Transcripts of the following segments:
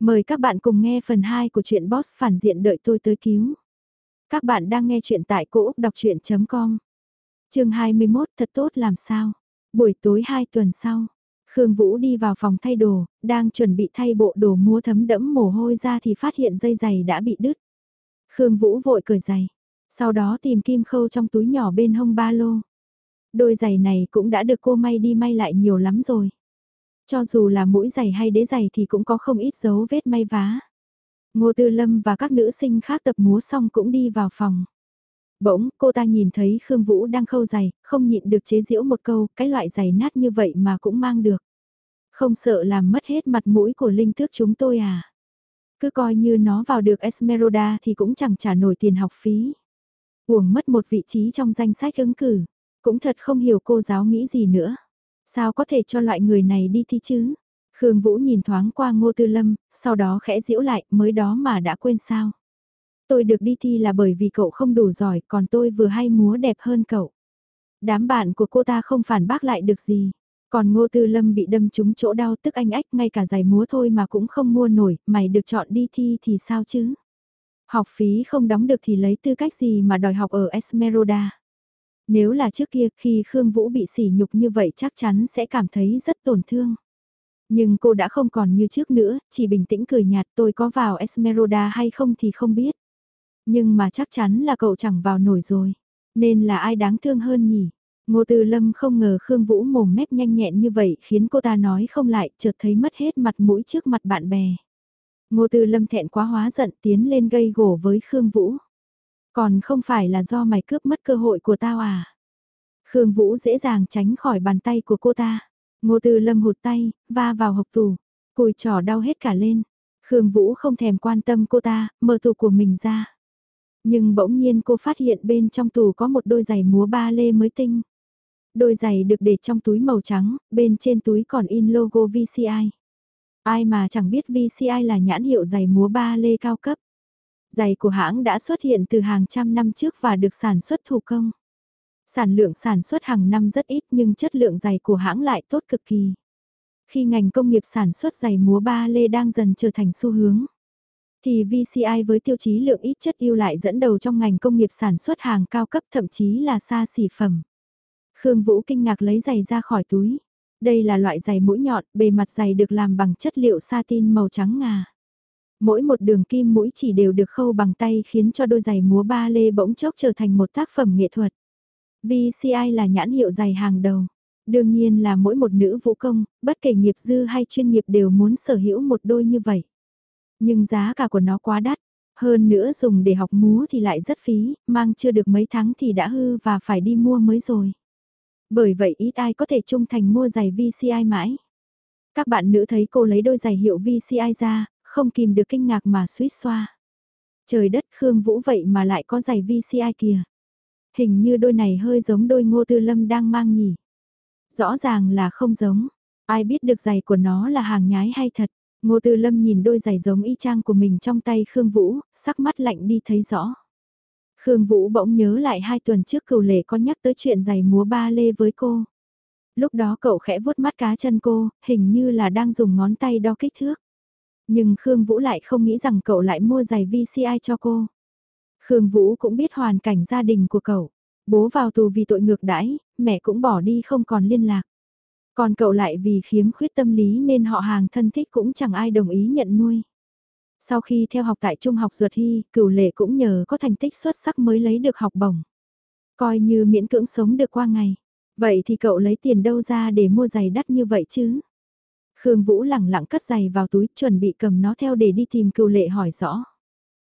Mời các bạn cùng nghe phần 2 của truyện Boss phản diện đợi tôi tới cứu. Các bạn đang nghe truyện tại cỗ Úc Đọc Chuyện.com Trường 21 thật tốt làm sao? Buổi tối 2 tuần sau, Khương Vũ đi vào phòng thay đồ, đang chuẩn bị thay bộ đồ múa thấm đẫm mồ hôi ra thì phát hiện dây giày đã bị đứt. Khương Vũ vội cởi giày, sau đó tìm kim khâu trong túi nhỏ bên hông ba lô. Đôi giày này cũng đã được cô may đi may lại nhiều lắm rồi. Cho dù là mũi giày hay đế giày thì cũng có không ít dấu vết may vá. Ngô Tư Lâm và các nữ sinh khác tập múa xong cũng đi vào phòng. Bỗng, cô ta nhìn thấy Khương Vũ đang khâu giày, không nhịn được chế giễu một câu, cái loại giày nát như vậy mà cũng mang được. Không sợ làm mất hết mặt mũi của linh tước chúng tôi à? Cứ coi như nó vào được Esmeralda thì cũng chẳng trả nổi tiền học phí. Uổng mất một vị trí trong danh sách ứng cử. Cũng thật không hiểu cô giáo nghĩ gì nữa. Sao có thể cho loại người này đi thi chứ? Khương Vũ nhìn thoáng qua Ngô Tư Lâm, sau đó khẽ giễu lại, mới đó mà đã quên sao. Tôi được đi thi là bởi vì cậu không đủ giỏi, còn tôi vừa hay múa đẹp hơn cậu. Đám bạn của cô ta không phản bác lại được gì. Còn Ngô Tư Lâm bị đâm trúng chỗ đau tức anh ách ngay cả giày múa thôi mà cũng không mua nổi, mày được chọn đi thi thì sao chứ? Học phí không đóng được thì lấy tư cách gì mà đòi học ở Esmeralda? Nếu là trước kia khi Khương Vũ bị sỉ nhục như vậy chắc chắn sẽ cảm thấy rất tổn thương. Nhưng cô đã không còn như trước nữa, chỉ bình tĩnh cười nhạt tôi có vào Esmeralda hay không thì không biết. Nhưng mà chắc chắn là cậu chẳng vào nổi rồi. Nên là ai đáng thương hơn nhỉ? Ngô Tư Lâm không ngờ Khương Vũ mồm mép nhanh nhẹn như vậy khiến cô ta nói không lại, chợt thấy mất hết mặt mũi trước mặt bạn bè. Ngô Tư Lâm thẹn quá hóa giận tiến lên gây gổ với Khương Vũ. Còn không phải là do mày cướp mất cơ hội của tao à? Khương Vũ dễ dàng tránh khỏi bàn tay của cô ta. Ngô Tư Lâm hụt tay, va vào hộc tủ. Cùi trò đau hết cả lên. Khương Vũ không thèm quan tâm cô ta, mở tủ của mình ra. Nhưng bỗng nhiên cô phát hiện bên trong tủ có một đôi giày múa ba lê mới tinh. Đôi giày được để trong túi màu trắng, bên trên túi còn in logo VCI. Ai mà chẳng biết VCI là nhãn hiệu giày múa ba lê cao cấp. Giày của hãng đã xuất hiện từ hàng trăm năm trước và được sản xuất thủ công. Sản lượng sản xuất hàng năm rất ít nhưng chất lượng giày của hãng lại tốt cực kỳ. Khi ngành công nghiệp sản xuất giày múa ba lê đang dần trở thành xu hướng, thì VCI với tiêu chí lượng ít chất yêu lại dẫn đầu trong ngành công nghiệp sản xuất hàng cao cấp thậm chí là xa xỉ phẩm. Khương Vũ kinh ngạc lấy giày ra khỏi túi. Đây là loại giày mũi nhọn, bề mặt giày được làm bằng chất liệu satin màu trắng ngà. Mỗi một đường kim mũi chỉ đều được khâu bằng tay khiến cho đôi giày múa ba lê bỗng chốc trở thành một tác phẩm nghệ thuật. VCI là nhãn hiệu giày hàng đầu. Đương nhiên là mỗi một nữ vũ công, bất kể nghiệp dư hay chuyên nghiệp đều muốn sở hữu một đôi như vậy. Nhưng giá cả của nó quá đắt, hơn nữa dùng để học múa thì lại rất phí, mang chưa được mấy tháng thì đã hư và phải đi mua mới rồi. Bởi vậy ít ai có thể trung thành mua giày VCI mãi. Các bạn nữ thấy cô lấy đôi giày hiệu VCI ra, không kìm được kinh ngạc mà suýt xoa. Trời đất Khương Vũ vậy mà lại có giày VCI kìa. Hình như đôi này hơi giống đôi ngô tư lâm đang mang nhỉ. Rõ ràng là không giống, ai biết được giày của nó là hàng nhái hay thật. Ngô Tư Lâm nhìn đôi giày giống y chang của mình trong tay Khương Vũ, sắc mắt lạnh đi thấy rõ. Khương Vũ bỗng nhớ lại hai tuần trước cửu lệ có nhắc tới chuyện giày múa ba lê với cô. Lúc đó cậu khẽ vuốt mắt cá chân cô, hình như là đang dùng ngón tay đo kích thước. Nhưng Khương Vũ lại không nghĩ rằng cậu lại mua giày VCI cho cô. Khương Vũ cũng biết hoàn cảnh gia đình của cậu. Bố vào tù vì tội ngược đãi, mẹ cũng bỏ đi không còn liên lạc. Còn cậu lại vì khiếm khuyết tâm lý nên họ hàng thân thích cũng chẳng ai đồng ý nhận nuôi. Sau khi theo học tại Trung học ruột Hy, cửu lệ cũng nhờ có thành tích xuất sắc mới lấy được học bổng. Coi như miễn cưỡng sống được qua ngày. Vậy thì cậu lấy tiền đâu ra để mua giày đắt như vậy chứ? Khương Vũ lẳng lặng cất giày vào túi chuẩn bị cầm nó theo để đi tìm cựu lệ hỏi rõ.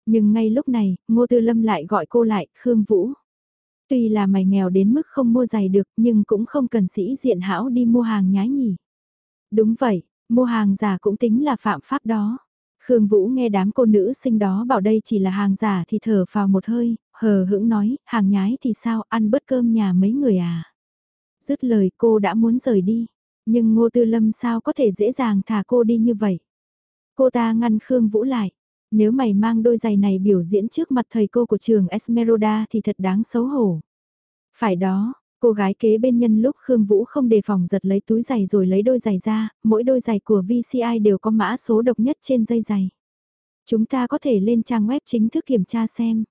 Nhưng ngay lúc này, Ngô Tư Lâm lại gọi cô lại, Khương Vũ. Tuy là mày nghèo đến mức không mua giày được nhưng cũng không cần sĩ diện hảo đi mua hàng nhái nhỉ. Đúng vậy, mua hàng giả cũng tính là phạm pháp đó. Khương Vũ nghe đám cô nữ sinh đó bảo đây chỉ là hàng giả thì thở vào một hơi, hờ hững nói, hàng nhái thì sao, ăn bớt cơm nhà mấy người à. Dứt lời cô đã muốn rời đi, nhưng Ngô Tư Lâm sao có thể dễ dàng thả cô đi như vậy. Cô ta ngăn Khương Vũ lại, nếu mày mang đôi giày này biểu diễn trước mặt thầy cô của trường Esmeralda thì thật đáng xấu hổ. Phải đó, Cô gái kế bên nhân lúc Khương Vũ không đề phòng giật lấy túi giày rồi lấy đôi giày ra, mỗi đôi giày của VCI đều có mã số độc nhất trên dây giày. Chúng ta có thể lên trang web chính thức kiểm tra xem.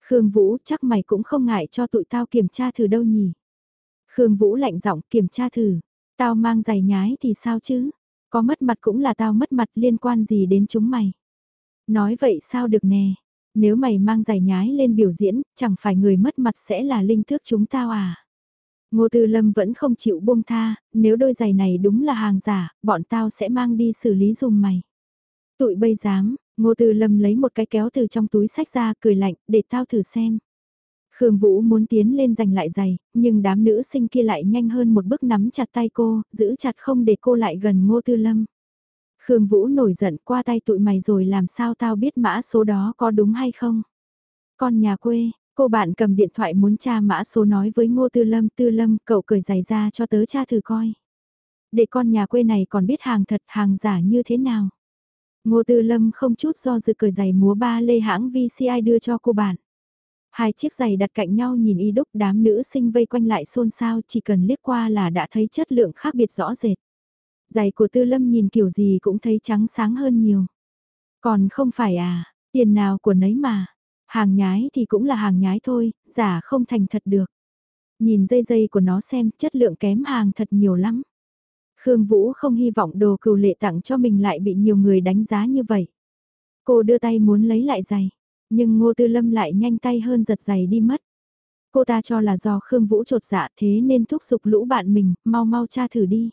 Khương Vũ chắc mày cũng không ngại cho tụi tao kiểm tra thử đâu nhỉ. Khương Vũ lạnh giọng kiểm tra thử. Tao mang giày nhái thì sao chứ? Có mất mặt cũng là tao mất mặt liên quan gì đến chúng mày. Nói vậy sao được nè. Nếu mày mang giày nhái lên biểu diễn, chẳng phải người mất mặt sẽ là linh thước chúng tao à? Ngô Tư Lâm vẫn không chịu buông tha, nếu đôi giày này đúng là hàng giả, bọn tao sẽ mang đi xử lý dùm mày. Tụi bây dám, Ngô Tư Lâm lấy một cái kéo từ trong túi sách ra cười lạnh, để tao thử xem. Khương Vũ muốn tiến lên giành lại giày, nhưng đám nữ sinh kia lại nhanh hơn một bước nắm chặt tay cô, giữ chặt không để cô lại gần Ngô Tư Lâm. Khương Vũ nổi giận qua tay tụi mày rồi làm sao tao biết mã số đó có đúng hay không? Con nhà quê, cô bạn cầm điện thoại muốn tra mã số nói với Ngô Tư Lâm, Tư Lâm cậu cởi giày ra cho tớ tra thử coi. Để con nhà quê này còn biết hàng thật hàng giả như thế nào. Ngô Tư Lâm không chút do dự cởi giày múa ba lê hãng VCI đưa cho cô bạn. Hai chiếc giày đặt cạnh nhau nhìn y đúc đám nữ sinh vây quanh lại xôn xao chỉ cần liếc qua là đã thấy chất lượng khác biệt rõ rệt. Giày của Tư Lâm nhìn kiểu gì cũng thấy trắng sáng hơn nhiều. Còn không phải à, tiền nào của nấy mà. Hàng nhái thì cũng là hàng nhái thôi, giả không thành thật được. Nhìn dây dây của nó xem chất lượng kém hàng thật nhiều lắm. Khương Vũ không hy vọng đồ cừu lệ tặng cho mình lại bị nhiều người đánh giá như vậy. Cô đưa tay muốn lấy lại giày, nhưng Ngô Tư Lâm lại nhanh tay hơn giật giày đi mất. Cô ta cho là do Khương Vũ trột dạ thế nên thúc giục lũ bạn mình, mau mau tra thử đi.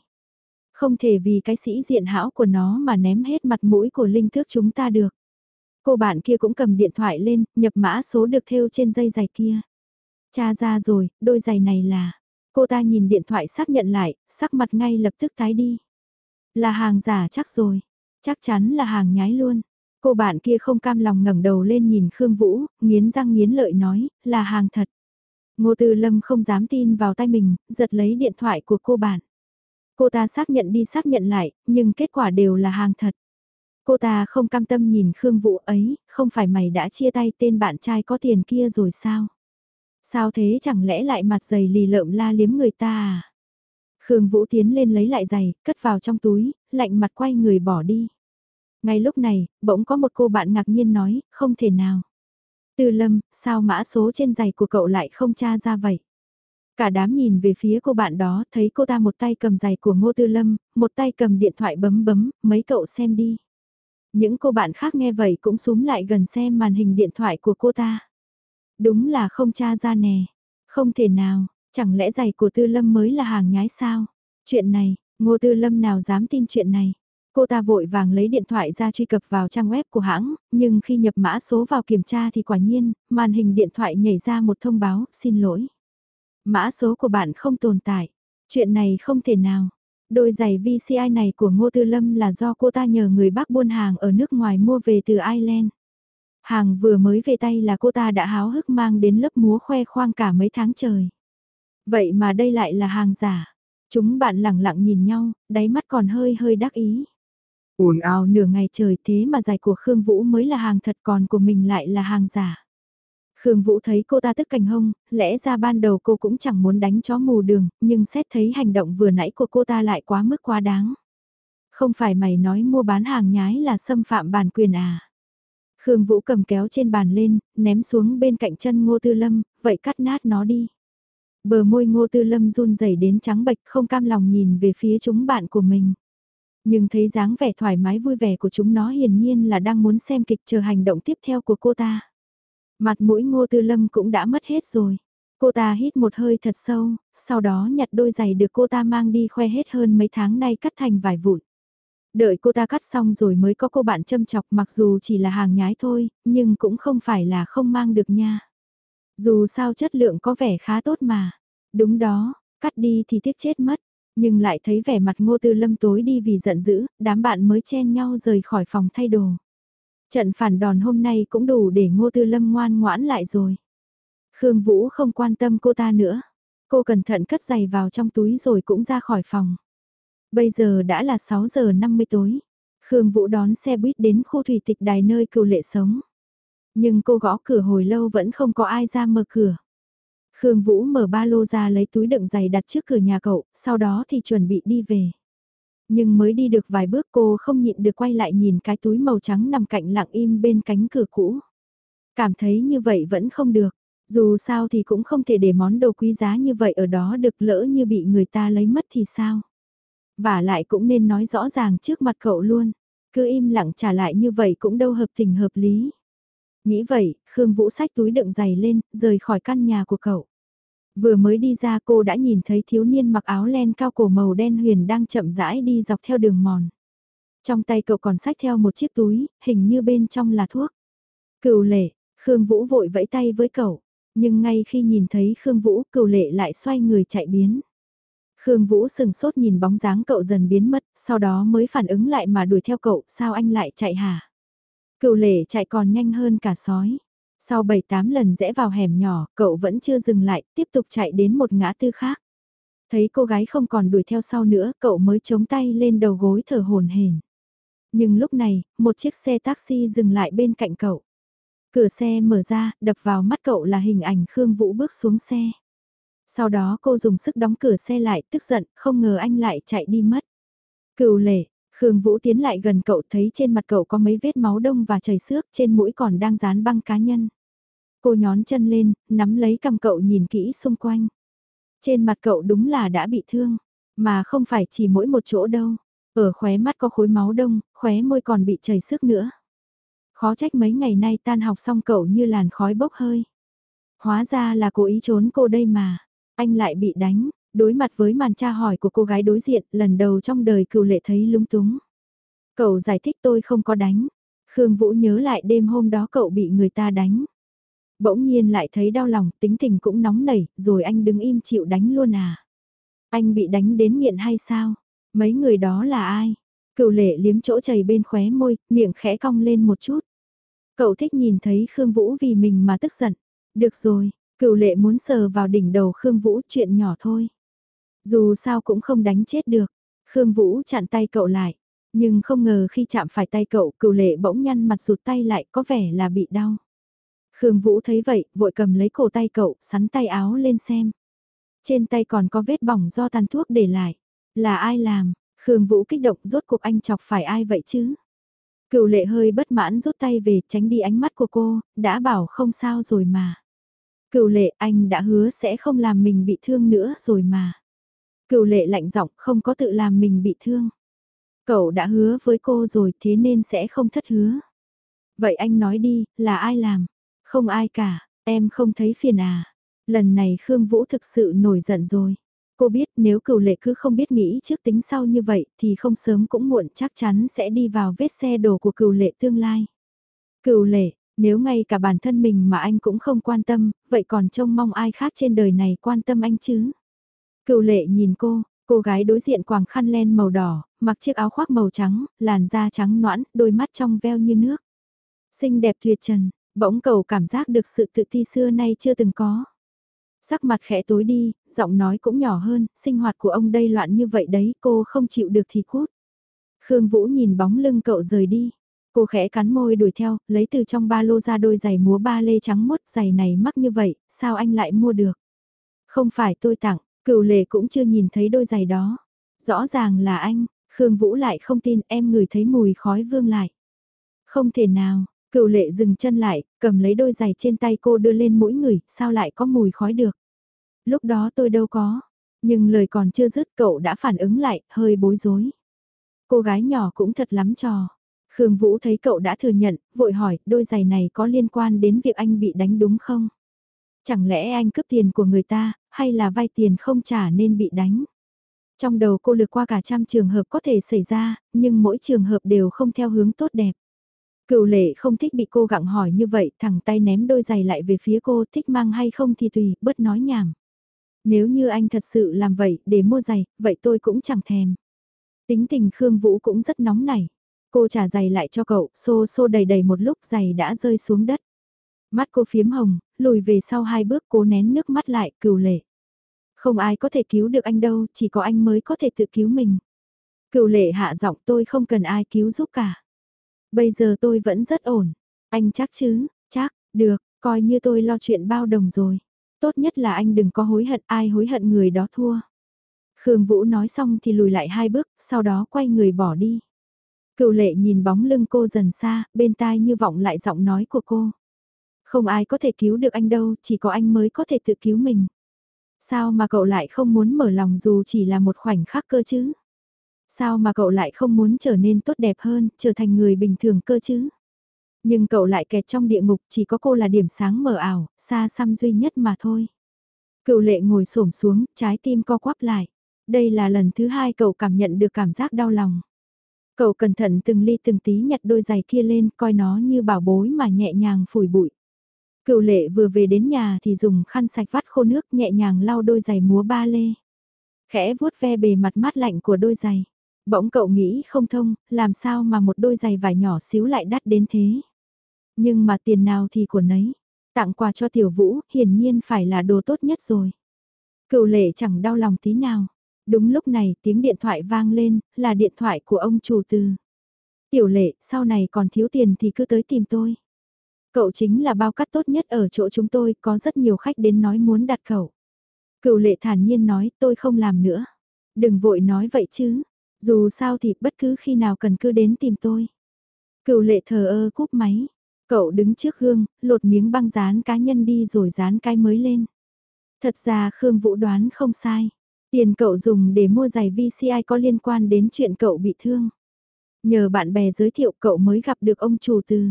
Không thể vì cái sĩ diện hão của nó mà ném hết mặt mũi của linh thước chúng ta được. Cô bạn kia cũng cầm điện thoại lên, nhập mã số được thêu trên dây giày kia. Cha ra rồi, đôi giày này là... Cô ta nhìn điện thoại xác nhận lại, sắc mặt ngay lập tức tái đi. Là hàng giả chắc rồi, chắc chắn là hàng nhái luôn. Cô bạn kia không cam lòng ngẩng đầu lên nhìn Khương Vũ, nghiến răng nghiến lợi nói, là hàng thật. Ngô Tư Lâm không dám tin vào tay mình, giật lấy điện thoại của cô bạn. Cô ta xác nhận đi xác nhận lại, nhưng kết quả đều là hàng thật. Cô ta không cam tâm nhìn Khương Vũ ấy, không phải mày đã chia tay tên bạn trai có tiền kia rồi sao? Sao thế chẳng lẽ lại mặt dày lì lợm la liếm người ta à? Khương Vũ tiến lên lấy lại giày, cất vào trong túi, lạnh mặt quay người bỏ đi. Ngay lúc này, bỗng có một cô bạn ngạc nhiên nói, không thể nào. Tư lâm, sao mã số trên giày của cậu lại không tra ra vậy? Cả đám nhìn về phía cô bạn đó, thấy cô ta một tay cầm giày của Ngô Tư Lâm, một tay cầm điện thoại bấm bấm, mấy cậu xem đi. Những cô bạn khác nghe vậy cũng súm lại gần xem màn hình điện thoại của cô ta. Đúng là không tra ra nè. Không thể nào, chẳng lẽ giày của Tư Lâm mới là hàng nhái sao? Chuyện này, Ngô Tư Lâm nào dám tin chuyện này? Cô ta vội vàng lấy điện thoại ra truy cập vào trang web của hãng, nhưng khi nhập mã số vào kiểm tra thì quả nhiên, màn hình điện thoại nhảy ra một thông báo, xin lỗi. Mã số của bạn không tồn tại. Chuyện này không thể nào. Đôi giày VCI này của Ngô Tư Lâm là do cô ta nhờ người bác buôn hàng ở nước ngoài mua về từ Ireland. Hàng vừa mới về tay là cô ta đã háo hức mang đến lớp múa khoe khoang cả mấy tháng trời. Vậy mà đây lại là hàng giả. Chúng bạn lặng lặng nhìn nhau, đáy mắt còn hơi hơi đắc ý ồn ào nửa ngày trời thế mà giày của Khương Vũ mới là hàng thật còn của mình lại là hàng giả. Khương Vũ thấy cô ta tức cành hông, lẽ ra ban đầu cô cũng chẳng muốn đánh chó mù đường, nhưng xét thấy hành động vừa nãy của cô ta lại quá mức quá đáng. Không phải mày nói mua bán hàng nhái là xâm phạm bản quyền à? Khương Vũ cầm kéo trên bàn lên, ném xuống bên cạnh chân Ngô Tư Lâm, vậy cắt nát nó đi. Bờ môi Ngô Tư Lâm run rẩy đến trắng bệch không cam lòng nhìn về phía chúng bạn của mình. Nhưng thấy dáng vẻ thoải mái vui vẻ của chúng nó hiển nhiên là đang muốn xem kịch chờ hành động tiếp theo của cô ta. Mặt mũi Ngô Tư Lâm cũng đã mất hết rồi. Cô ta hít một hơi thật sâu, sau đó nhặt đôi giày được cô ta mang đi khoe hết hơn mấy tháng nay cắt thành vài vụn. Đợi cô ta cắt xong rồi mới có cô bạn châm chọc mặc dù chỉ là hàng nhái thôi, nhưng cũng không phải là không mang được nha. Dù sao chất lượng có vẻ khá tốt mà. Đúng đó, cắt đi thì tiếc chết mất. Nhưng lại thấy vẻ mặt ngô tư lâm tối đi vì giận dữ, đám bạn mới chen nhau rời khỏi phòng thay đồ. Trận phản đòn hôm nay cũng đủ để ngô tư lâm ngoan ngoãn lại rồi. Khương Vũ không quan tâm cô ta nữa. Cô cẩn thận cất giày vào trong túi rồi cũng ra khỏi phòng. Bây giờ đã là 6 giờ 50 tối. Khương Vũ đón xe buýt đến khu thủy tịch đài nơi cựu lệ sống. Nhưng cô gõ cửa hồi lâu vẫn không có ai ra mở cửa. Khương Vũ mở ba lô ra lấy túi đựng giày đặt trước cửa nhà cậu, sau đó thì chuẩn bị đi về. Nhưng mới đi được vài bước cô không nhịn được quay lại nhìn cái túi màu trắng nằm cạnh lặng im bên cánh cửa cũ. Cảm thấy như vậy vẫn không được, dù sao thì cũng không thể để món đồ quý giá như vậy ở đó được lỡ như bị người ta lấy mất thì sao. Và lại cũng nên nói rõ ràng trước mặt cậu luôn, cứ im lặng trả lại như vậy cũng đâu hợp tình hợp lý. Nghĩ vậy, Khương Vũ sách túi đựng giày lên, rời khỏi căn nhà của cậu. Vừa mới đi ra cô đã nhìn thấy thiếu niên mặc áo len cao cổ màu đen huyền đang chậm rãi đi dọc theo đường mòn. Trong tay cậu còn sách theo một chiếc túi, hình như bên trong là thuốc. Cựu lệ, Khương Vũ vội vẫy tay với cậu, nhưng ngay khi nhìn thấy Khương Vũ cựu lệ lại xoay người chạy biến. Khương Vũ sừng sốt nhìn bóng dáng cậu dần biến mất, sau đó mới phản ứng lại mà đuổi theo cậu, sao anh lại chạy hả? Cựu lệ chạy còn nhanh hơn cả sói. Sau 7-8 lần rẽ vào hẻm nhỏ, cậu vẫn chưa dừng lại, tiếp tục chạy đến một ngã tư khác. Thấy cô gái không còn đuổi theo sau nữa, cậu mới chống tay lên đầu gối thở hồn hển. Nhưng lúc này, một chiếc xe taxi dừng lại bên cạnh cậu. Cửa xe mở ra, đập vào mắt cậu là hình ảnh Khương Vũ bước xuống xe. Sau đó cô dùng sức đóng cửa xe lại, tức giận, không ngờ anh lại chạy đi mất. Cựu lệ, Khương Vũ tiến lại gần cậu thấy trên mặt cậu có mấy vết máu đông và chảy xước, trên mũi còn đang dán băng cá nhân. Cô nhón chân lên, nắm lấy cầm cậu nhìn kỹ xung quanh. Trên mặt cậu đúng là đã bị thương, mà không phải chỉ mỗi một chỗ đâu. Ở khóe mắt có khối máu đông, khóe môi còn bị chảy xước nữa. Khó trách mấy ngày nay tan học xong cậu như làn khói bốc hơi. Hóa ra là cố ý trốn cô đây mà. Anh lại bị đánh, đối mặt với màn tra hỏi của cô gái đối diện lần đầu trong đời cựu lệ thấy lúng túng. Cậu giải thích tôi không có đánh. Khương Vũ nhớ lại đêm hôm đó cậu bị người ta đánh. Bỗng nhiên lại thấy đau lòng, tính tình cũng nóng nảy, rồi anh đứng im chịu đánh luôn à. Anh bị đánh đến nghiện hay sao? Mấy người đó là ai? Cựu lệ liếm chỗ chảy bên khóe môi, miệng khẽ cong lên một chút. Cậu thích nhìn thấy Khương Vũ vì mình mà tức giận. Được rồi, cựu lệ muốn sờ vào đỉnh đầu Khương Vũ chuyện nhỏ thôi. Dù sao cũng không đánh chết được. Khương Vũ chặn tay cậu lại. Nhưng không ngờ khi chạm phải tay cậu cựu lệ bỗng nhăn mặt rụt tay lại có vẻ là bị đau. Khương Vũ thấy vậy, vội cầm lấy cổ tay cậu, sắn tay áo lên xem. Trên tay còn có vết bỏng do tàn thuốc để lại. Là ai làm? Khương Vũ kích động rốt cuộc anh chọc phải ai vậy chứ? Cựu lệ hơi bất mãn rút tay về tránh đi ánh mắt của cô, đã bảo không sao rồi mà. Cựu lệ anh đã hứa sẽ không làm mình bị thương nữa rồi mà. Cựu lệ lạnh giọng không có tự làm mình bị thương. Cậu đã hứa với cô rồi thế nên sẽ không thất hứa. Vậy anh nói đi, là ai làm? Không ai cả, em không thấy phiền à. Lần này Khương Vũ thực sự nổi giận rồi. Cô biết nếu cửu lệ cứ không biết nghĩ trước tính sau như vậy thì không sớm cũng muộn chắc chắn sẽ đi vào vết xe đổ của cửu lệ tương lai. Cửu lệ, nếu ngay cả bản thân mình mà anh cũng không quan tâm, vậy còn trông mong ai khác trên đời này quan tâm anh chứ? Cựu lệ nhìn cô, cô gái đối diện quàng khăn len màu đỏ, mặc chiếc áo khoác màu trắng, làn da trắng noãn, đôi mắt trong veo như nước. Xinh đẹp tuyệt trần, bỗng cầu cảm giác được sự tự ti xưa nay chưa từng có. Sắc mặt khẽ tối đi, giọng nói cũng nhỏ hơn, sinh hoạt của ông đây loạn như vậy đấy, cô không chịu được thì cút. Khương Vũ nhìn bóng lưng cậu rời đi. Cô khẽ cắn môi đuổi theo, lấy từ trong ba lô ra đôi giày múa ba lê trắng mốt, giày này mắc như vậy, sao anh lại mua được? Không phải tôi tặng, Cựu lệ cũng chưa nhìn thấy đôi giày đó. Rõ ràng là anh, Khương Vũ lại không tin em ngửi thấy mùi khói vương lại. Không thể nào, cựu lệ dừng chân lại, cầm lấy đôi giày trên tay cô đưa lên mũi người, sao lại có mùi khói được. Lúc đó tôi đâu có, nhưng lời còn chưa dứt cậu đã phản ứng lại, hơi bối rối. Cô gái nhỏ cũng thật lắm trò. Khương Vũ thấy cậu đã thừa nhận, vội hỏi, đôi giày này có liên quan đến việc anh bị đánh đúng không? Chẳng lẽ anh cướp tiền của người ta, hay là vay tiền không trả nên bị đánh? Trong đầu cô lược qua cả trăm trường hợp có thể xảy ra, nhưng mỗi trường hợp đều không theo hướng tốt đẹp. Cựu lệ không thích bị cô gặng hỏi như vậy, thẳng tay ném đôi giày lại về phía cô, thích mang hay không thì tùy, bớt nói nhảm. Nếu như anh thật sự làm vậy, để mua giày, vậy tôi cũng chẳng thèm. Tính tình Khương Vũ cũng rất nóng nảy. Cô trả giày lại cho cậu, xô xô đầy đầy một lúc giày đã rơi xuống đất. Mắt cô phiếm hồng, lùi về sau hai bước cố nén nước mắt lại, cừu lệ. Không ai có thể cứu được anh đâu, chỉ có anh mới có thể tự cứu mình. Cửu lệ hạ giọng tôi không cần ai cứu giúp cả. Bây giờ tôi vẫn rất ổn. Anh chắc chứ, chắc, được, coi như tôi lo chuyện bao đồng rồi. Tốt nhất là anh đừng có hối hận ai hối hận người đó thua. Khương Vũ nói xong thì lùi lại hai bước, sau đó quay người bỏ đi. Cựu lệ nhìn bóng lưng cô dần xa, bên tai như vọng lại giọng nói của cô. Không ai có thể cứu được anh đâu, chỉ có anh mới có thể tự cứu mình. Sao mà cậu lại không muốn mở lòng dù chỉ là một khoảnh khắc cơ chứ? Sao mà cậu lại không muốn trở nên tốt đẹp hơn, trở thành người bình thường cơ chứ? Nhưng cậu lại kẹt trong địa ngục chỉ có cô là điểm sáng mờ ảo, xa xăm duy nhất mà thôi. Cựu lệ ngồi xổm xuống, trái tim co quắp lại. Đây là lần thứ hai cậu cảm nhận được cảm giác đau lòng. Cậu cẩn thận từng ly từng tí nhặt đôi giày kia lên, coi nó như bảo bối mà nhẹ nhàng phủi bụi. Cựu lệ vừa về đến nhà thì dùng khăn sạch vắt khô nước nhẹ nhàng lau đôi giày múa ba lê. Khẽ vuốt ve bề mặt mát lạnh của đôi giày. Bỗng cậu nghĩ không thông, làm sao mà một đôi giày vải nhỏ xíu lại đắt đến thế. Nhưng mà tiền nào thì của nấy. Tặng quà cho tiểu vũ, hiển nhiên phải là đồ tốt nhất rồi. Cựu lệ chẳng đau lòng tí nào. Đúng lúc này tiếng điện thoại vang lên, là điện thoại của ông chủ từ. Tiểu lệ, sau này còn thiếu tiền thì cứ tới tìm tôi. Cậu chính là bao cắt tốt nhất ở chỗ chúng tôi, có rất nhiều khách đến nói muốn đặt cậu. Cựu lệ thản nhiên nói, tôi không làm nữa. Đừng vội nói vậy chứ, dù sao thì bất cứ khi nào cần cứ đến tìm tôi. Cựu lệ thờ ơ cúp máy, cậu đứng trước gương, lột miếng băng dán cá nhân đi rồi dán cái mới lên. Thật ra Khương Vũ đoán không sai. Tiền cậu dùng để mua giày VCI có liên quan đến chuyện cậu bị thương. Nhờ bạn bè giới thiệu cậu mới gặp được ông chủ từ.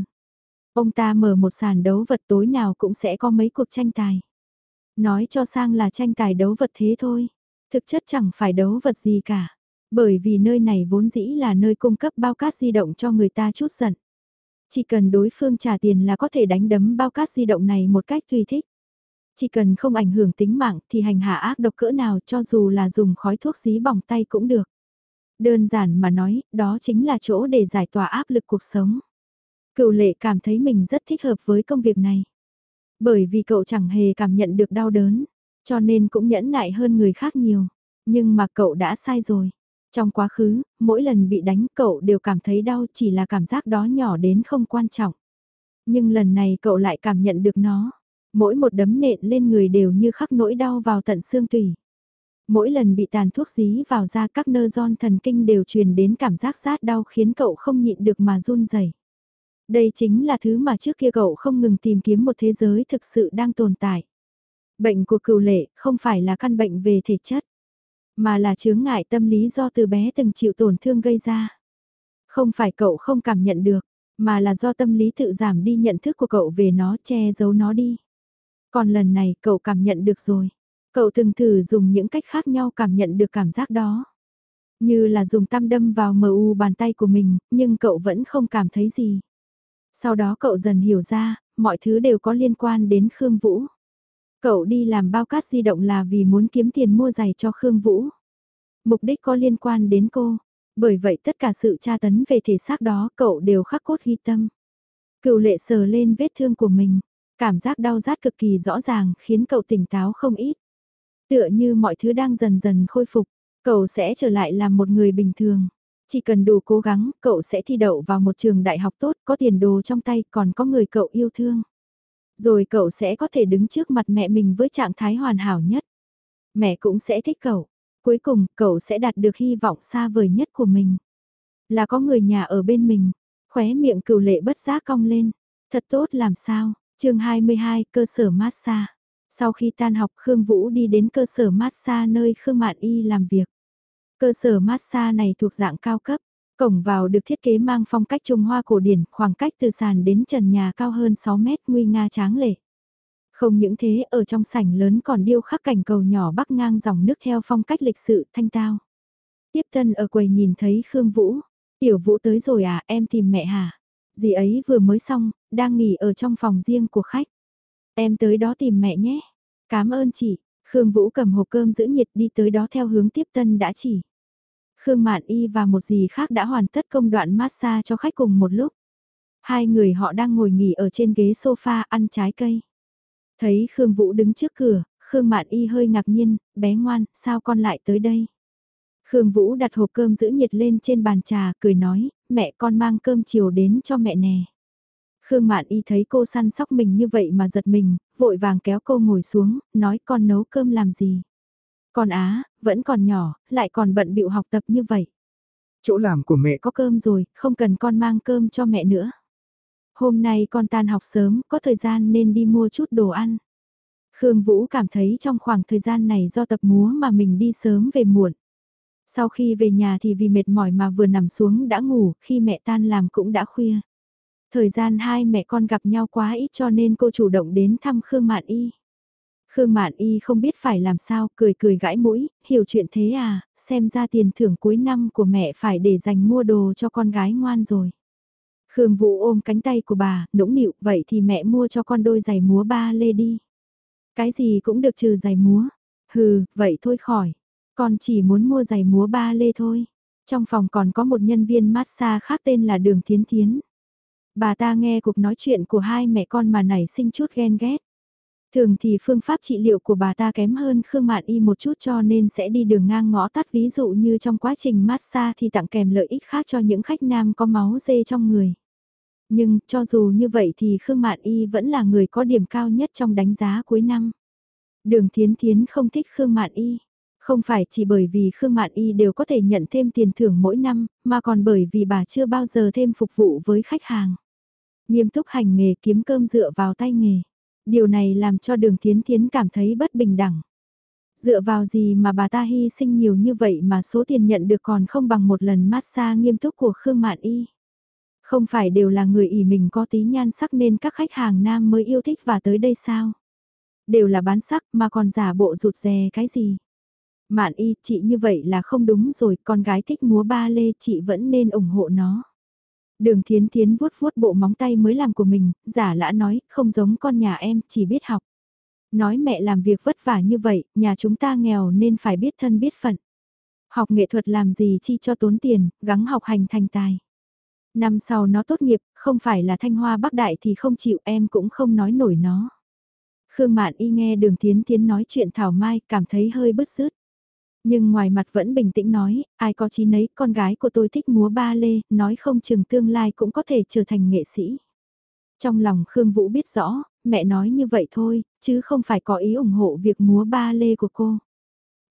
Ông ta mở một sàn đấu vật tối nào cũng sẽ có mấy cuộc tranh tài. Nói cho sang là tranh tài đấu vật thế thôi. Thực chất chẳng phải đấu vật gì cả. Bởi vì nơi này vốn dĩ là nơi cung cấp bao cát di động cho người ta chút giận. Chỉ cần đối phương trả tiền là có thể đánh đấm bao cát di động này một cách tùy thích. Chỉ cần không ảnh hưởng tính mạng thì hành hạ ác độc cỡ nào cho dù là dùng khói thuốc dí bỏng tay cũng được. Đơn giản mà nói, đó chính là chỗ để giải tỏa áp lực cuộc sống. Cựu lệ cảm thấy mình rất thích hợp với công việc này. Bởi vì cậu chẳng hề cảm nhận được đau đớn, cho nên cũng nhẫn nại hơn người khác nhiều. Nhưng mà cậu đã sai rồi. Trong quá khứ, mỗi lần bị đánh cậu đều cảm thấy đau chỉ là cảm giác đó nhỏ đến không quan trọng. Nhưng lần này cậu lại cảm nhận được nó. Mỗi một đấm nện lên người đều như khắc nỗi đau vào tận xương tủy. Mỗi lần bị tàn thuốc dí vào da các nơ giòn thần kinh đều truyền đến cảm giác rát đau khiến cậu không nhịn được mà run rẩy. Đây chính là thứ mà trước kia cậu không ngừng tìm kiếm một thế giới thực sự đang tồn tại. Bệnh của cựu lệ không phải là căn bệnh về thể chất, mà là chướng ngại tâm lý do từ bé từng chịu tổn thương gây ra. Không phải cậu không cảm nhận được, mà là do tâm lý tự giảm đi nhận thức của cậu về nó che giấu nó đi. Còn lần này cậu cảm nhận được rồi. Cậu từng thử dùng những cách khác nhau cảm nhận được cảm giác đó. Như là dùng tam đâm vào mờ u bàn tay của mình, nhưng cậu vẫn không cảm thấy gì. Sau đó cậu dần hiểu ra, mọi thứ đều có liên quan đến Khương Vũ. Cậu đi làm bao cát di động là vì muốn kiếm tiền mua giày cho Khương Vũ. Mục đích có liên quan đến cô. Bởi vậy tất cả sự tra tấn về thể xác đó cậu đều khắc cốt ghi tâm. Cựu lệ sờ lên vết thương của mình. Cảm giác đau rát cực kỳ rõ ràng khiến cậu tỉnh táo không ít. Tựa như mọi thứ đang dần dần khôi phục, cậu sẽ trở lại làm một người bình thường. Chỉ cần đủ cố gắng, cậu sẽ thi đậu vào một trường đại học tốt, có tiền đồ trong tay, còn có người cậu yêu thương. Rồi cậu sẽ có thể đứng trước mặt mẹ mình với trạng thái hoàn hảo nhất. Mẹ cũng sẽ thích cậu. Cuối cùng, cậu sẽ đạt được hy vọng xa vời nhất của mình. Là có người nhà ở bên mình. Khóe miệng cựu lệ bất giác cong lên. Thật tốt làm sao? chương 22, cơ sở massage. Sau khi tan học Khương Vũ đi đến cơ sở massage nơi Khương Mạn Y làm việc. Cơ sở massage này thuộc dạng cao cấp. Cổng vào được thiết kế mang phong cách Trung Hoa cổ điển, khoảng cách từ sàn đến trần nhà cao hơn 6 mét nguy nga tráng lệ. Không những thế, ở trong sảnh lớn còn điêu khắc cảnh cầu nhỏ bắc ngang dòng nước theo phong cách lịch sự thanh tao. Tiếp tân ở quầy nhìn thấy Khương Vũ. Tiểu Vũ tới rồi à, em tìm mẹ hả? Dì ấy vừa mới xong, đang nghỉ ở trong phòng riêng của khách. Em tới đó tìm mẹ nhé. Cảm ơn chị. Khương Vũ cầm hộp cơm giữ nhiệt đi tới đó theo hướng tiếp tân đã chỉ. Khương Mạn Y và một dì khác đã hoàn tất công đoạn massage cho khách cùng một lúc. Hai người họ đang ngồi nghỉ ở trên ghế sofa ăn trái cây. Thấy Khương Vũ đứng trước cửa, Khương Mạn Y hơi ngạc nhiên, bé ngoan, sao con lại tới đây? Khương Vũ đặt hộp cơm giữ nhiệt lên trên bàn trà, cười nói, mẹ con mang cơm chiều đến cho mẹ nè. Khương Mạn Y thấy cô săn sóc mình như vậy mà giật mình, vội vàng kéo cô ngồi xuống, nói con nấu cơm làm gì. Con á, vẫn còn nhỏ, lại còn bận bịu học tập như vậy. Chỗ làm của mẹ có cơm rồi, không cần con mang cơm cho mẹ nữa. Hôm nay con tan học sớm, có thời gian nên đi mua chút đồ ăn. Khương Vũ cảm thấy trong khoảng thời gian này do tập múa mà mình đi sớm về muộn. Sau khi về nhà thì vì mệt mỏi mà vừa nằm xuống đã ngủ, khi mẹ tan làm cũng đã khuya. Thời gian hai mẹ con gặp nhau quá ít cho nên cô chủ động đến thăm Khương Mạn Y. Khương Mạn Y không biết phải làm sao, cười cười gãi mũi, hiểu chuyện thế à, xem ra tiền thưởng cuối năm của mẹ phải để dành mua đồ cho con gái ngoan rồi. Khương Vũ ôm cánh tay của bà, nũng nịu, vậy thì mẹ mua cho con đôi giày múa ba lê đi. Cái gì cũng được trừ giày múa. Hừ, vậy thôi khỏi. Con chỉ muốn mua giày múa ba lê thôi. Trong phòng còn có một nhân viên massage khác tên là Đường Thiến Thiến. Bà ta nghe cuộc nói chuyện của hai mẹ con mà nảy sinh chút ghen ghét. Thường thì phương pháp trị liệu của bà ta kém hơn Khương Mạn Y một chút cho nên sẽ đi đường ngang ngõ tắt ví dụ như trong quá trình massage thì tặng kèm lợi ích khác cho những khách nam có máu dê trong người. Nhưng cho dù như vậy thì Khương Mạn Y vẫn là người có điểm cao nhất trong đánh giá cuối năm. Đường Thiến Thiến không thích Khương Mạn Y. Không phải chỉ bởi vì Khương Mạn Y đều có thể nhận thêm tiền thưởng mỗi năm, mà còn bởi vì bà chưa bao giờ thêm phục vụ với khách hàng. Nghiêm túc hành nghề kiếm cơm dựa vào tay nghề. Điều này làm cho đường thiến thiến cảm thấy bất bình đẳng. Dựa vào gì mà bà ta hy sinh nhiều như vậy mà số tiền nhận được còn không bằng một lần massage nghiêm túc của Khương Mạn Y. Không phải đều là người ỉ mình có tí nhan sắc nên các khách hàng nam mới yêu thích và tới đây sao? Đều là bán sắc mà còn giả bộ rụt rè cái gì? Mạn y, chị như vậy là không đúng rồi, con gái thích múa ba lê chị vẫn nên ủng hộ nó. Đường thiến thiến vuốt vuốt bộ móng tay mới làm của mình, giả lã nói, không giống con nhà em, chỉ biết học. Nói mẹ làm việc vất vả như vậy, nhà chúng ta nghèo nên phải biết thân biết phận. Học nghệ thuật làm gì chi cho tốn tiền, gắng học hành thành tài. Năm sau nó tốt nghiệp, không phải là thanh hoa bắc đại thì không chịu em cũng không nói nổi nó. Khương Mạn Y nghe đường Thiến Thiến nói chuyện Thảo Mai cảm thấy hơi bứt rứt. Nhưng ngoài mặt vẫn bình tĩnh nói, ai có chí nấy, con gái của tôi thích múa ba lê, nói không chừng tương lai cũng có thể trở thành nghệ sĩ. Trong lòng Khương Vũ biết rõ, mẹ nói như vậy thôi, chứ không phải có ý ủng hộ việc múa ba lê của cô.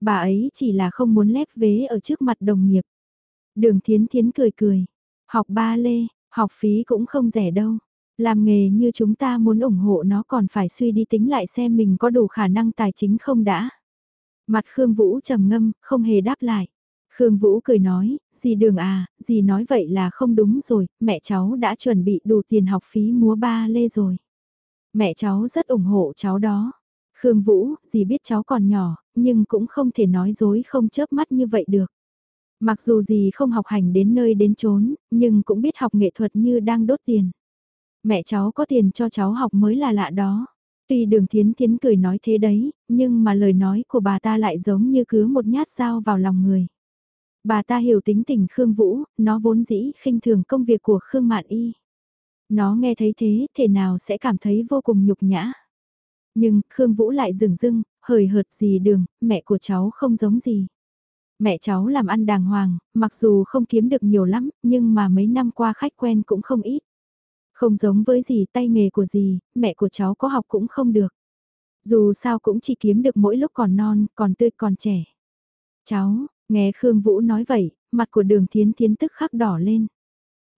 Bà ấy chỉ là không muốn lép vế ở trước mặt đồng nghiệp. Đường Thiến Thiến cười cười, học ba lê, học phí cũng không rẻ đâu. Làm nghề như chúng ta muốn ủng hộ nó còn phải suy đi tính lại xem mình có đủ khả năng tài chính không đã. Mặt Khương Vũ trầm ngâm, không hề đáp lại. Khương Vũ cười nói, dì đường à, dì nói vậy là không đúng rồi, mẹ cháu đã chuẩn bị đủ tiền học phí múa ba lê rồi. Mẹ cháu rất ủng hộ cháu đó. Khương Vũ, dì biết cháu còn nhỏ, nhưng cũng không thể nói dối không chớp mắt như vậy được. Mặc dù dì không học hành đến nơi đến chốn, nhưng cũng biết học nghệ thuật như đang đốt tiền. Mẹ cháu có tiền cho cháu học mới là lạ đó. Tuy đường thiến thiến cười nói thế đấy, nhưng mà lời nói của bà ta lại giống như cứ một nhát dao vào lòng người. Bà ta hiểu tính tình Khương Vũ, nó vốn dĩ khinh thường công việc của Khương Mạn Y. Nó nghe thấy thế, thể nào sẽ cảm thấy vô cùng nhục nhã. Nhưng, Khương Vũ lại dừng dưng, hời hợt gì đường, mẹ của cháu không giống gì. Mẹ cháu làm ăn đàng hoàng, mặc dù không kiếm được nhiều lắm, nhưng mà mấy năm qua khách quen cũng không ít. Không giống với gì tay nghề của gì, mẹ của cháu có học cũng không được. Dù sao cũng chỉ kiếm được mỗi lúc còn non, còn tươi còn trẻ. Cháu, nghe Khương Vũ nói vậy, mặt của đường thiến thiến tức khắc đỏ lên.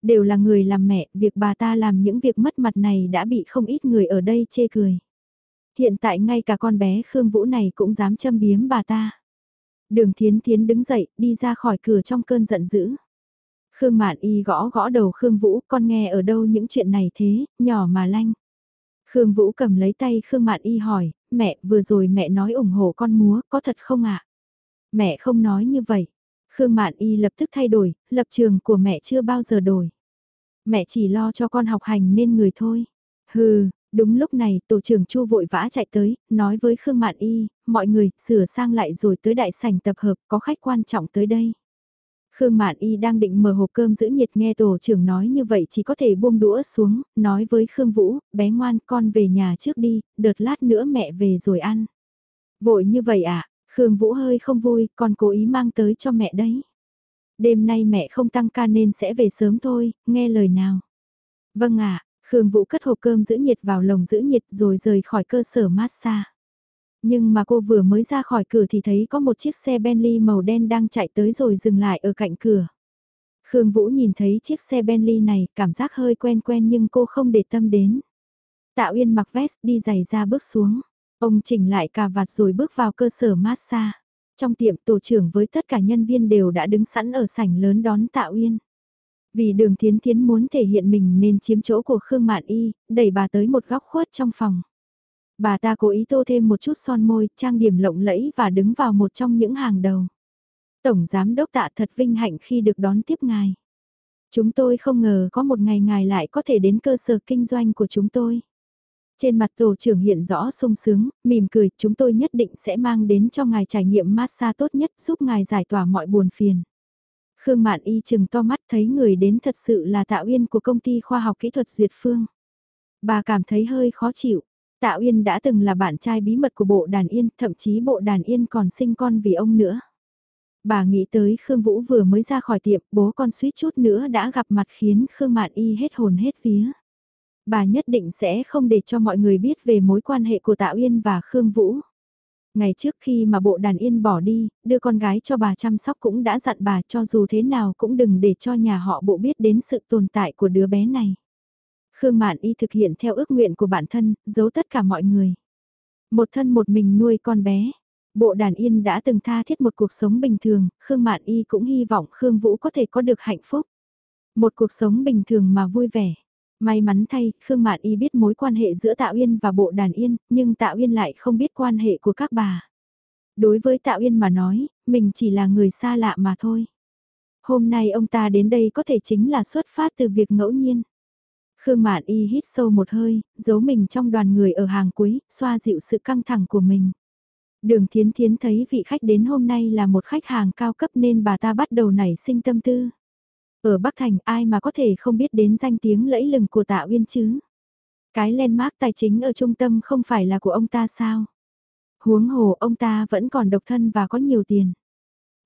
Đều là người làm mẹ, việc bà ta làm những việc mất mặt này đã bị không ít người ở đây chê cười. Hiện tại ngay cả con bé Khương Vũ này cũng dám châm biếm bà ta. Đường thiến thiến đứng dậy, đi ra khỏi cửa trong cơn giận dữ. Khương Mạn Y gõ gõ đầu Khương Vũ, con nghe ở đâu những chuyện này thế, nhỏ mà lanh. Khương Vũ cầm lấy tay Khương Mạn Y hỏi, mẹ vừa rồi mẹ nói ủng hộ con múa, có thật không ạ? Mẹ không nói như vậy. Khương Mạn Y lập tức thay đổi, lập trường của mẹ chưa bao giờ đổi. Mẹ chỉ lo cho con học hành nên người thôi. Hừ, đúng lúc này tổ trưởng Chu vội vã chạy tới, nói với Khương Mạn Y, mọi người sửa sang lại rồi tới đại sảnh tập hợp có khách quan trọng tới đây. Khương Mạn Y đang định mở hộp cơm giữ nhiệt nghe tổ trưởng nói như vậy chỉ có thể buông đũa xuống, nói với Khương Vũ, bé ngoan con về nhà trước đi, đợt lát nữa mẹ về rồi ăn. Vội như vậy à, Khương Vũ hơi không vui, con cố ý mang tới cho mẹ đấy. Đêm nay mẹ không tăng ca nên sẽ về sớm thôi, nghe lời nào. Vâng ạ, Khương Vũ cất hộp cơm giữ nhiệt vào lồng giữ nhiệt rồi rời khỏi cơ sở massage. Nhưng mà cô vừa mới ra khỏi cửa thì thấy có một chiếc xe Bentley màu đen đang chạy tới rồi dừng lại ở cạnh cửa. Khương Vũ nhìn thấy chiếc xe Bentley này, cảm giác hơi quen quen nhưng cô không để tâm đến. Tạ Uyên mặc vest đi giày ra bước xuống. Ông chỉnh lại cà vạt rồi bước vào cơ sở massage. Trong tiệm tổ trưởng với tất cả nhân viên đều đã đứng sẵn ở sảnh lớn đón Tạ Uyên. Vì đường thiến thiến muốn thể hiện mình nên chiếm chỗ của Khương Mạn Y, đẩy bà tới một góc khuất trong phòng. Bà ta cố ý tô thêm một chút son môi, trang điểm lộng lẫy và đứng vào một trong những hàng đầu. Tổng Giám Đốc Tạ thật vinh hạnh khi được đón tiếp ngài. Chúng tôi không ngờ có một ngày ngài lại có thể đến cơ sở kinh doanh của chúng tôi. Trên mặt tổ trưởng hiện rõ sung sướng, mỉm cười, chúng tôi nhất định sẽ mang đến cho ngài trải nghiệm massage tốt nhất giúp ngài giải tỏa mọi buồn phiền. Khương Mạn Y chừng to mắt thấy người đến thật sự là Tạ Uyên của công ty khoa học kỹ thuật Duyệt Phương. Bà cảm thấy hơi khó chịu. Tạ Uyên đã từng là bạn trai bí mật của bộ đàn yên, thậm chí bộ đàn yên còn sinh con vì ông nữa. Bà nghĩ tới Khương Vũ vừa mới ra khỏi tiệm, bố con suýt chút nữa đã gặp mặt khiến Khương Mạn Y hết hồn hết vía. Bà nhất định sẽ không để cho mọi người biết về mối quan hệ của Tạ Uyên và Khương Vũ. Ngày trước khi mà bộ đàn yên bỏ đi, đưa con gái cho bà chăm sóc cũng đã dặn bà cho dù thế nào cũng đừng để cho nhà họ bộ biết đến sự tồn tại của đứa bé này. Khương Mạn Y thực hiện theo ước nguyện của bản thân, giấu tất cả mọi người. Một thân một mình nuôi con bé. Bộ đàn yên đã từng tha thiết một cuộc sống bình thường, Khương Mạn Y cũng hy vọng Khương Vũ có thể có được hạnh phúc. Một cuộc sống bình thường mà vui vẻ. May mắn thay, Khương Mạn Y biết mối quan hệ giữa Tạ Uyên và bộ đàn yên, nhưng Tạ Uyên lại không biết quan hệ của các bà. Đối với Tạ Uyên mà nói, mình chỉ là người xa lạ mà thôi. Hôm nay ông ta đến đây có thể chính là xuất phát từ việc ngẫu nhiên. Khương Mạn Y hít sâu một hơi, giấu mình trong đoàn người ở hàng cuối, xoa dịu sự căng thẳng của mình. Đường Thiến Thiến thấy vị khách đến hôm nay là một khách hàng cao cấp nên bà ta bắt đầu nảy sinh tâm tư. Ở Bắc Thành ai mà có thể không biết đến danh tiếng lẫy lừng của Tạ Uyên chứ? Cái landmark tài chính ở trung tâm không phải là của ông ta sao? Huống hồ ông ta vẫn còn độc thân và có nhiều tiền.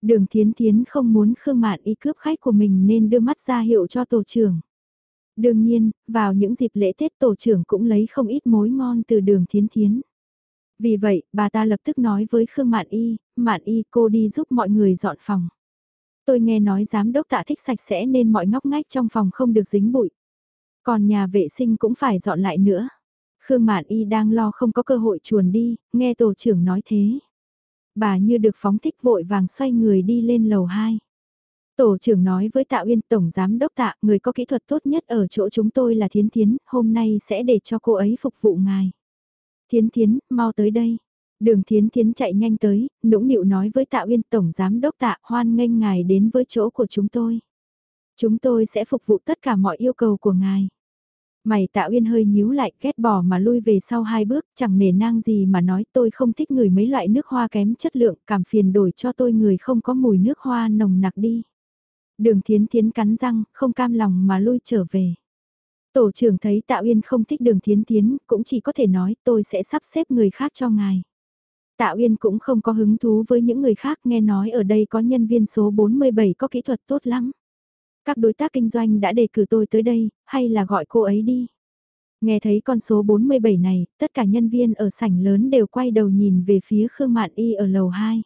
Đường Thiến Thiến không muốn Khương Mạn y cướp khách của mình nên đưa mắt ra hiệu cho tổ trưởng. Đương nhiên, vào những dịp lễ Tết tổ trưởng cũng lấy không ít mối ngon từ đường Thiến Thiến. Vì vậy, bà ta lập tức nói với Khương Mạn Y, Mạn Y cô đi giúp mọi người dọn phòng. Tôi nghe nói giám đốc tạ thích sạch sẽ nên mọi ngóc ngách trong phòng không được dính bụi. Còn nhà vệ sinh cũng phải dọn lại nữa. Khương Mạn Y đang lo không có cơ hội chuồn đi, nghe tổ trưởng nói thế. Bà như được phóng thích vội vàng xoay người đi lên lầu 2. Tổ trưởng nói với Tạ Uyên Tổng Giám Đốc Tạ, người có kỹ thuật tốt nhất ở chỗ chúng tôi là Thiến Thiến, hôm nay sẽ để cho cô ấy phục vụ ngài. Thiến Thiến, mau tới đây. Đường Thiến Thiến chạy nhanh tới, nũng nịu nói với Tạ Uyên Tổng Giám Đốc Tạ hoan nghênh ngài đến với chỗ của chúng tôi. Chúng tôi sẽ phục vụ tất cả mọi yêu cầu của ngài. Mày Tạ Uyên hơi nhíu lại ghét bỏ mà lui về sau hai bước, chẳng nể nang gì mà nói tôi không thích người mấy loại nước hoa kém chất lượng, cảm phiền đổi cho tôi người không có mùi nước hoa nồng nặc đi. Đường Thiến Thiến cắn răng, không cam lòng mà lui trở về. Tổ trưởng thấy Tạ Uyên không thích đường Thiến Thiến, cũng chỉ có thể nói tôi sẽ sắp xếp người khác cho ngài. Tạ Uyên cũng không có hứng thú với những người khác nghe nói ở đây có nhân viên số 47 có kỹ thuật tốt lắm. Các đối tác kinh doanh đã đề cử tôi tới đây, hay là gọi cô ấy đi. Nghe thấy con số 47 này, tất cả nhân viên ở sảnh lớn đều quay đầu nhìn về phía Khương Mạn Y ở lầu 2.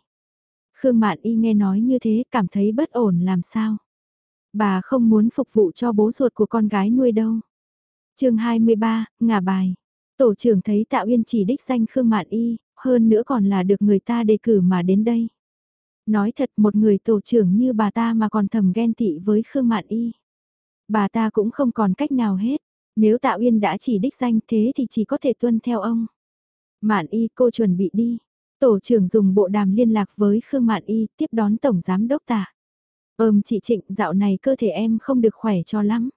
Khương Mạn Y nghe nói như thế cảm thấy bất ổn làm sao. Bà không muốn phục vụ cho bố ruột của con gái nuôi đâu. chương 23, ngả bài. Tổ trưởng thấy Tạ Uyên chỉ đích danh Khương Mạn Y, hơn nữa còn là được người ta đề cử mà đến đây. Nói thật một người tổ trưởng như bà ta mà còn thầm ghen tị với Khương Mạn Y. Bà ta cũng không còn cách nào hết, nếu Tạ Uyên đã chỉ đích danh thế thì chỉ có thể tuân theo ông. Mạn Y cô chuẩn bị đi. Tổ trưởng dùng bộ đàm liên lạc với Khương Mạn Y tiếp đón Tổng Giám Đốc Tạ. Ơm chị Trịnh dạo này cơ thể em không được khỏe cho lắm.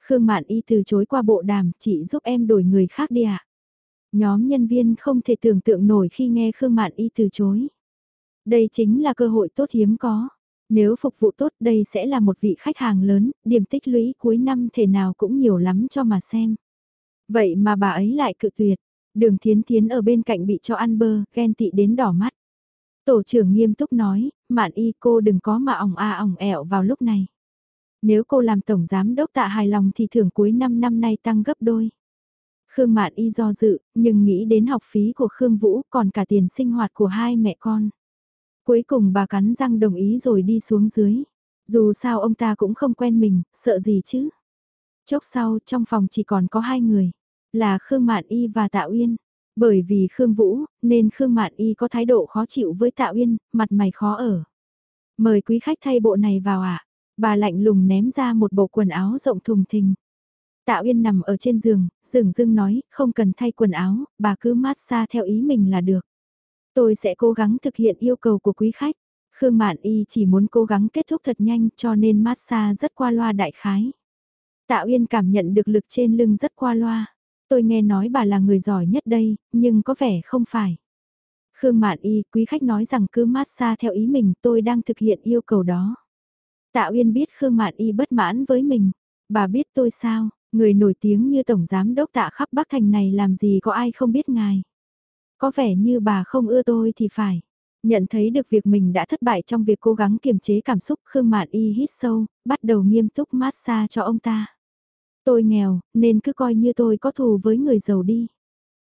Khương Mạn Y từ chối qua bộ đàm, chị giúp em đổi người khác đi ạ. À? Nhóm nhân viên không thể tưởng tượng nổi khi nghe Khương Mạn Y từ chối. Đây chính là cơ hội tốt hiếm có. Nếu phục vụ tốt đây sẽ là một vị khách hàng lớn, điểm tích lũy cuối năm thể nào cũng nhiều lắm cho mà xem. Vậy mà bà ấy lại cự tuyệt. Đường Thiến Thiến ở bên cạnh bị cho ăn bơ, ghen tị đến đỏ mắt. Tổ trưởng nghiêm túc nói, Mạn Y cô đừng có mà ỏng a à ỏng ẹo vào lúc này. Nếu cô làm tổng giám đốc tạ hài lòng thì thưởng cuối năm năm nay tăng gấp đôi. Khương Mạn Y do dự, nhưng nghĩ đến học phí của Khương Vũ còn cả tiền sinh hoạt của hai mẹ con. Cuối cùng bà cắn răng đồng ý rồi đi xuống dưới. Dù sao ông ta cũng không quen mình, sợ gì chứ. Chốc sau trong phòng chỉ còn có hai người, là Khương Mạn Y và Tạ Uyên. Bởi vì Khương Vũ, nên Khương Mạn Y có thái độ khó chịu với Tạ Uyên, mặt mày khó ở. Mời quý khách thay bộ này vào ạ. Bà lạnh lùng ném ra một bộ quần áo rộng thùng thình. Tạ Uyên nằm ở trên giường, dừng dưng nói, không cần thay quần áo, bà cứ mát xa theo ý mình là được. Tôi sẽ cố gắng thực hiện yêu cầu của quý khách. Khương Mạn Y chỉ muốn cố gắng kết thúc thật nhanh cho nên mát xa rất qua loa đại khái. Tạ Uyên cảm nhận được lực trên lưng rất qua loa. Tôi nghe nói bà là người giỏi nhất đây, nhưng có vẻ không phải. Khương Mạn Y, quý khách nói rằng cứ mát xa theo ý mình, tôi đang thực hiện yêu cầu đó. Tạ Uyên biết Khương Mạn Y bất mãn với mình. Bà biết tôi sao, người nổi tiếng như Tổng Giám Đốc Tạ khắp Bắc Thành này làm gì có ai không biết ngài. Có vẻ như bà không ưa tôi thì phải. Nhận thấy được việc mình đã thất bại trong việc cố gắng kiềm chế cảm xúc Khương Mạn Y hít sâu, bắt đầu nghiêm túc mát xa cho ông ta. Tôi nghèo, nên cứ coi như tôi có thù với người giàu đi.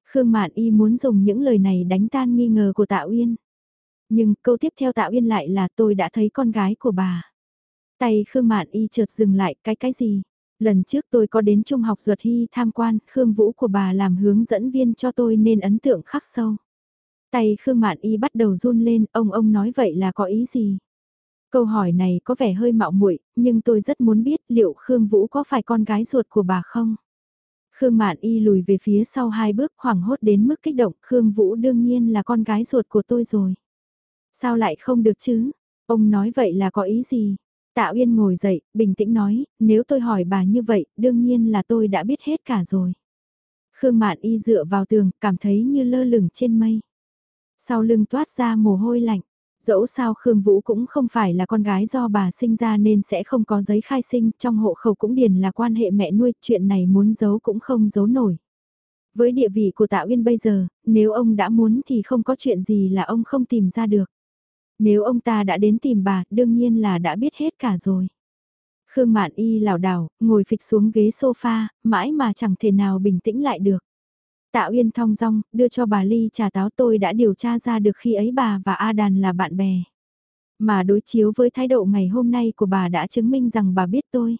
Khương Mạn Y muốn dùng những lời này đánh tan nghi ngờ của Tạ Uyên. Nhưng câu tiếp theo Tạ Uyên lại là tôi đã thấy con gái của bà. Tay Khương Mạn Y chợt dừng lại, cái cái gì? Lần trước tôi có đến trung học ruột hy tham quan, Khương Vũ của bà làm hướng dẫn viên cho tôi nên ấn tượng khắc sâu. Tay Khương Mạn Y bắt đầu run lên, ông ông nói vậy là có ý gì? Câu hỏi này có vẻ hơi mạo muội, nhưng tôi rất muốn biết liệu Khương Vũ có phải con gái ruột của bà không? Khương Mạn Y lùi về phía sau hai bước hoảng hốt đến mức kích động, Khương Vũ đương nhiên là con gái ruột của tôi rồi. Sao lại không được chứ? Ông nói vậy là có ý gì? Tạ Uyên ngồi dậy, bình tĩnh nói, nếu tôi hỏi bà như vậy, đương nhiên là tôi đã biết hết cả rồi. Khương Mạn Y dựa vào tường, cảm thấy như lơ lửng trên mây. Sau lưng toát ra mồ hôi lạnh. Dẫu sao Khương Vũ cũng không phải là con gái do bà sinh ra nên sẽ không có giấy khai sinh, trong hộ khẩu cũng điền là quan hệ mẹ nuôi, chuyện này muốn giấu cũng không giấu nổi. Với địa vị của Tạ Uyên bây giờ, nếu ông đã muốn thì không có chuyện gì là ông không tìm ra được. Nếu ông ta đã đến tìm bà, đương nhiên là đã biết hết cả rồi. Khương Mạn Y lảo đảo, ngồi phịch xuống ghế sofa, mãi mà chẳng thể nào bình tĩnh lại được. Tạ Uyên thong dong, đưa cho bà ly trà táo tôi đã điều tra ra được khi ấy bà và A Đàn là bạn bè. Mà đối chiếu với thái độ ngày hôm nay của bà đã chứng minh rằng bà biết tôi.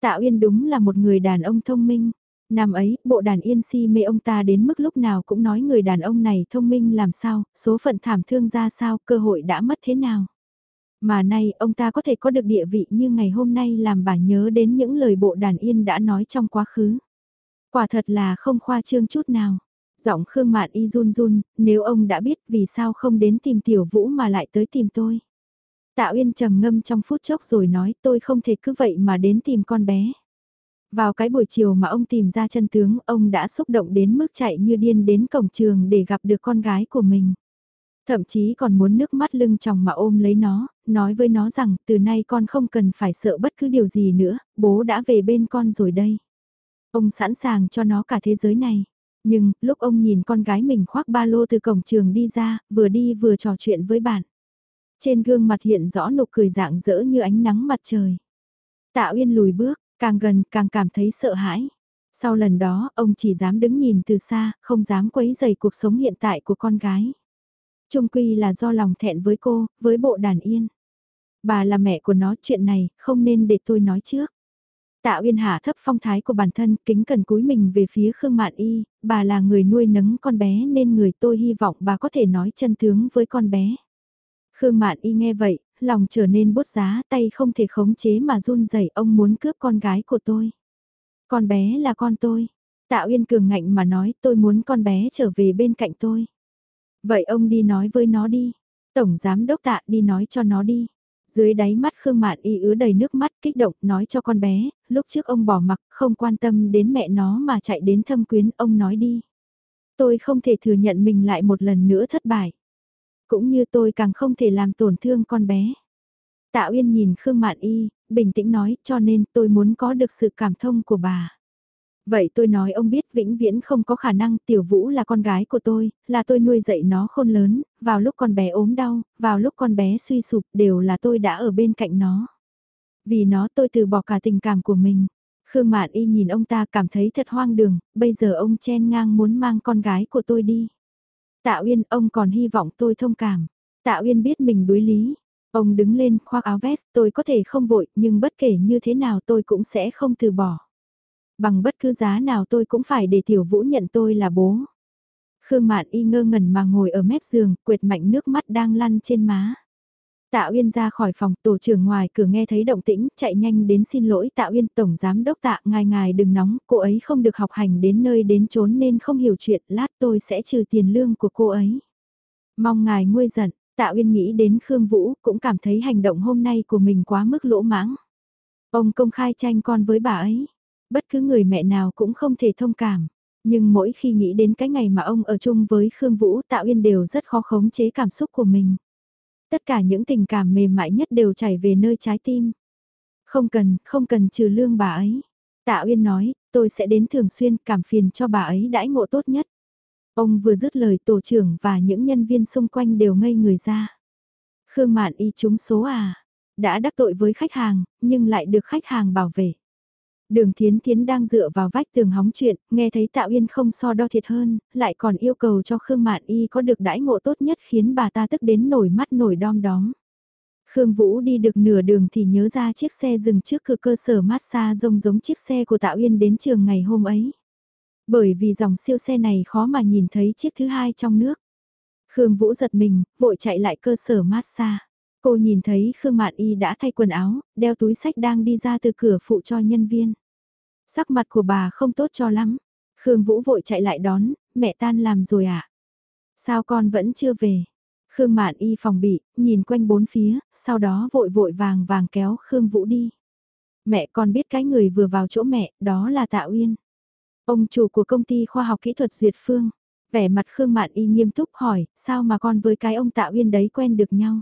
Tạ Uyên đúng là một người đàn ông thông minh. Năm ấy, bộ đàn yên si mê ông ta đến mức lúc nào cũng nói người đàn ông này thông minh làm sao, số phận thảm thương ra sao, cơ hội đã mất thế nào. Mà nay, ông ta có thể có được địa vị như ngày hôm nay làm bà nhớ đến những lời bộ đàn yên đã nói trong quá khứ. Quả thật là không khoa trương chút nào. Giọng Khương Mạn y run run, nếu ông đã biết vì sao không đến tìm Tiểu Vũ mà lại tới tìm tôi. Tạ Uyên trầm ngâm trong phút chốc rồi nói tôi không thể cứ vậy mà đến tìm con bé. Vào cái buổi chiều mà ông tìm ra chân tướng, ông đã xúc động đến mức chạy như điên đến cổng trường để gặp được con gái của mình. Thậm chí còn muốn nước mắt lưng tròng mà ôm lấy nó, nói với nó rằng từ nay con không cần phải sợ bất cứ điều gì nữa, bố đã về bên con rồi đây. Ông sẵn sàng cho nó cả thế giới này. Nhưng, lúc ông nhìn con gái mình khoác ba lô từ cổng trường đi ra, vừa đi vừa trò chuyện với bạn. Trên gương mặt hiện rõ nụ cười dạng dỡ như ánh nắng mặt trời. Tạ Uyên lùi bước, càng gần càng cảm thấy sợ hãi. Sau lần đó, ông chỉ dám đứng nhìn từ xa, không dám quấy rầy cuộc sống hiện tại của con gái. Trung quy là do lòng thẹn với cô, với bộ đàn yên. Bà là mẹ của nó chuyện này, không nên để tôi nói trước. Tạ Uyên hạ thấp phong thái của bản thân, kính cần cúi mình về phía Khương Mạn Y, bà là người nuôi nấng con bé nên người tôi hy vọng bà có thể nói chân tướng với con bé. Khương Mạn Y nghe vậy, lòng trở nên bút giá, tay không thể khống chế mà run rẩy ông muốn cướp con gái của tôi. Con bé là con tôi. Tạ Uyên cường ngạnh mà nói tôi muốn con bé trở về bên cạnh tôi. Vậy ông đi nói với nó đi. Tổng giám đốc tạ đi nói cho nó đi. Dưới đáy mắt Khương Mạn Y ứa đầy nước mắt kích động nói cho con bé, lúc trước ông bỏ mặc không quan tâm đến mẹ nó mà chạy đến thâm quyến ông nói đi. Tôi không thể thừa nhận mình lại một lần nữa thất bại. Cũng như tôi càng không thể làm tổn thương con bé. Tạ Uyên nhìn Khương Mạn Y, bình tĩnh nói cho nên tôi muốn có được sự cảm thông của bà. Vậy tôi nói ông biết vĩnh viễn không có khả năng tiểu vũ là con gái của tôi, là tôi nuôi dạy nó khôn lớn, vào lúc con bé ốm đau, vào lúc con bé suy sụp đều là tôi đã ở bên cạnh nó. Vì nó tôi từ bỏ cả tình cảm của mình. Khương Mạn Y nhìn ông ta cảm thấy thật hoang đường, bây giờ ông chen ngang muốn mang con gái của tôi đi. Tạ Uyên, ông còn hy vọng tôi thông cảm. Tạ Uyên biết mình đối lý. Ông đứng lên khoác áo vest, tôi có thể không vội, nhưng bất kể như thế nào tôi cũng sẽ không từ bỏ. Bằng bất cứ giá nào tôi cũng phải để Tiểu Vũ nhận tôi là bố. Khương Mạn Y ngơ ngẩn mà ngồi ở mép giường, quệt mạnh nước mắt đang lăn trên má. Tạ Uyên ra khỏi phòng, tổ trưởng ngoài cửa nghe thấy động tĩnh, chạy nhanh đến xin lỗi Tạ Uyên, tổng giám đốc Tạ, ngài ngài đừng nóng, cô ấy không được học hành đến nơi đến chốn nên không hiểu chuyện, lát tôi sẽ trừ tiền lương của cô ấy. Mong ngài nguôi giận, Tạ Uyên nghĩ đến Khương Vũ, cũng cảm thấy hành động hôm nay của mình quá mức lỗ mãng. Ông công khai tranh con với bà ấy, bất cứ người mẹ nào cũng không thể thông cảm. Nhưng mỗi khi nghĩ đến cái ngày mà ông ở chung với Khương Vũ tạo Uyên đều rất khó khống chế cảm xúc của mình. Tất cả những tình cảm mềm mại nhất đều chảy về nơi trái tim. Không cần, không cần trừ lương bà ấy. Tạ Uyên nói, tôi sẽ đến thường xuyên cảm phiền cho bà ấy đãi ngộ tốt nhất. Ông vừa dứt lời tổ trưởng và những nhân viên xung quanh đều ngây người ra. Khương Mạn y trúng số à, đã đắc tội với khách hàng, nhưng lại được khách hàng bảo vệ. Đường Thiến Thiến đang dựa vào vách tường hóng chuyện, nghe thấy Tạ Uyên không so đo thiệt hơn, lại còn yêu cầu cho Khương Mạn Y có được đãi ngộ tốt nhất khiến bà ta tức đến nổi mắt nổi đom đóm. Khương Vũ đi được nửa đường thì nhớ ra chiếc xe dừng trước cửa cơ sở massage rông giống chiếc xe của Tạ Uyên đến trường ngày hôm ấy. Bởi vì dòng siêu xe này khó mà nhìn thấy chiếc thứ hai trong nước. Khương Vũ giật mình, vội chạy lại cơ sở massage. Cô nhìn thấy Khương Mạn Y đã thay quần áo, đeo túi sách đang đi ra từ cửa phụ cho nhân viên. Sắc mặt của bà không tốt cho lắm. Khương Vũ vội chạy lại đón, mẹ tan làm rồi à? Sao con vẫn chưa về? Khương Mạn Y phòng bị, nhìn quanh bốn phía, sau đó vội vội vàng vàng kéo Khương Vũ đi. Mẹ con biết cái người vừa vào chỗ mẹ, đó là Tạ Uyên. Ông chủ của công ty khoa học kỹ thuật Duyệt Phương. Vẻ mặt Khương Mạn Y nghiêm túc hỏi, sao mà con với cái ông Tạ Uyên đấy quen được nhau?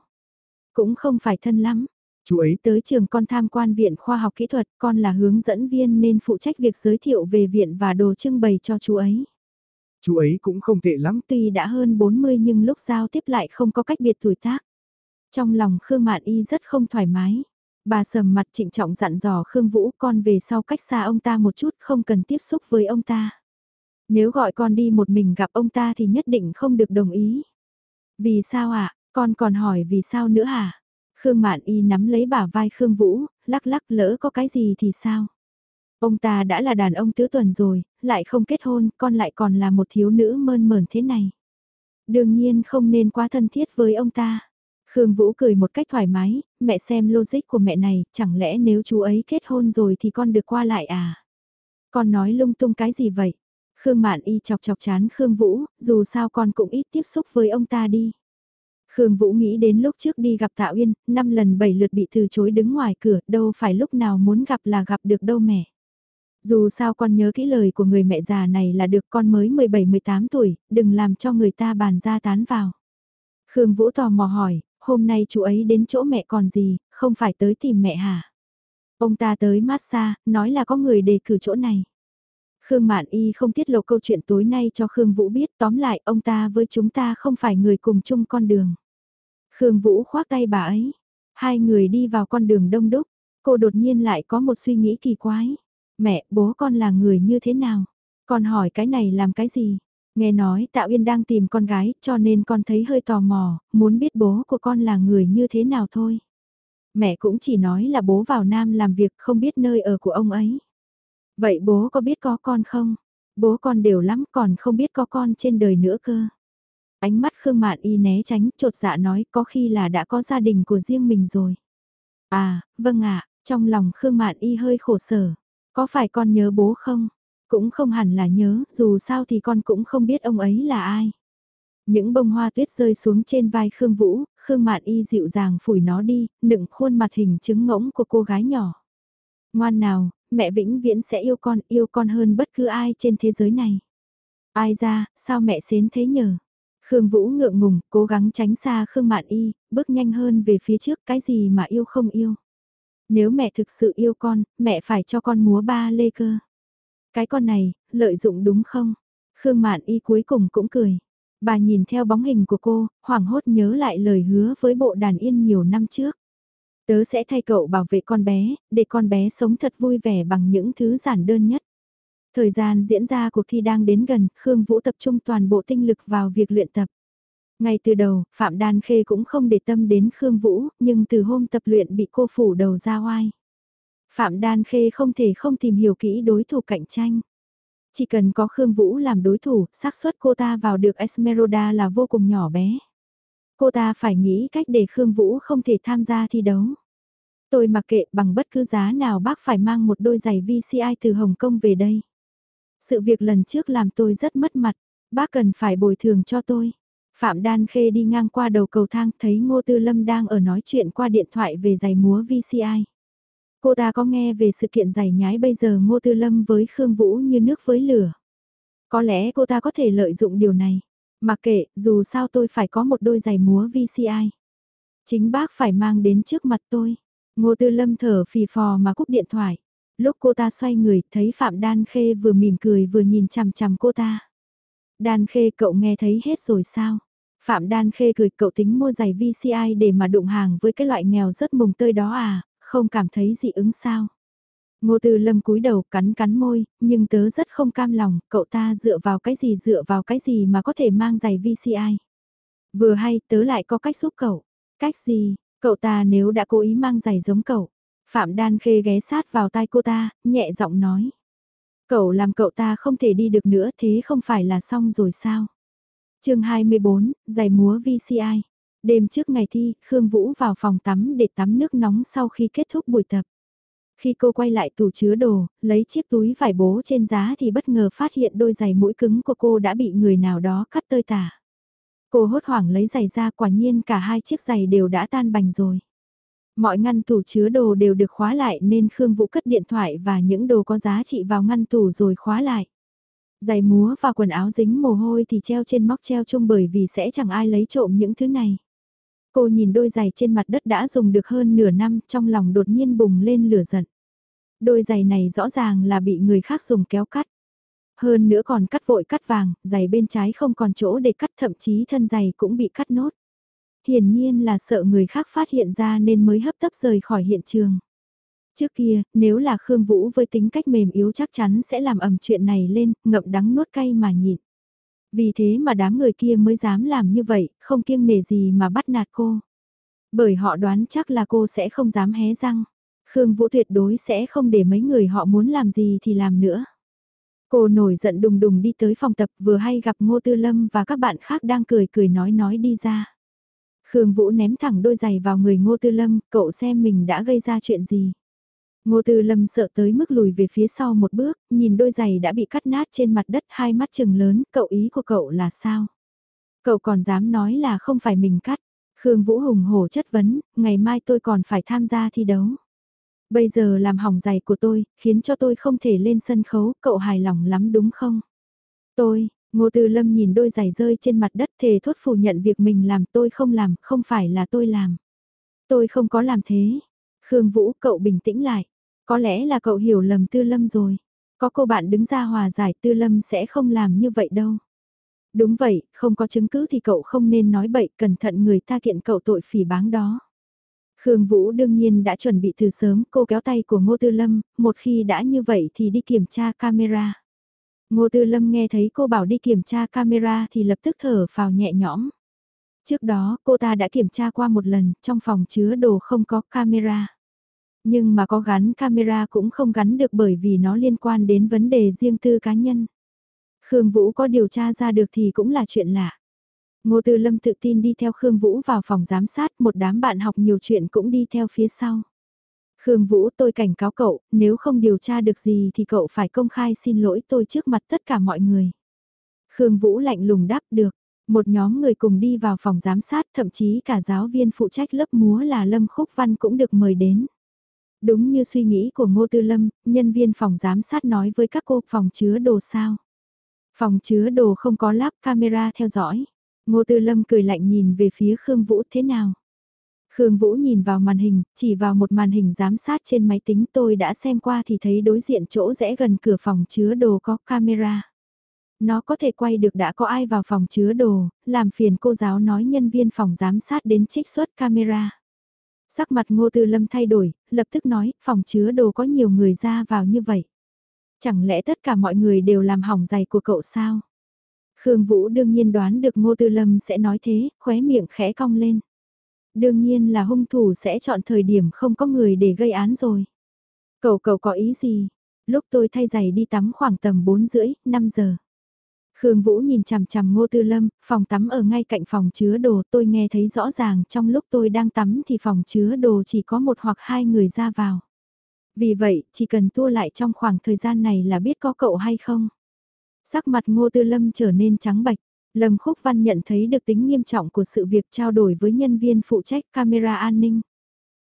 Cũng không phải thân lắm. Chú ấy tới trường con tham quan viện khoa học kỹ thuật, con là hướng dẫn viên nên phụ trách việc giới thiệu về viện và đồ trưng bày cho chú ấy. Chú ấy cũng không tệ lắm. Tuy đã hơn 40 nhưng lúc giao tiếp lại không có cách biệt tuổi tác. Trong lòng Khương Mạn Y rất không thoải mái. Bà sầm mặt trịnh trọng dặn dò Khương Vũ con về sau cách xa ông ta một chút không cần tiếp xúc với ông ta. Nếu gọi con đi một mình gặp ông ta thì nhất định không được đồng ý. Vì sao ạ, con còn hỏi vì sao nữa hả? Khương Mạn Y nắm lấy bả vai Khương Vũ, lắc lắc lỡ có cái gì thì sao? Ông ta đã là đàn ông tứ tuần rồi, lại không kết hôn, con lại còn là một thiếu nữ mơn mởn thế này. Đương nhiên không nên quá thân thiết với ông ta. Khương Vũ cười một cách thoải mái, mẹ xem logic của mẹ này, chẳng lẽ nếu chú ấy kết hôn rồi thì con được qua lại à? Con nói lung tung cái gì vậy? Khương Mạn Y chọc chọc chán Khương Vũ, dù sao con cũng ít tiếp xúc với ông ta đi. Khương Vũ nghĩ đến lúc trước đi gặp Tạ Uyên, năm lần bảy lượt bị từ chối đứng ngoài cửa, đâu phải lúc nào muốn gặp là gặp được đâu mẹ. Dù sao con nhớ kỹ lời của người mẹ già này là được con mới 17-18 tuổi, đừng làm cho người ta bàn ra tán vào. Khương Vũ tò mò hỏi, hôm nay chú ấy đến chỗ mẹ còn gì, không phải tới tìm mẹ hả? Ông ta tới massage, nói là có người đề cử chỗ này. Khương Mạn Y không tiết lộ câu chuyện tối nay cho Khương Vũ biết, tóm lại ông ta với chúng ta không phải người cùng chung con đường. Khương Vũ khoác tay bà ấy. Hai người đi vào con đường đông đúc. Cô đột nhiên lại có một suy nghĩ kỳ quái. Mẹ, bố con là người như thế nào? Con hỏi cái này làm cái gì? Nghe nói Tạ Uyên đang tìm con gái cho nên con thấy hơi tò mò, muốn biết bố của con là người như thế nào thôi. Mẹ cũng chỉ nói là bố vào Nam làm việc không biết nơi ở của ông ấy. Vậy bố có biết có con không? Bố con đều lắm còn không biết có con trên đời nữa cơ. Ánh mắt Khương Mạn Y né tránh, trột dạ nói có khi là đã có gia đình của riêng mình rồi. À, vâng ạ, trong lòng Khương Mạn Y hơi khổ sở. Có phải con nhớ bố không? Cũng không hẳn là nhớ, dù sao thì con cũng không biết ông ấy là ai. Những bông hoa tuyết rơi xuống trên vai Khương Vũ, Khương Mạn Y dịu dàng phủi nó đi, nựng khuôn mặt hình trứng ngỗng của cô gái nhỏ. Ngoan nào, mẹ vĩnh viễn sẽ yêu con, yêu con hơn bất cứ ai trên thế giới này. Ai ra, sao mẹ xến thế nhờ? Khương Vũ ngượng ngùng, cố gắng tránh xa Khương Mạn Y, bước nhanh hơn về phía trước cái gì mà yêu không yêu. Nếu mẹ thực sự yêu con, mẹ phải cho con múa ba lê cơ. Cái con này, lợi dụng đúng không? Khương Mạn Y cuối cùng cũng cười. Bà nhìn theo bóng hình của cô, hoảng hốt nhớ lại lời hứa với bộ đàn yên nhiều năm trước. Tớ sẽ thay cậu bảo vệ con bé, để con bé sống thật vui vẻ bằng những thứ giản đơn nhất. Thời gian diễn ra cuộc thi đang đến gần, Khương Vũ tập trung toàn bộ tinh lực vào việc luyện tập. Ngay từ đầu, Phạm Đan Khê cũng không để tâm đến Khương Vũ, nhưng từ hôm tập luyện bị cô phủ đầu ra oai. Phạm Đan Khê không thể không tìm hiểu kỹ đối thủ cạnh tranh. Chỉ cần có Khương Vũ làm đối thủ, xác suất cô ta vào được Esmeralda là vô cùng nhỏ bé. Cô ta phải nghĩ cách để Khương Vũ không thể tham gia thi đấu. Tôi mặc kệ bằng bất cứ giá nào bác phải mang một đôi giày VCI từ Hồng Kông về đây. Sự việc lần trước làm tôi rất mất mặt, bác cần phải bồi thường cho tôi. Phạm Đan Khê đi ngang qua đầu cầu thang thấy Ngô Tư Lâm đang ở nói chuyện qua điện thoại về giày múa VCI. Cô ta có nghe về sự kiện giày nhái bây giờ Ngô Tư Lâm với Khương Vũ như nước với lửa. Có lẽ cô ta có thể lợi dụng điều này. Mặc kệ, dù sao tôi phải có một đôi giày múa VCI. Chính bác phải mang đến trước mặt tôi. Ngô Tư Lâm thở phì phò mà cúp điện thoại. Lúc cô ta xoay người, thấy Phạm Đan Khê vừa mỉm cười vừa nhìn chằm chằm cô ta. Đan Khê cậu nghe thấy hết rồi sao? Phạm Đan Khê cười cậu tính mua giày VCI để mà đụng hàng với cái loại nghèo rất mùng tơi đó à, không cảm thấy dị ứng sao? Ngô Tư Lâm cúi đầu cắn cắn môi, nhưng tớ rất không cam lòng, cậu ta dựa vào cái gì dựa vào cái gì mà có thể mang giày VCI. Vừa hay tớ lại có cách giúp cậu. Cách gì, cậu ta nếu đã cố ý mang giày giống cậu. Phạm Đan Khê ghé sát vào tai cô ta, nhẹ giọng nói. Cậu làm cậu ta không thể đi được nữa thế không phải là xong rồi sao? chương 24, giày múa VCI. Đêm trước ngày thi, Khương Vũ vào phòng tắm để tắm nước nóng sau khi kết thúc buổi tập. Khi cô quay lại tủ chứa đồ, lấy chiếc túi vải bố trên giá thì bất ngờ phát hiện đôi giày mũi cứng của cô đã bị người nào đó cắt tơi tả. Cô hốt hoảng lấy giày ra quả nhiên cả hai chiếc giày đều đã tan bành rồi. Mọi ngăn tủ chứa đồ đều được khóa lại nên Khương Vũ cất điện thoại và những đồ có giá trị vào ngăn tủ rồi khóa lại. Giày múa và quần áo dính mồ hôi thì treo trên móc treo chung bởi vì sẽ chẳng ai lấy trộm những thứ này. Cô nhìn đôi giày trên mặt đất đã dùng được hơn nửa năm trong lòng đột nhiên bùng lên lửa giận. Đôi giày này rõ ràng là bị người khác dùng kéo cắt. Hơn nữa còn cắt vội cắt vàng, giày bên trái không còn chỗ để cắt thậm chí thân giày cũng bị cắt nốt. Hiển nhiên là sợ người khác phát hiện ra nên mới hấp tấp rời khỏi hiện trường. Trước kia, nếu là Khương Vũ với tính cách mềm yếu chắc chắn sẽ làm ầm chuyện này lên, ngậm đắng nuốt cay mà nhịn. Vì thế mà đám người kia mới dám làm như vậy, không kiêng nể gì mà bắt nạt cô. Bởi họ đoán chắc là cô sẽ không dám hé răng. Khương Vũ tuyệt đối sẽ không để mấy người họ muốn làm gì thì làm nữa. Cô nổi giận đùng đùng đi tới phòng tập vừa hay gặp Ngô Tư Lâm và các bạn khác đang cười cười nói nói đi ra. Khương Vũ ném thẳng đôi giày vào người Ngô Tư Lâm, cậu xem mình đã gây ra chuyện gì. Ngô Tư Lâm sợ tới mức lùi về phía sau một bước, nhìn đôi giày đã bị cắt nát trên mặt đất hai mắt trừng lớn, cậu ý của cậu là sao? Cậu còn dám nói là không phải mình cắt. Khương Vũ Hùng hổ chất vấn, ngày mai tôi còn phải tham gia thi đấu. Bây giờ làm hỏng giày của tôi, khiến cho tôi không thể lên sân khấu, cậu hài lòng lắm đúng không? Tôi, Ngô Tư Lâm nhìn đôi giày rơi trên mặt đất thề thốt phủ nhận việc mình làm tôi không làm, không phải là tôi làm. Tôi không có làm thế. Khương Vũ cậu bình tĩnh lại. Có lẽ là cậu hiểu lầm Tư Lâm rồi. Có cô bạn đứng ra hòa giải Tư Lâm sẽ không làm như vậy đâu. Đúng vậy, không có chứng cứ thì cậu không nên nói bậy, cẩn thận người ta kiện cậu tội phỉ báng đó. Khương Vũ đương nhiên đã chuẩn bị từ sớm, cô kéo tay của Ngô Tư Lâm, một khi đã như vậy thì đi kiểm tra camera. Ngô Tư Lâm nghe thấy cô bảo đi kiểm tra camera thì lập tức thở phào nhẹ nhõm. Trước đó cô ta đã kiểm tra qua một lần, trong phòng chứa đồ không có camera. Nhưng mà có gắn camera cũng không gắn được bởi vì nó liên quan đến vấn đề riêng tư cá nhân. Khương Vũ có điều tra ra được thì cũng là chuyện lạ. Ngô Tư Lâm tự tin đi theo Khương Vũ vào phòng giám sát, một đám bạn học nhiều chuyện cũng đi theo phía sau. Khương Vũ tôi cảnh cáo cậu, nếu không điều tra được gì thì cậu phải công khai xin lỗi tôi trước mặt tất cả mọi người. Khương Vũ lạnh lùng đáp được, một nhóm người cùng đi vào phòng giám sát thậm chí cả giáo viên phụ trách lớp múa là Lâm Khúc Văn cũng được mời đến. Đúng như suy nghĩ của Ngô Tư Lâm, nhân viên phòng giám sát nói với các cô phòng chứa đồ sao. Phòng chứa đồ không có lắp camera theo dõi. Ngô Tư Lâm cười lạnh nhìn về phía Khương Vũ thế nào. Khương Vũ nhìn vào màn hình, chỉ vào một màn hình giám sát trên máy tính tôi đã xem qua thì thấy đối diện chỗ rẽ gần cửa phòng chứa đồ có camera. Nó có thể quay được đã có ai vào phòng chứa đồ, làm phiền cô giáo nói nhân viên phòng giám sát đến trích xuất camera. Sắc mặt ngô tư lâm thay đổi, lập tức nói, phòng chứa đồ có nhiều người ra vào như vậy. Chẳng lẽ tất cả mọi người đều làm hỏng giày của cậu sao? Khương Vũ đương nhiên đoán được ngô tư lâm sẽ nói thế, khóe miệng khẽ cong lên. Đương nhiên là hung thủ sẽ chọn thời điểm không có người để gây án rồi. Cậu cậu có ý gì? Lúc tôi thay giày đi tắm khoảng tầm 4 rưỡi, 5 giờ. Khương Vũ nhìn chằm chằm Ngô Tư Lâm, phòng tắm ở ngay cạnh phòng chứa đồ tôi nghe thấy rõ ràng trong lúc tôi đang tắm thì phòng chứa đồ chỉ có một hoặc hai người ra vào. Vì vậy, chỉ cần tua lại trong khoảng thời gian này là biết có cậu hay không. Sắc mặt Ngô Tư Lâm trở nên trắng bạch. Lâm Khúc Văn nhận thấy được tính nghiêm trọng của sự việc trao đổi với nhân viên phụ trách camera an ninh.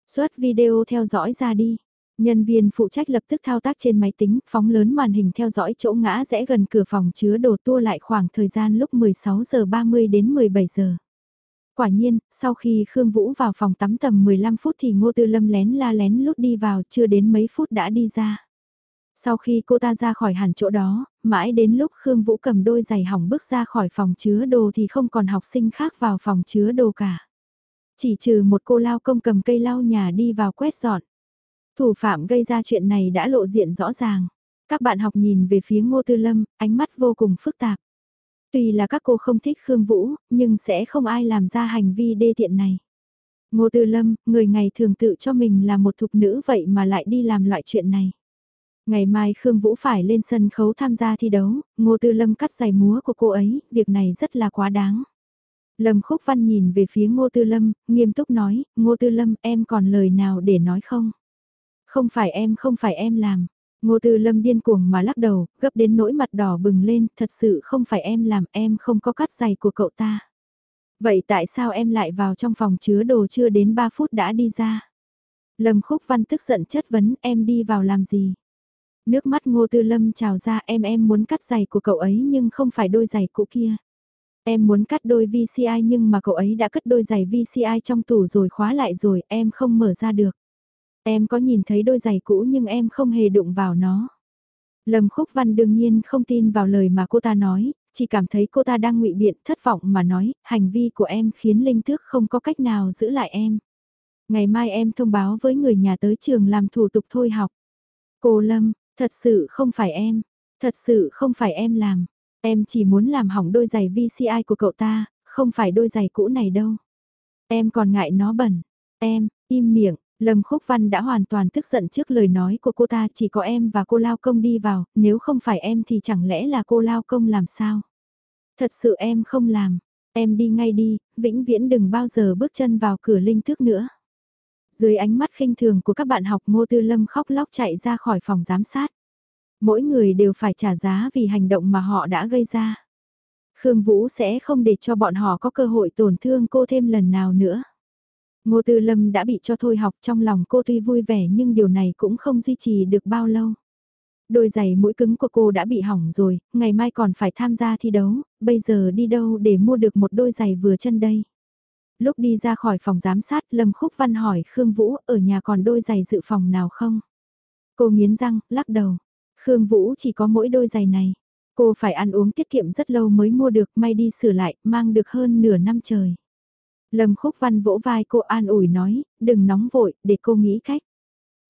Xuất video theo dõi ra đi. Nhân viên phụ trách lập tức thao tác trên máy tính, phóng lớn màn hình theo dõi chỗ ngã rẽ gần cửa phòng chứa đồ tua lại khoảng thời gian lúc 16 giờ 30 đến 17 giờ. Quả nhiên, sau khi Khương Vũ vào phòng tắm tầm 15 phút thì Ngô Tư Lâm lén la lén lút đi vào, chưa đến mấy phút đã đi ra. Sau khi cô ta ra khỏi hẳn chỗ đó, mãi đến lúc Khương Vũ cầm đôi giày hỏng bước ra khỏi phòng chứa đồ thì không còn học sinh khác vào phòng chứa đồ cả. Chỉ trừ một cô lao công cầm cây lau nhà đi vào quét dọn. Thủ phạm gây ra chuyện này đã lộ diện rõ ràng. Các bạn học nhìn về phía Ngô Tư Lâm, ánh mắt vô cùng phức tạp. Tuy là các cô không thích Khương Vũ, nhưng sẽ không ai làm ra hành vi đê tiện này. Ngô Tư Lâm, người ngày thường tự cho mình là một thục nữ vậy mà lại đi làm loại chuyện này. Ngày mai Khương Vũ phải lên sân khấu tham gia thi đấu, Ngô Tư Lâm cắt giày múa của cô ấy, việc này rất là quá đáng. Lâm Khúc Văn nhìn về phía Ngô Tư Lâm, nghiêm túc nói, Ngô Tư Lâm em còn lời nào để nói không? Không phải em không phải em làm. Ngô Tư Lâm điên cuồng mà lắc đầu, gấp đến nỗi mặt đỏ bừng lên, thật sự không phải em làm, em không có cắt giày của cậu ta. Vậy tại sao em lại vào trong phòng chứa đồ chưa đến 3 phút đã đi ra? Lâm Khúc Văn tức giận chất vấn em đi vào làm gì? Nước mắt Ngô Tư Lâm trào ra em em muốn cắt giày của cậu ấy nhưng không phải đôi giày cũ kia. Em muốn cắt đôi VCI nhưng mà cậu ấy đã cất đôi giày VCI trong tủ rồi khóa lại rồi em không mở ra được. Em có nhìn thấy đôi giày cũ nhưng em không hề đụng vào nó. Lâm Khúc Văn đương nhiên không tin vào lời mà cô ta nói, chỉ cảm thấy cô ta đang ngụy biện thất vọng mà nói, hành vi của em khiến Linh Tước không có cách nào giữ lại em. Ngày mai em thông báo với người nhà tới trường làm thủ tục thôi học. Cô Lâm, thật sự không phải em, thật sự không phải em làm. Em chỉ muốn làm hỏng đôi giày VCI của cậu ta, không phải đôi giày cũ này đâu. Em còn ngại nó bẩn. Em, im miệng, Lâm Khúc Văn đã hoàn toàn tức giận trước lời nói của cô ta chỉ có em và cô Lao Công đi vào, nếu không phải em thì chẳng lẽ là cô Lao Công làm sao? Thật sự em không làm, em đi ngay đi, vĩnh viễn đừng bao giờ bước chân vào cửa linh thức nữa. Dưới ánh mắt khinh thường của các bạn học Ngô Tư Lâm khóc lóc chạy ra khỏi phòng giám sát. Mỗi người đều phải trả giá vì hành động mà họ đã gây ra. Khương Vũ sẽ không để cho bọn họ có cơ hội tổn thương cô thêm lần nào nữa. Ngô Tư Lâm đã bị cho thôi học trong lòng cô tuy vui vẻ nhưng điều này cũng không duy trì được bao lâu. Đôi giày mũi cứng của cô đã bị hỏng rồi, ngày mai còn phải tham gia thi đấu, bây giờ đi đâu để mua được một đôi giày vừa chân đây. Lúc đi ra khỏi phòng giám sát Lâm Khúc Văn hỏi Khương Vũ ở nhà còn đôi giày dự phòng nào không? Cô nghiến răng, lắc đầu. Khương Vũ chỉ có mỗi đôi giày này. Cô phải ăn uống tiết kiệm rất lâu mới mua được, may đi sửa lại, mang được hơn nửa năm trời. Lâm Khúc Văn vỗ vai cô an ủi nói, đừng nóng vội, để cô nghĩ cách.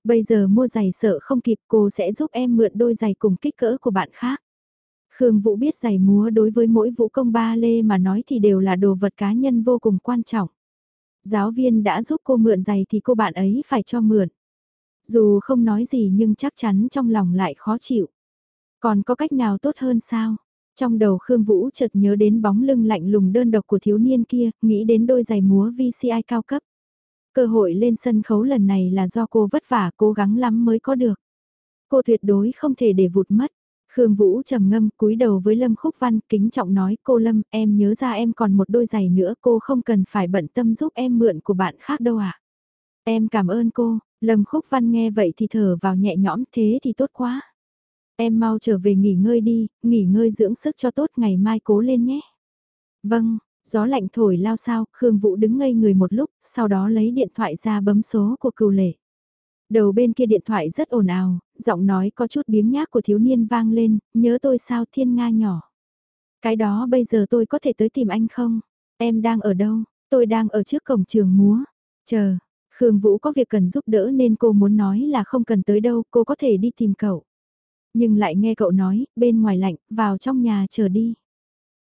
Bây giờ mua giày sợ không kịp cô sẽ giúp em mượn đôi giày cùng kích cỡ của bạn khác. Khương Vũ biết giày múa đối với mỗi vũ công ba lê mà nói thì đều là đồ vật cá nhân vô cùng quan trọng. Giáo viên đã giúp cô mượn giày thì cô bạn ấy phải cho mượn. Dù không nói gì nhưng chắc chắn trong lòng lại khó chịu. Còn có cách nào tốt hơn sao? Trong đầu Khương Vũ chợt nhớ đến bóng lưng lạnh lùng đơn độc của thiếu niên kia, nghĩ đến đôi giày múa VCI cao cấp. Cơ hội lên sân khấu lần này là do cô vất vả cố gắng lắm mới có được. Cô tuyệt đối không thể để vụt mất. Khương Vũ trầm ngâm cúi đầu với Lâm Khúc Văn kính trọng nói cô Lâm em nhớ ra em còn một đôi giày nữa cô không cần phải bận tâm giúp em mượn của bạn khác đâu ạ. À? Em cảm ơn cô, Lâm Khúc Văn nghe vậy thì thở vào nhẹ nhõm thế thì tốt quá. Em mau trở về nghỉ ngơi đi, nghỉ ngơi dưỡng sức cho tốt ngày mai cố lên nhé. Vâng, gió lạnh thổi lao sao, Khương Vũ đứng ngây người một lúc, sau đó lấy điện thoại ra bấm số của cừu lệ. Đầu bên kia điện thoại rất ồn ào, giọng nói có chút biếng nhác của thiếu niên vang lên, nhớ tôi sao thiên nga nhỏ. Cái đó bây giờ tôi có thể tới tìm anh không? Em đang ở đâu? Tôi đang ở trước cổng trường múa. Chờ, Khương Vũ có việc cần giúp đỡ nên cô muốn nói là không cần tới đâu, cô có thể đi tìm cậu. Nhưng lại nghe cậu nói, bên ngoài lạnh, vào trong nhà chờ đi.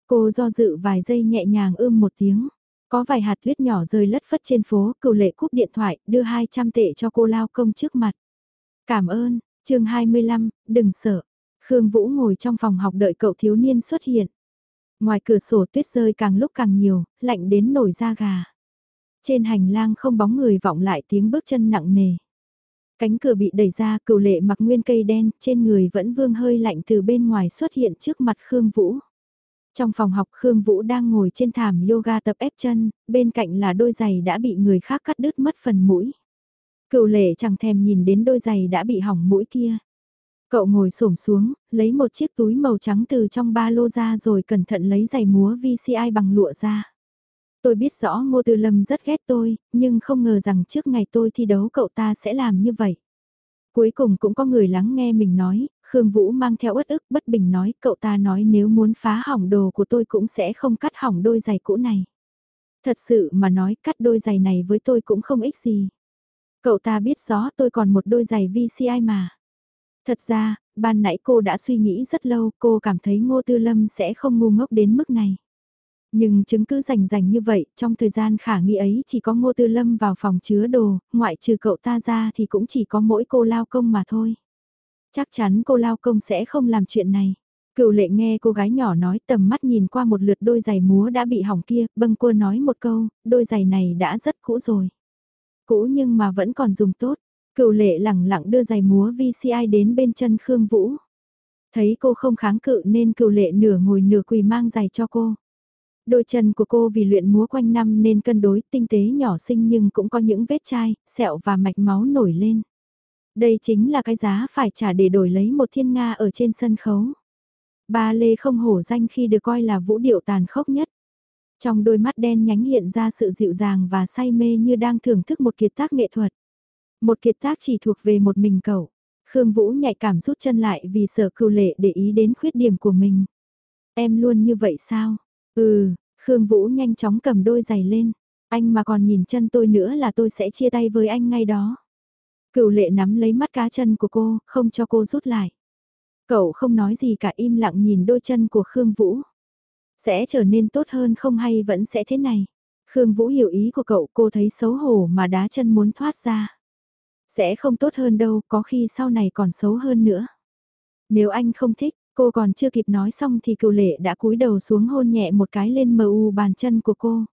Cô do dự vài giây nhẹ nhàng ưm một tiếng. Có vài hạt tuyết nhỏ rơi lất phất trên phố, cựu lệ cúp điện thoại, đưa 200 tệ cho cô lao công trước mặt. Cảm ơn, chương 25, đừng sợ. Khương Vũ ngồi trong phòng học đợi cậu thiếu niên xuất hiện. Ngoài cửa sổ tuyết rơi càng lúc càng nhiều, lạnh đến nổi da gà. Trên hành lang không bóng người vọng lại tiếng bước chân nặng nề. Cánh cửa bị đẩy ra, cựu lệ mặc nguyên cây đen, trên người vẫn vương hơi lạnh từ bên ngoài xuất hiện trước mặt Khương Vũ. Trong phòng học Khương Vũ đang ngồi trên thảm yoga tập ép chân, bên cạnh là đôi giày đã bị người khác cắt đứt mất phần mũi. Cựu lệ chẳng thèm nhìn đến đôi giày đã bị hỏng mũi kia. Cậu ngồi xổm xuống, lấy một chiếc túi màu trắng từ trong ba lô ra rồi cẩn thận lấy giày múa VCI bằng lụa ra. Tôi biết rõ Ngô Tư Lâm rất ghét tôi, nhưng không ngờ rằng trước ngày tôi thi đấu cậu ta sẽ làm như vậy. Cuối cùng cũng có người lắng nghe mình nói, Khương Vũ mang theo ớt ức bất bình nói cậu ta nói nếu muốn phá hỏng đồ của tôi cũng sẽ không cắt hỏng đôi giày cũ này. Thật sự mà nói cắt đôi giày này với tôi cũng không ích gì. Cậu ta biết rõ tôi còn một đôi giày VCI mà. Thật ra, ban nãy cô đã suy nghĩ rất lâu, cô cảm thấy Ngô Tư Lâm sẽ không ngu ngốc đến mức này. Nhưng chứng cứ rành rành như vậy, trong thời gian khả nghi ấy chỉ có Ngô Tư Lâm vào phòng chứa đồ, ngoại trừ cậu ta ra thì cũng chỉ có mỗi cô lao công mà thôi. Chắc chắn cô lao công sẽ không làm chuyện này. Cựu lệ nghe cô gái nhỏ nói tầm mắt nhìn qua một lượt đôi giày múa đã bị hỏng kia, bâng cua nói một câu, đôi giày này đã rất cũ rồi. Cũ nhưng mà vẫn còn dùng tốt. Cựu lệ lẳng lặng đưa giày múa VCI đến bên chân Khương Vũ. Thấy cô không kháng cự nên cựu lệ nửa ngồi nửa quỳ mang giày cho cô. Đôi chân của cô vì luyện múa quanh năm nên cân đối tinh tế nhỏ xinh nhưng cũng có những vết chai, sẹo và mạch máu nổi lên. Đây chính là cái giá phải trả để đổi lấy một thiên Nga ở trên sân khấu. Ba lê không hổ danh khi được coi là vũ điệu tàn khốc nhất. Trong đôi mắt đen nhánh hiện ra sự dịu dàng và say mê như đang thưởng thức một kiệt tác nghệ thuật. Một kiệt tác chỉ thuộc về một mình cậu. Khương Vũ nhạy cảm rút chân lại vì sợ cựu lệ để ý đến khuyết điểm của mình. Em luôn như vậy sao? Ừ, Khương Vũ nhanh chóng cầm đôi giày lên. Anh mà còn nhìn chân tôi nữa là tôi sẽ chia tay với anh ngay đó. Cựu lệ nắm lấy mắt cá chân của cô, không cho cô rút lại. Cậu không nói gì cả im lặng nhìn đôi chân của Khương Vũ. Sẽ trở nên tốt hơn không hay vẫn sẽ thế này. Khương Vũ hiểu ý của cậu cô thấy xấu hổ mà đá chân muốn thoát ra. Sẽ không tốt hơn đâu, có khi sau này còn xấu hơn nữa. Nếu anh không thích, cô còn chưa kịp nói xong thì cựu lệ đã cúi đầu xuống hôn nhẹ một cái lên mờ u bàn chân của cô.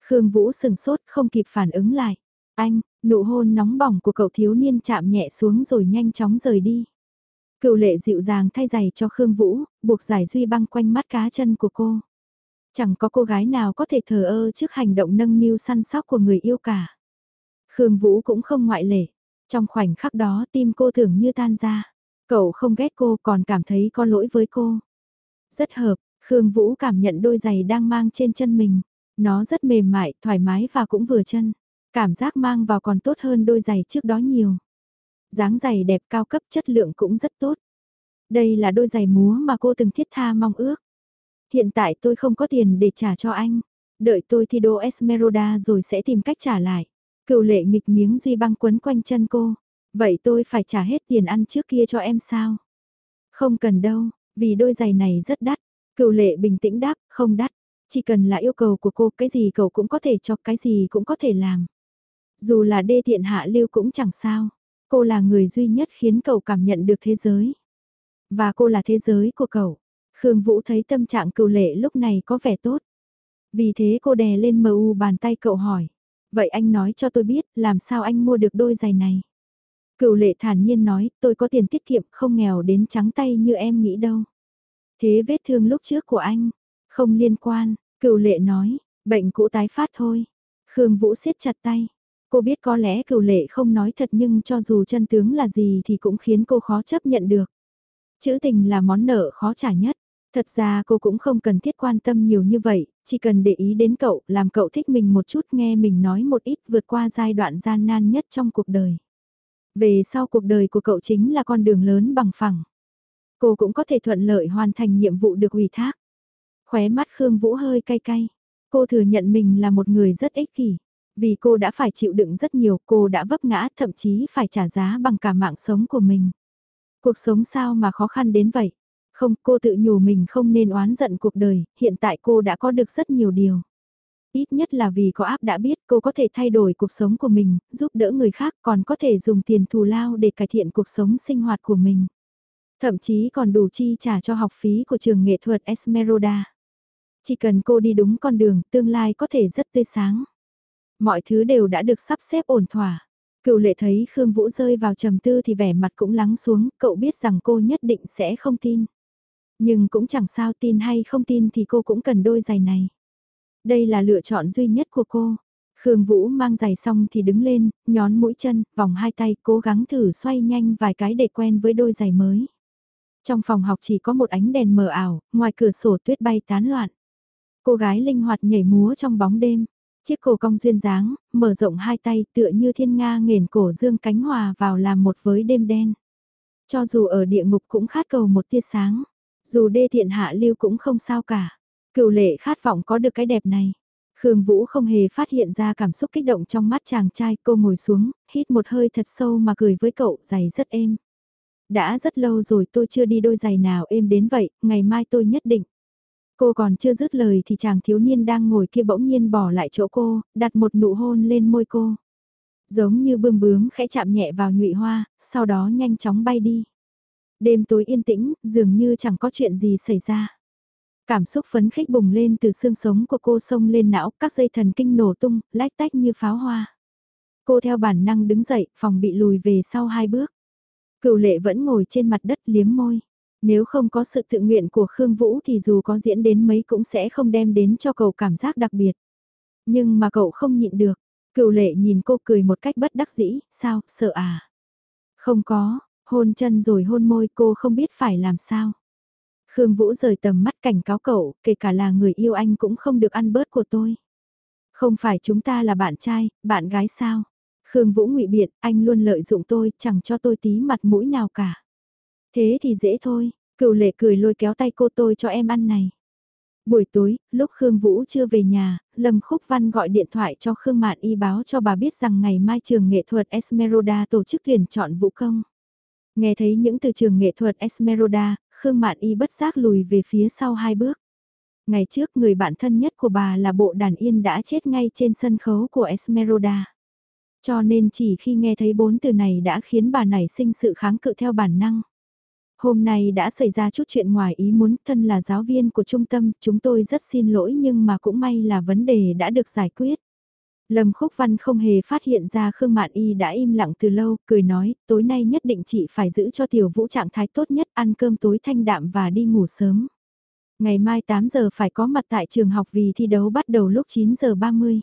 Khương Vũ sừng sốt không kịp phản ứng lại. Anh, nụ hôn nóng bỏng của cậu thiếu niên chạm nhẹ xuống rồi nhanh chóng rời đi. Cựu lệ dịu dàng thay giày cho Khương Vũ, buộc giải duy băng quanh mắt cá chân của cô. Chẳng có cô gái nào có thể thờ ơ trước hành động nâng niu săn sóc của người yêu cả. Khương Vũ cũng không ngoại lệ. Trong khoảnh khắc đó tim cô tưởng như tan ra. Cậu không ghét cô còn cảm thấy có lỗi với cô. Rất hợp, Khương Vũ cảm nhận đôi giày đang mang trên chân mình. Nó rất mềm mại, thoải mái và cũng vừa chân. Cảm giác mang vào còn tốt hơn đôi giày trước đó nhiều. dáng giày đẹp cao cấp chất lượng cũng rất tốt. Đây là đôi giày múa mà cô từng thiết tha mong ước. Hiện tại tôi không có tiền để trả cho anh. Đợi tôi thi đô Esmeralda rồi sẽ tìm cách trả lại. Cựu lệ nghịch miếng duy băng quấn quanh chân cô. Vậy tôi phải trả hết tiền ăn trước kia cho em sao? Không cần đâu, vì đôi giày này rất đắt. Cựu lệ bình tĩnh đáp, không đắt. Chỉ cần là yêu cầu của cô, cái gì cậu cũng có thể cho, cái gì cũng có thể làm. Dù là đê tiện hạ lưu cũng chẳng sao. Cô là người duy nhất khiến cậu cảm nhận được thế giới. Và cô là thế giới của cậu. Khương Vũ thấy tâm trạng cựu lệ lúc này có vẻ tốt. Vì thế cô đè lên mờ u bàn tay cậu hỏi. Vậy anh nói cho tôi biết, làm sao anh mua được đôi giày này? Cựu lệ thản nhiên nói, tôi có tiền tiết kiệm, không nghèo đến trắng tay như em nghĩ đâu. Thế vết thương lúc trước của anh, không liên quan, cựu lệ nói, bệnh cũ tái phát thôi. Khương Vũ siết chặt tay. Cô biết có lẽ cựu lệ không nói thật nhưng cho dù chân tướng là gì thì cũng khiến cô khó chấp nhận được. Chữ tình là món nợ khó trả nhất. Thật ra cô cũng không cần thiết quan tâm nhiều như vậy, chỉ cần để ý đến cậu, làm cậu thích mình một chút nghe mình nói một ít vượt qua giai đoạn gian nan nhất trong cuộc đời. Về sau cuộc đời của cậu chính là con đường lớn bằng phẳng. Cô cũng có thể thuận lợi hoàn thành nhiệm vụ được ủy thác. Khóe mắt Khương Vũ hơi cay cay. Cô thừa nhận mình là một người rất ích kỷ. Vì cô đã phải chịu đựng rất nhiều, cô đã vấp ngã, thậm chí phải trả giá bằng cả mạng sống của mình. Cuộc sống sao mà khó khăn đến vậy? Không, cô tự nhủ mình không nên oán giận cuộc đời, hiện tại cô đã có được rất nhiều điều. Ít nhất là vì có áp đã biết cô có thể thay đổi cuộc sống của mình, giúp đỡ người khác còn có thể dùng tiền thù lao để cải thiện cuộc sống sinh hoạt của mình. Thậm chí còn đủ chi trả cho học phí của trường nghệ thuật Esmeralda. Chỉ cần cô đi đúng con đường, tương lai có thể rất tươi sáng. Mọi thứ đều đã được sắp xếp ổn thỏa. Cựu lệ thấy Khương Vũ rơi vào trầm tư thì vẻ mặt cũng lắng xuống, cậu biết rằng cô nhất định sẽ không tin. Nhưng cũng chẳng sao tin hay không tin thì cô cũng cần đôi giày này. Đây là lựa chọn duy nhất của cô. Khương Vũ mang giày xong thì đứng lên, nhón mũi chân, vòng hai tay, cố gắng thử xoay nhanh vài cái để quen với đôi giày mới. Trong phòng học chỉ có một ánh đèn mờ ảo, ngoài cửa sổ tuyết bay tán loạn. Cô gái linh hoạt nhảy múa trong bóng đêm. Chiếc cổ cong duyên dáng, mở rộng hai tay tựa như thiên nga nghền cổ dương cánh hòa vào làm một với đêm đen. Cho dù ở địa ngục cũng khát cầu một tia sáng, dù đê thiện hạ lưu cũng không sao cả. Cựu lệ khát vọng có được cái đẹp này. Khương Vũ không hề phát hiện ra cảm xúc kích động trong mắt chàng trai, cô ngồi xuống, hít một hơi thật sâu mà cười với cậu, giày rất êm. Đã rất lâu rồi tôi chưa đi đôi giày nào êm đến vậy, ngày mai tôi nhất định. Cô còn chưa dứt lời thì chàng thiếu niên đang ngồi kia bỗng nhiên bỏ lại chỗ cô, đặt một nụ hôn lên môi cô. Giống như bươm bướm khẽ chạm nhẹ vào nhụy hoa, sau đó nhanh chóng bay đi. Đêm tối yên tĩnh, dường như chẳng có chuyện gì xảy ra. Cảm xúc phấn khích bùng lên từ xương sống của cô sông lên não, các dây thần kinh nổ tung, lách tách như pháo hoa. Cô theo bản năng đứng dậy, phòng bị lùi về sau hai bước. Cựu lệ vẫn ngồi trên mặt đất liếm môi. Nếu không có sự tự nguyện của Khương Vũ thì dù có diễn đến mấy cũng sẽ không đem đến cho cậu cảm giác đặc biệt. Nhưng mà cậu không nhịn được. Cựu lệ nhìn cô cười một cách bất đắc dĩ, sao, sợ à? Không có, hôn chân rồi hôn môi cô không biết phải làm sao. Khương Vũ rời tầm mắt cảnh cáo cậu, kể cả là người yêu anh cũng không được ăn bớt của tôi. Không phải chúng ta là bạn trai, bạn gái sao? Khương Vũ ngụy biện, anh luôn lợi dụng tôi, chẳng cho tôi tí mặt mũi nào cả. Thế thì dễ thôi, cựu lệ cười lôi kéo tay cô tôi cho em ăn này. Buổi tối, lúc Khương Vũ chưa về nhà, Lâm Khúc Văn gọi điện thoại cho Khương Mạn Y báo cho bà biết rằng ngày mai trường nghệ thuật Esmeralda tổ chức tuyển chọn vũ công. Nghe thấy những từ trường nghệ thuật Esmeralda, Khương Mạn Y bất giác lùi về phía sau hai bước. Ngày trước người bạn thân nhất của bà là bộ đàn yên đã chết ngay trên sân khấu của Esmeralda. Cho nên chỉ khi nghe thấy bốn từ này đã khiến bà nảy sinh sự kháng cự theo bản năng. Hôm nay đã xảy ra chút chuyện ngoài ý muốn, thân là giáo viên của trung tâm, chúng tôi rất xin lỗi nhưng mà cũng may là vấn đề đã được giải quyết. Lâm Khúc Văn không hề phát hiện ra Khương Mạn Y đã im lặng từ lâu, cười nói, tối nay nhất định chị phải giữ cho tiểu vũ trạng thái tốt nhất, ăn cơm tối thanh đạm và đi ngủ sớm. Ngày mai 8 giờ phải có mặt tại trường học vì thi đấu bắt đầu lúc 9 giờ 30.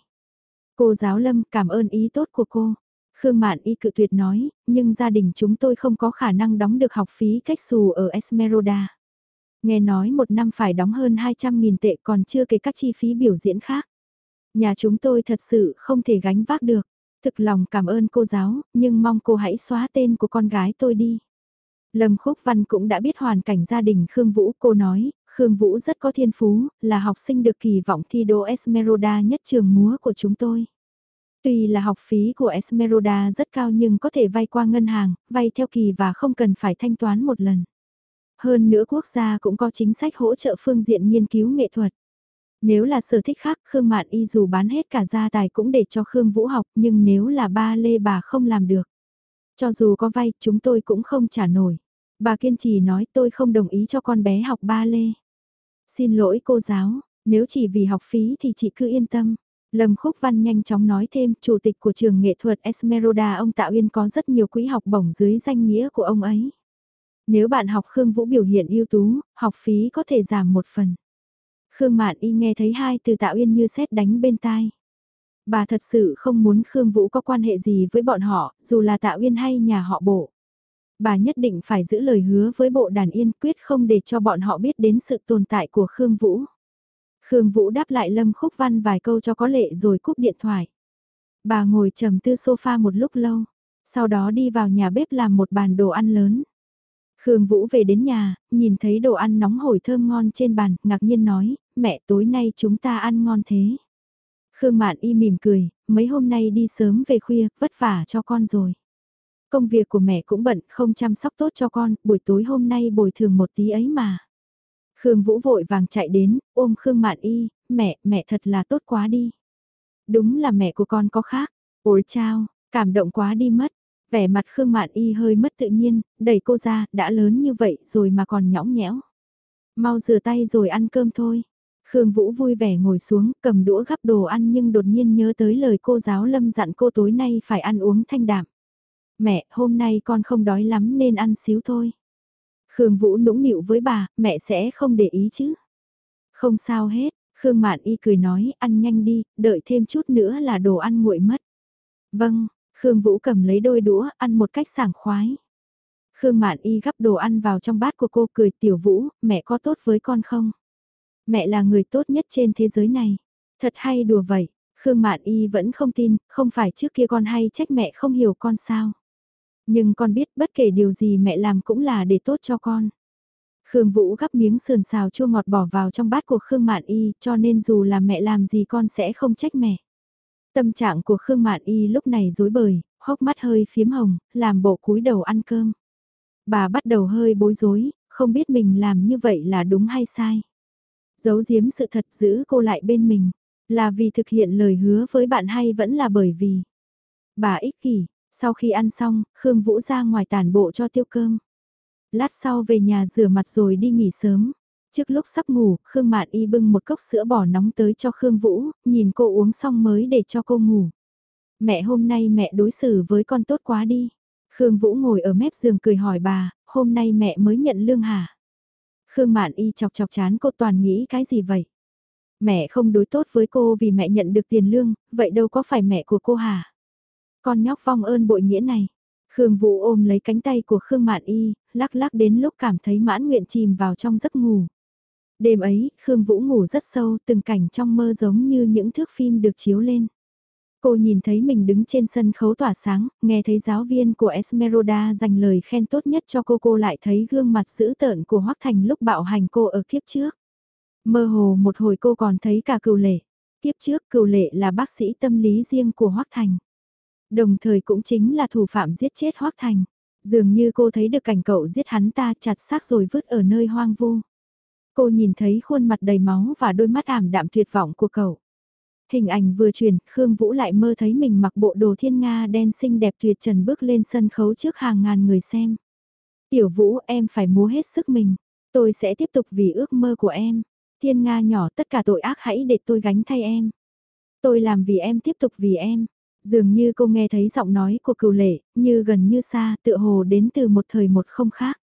Cô giáo Lâm cảm ơn ý tốt của cô. Khương Mạn Y cự tuyệt nói, nhưng gia đình chúng tôi không có khả năng đóng được học phí cách xù ở Esmeralda. Nghe nói một năm phải đóng hơn 200.000 tệ còn chưa kể các chi phí biểu diễn khác. Nhà chúng tôi thật sự không thể gánh vác được. Thực lòng cảm ơn cô giáo, nhưng mong cô hãy xóa tên của con gái tôi đi. Lâm Khúc Văn cũng đã biết hoàn cảnh gia đình Khương Vũ, cô nói, Khương Vũ rất có thiên phú, là học sinh được kỳ vọng thi đỗ Esmeralda nhất trường múa của chúng tôi. Tuy là học phí của Esmeralda rất cao nhưng có thể vay qua ngân hàng, vay theo kỳ và không cần phải thanh toán một lần. Hơn nữa quốc gia cũng có chính sách hỗ trợ phương diện nghiên cứu nghệ thuật. Nếu là sở thích khác Khương Mạn Y dù bán hết cả gia tài cũng để cho Khương Vũ học nhưng nếu là ba lê bà không làm được. Cho dù có vay chúng tôi cũng không trả nổi. Bà kiên trì nói tôi không đồng ý cho con bé học ba lê. Xin lỗi cô giáo, nếu chỉ vì học phí thì chị cứ yên tâm. Lâm Khúc Văn nhanh chóng nói thêm, chủ tịch của trường nghệ thuật Esmeralda ông Tạo Yên có rất nhiều quỹ học bổng dưới danh nghĩa của ông ấy. Nếu bạn học Khương Vũ biểu hiện ưu tú, học phí có thể giảm một phần. Khương Mạn Y nghe thấy hai từ Tạo Uyên như xét đánh bên tai. Bà thật sự không muốn Khương Vũ có quan hệ gì với bọn họ, dù là Tạo Uyên hay nhà họ bộ. Bà nhất định phải giữ lời hứa với bộ đàn yên quyết không để cho bọn họ biết đến sự tồn tại của Khương Vũ. Khương Vũ đáp lại Lâm Khúc Văn vài câu cho có lệ rồi cúp điện thoại. Bà ngồi trầm tư sofa một lúc lâu, sau đó đi vào nhà bếp làm một bàn đồ ăn lớn. Khương Vũ về đến nhà, nhìn thấy đồ ăn nóng hổi thơm ngon trên bàn, ngạc nhiên nói, mẹ tối nay chúng ta ăn ngon thế. Khương Mạn Y mỉm cười, mấy hôm nay đi sớm về khuya, vất vả cho con rồi. Công việc của mẹ cũng bận, không chăm sóc tốt cho con, buổi tối hôm nay bồi thường một tí ấy mà. Khương Vũ vội vàng chạy đến, ôm Khương Mạn Y, mẹ, mẹ thật là tốt quá đi. Đúng là mẹ của con có khác. Ôi chao, cảm động quá đi mất. Vẻ mặt Khương Mạn Y hơi mất tự nhiên, đẩy cô ra, đã lớn như vậy rồi mà còn nhõng nhẽo. Mau rửa tay rồi ăn cơm thôi. Khương Vũ vui vẻ ngồi xuống, cầm đũa gắp đồ ăn nhưng đột nhiên nhớ tới lời cô giáo Lâm dặn cô tối nay phải ăn uống thanh đạm. Mẹ, hôm nay con không đói lắm nên ăn xíu thôi. Khương Vũ nũng nịu với bà, mẹ sẽ không để ý chứ. Không sao hết, Khương Mạn Y cười nói, ăn nhanh đi, đợi thêm chút nữa là đồ ăn nguội mất. Vâng, Khương Vũ cầm lấy đôi đũa, ăn một cách sảng khoái. Khương Mạn Y gắp đồ ăn vào trong bát của cô cười tiểu Vũ, mẹ có tốt với con không? Mẹ là người tốt nhất trên thế giới này. Thật hay đùa vậy, Khương Mạn Y vẫn không tin, không phải trước kia con hay trách mẹ không hiểu con sao. Nhưng con biết bất kể điều gì mẹ làm cũng là để tốt cho con. Khương Vũ gắp miếng sườn xào chua ngọt bỏ vào trong bát của Khương Mạn Y cho nên dù là mẹ làm gì con sẽ không trách mẹ. Tâm trạng của Khương Mạn Y lúc này rối bời, hốc mắt hơi phiếm hồng, làm bộ cúi đầu ăn cơm. Bà bắt đầu hơi bối rối, không biết mình làm như vậy là đúng hay sai. Giấu giếm sự thật giữ cô lại bên mình, là vì thực hiện lời hứa với bạn hay vẫn là bởi vì. Bà ích kỷ, sau khi ăn xong, Khương Vũ ra ngoài tản bộ cho tiêu cơm. Lát sau về nhà rửa mặt rồi đi nghỉ sớm. Trước lúc sắp ngủ, Khương Mạn Y bưng một cốc sữa bỏ nóng tới cho Khương Vũ, nhìn cô uống xong mới để cho cô ngủ. Mẹ hôm nay mẹ đối xử với con tốt quá đi. Khương Vũ ngồi ở mép giường cười hỏi bà, hôm nay mẹ mới nhận lương hả? Khương Mạn Y chọc chọc chán cô toàn nghĩ cái gì vậy? Mẹ không đối tốt với cô vì mẹ nhận được tiền lương, vậy đâu có phải mẹ của cô hả? Con nhóc vong ơn bội nghĩa này. Khương Vũ ôm lấy cánh tay của Khương Mạn Y, lắc lắc đến lúc cảm thấy mãn nguyện chìm vào trong giấc ngủ. Đêm ấy, Khương Vũ ngủ rất sâu, từng cảnh trong mơ giống như những thước phim được chiếu lên. Cô nhìn thấy mình đứng trên sân khấu tỏa sáng, nghe thấy giáo viên của Esmeralda dành lời khen tốt nhất cho cô cô lại thấy gương mặt dữ tợn của Hoắc Thành lúc bạo hành cô ở kiếp trước. Mơ hồ một hồi cô còn thấy cả cựu lệ. Kiếp trước cựu lệ là bác sĩ tâm lý riêng của Hoắc Thành. Đồng thời cũng chính là thủ phạm giết chết Hoắc Thành. Dường như cô thấy được cảnh cậu giết hắn ta chặt xác rồi vứt ở nơi hoang vu. Cô nhìn thấy khuôn mặt đầy máu và đôi mắt ảm đạm tuyệt vọng của cậu. Hình ảnh vừa truyền, Khương Vũ lại mơ thấy mình mặc bộ đồ thiên Nga đen xinh đẹp tuyệt trần bước lên sân khấu trước hàng ngàn người xem. Tiểu Vũ em phải múa hết sức mình, tôi sẽ tiếp tục vì ước mơ của em. Thiên Nga nhỏ tất cả tội ác hãy để tôi gánh thay em. Tôi làm vì em tiếp tục vì em. Dường như cô nghe thấy giọng nói của cựu lệ, như gần như xa, tựa hồ đến từ một thời một không khác.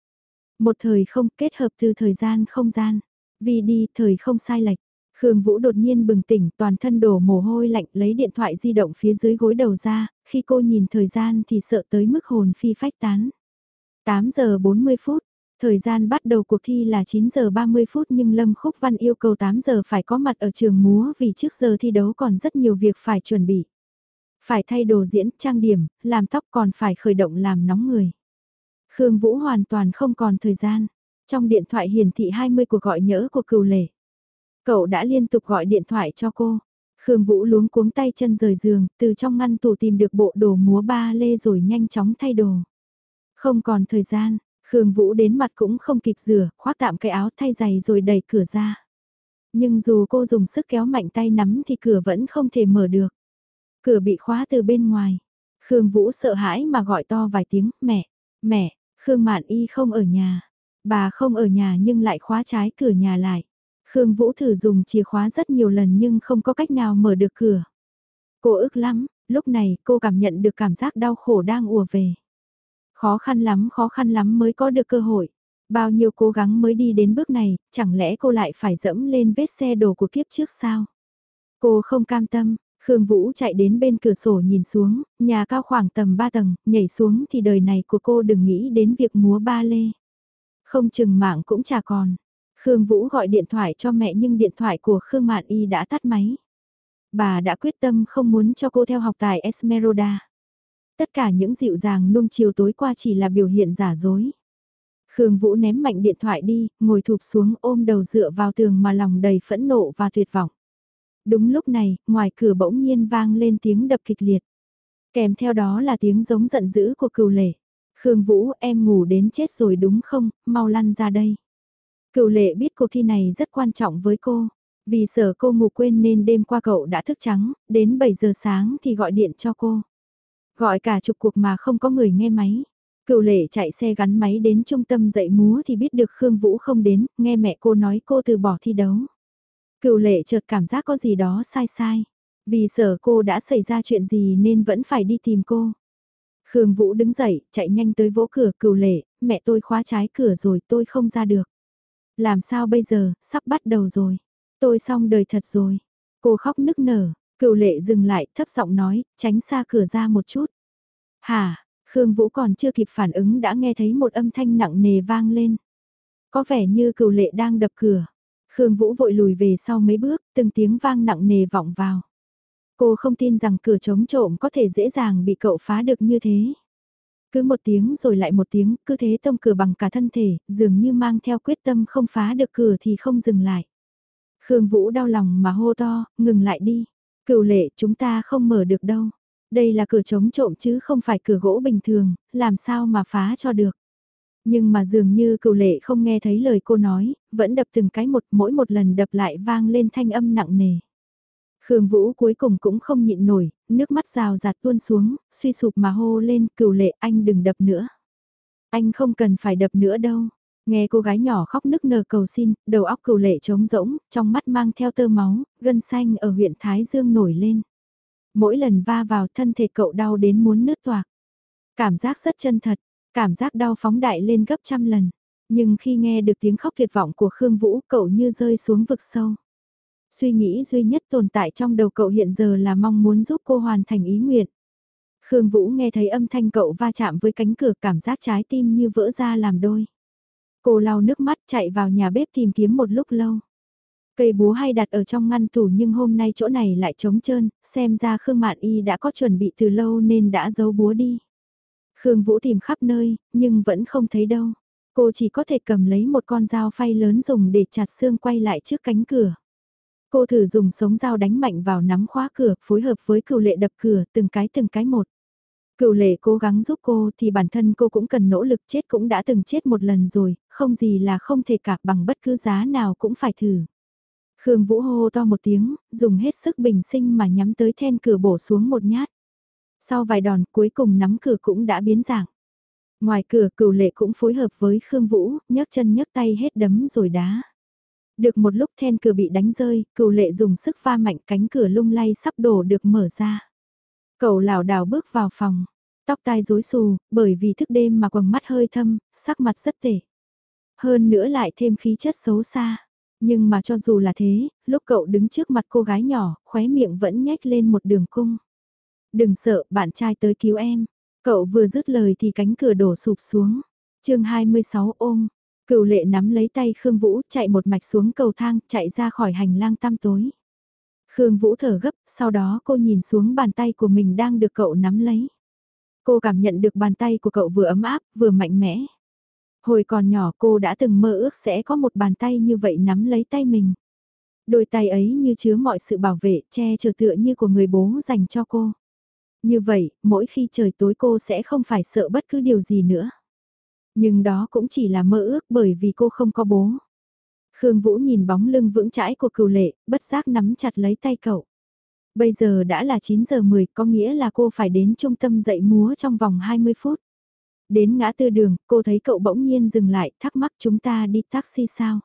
Một thời không kết hợp từ thời gian không gian. Vì đi thời không sai lệch. Khương Vũ đột nhiên bừng tỉnh toàn thân đổ mồ hôi lạnh lấy điện thoại di động phía dưới gối đầu ra, khi cô nhìn thời gian thì sợ tới mức hồn phi phách tán. 8 giờ 40 phút, thời gian bắt đầu cuộc thi là 9 giờ 30 phút nhưng Lâm Khúc Văn yêu cầu 8 giờ phải có mặt ở trường múa vì trước giờ thi đấu còn rất nhiều việc phải chuẩn bị. Phải thay đồ diễn, trang điểm, làm tóc còn phải khởi động làm nóng người. Khương Vũ hoàn toàn không còn thời gian. Trong điện thoại hiển thị 20 cuộc gọi nhỡ của cựu lệ. Cậu đã liên tục gọi điện thoại cho cô. Khương Vũ luống cuống tay chân rời giường, từ trong ngăn tủ tìm được bộ đồ múa ba lê rồi nhanh chóng thay đồ. Không còn thời gian, Khương Vũ đến mặt cũng không kịp rửa, khoác tạm cái áo thay giày rồi đẩy cửa ra. Nhưng dù cô dùng sức kéo mạnh tay nắm thì cửa vẫn không thể mở được. Cửa bị khóa từ bên ngoài. Khương Vũ sợ hãi mà gọi to vài tiếng, mẹ, mẹ, Khương Mạn Y không ở nhà. Bà không ở nhà nhưng lại khóa trái cửa nhà lại. Khương Vũ thử dùng chìa khóa rất nhiều lần nhưng không có cách nào mở được cửa. Cô ức lắm, lúc này cô cảm nhận được cảm giác đau khổ đang ùa về. Khó khăn lắm khó khăn lắm mới có được cơ hội. Bao nhiêu cố gắng mới đi đến bước này, chẳng lẽ cô lại phải dẫm lên vết xe đổ của kiếp trước sao? Cô không cam tâm, Khương Vũ chạy đến bên cửa sổ nhìn xuống, nhà cao khoảng tầm 3 tầng, nhảy xuống thì đời này của cô đừng nghĩ đến việc múa ba lê. Không chừng mạng cũng chả còn. Khương Vũ gọi điện thoại cho mẹ nhưng điện thoại của Khương Mạn Y đã tắt máy. Bà đã quyết tâm không muốn cho cô theo học tại Esmeralda. Tất cả những dịu dàng nung chiều tối qua chỉ là biểu hiện giả dối. Khương Vũ ném mạnh điện thoại đi, ngồi thụp xuống ôm đầu dựa vào tường mà lòng đầy phẫn nộ và tuyệt vọng. Đúng lúc này, ngoài cửa bỗng nhiên vang lên tiếng đập kịch liệt. Kèm theo đó là tiếng giống giận dữ của cừu lệ. Khương Vũ, em ngủ đến chết rồi đúng không, mau lăn ra đây. Cựu lệ biết cuộc thi này rất quan trọng với cô. Vì sợ cô ngủ quên nên đêm qua cậu đã thức trắng, đến 7 giờ sáng thì gọi điện cho cô. Gọi cả chục cuộc mà không có người nghe máy. Cựu lệ chạy xe gắn máy đến trung tâm dạy múa thì biết được Khương Vũ không đến, nghe mẹ cô nói cô từ bỏ thi đấu. Cựu lệ chợt cảm giác có gì đó sai sai. Vì sợ cô đã xảy ra chuyện gì nên vẫn phải đi tìm cô. Khương Vũ đứng dậy, chạy nhanh tới vỗ cửa cựu lệ, mẹ tôi khóa trái cửa rồi tôi không ra được. Làm sao bây giờ, sắp bắt đầu rồi. Tôi xong đời thật rồi. Cô khóc nức nở, cựu lệ dừng lại, thấp giọng nói, tránh xa cửa ra một chút. Hả, Khương Vũ còn chưa kịp phản ứng đã nghe thấy một âm thanh nặng nề vang lên. Có vẻ như cựu lệ đang đập cửa. Khương Vũ vội lùi về sau mấy bước, từng tiếng vang nặng nề vọng vào. Cô không tin rằng cửa chống trộm có thể dễ dàng bị cậu phá được như thế. Cứ một tiếng rồi lại một tiếng, cứ thế tông cửa bằng cả thân thể, dường như mang theo quyết tâm không phá được cửa thì không dừng lại. Khương Vũ đau lòng mà hô to, ngừng lại đi. Cựu lệ chúng ta không mở được đâu. Đây là cửa chống trộm chứ không phải cửa gỗ bình thường, làm sao mà phá cho được. Nhưng mà dường như cựu lệ không nghe thấy lời cô nói, vẫn đập từng cái một mỗi một lần đập lại vang lên thanh âm nặng nề. Khương Vũ cuối cùng cũng không nhịn nổi, nước mắt rào rạt tuôn xuống, suy sụp mà hô lên cửu lệ anh đừng đập nữa. Anh không cần phải đập nữa đâu. Nghe cô gái nhỏ khóc nức nở cầu xin, đầu óc cửu lệ trống rỗng, trong mắt mang theo tơ máu, gân xanh ở huyện Thái Dương nổi lên. Mỗi lần va vào thân thể cậu đau đến muốn nứt toạc. Cảm giác rất chân thật, cảm giác đau phóng đại lên gấp trăm lần. Nhưng khi nghe được tiếng khóc tuyệt vọng của Khương Vũ cậu như rơi xuống vực sâu. Suy nghĩ duy nhất tồn tại trong đầu cậu hiện giờ là mong muốn giúp cô hoàn thành ý nguyện. Khương Vũ nghe thấy âm thanh cậu va chạm với cánh cửa cảm giác trái tim như vỡ ra làm đôi. Cô lau nước mắt chạy vào nhà bếp tìm kiếm một lúc lâu. Cây búa hay đặt ở trong ngăn tủ nhưng hôm nay chỗ này lại trống trơn, xem ra Khương Mạn Y đã có chuẩn bị từ lâu nên đã giấu búa đi. Khương Vũ tìm khắp nơi, nhưng vẫn không thấy đâu. Cô chỉ có thể cầm lấy một con dao phay lớn dùng để chặt xương quay lại trước cánh cửa. Cô thử dùng sống dao đánh mạnh vào nắm khóa cửa, phối hợp với cựu lệ đập cửa, từng cái từng cái một. Cựu lệ cố gắng giúp cô thì bản thân cô cũng cần nỗ lực chết cũng đã từng chết một lần rồi, không gì là không thể cả bằng bất cứ giá nào cũng phải thử. Khương Vũ hô to một tiếng, dùng hết sức bình sinh mà nhắm tới then cửa bổ xuống một nhát. Sau vài đòn cuối cùng nắm cửa cũng đã biến dạng. Ngoài cửa cựu lệ cũng phối hợp với Khương Vũ, nhấc chân nhấc tay hết đấm rồi đá. Được một lúc then cửa bị đánh rơi, cựu lệ dùng sức pha mạnh cánh cửa lung lay sắp đổ được mở ra. Cậu lảo đảo bước vào phòng, tóc tai rối xù, bởi vì thức đêm mà quầng mắt hơi thâm, sắc mặt rất tệ. Hơn nữa lại thêm khí chất xấu xa. Nhưng mà cho dù là thế, lúc cậu đứng trước mặt cô gái nhỏ, khóe miệng vẫn nhếch lên một đường cung. Đừng sợ, bạn trai tới cứu em. Cậu vừa dứt lời thì cánh cửa đổ sụp xuống. chương 26 ôm, Cựu lệ nắm lấy tay Khương Vũ chạy một mạch xuống cầu thang, chạy ra khỏi hành lang tăm tối. Khương Vũ thở gấp, sau đó cô nhìn xuống bàn tay của mình đang được cậu nắm lấy. Cô cảm nhận được bàn tay của cậu vừa ấm áp, vừa mạnh mẽ. Hồi còn nhỏ cô đã từng mơ ước sẽ có một bàn tay như vậy nắm lấy tay mình. Đôi tay ấy như chứa mọi sự bảo vệ, che chở tựa như của người bố dành cho cô. Như vậy, mỗi khi trời tối cô sẽ không phải sợ bất cứ điều gì nữa. Nhưng đó cũng chỉ là mơ ước bởi vì cô không có bố. Khương Vũ nhìn bóng lưng vững chãi của cừu lệ, bất giác nắm chặt lấy tay cậu. Bây giờ đã là 9 giờ 10, có nghĩa là cô phải đến trung tâm dạy múa trong vòng 20 phút. Đến ngã tư đường, cô thấy cậu bỗng nhiên dừng lại, thắc mắc chúng ta đi taxi sao?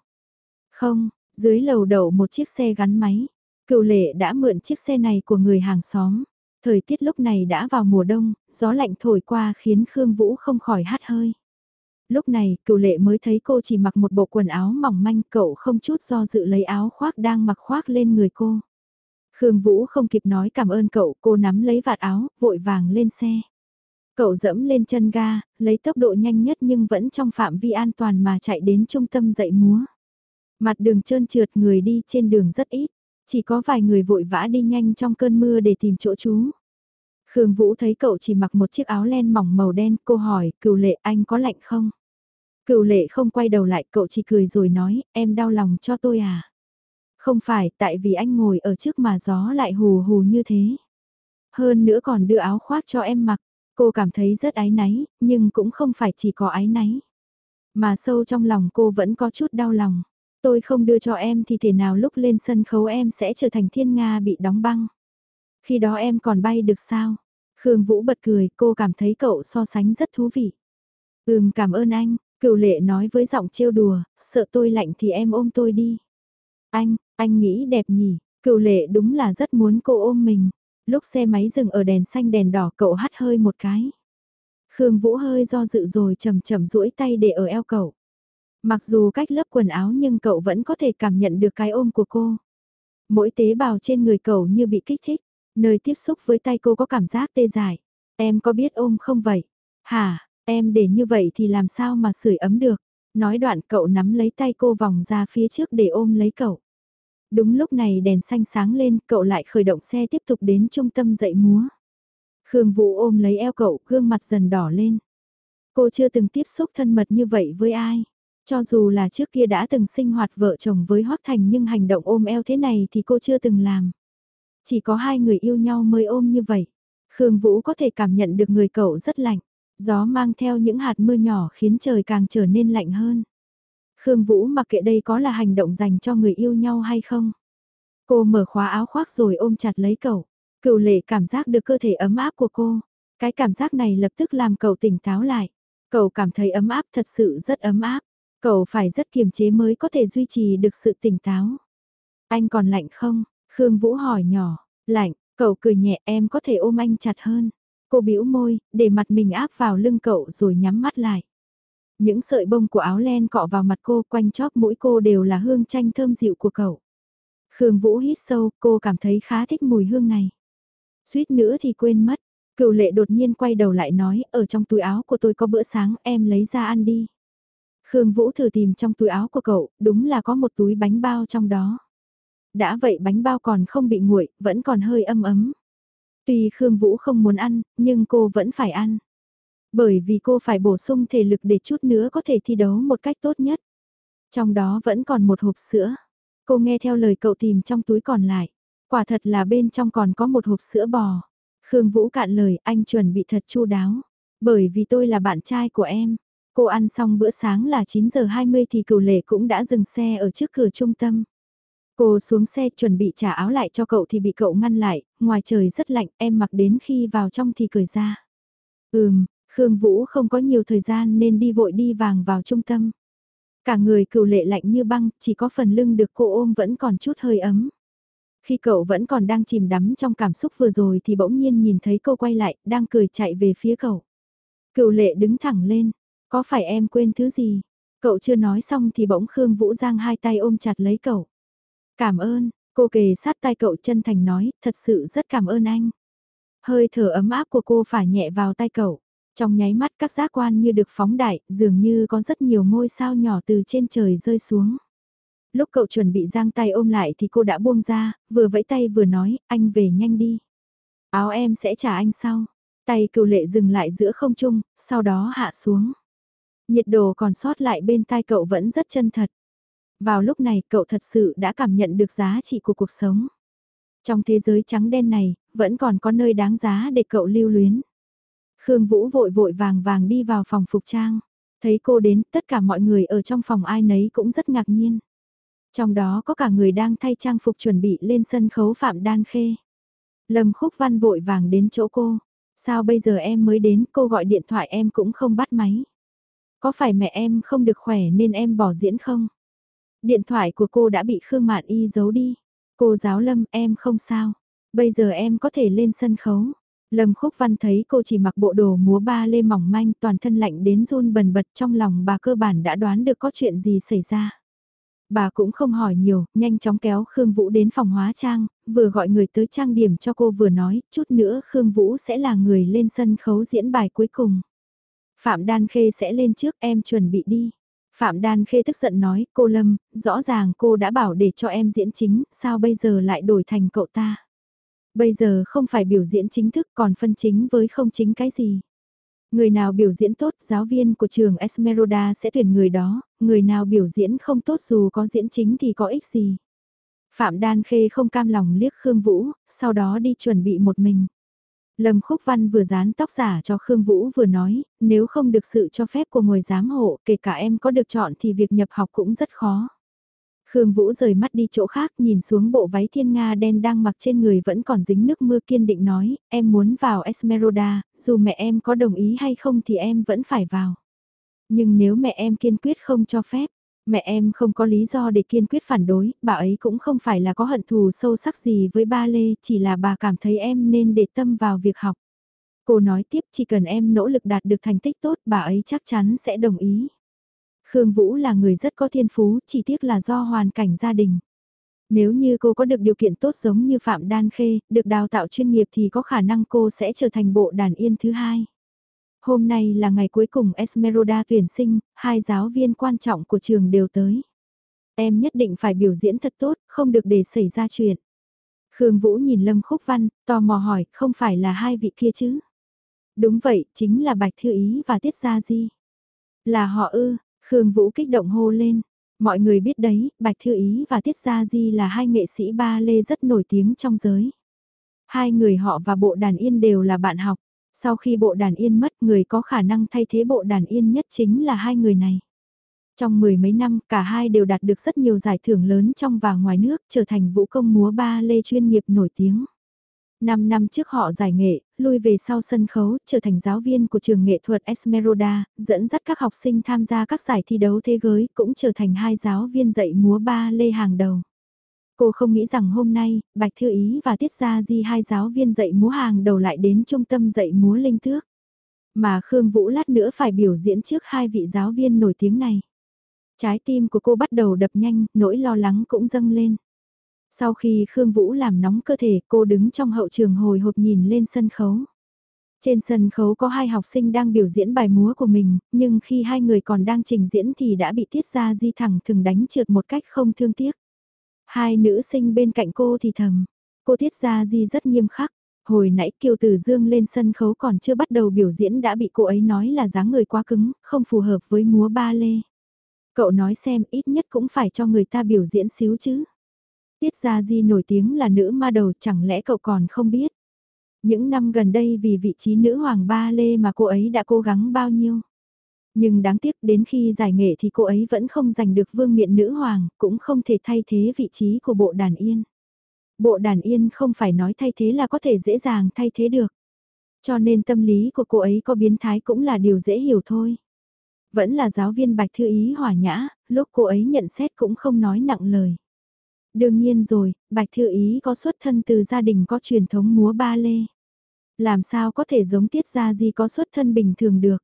Không, dưới lầu đậu một chiếc xe gắn máy. Cựu lệ đã mượn chiếc xe này của người hàng xóm. Thời tiết lúc này đã vào mùa đông, gió lạnh thổi qua khiến Khương Vũ không khỏi hát hơi. Lúc này, cựu lệ mới thấy cô chỉ mặc một bộ quần áo mỏng manh, cậu không chút do dự lấy áo khoác đang mặc khoác lên người cô. Khương Vũ không kịp nói cảm ơn cậu, cô nắm lấy vạt áo, vội vàng lên xe. Cậu dẫm lên chân ga, lấy tốc độ nhanh nhất nhưng vẫn trong phạm vi an toàn mà chạy đến trung tâm dạy múa. Mặt đường trơn trượt người đi trên đường rất ít, chỉ có vài người vội vã đi nhanh trong cơn mưa để tìm chỗ trú. Khương Vũ thấy cậu chỉ mặc một chiếc áo len mỏng màu đen, cô hỏi, cựu lệ anh có lạnh không? Cựu lệ không quay đầu lại, cậu chỉ cười rồi nói, em đau lòng cho tôi à? Không phải, tại vì anh ngồi ở trước mà gió lại hù hù như thế. Hơn nữa còn đưa áo khoác cho em mặc, cô cảm thấy rất ái náy, nhưng cũng không phải chỉ có ái náy. Mà sâu trong lòng cô vẫn có chút đau lòng. Tôi không đưa cho em thì thể nào lúc lên sân khấu em sẽ trở thành thiên Nga bị đóng băng. Khi đó em còn bay được sao? Khương Vũ bật cười, cô cảm thấy cậu so sánh rất thú vị. Ừm cảm ơn anh, cựu lệ nói với giọng trêu đùa, sợ tôi lạnh thì em ôm tôi đi. Anh, anh nghĩ đẹp nhỉ, cựu lệ đúng là rất muốn cô ôm mình. Lúc xe máy dừng ở đèn xanh đèn đỏ cậu hắt hơi một cái. Khương Vũ hơi do dự rồi chầm chậm duỗi tay để ở eo cậu. Mặc dù cách lớp quần áo nhưng cậu vẫn có thể cảm nhận được cái ôm của cô. Mỗi tế bào trên người cậu như bị kích thích, nơi tiếp xúc với tay cô có cảm giác tê dại. Em có biết ôm không vậy? Hả, em để như vậy thì làm sao mà sưởi ấm được? Nói đoạn cậu nắm lấy tay cô vòng ra phía trước để ôm lấy cậu. Đúng lúc này đèn xanh sáng lên, cậu lại khởi động xe tiếp tục đến trung tâm dạy múa. Khương Vũ ôm lấy eo cậu, gương mặt dần đỏ lên. Cô chưa từng tiếp xúc thân mật như vậy với ai. Cho dù là trước kia đã từng sinh hoạt vợ chồng với Hoác Thành nhưng hành động ôm eo thế này thì cô chưa từng làm. Chỉ có hai người yêu nhau mới ôm như vậy. Khương Vũ có thể cảm nhận được người cậu rất lạnh. Gió mang theo những hạt mưa nhỏ khiến trời càng trở nên lạnh hơn. Khương Vũ mặc kệ đây có là hành động dành cho người yêu nhau hay không. Cô mở khóa áo khoác rồi ôm chặt lấy cậu. Cựu lệ cảm giác được cơ thể ấm áp của cô. Cái cảm giác này lập tức làm cậu tỉnh táo lại. Cậu cảm thấy ấm áp thật sự rất ấm áp. Cậu phải rất kiềm chế mới có thể duy trì được sự tỉnh táo. Anh còn lạnh không? Khương Vũ hỏi nhỏ. Lạnh, cậu cười nhẹ em có thể ôm anh chặt hơn. Cô bĩu môi, để mặt mình áp vào lưng cậu rồi nhắm mắt lại. Những sợi bông của áo len cọ vào mặt cô quanh chóp mũi cô đều là hương chanh thơm dịu của cậu. Khương Vũ hít sâu, cô cảm thấy khá thích mùi hương này. Suýt nữa thì quên mất, cựu lệ đột nhiên quay đầu lại nói, ở trong túi áo của tôi có bữa sáng, em lấy ra ăn đi. Khương Vũ thử tìm trong túi áo của cậu, đúng là có một túi bánh bao trong đó. Đã vậy bánh bao còn không bị nguội, vẫn còn hơi âm ấm. Tuy Khương Vũ không muốn ăn, nhưng cô vẫn phải ăn. Bởi vì cô phải bổ sung thể lực để chút nữa có thể thi đấu một cách tốt nhất. Trong đó vẫn còn một hộp sữa. Cô nghe theo lời cậu tìm trong túi còn lại. Quả thật là bên trong còn có một hộp sữa bò. Khương Vũ cạn lời anh chuẩn bị thật chu đáo. Bởi vì tôi là bạn trai của em. Cô ăn xong bữa sáng là 9 giờ 20 thì cửu lệ cũng đã dừng xe ở trước cửa trung tâm. Cô xuống xe chuẩn bị trả áo lại cho cậu thì bị cậu ngăn lại, ngoài trời rất lạnh em mặc đến khi vào trong thì cởi ra. Ừm, Khương Vũ không có nhiều thời gian nên đi vội đi vàng vào trung tâm. Cả người cựu lệ lạnh như băng, chỉ có phần lưng được cô ôm vẫn còn chút hơi ấm. Khi cậu vẫn còn đang chìm đắm trong cảm xúc vừa rồi thì bỗng nhiên nhìn thấy cô quay lại, đang cười chạy về phía cậu. Cựu lệ đứng thẳng lên, có phải em quên thứ gì? Cậu chưa nói xong thì bỗng Khương Vũ Giang hai tay ôm chặt lấy cậu. Cảm ơn, cô kề sát tay cậu chân thành nói, thật sự rất cảm ơn anh. Hơi thở ấm áp của cô phải nhẹ vào tay cậu. Trong nháy mắt các giác quan như được phóng đại, dường như có rất nhiều ngôi sao nhỏ từ trên trời rơi xuống. Lúc cậu chuẩn bị giang tay ôm lại thì cô đã buông ra, vừa vẫy tay vừa nói, anh về nhanh đi. Áo em sẽ trả anh sau. Tay cựu lệ dừng lại giữa không trung, sau đó hạ xuống. Nhiệt độ còn sót lại bên tai cậu vẫn rất chân thật. Vào lúc này cậu thật sự đã cảm nhận được giá trị của cuộc sống. Trong thế giới trắng đen này, vẫn còn có nơi đáng giá để cậu lưu luyến. Khương Vũ vội vội vàng vàng đi vào phòng phục trang. Thấy cô đến, tất cả mọi người ở trong phòng ai nấy cũng rất ngạc nhiên. Trong đó có cả người đang thay trang phục chuẩn bị lên sân khấu Phạm Đan Khê. Lâm Khúc Văn vội vàng đến chỗ cô. Sao bây giờ em mới đến, cô gọi điện thoại em cũng không bắt máy. Có phải mẹ em không được khỏe nên em bỏ diễn không? Điện thoại của cô đã bị Khương Mạn Y giấu đi. Cô giáo Lâm, em không sao. Bây giờ em có thể lên sân khấu. Lâm Khúc Văn thấy cô chỉ mặc bộ đồ múa ba lê mỏng manh toàn thân lạnh đến run bần bật trong lòng bà cơ bản đã đoán được có chuyện gì xảy ra. Bà cũng không hỏi nhiều, nhanh chóng kéo Khương Vũ đến phòng hóa trang, vừa gọi người tới trang điểm cho cô vừa nói, chút nữa Khương Vũ sẽ là người lên sân khấu diễn bài cuối cùng. Phạm Đan Khê sẽ lên trước em chuẩn bị đi. Phạm Đan Khê tức giận nói, cô Lâm, rõ ràng cô đã bảo để cho em diễn chính, sao bây giờ lại đổi thành cậu ta. Bây giờ không phải biểu diễn chính thức còn phân chính với không chính cái gì. Người nào biểu diễn tốt giáo viên của trường Esmeralda sẽ tuyển người đó, người nào biểu diễn không tốt dù có diễn chính thì có ích gì. Phạm Đan Khê không cam lòng liếc Khương Vũ, sau đó đi chuẩn bị một mình. Lâm Khúc Văn vừa dán tóc giả cho Khương Vũ vừa nói, nếu không được sự cho phép của ngồi giám hộ, kể cả em có được chọn thì việc nhập học cũng rất khó. Khương Vũ rời mắt đi chỗ khác nhìn xuống bộ váy thiên nga đen đang mặc trên người vẫn còn dính nước mưa kiên định nói, em muốn vào Esmeralda, dù mẹ em có đồng ý hay không thì em vẫn phải vào. Nhưng nếu mẹ em kiên quyết không cho phép, mẹ em không có lý do để kiên quyết phản đối, bà ấy cũng không phải là có hận thù sâu sắc gì với ba Lê, chỉ là bà cảm thấy em nên để tâm vào việc học. Cô nói tiếp chỉ cần em nỗ lực đạt được thành tích tốt bà ấy chắc chắn sẽ đồng ý. Khương Vũ là người rất có thiên phú, chỉ tiếc là do hoàn cảnh gia đình. Nếu như cô có được điều kiện tốt giống như Phạm Đan Khê, được đào tạo chuyên nghiệp thì có khả năng cô sẽ trở thành bộ đàn yên thứ hai. Hôm nay là ngày cuối cùng Esmeralda tuyển sinh, hai giáo viên quan trọng của trường đều tới. Em nhất định phải biểu diễn thật tốt, không được để xảy ra chuyện. Khương Vũ nhìn Lâm Khúc Văn, tò mò hỏi, không phải là hai vị kia chứ? Đúng vậy, chính là Bạch Thư Ý và Tiết Gia Di. Là họ ư, Khương Vũ kích động hô lên. Mọi người biết đấy, Bạch Thư Ý và Tiết Gia Di là hai nghệ sĩ ba lê rất nổi tiếng trong giới. Hai người họ và bộ đàn yên đều là bạn học. Sau khi bộ đàn yên mất người có khả năng thay thế bộ đàn yên nhất chính là hai người này. Trong mười mấy năm, cả hai đều đạt được rất nhiều giải thưởng lớn trong và ngoài nước, trở thành vũ công múa ba lê chuyên nghiệp nổi tiếng. Năm năm trước họ giải nghệ, lui về sau sân khấu, trở thành giáo viên của trường nghệ thuật Esmeralda, dẫn dắt các học sinh tham gia các giải thi đấu thế giới, cũng trở thành hai giáo viên dạy múa ba lê hàng đầu. Cô không nghĩ rằng hôm nay, Bạch Thư Ý và Tiết Gia Di hai giáo viên dạy múa hàng đầu lại đến trung tâm dạy múa linh thước. Mà Khương Vũ lát nữa phải biểu diễn trước hai vị giáo viên nổi tiếng này. Trái tim của cô bắt đầu đập nhanh, nỗi lo lắng cũng dâng lên. Sau khi Khương Vũ làm nóng cơ thể, cô đứng trong hậu trường hồi hộp nhìn lên sân khấu. Trên sân khấu có hai học sinh đang biểu diễn bài múa của mình, nhưng khi hai người còn đang trình diễn thì đã bị Tiết Gia Di thẳng thường đánh trượt một cách không thương tiếc. Hai nữ sinh bên cạnh cô thì thầm. Cô Tiết Gia Di rất nghiêm khắc. Hồi nãy Kiều Tử Dương lên sân khấu còn chưa bắt đầu biểu diễn đã bị cô ấy nói là dáng người quá cứng, không phù hợp với múa ba lê. Cậu nói xem ít nhất cũng phải cho người ta biểu diễn xíu chứ. Tiết Gia Di nổi tiếng là nữ ma đầu chẳng lẽ cậu còn không biết. Những năm gần đây vì vị trí nữ hoàng ba lê mà cô ấy đã cố gắng bao nhiêu. Nhưng đáng tiếc đến khi giải nghệ thì cô ấy vẫn không giành được vương miện nữ hoàng, cũng không thể thay thế vị trí của bộ đàn yên. Bộ đàn yên không phải nói thay thế là có thể dễ dàng thay thế được. Cho nên tâm lý của cô ấy có biến thái cũng là điều dễ hiểu thôi. Vẫn là giáo viên Bạch Thư Ý hỏa nhã, lúc cô ấy nhận xét cũng không nói nặng lời. Đương nhiên rồi, Bạch Thư Ý có xuất thân từ gia đình có truyền thống múa ba lê. Làm sao có thể giống tiết ra gì có xuất thân bình thường được.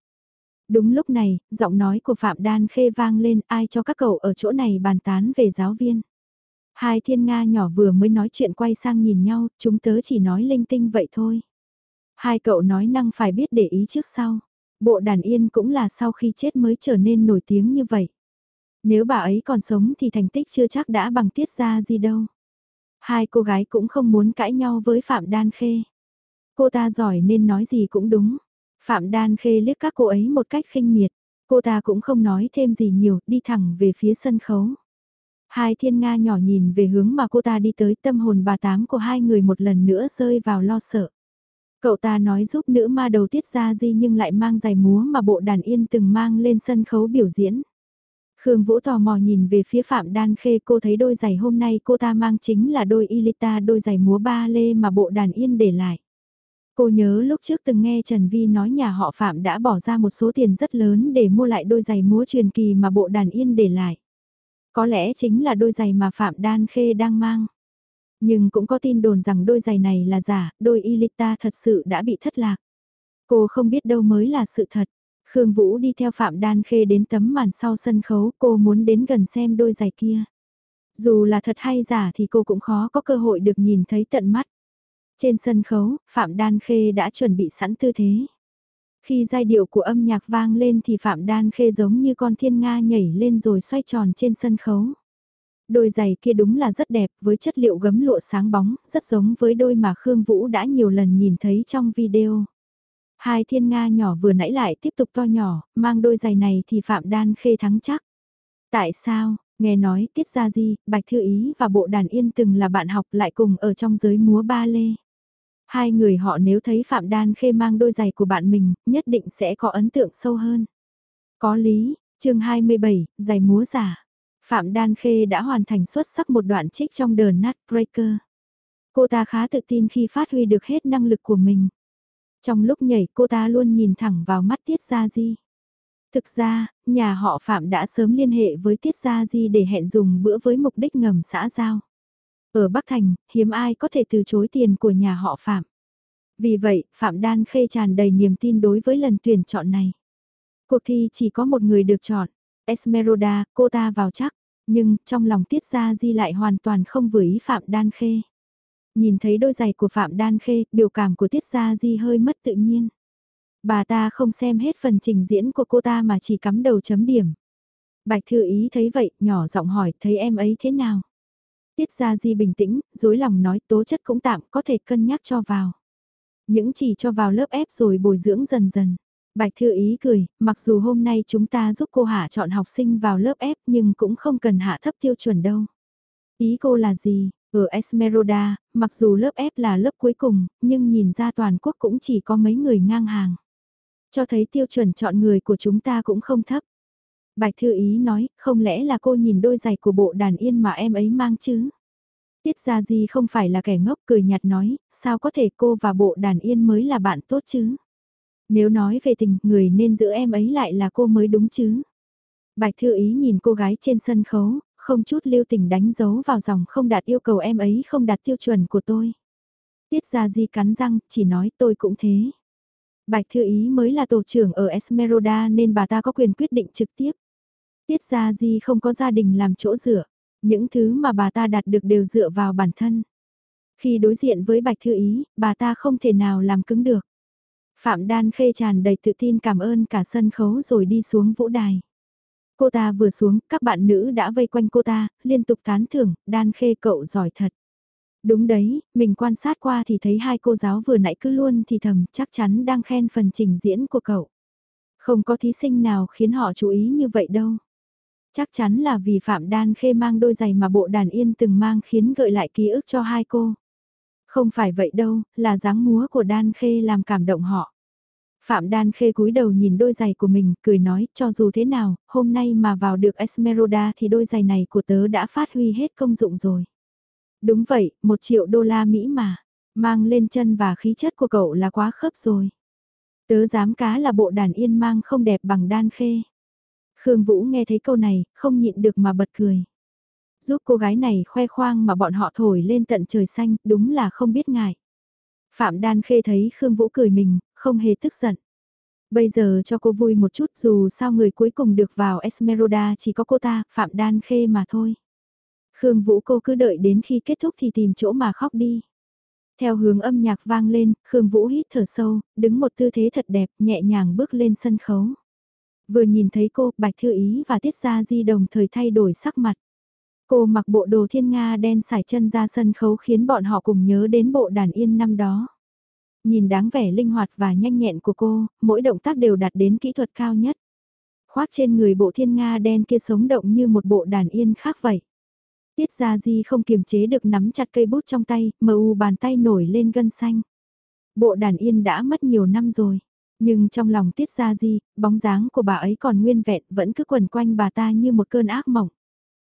Đúng lúc này, giọng nói của Phạm Đan Khê vang lên ai cho các cậu ở chỗ này bàn tán về giáo viên. Hai thiên Nga nhỏ vừa mới nói chuyện quay sang nhìn nhau, chúng tớ chỉ nói linh tinh vậy thôi. Hai cậu nói năng phải biết để ý trước sau. Bộ đàn yên cũng là sau khi chết mới trở nên nổi tiếng như vậy. Nếu bà ấy còn sống thì thành tích chưa chắc đã bằng tiết ra gì đâu. Hai cô gái cũng không muốn cãi nhau với Phạm Đan Khê. Cô ta giỏi nên nói gì cũng đúng. Phạm Đan Khê liếc các cô ấy một cách khinh miệt. Cô ta cũng không nói thêm gì nhiều, đi thẳng về phía sân khấu. Hai thiên nga nhỏ nhìn về hướng mà cô ta đi tới tâm hồn bà tám của hai người một lần nữa rơi vào lo sợ. Cậu ta nói giúp nữ ma đầu tiết ra gì nhưng lại mang giày múa mà bộ đàn yên từng mang lên sân khấu biểu diễn. Khương Vũ tò mò nhìn về phía Phạm Đan Khê cô thấy đôi giày hôm nay cô ta mang chính là đôi Ilita đôi giày múa ba lê mà bộ đàn yên để lại. Cô nhớ lúc trước từng nghe Trần Vi nói nhà họ Phạm đã bỏ ra một số tiền rất lớn để mua lại đôi giày múa truyền kỳ mà bộ đàn yên để lại. Có lẽ chính là đôi giày mà Phạm Đan Khê đang mang. Nhưng cũng có tin đồn rằng đôi giày này là giả, đôi Ilita thật sự đã bị thất lạc. Cô không biết đâu mới là sự thật. Khương Vũ đi theo Phạm Đan Khê đến tấm màn sau sân khấu, cô muốn đến gần xem đôi giày kia. Dù là thật hay giả thì cô cũng khó có cơ hội được nhìn thấy tận mắt. Trên sân khấu, Phạm Đan Khê đã chuẩn bị sẵn tư thế. Khi giai điệu của âm nhạc vang lên thì Phạm Đan Khê giống như con thiên nga nhảy lên rồi xoay tròn trên sân khấu. Đôi giày kia đúng là rất đẹp với chất liệu gấm lụa sáng bóng, rất giống với đôi mà Khương Vũ đã nhiều lần nhìn thấy trong video. Hai thiên nga nhỏ vừa nãy lại tiếp tục to nhỏ, mang đôi giày này thì Phạm Đan Khê thắng chắc. Tại sao, Nghe nói Tiết Gia Di, Bạch Thư Ý và Bộ Đàn Yên từng là bạn học lại cùng ở trong giới múa ba lê. Hai người họ nếu thấy Phạm Đan Khê mang đôi giày của bạn mình, nhất định sẽ có ấn tượng sâu hơn. Có lý, chương 27, giày múa giả. Phạm Đan Khê đã hoàn thành xuất sắc một đoạn trích trong The Nut Breaker. Cô ta khá tự tin khi phát huy được hết năng lực của mình. Trong lúc nhảy cô ta luôn nhìn thẳng vào mắt Tiết Gia Di. Thực ra, nhà họ Phạm đã sớm liên hệ với Tiết Gia Di để hẹn dùng bữa với mục đích ngầm xã giao. Ở Bắc Thành, hiếm ai có thể từ chối tiền của nhà họ Phạm. Vì vậy, Phạm Đan Khê tràn đầy niềm tin đối với lần tuyển chọn này. Cuộc thi chỉ có một người được chọn, Esmeralda, cô ta vào chắc, nhưng trong lòng Tiết Gia Di lại hoàn toàn không vừa ý Phạm Đan Khê. Nhìn thấy đôi giày của Phạm Đan Khê, biểu cảm của Tiết Gia Di hơi mất tự nhiên. Bà ta không xem hết phần trình diễn của cô ta mà chỉ cắm đầu chấm điểm. Bạch Thư Ý thấy vậy, nhỏ giọng hỏi, thấy em ấy thế nào? Tiết Gia Di bình tĩnh, dối lòng nói tố chất cũng tạm, có thể cân nhắc cho vào. Những chỉ cho vào lớp ép rồi bồi dưỡng dần dần. Bạch Thư Ý cười, mặc dù hôm nay chúng ta giúp cô hạ chọn học sinh vào lớp ép nhưng cũng không cần hạ thấp tiêu chuẩn đâu. Ý cô là gì? Ở Esmeralda, mặc dù lớp ép là lớp cuối cùng, nhưng nhìn ra toàn quốc cũng chỉ có mấy người ngang hàng. Cho thấy tiêu chuẩn chọn người của chúng ta cũng không thấp. Bạch Thư Ý nói, không lẽ là cô nhìn đôi giày của bộ đàn yên mà em ấy mang chứ? Tiết Gia Di không phải là kẻ ngốc cười nhạt nói, sao có thể cô và bộ đàn yên mới là bạn tốt chứ? Nếu nói về tình, người nên giữ em ấy lại là cô mới đúng chứ? Bạch Thư Ý nhìn cô gái trên sân khấu, không chút lưu tình đánh dấu vào dòng không đạt yêu cầu em ấy không đạt tiêu chuẩn của tôi. Tiết Gia Di cắn răng, chỉ nói tôi cũng thế. Bạch Thư Ý mới là tổ trưởng ở Esmeralda nên bà ta có quyền quyết định trực tiếp. Tiết Gia Di không có gia đình làm chỗ dựa, những thứ mà bà ta đạt được đều dựa vào bản thân. Khi đối diện với Bạch Thư Ý, bà ta không thể nào làm cứng được. Phạm Đan Khê tràn đầy tự tin cảm ơn cả sân khấu rồi đi xuống vũ đài. Cô ta vừa xuống, các bạn nữ đã vây quanh cô ta, liên tục tán thưởng, Đan Khê cậu giỏi thật. Đúng đấy, mình quan sát qua thì thấy hai cô giáo vừa nãy cứ luôn thì thầm chắc chắn đang khen phần trình diễn của cậu. Không có thí sinh nào khiến họ chú ý như vậy đâu. Chắc chắn là vì Phạm Đan Khê mang đôi giày mà bộ đàn yên từng mang khiến gợi lại ký ức cho hai cô. Không phải vậy đâu, là dáng múa của Đan Khê làm cảm động họ. Phạm Đan Khê cúi đầu nhìn đôi giày của mình, cười nói, cho dù thế nào, hôm nay mà vào được Esmeralda thì đôi giày này của tớ đã phát huy hết công dụng rồi. Đúng vậy, một triệu đô la Mỹ mà. Mang lên chân và khí chất của cậu là quá khớp rồi. Tớ dám cá là bộ đàn yên mang không đẹp bằng đan khê. Khương Vũ nghe thấy câu này, không nhịn được mà bật cười. Giúp cô gái này khoe khoang mà bọn họ thổi lên tận trời xanh, đúng là không biết ngại. Phạm Đan Khê thấy Khương Vũ cười mình, không hề tức giận. Bây giờ cho cô vui một chút dù sao người cuối cùng được vào Esmeralda chỉ có cô ta, Phạm Đan Khê mà thôi. Khương Vũ cô cứ đợi đến khi kết thúc thì tìm chỗ mà khóc đi. Theo hướng âm nhạc vang lên, Khương Vũ hít thở sâu, đứng một tư thế thật đẹp, nhẹ nhàng bước lên sân khấu. Vừa nhìn thấy cô, Bạch Thư Ý và Tiết Gia Di đồng thời thay đổi sắc mặt. Cô mặc bộ đồ thiên Nga đen sải chân ra sân khấu khiến bọn họ cùng nhớ đến bộ đàn yên năm đó. Nhìn đáng vẻ linh hoạt và nhanh nhẹn của cô, mỗi động tác đều đạt đến kỹ thuật cao nhất. Khoác trên người bộ thiên Nga đen kia sống động như một bộ đàn yên khác vậy. Tiết Gia Di không kiềm chế được nắm chặt cây bút trong tay, mờ u bàn tay nổi lên gân xanh. Bộ đàn yên đã mất nhiều năm rồi, nhưng trong lòng Tiết Gia Di, bóng dáng của bà ấy còn nguyên vẹn vẫn cứ quẩn quanh bà ta như một cơn ác mộng.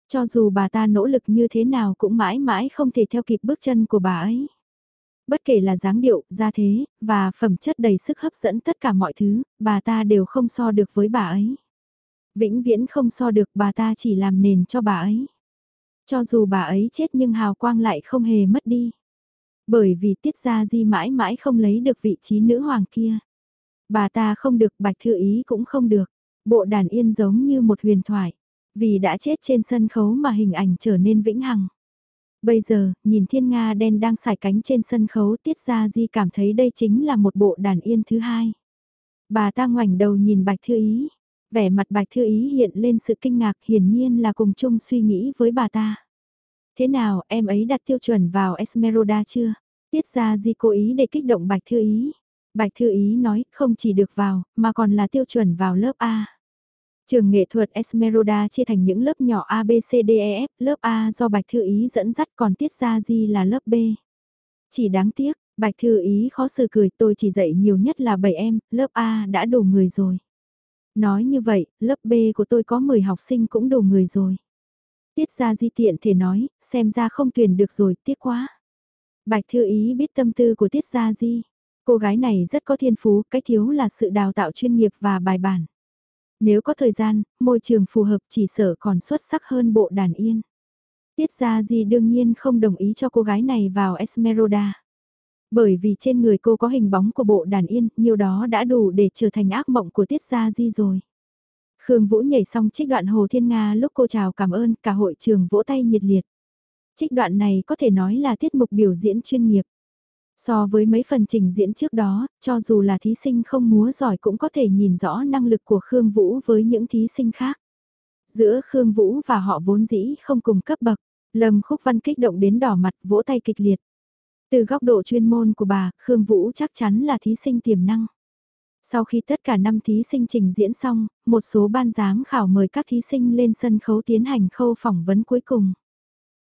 Cho dù bà ta nỗ lực như thế nào cũng mãi mãi không thể theo kịp bước chân của bà ấy. Bất kể là dáng điệu, gia thế, và phẩm chất đầy sức hấp dẫn tất cả mọi thứ, bà ta đều không so được với bà ấy. Vĩnh viễn không so được bà ta chỉ làm nền cho bà ấy. Cho dù bà ấy chết nhưng hào quang lại không hề mất đi. Bởi vì tiết gia di mãi mãi không lấy được vị trí nữ hoàng kia. Bà ta không được bạch thư ý cũng không được. Bộ đàn yên giống như một huyền thoại. Vì đã chết trên sân khấu mà hình ảnh trở nên vĩnh hằng. Bây giờ, nhìn thiên Nga đen đang xài cánh trên sân khấu tiết ra di cảm thấy đây chính là một bộ đàn yên thứ hai. Bà ta ngoảnh đầu nhìn bạch thư ý. Vẻ mặt bạch thư ý hiện lên sự kinh ngạc hiển nhiên là cùng chung suy nghĩ với bà ta. Thế nào em ấy đặt tiêu chuẩn vào Esmeralda chưa? Tiết ra di cố ý để kích động bạch thư ý. Bạch thư ý nói không chỉ được vào, mà còn là tiêu chuẩn vào lớp A. Trường nghệ thuật Esmeralda chia thành những lớp nhỏ A, B, C, D, E, F, lớp A do Bạch Thư Ý dẫn dắt còn Tiết Gia Di là lớp B. Chỉ đáng tiếc, Bạch Thư Ý khó xử cười tôi chỉ dạy nhiều nhất là 7 em, lớp A đã đủ người rồi. Nói như vậy, lớp B của tôi có 10 học sinh cũng đủ người rồi. Tiết Gia Di tiện thể nói, xem ra không tuyển được rồi, tiếc quá. Bạch Thư Ý biết tâm tư của Tiết Gia Di. Cô gái này rất có thiên phú, cái thiếu là sự đào tạo chuyên nghiệp và bài bản. Nếu có thời gian, môi trường phù hợp chỉ sở còn xuất sắc hơn bộ đàn yên. Tiết Gia Di đương nhiên không đồng ý cho cô gái này vào Esmeralda. Bởi vì trên người cô có hình bóng của bộ đàn yên, nhiều đó đã đủ để trở thành ác mộng của Tiết Gia Di rồi. Khương Vũ nhảy xong trích đoạn Hồ Thiên Nga lúc cô chào cảm ơn cả hội trường vỗ tay nhiệt liệt. Trích đoạn này có thể nói là tiết mục biểu diễn chuyên nghiệp. So với mấy phần trình diễn trước đó, cho dù là thí sinh không múa giỏi cũng có thể nhìn rõ năng lực của Khương Vũ với những thí sinh khác. Giữa Khương Vũ và họ vốn dĩ không cùng cấp bậc, Lâm Khúc Văn kích động đến đỏ mặt vỗ tay kịch liệt. Từ góc độ chuyên môn của bà, Khương Vũ chắc chắn là thí sinh tiềm năng. Sau khi tất cả năm thí sinh trình diễn xong, một số ban giám khảo mời các thí sinh lên sân khấu tiến hành khâu phỏng vấn cuối cùng.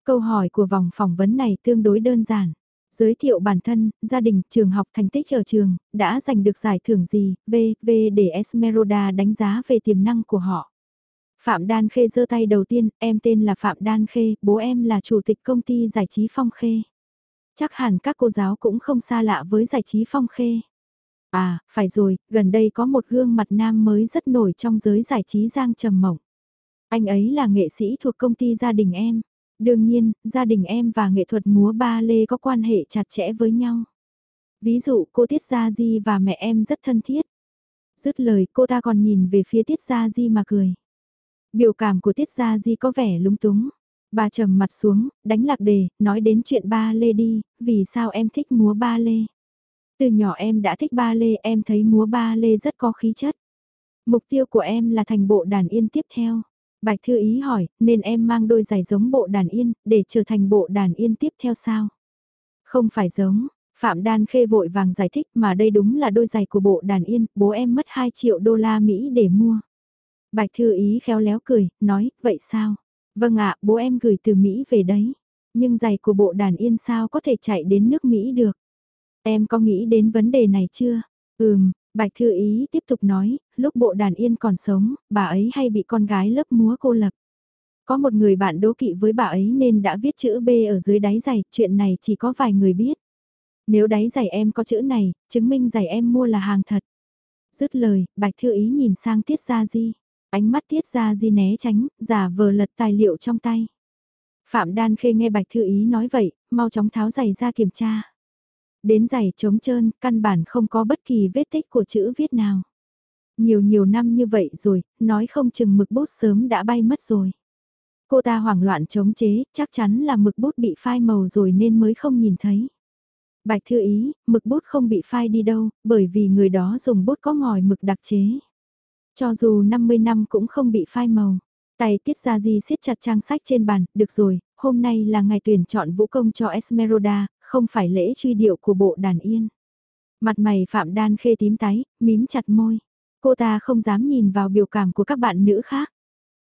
Câu hỏi của vòng phỏng vấn này tương đối đơn giản. Giới thiệu bản thân, gia đình, trường học thành tích ở trường, đã giành được giải thưởng gì, V, V để Esmeralda đánh giá về tiềm năng của họ. Phạm Đan Khê giơ tay đầu tiên, em tên là Phạm Đan Khê, bố em là chủ tịch công ty giải trí Phong Khê. Chắc hẳn các cô giáo cũng không xa lạ với giải trí Phong Khê. À, phải rồi, gần đây có một gương mặt nam mới rất nổi trong giới giải trí Giang Trầm Mộng. Anh ấy là nghệ sĩ thuộc công ty gia đình em. Đương nhiên, gia đình em và nghệ thuật múa ba lê có quan hệ chặt chẽ với nhau. Ví dụ cô Tiết Gia Di và mẹ em rất thân thiết. Dứt lời cô ta còn nhìn về phía Tiết Gia Di mà cười. Biểu cảm của Tiết Gia Di có vẻ lúng túng. Bà trầm mặt xuống, đánh lạc đề, nói đến chuyện ba lê đi, vì sao em thích múa ba lê. Từ nhỏ em đã thích ba lê, em thấy múa ba lê rất có khí chất. Mục tiêu của em là thành bộ đàn yên tiếp theo. Bạch Thư Ý hỏi, nên em mang đôi giày giống bộ đàn yên, để trở thành bộ đàn yên tiếp theo sao? Không phải giống, Phạm Đan Khê vội vàng giải thích mà đây đúng là đôi giày của bộ đàn yên, bố em mất 2 triệu đô la Mỹ để mua. Bạch Thư Ý khéo léo cười, nói, vậy sao? Vâng ạ, bố em gửi từ Mỹ về đấy. Nhưng giày của bộ đàn yên sao có thể chạy đến nước Mỹ được? Em có nghĩ đến vấn đề này chưa? Ừm, Bạch Thư Ý tiếp tục nói, lúc bộ đàn yên còn sống, bà ấy hay bị con gái lớp múa cô lập. Có một người bạn đố kỵ với bà ấy nên đã viết chữ B ở dưới đáy giày, chuyện này chỉ có vài người biết. Nếu đáy giày em có chữ này, chứng minh giày em mua là hàng thật. Dứt lời, Bạch Thư Ý nhìn sang Tiết Gia Di. Ánh mắt Tiết Gia Di né tránh, giả vờ lật tài liệu trong tay. Phạm Đan Khê nghe Bạch Thư Ý nói vậy, mau chóng tháo giày ra kiểm tra. Đến giày trống trơn, căn bản không có bất kỳ vết tích của chữ viết nào. Nhiều nhiều năm như vậy rồi, nói không chừng mực bút sớm đã bay mất rồi. Cô ta hoảng loạn chống chế, chắc chắn là mực bút bị phai màu rồi nên mới không nhìn thấy. Bạch thư ý, mực bút không bị phai đi đâu, bởi vì người đó dùng bút có ngòi mực đặc chế. Cho dù 50 năm cũng không bị phai màu. Tay tiết ra di siết chặt trang sách trên bàn, được rồi, hôm nay là ngày tuyển chọn vũ công cho Esmeralda, không phải lễ truy điệu của bộ đàn yên. Mặt mày Phạm Đan khê tím tái, mím chặt môi. Cô ta không dám nhìn vào biểu cảm của các bạn nữ khác.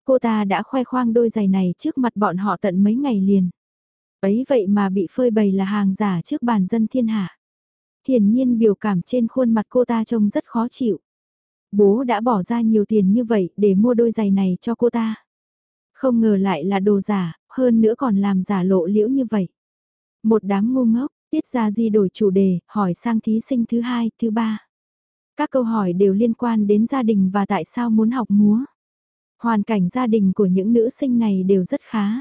Cô ta đã khoe khoang đôi giày này trước mặt bọn họ tận mấy ngày liền. Ấy vậy mà bị phơi bày là hàng giả trước bàn dân thiên hạ. Hiển nhiên biểu cảm trên khuôn mặt cô ta trông rất khó chịu. Bố đã bỏ ra nhiều tiền như vậy để mua đôi giày này cho cô ta. Không ngờ lại là đồ giả, hơn nữa còn làm giả lộ liễu như vậy. Một đám ngu ngốc, tiết ra di đổi chủ đề, hỏi sang thí sinh thứ hai, thứ ba. Các câu hỏi đều liên quan đến gia đình và tại sao muốn học múa. Hoàn cảnh gia đình của những nữ sinh này đều rất khá.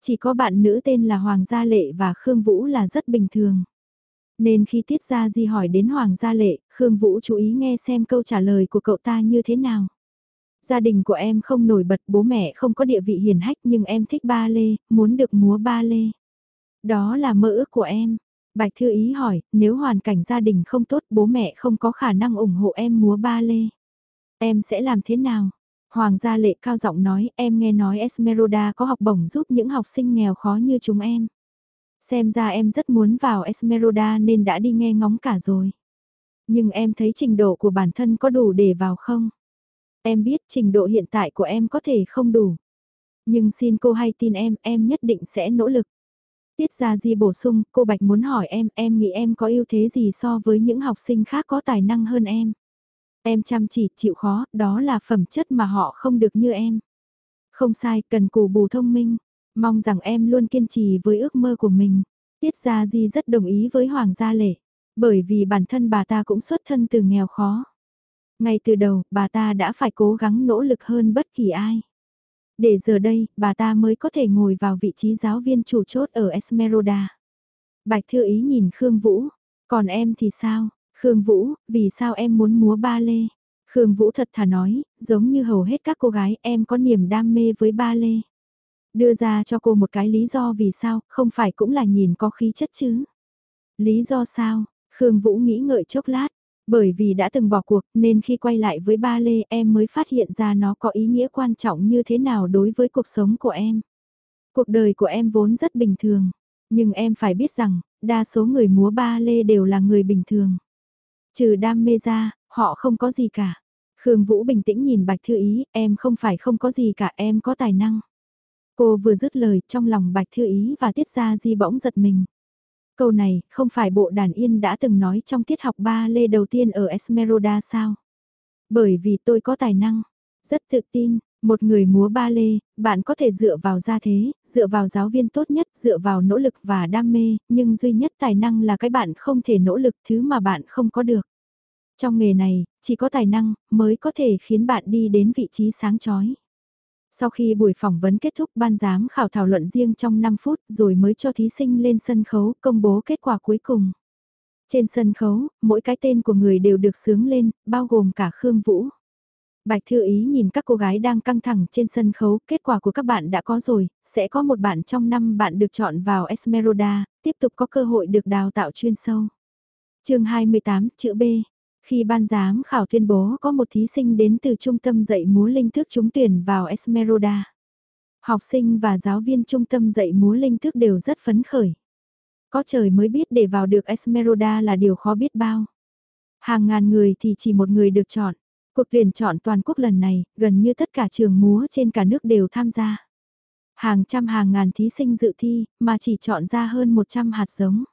Chỉ có bạn nữ tên là Hoàng Gia Lệ và Khương Vũ là rất bình thường. Nên khi Tiết Gia Di hỏi đến Hoàng Gia Lệ, Khương Vũ chú ý nghe xem câu trả lời của cậu ta như thế nào. Gia đình của em không nổi bật, bố mẹ không có địa vị hiền hách nhưng em thích ba lê, muốn được múa ba lê. Đó là mơ ước của em. Bạch Thư Ý hỏi, nếu hoàn cảnh gia đình không tốt bố mẹ không có khả năng ủng hộ em múa ba lê. Em sẽ làm thế nào? Hoàng gia lệ cao giọng nói em nghe nói Esmeralda có học bổng giúp những học sinh nghèo khó như chúng em. Xem ra em rất muốn vào Esmeralda nên đã đi nghe ngóng cả rồi. Nhưng em thấy trình độ của bản thân có đủ để vào không? Em biết trình độ hiện tại của em có thể không đủ. Nhưng xin cô hay tin em, em nhất định sẽ nỗ lực. Tiết Gia Di bổ sung, cô Bạch muốn hỏi em, em nghĩ em có ưu thế gì so với những học sinh khác có tài năng hơn em? Em chăm chỉ, chịu khó, đó là phẩm chất mà họ không được như em. Không sai, cần cù bù thông minh. Mong rằng em luôn kiên trì với ước mơ của mình. Tiết Gia Di rất đồng ý với Hoàng gia lệ. Bởi vì bản thân bà ta cũng xuất thân từ nghèo khó. Ngay từ đầu, bà ta đã phải cố gắng nỗ lực hơn bất kỳ ai. Để giờ đây, bà ta mới có thể ngồi vào vị trí giáo viên chủ chốt ở Esmeralda. Bạch Thư Ý nhìn Khương Vũ, còn em thì sao? Khương Vũ, vì sao em muốn múa ba lê? Khương Vũ thật thà nói, giống như hầu hết các cô gái em có niềm đam mê với ba lê. Đưa ra cho cô một cái lý do vì sao, không phải cũng là nhìn có khí chất chứ. Lý do sao? Khương Vũ nghĩ ngợi chốc lát, bởi vì đã từng bỏ cuộc nên khi quay lại với ba lê em mới phát hiện ra nó có ý nghĩa quan trọng như thế nào đối với cuộc sống của em. Cuộc đời của em vốn rất bình thường, nhưng em phải biết rằng, đa số người múa ba lê đều là người bình thường. Trừ đam mê ra, họ không có gì cả. Khương Vũ bình tĩnh nhìn Bạch Thư Ý, em không phải không có gì cả, em có tài năng. Cô vừa dứt lời, trong lòng Bạch Thư Ý và Tiết Gia Di bỗng giật mình. Câu này, không phải bộ đàn yên đã từng nói trong tiết học ba lê đầu tiên ở Esmeralda sao? Bởi vì tôi có tài năng, rất tự tin, một người múa ba lê, bạn có thể dựa vào gia thế, dựa vào giáo viên tốt nhất, dựa vào nỗ lực và đam mê, nhưng duy nhất tài năng là cái bạn không thể nỗ lực thứ mà bạn không có được. Trong nghề này, chỉ có tài năng mới có thể khiến bạn đi đến vị trí sáng chói. Sau khi buổi phỏng vấn kết thúc ban giám khảo thảo luận riêng trong 5 phút rồi mới cho thí sinh lên sân khấu công bố kết quả cuối cùng. Trên sân khấu, mỗi cái tên của người đều được sướng lên, bao gồm cả Khương Vũ. Bạch Thư Ý nhìn các cô gái đang căng thẳng trên sân khấu, kết quả của các bạn đã có rồi, sẽ có một bạn trong năm bạn được chọn vào Esmeralda, tiếp tục có cơ hội được đào tạo chuyên sâu. chương 28, chữ B, khi ban giám khảo tuyên bố có một thí sinh đến từ trung tâm dạy múa linh thức trúng tuyển vào Esmeralda. Học sinh và giáo viên trung tâm dạy múa linh thức đều rất phấn khởi. Có trời mới biết để vào được Esmeralda là điều khó biết bao. Hàng ngàn người thì chỉ một người được chọn. Cuộc tuyển chọn toàn quốc lần này, gần như tất cả trường múa trên cả nước đều tham gia. Hàng trăm hàng ngàn thí sinh dự thi, mà chỉ chọn ra hơn 100 hạt giống.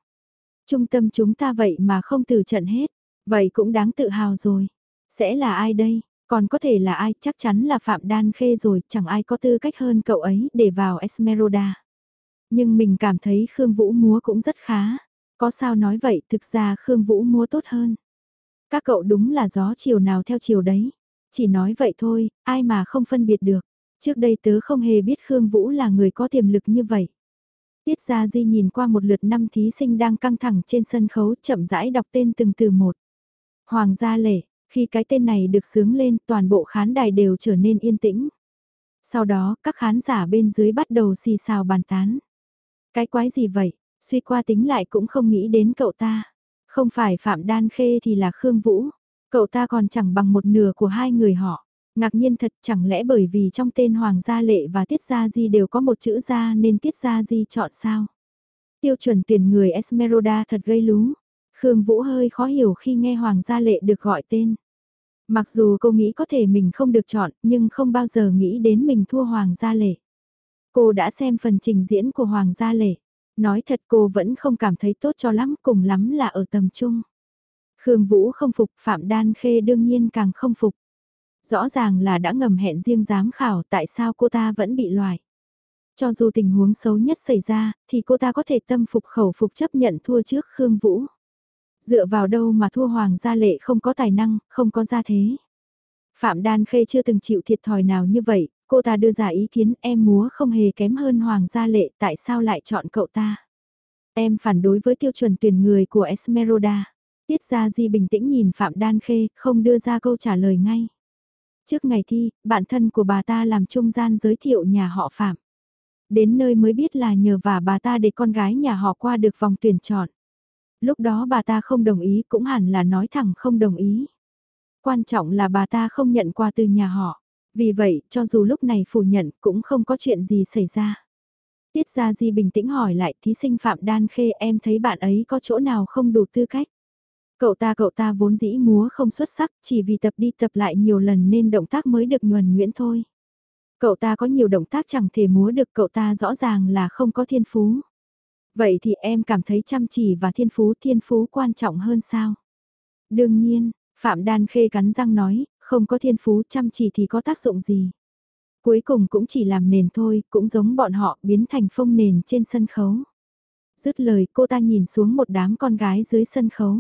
Trung tâm chúng ta vậy mà không từ trận hết. Vậy cũng đáng tự hào rồi. Sẽ là ai đây? Còn có thể là ai? Chắc chắn là Phạm Đan Khê rồi, chẳng ai có tư cách hơn cậu ấy để vào Esmeralda. Nhưng mình cảm thấy Khương Vũ múa cũng rất khá. Có sao nói vậy, thực ra Khương Vũ múa tốt hơn. Các cậu đúng là gió chiều nào theo chiều đấy. Chỉ nói vậy thôi, ai mà không phân biệt được. Trước đây tớ không hề biết Khương Vũ là người có tiềm lực như vậy. Tiết Gia Di nhìn qua một lượt năm thí sinh đang căng thẳng trên sân khấu chậm rãi đọc tên từng từ một. Hoàng gia lệ, khi cái tên này được sướng lên toàn bộ khán đài đều trở nên yên tĩnh. Sau đó, các khán giả bên dưới bắt đầu xì xào bàn tán. Cái quái gì vậy, suy qua tính lại cũng không nghĩ đến cậu ta. Không phải Phạm Đan Khê thì là Khương Vũ. Cậu ta còn chẳng bằng một nửa của hai người họ. Ngạc nhiên thật chẳng lẽ bởi vì trong tên Hoàng gia lệ và Tiết Gia Di đều có một chữ gia nên Tiết Gia Di chọn sao? Tiêu chuẩn tuyển người Esmeralda thật gây lú. Khương Vũ hơi khó hiểu khi nghe Hoàng gia lệ được gọi tên. Mặc dù cô nghĩ có thể mình không được chọn, nhưng không bao giờ nghĩ đến mình thua Hoàng gia lệ. Cô đã xem phần trình diễn của Hoàng gia lệ. Nói thật cô vẫn không cảm thấy tốt cho lắm, cùng lắm là ở tầm trung. Khương Vũ không phục, Phạm Đan Khê đương nhiên càng không phục. Rõ ràng là đã ngầm hẹn riêng giám khảo tại sao cô ta vẫn bị loại. Cho dù tình huống xấu nhất xảy ra, thì cô ta có thể tâm phục khẩu phục chấp nhận thua trước Khương Vũ. Dựa vào đâu mà thua Hoàng gia lệ không có tài năng, không có gia thế. Phạm Đan Khê chưa từng chịu thiệt thòi nào như vậy, cô ta đưa ra ý kiến em múa không hề kém hơn Hoàng gia lệ tại sao lại chọn cậu ta. Em phản đối với tiêu chuẩn tuyển người của Esmeralda. Tiết Gia Di bình tĩnh nhìn Phạm Đan Khê, không đưa ra câu trả lời ngay. Trước ngày thi, bạn thân của bà ta làm trung gian giới thiệu nhà họ Phạm. Đến nơi mới biết là nhờ và bà ta để con gái nhà họ qua được vòng tuyển chọn. Lúc đó bà ta không đồng ý cũng hẳn là nói thẳng không đồng ý. Quan trọng là bà ta không nhận qua từ nhà họ. Vì vậy, cho dù lúc này phủ nhận cũng không có chuyện gì xảy ra. Tiết Gia Di bình tĩnh hỏi lại thí sinh Phạm Đan Khê em thấy bạn ấy có chỗ nào không đủ tư cách. Cậu ta cậu ta vốn dĩ múa không xuất sắc, chỉ vì tập đi tập lại nhiều lần nên động tác mới được nhuần nhuyễn thôi. Cậu ta có nhiều động tác chẳng thể múa được cậu ta rõ ràng là không có thiên phú. Vậy thì em cảm thấy chăm chỉ và thiên phú thiên phú quan trọng hơn sao? Đương nhiên, Phạm Đan Khê cắn răng nói, không có thiên phú chăm chỉ thì có tác dụng gì. Cuối cùng cũng chỉ làm nền thôi, cũng giống bọn họ biến thành phông nền trên sân khấu. Dứt lời cô ta nhìn xuống một đám con gái dưới sân khấu.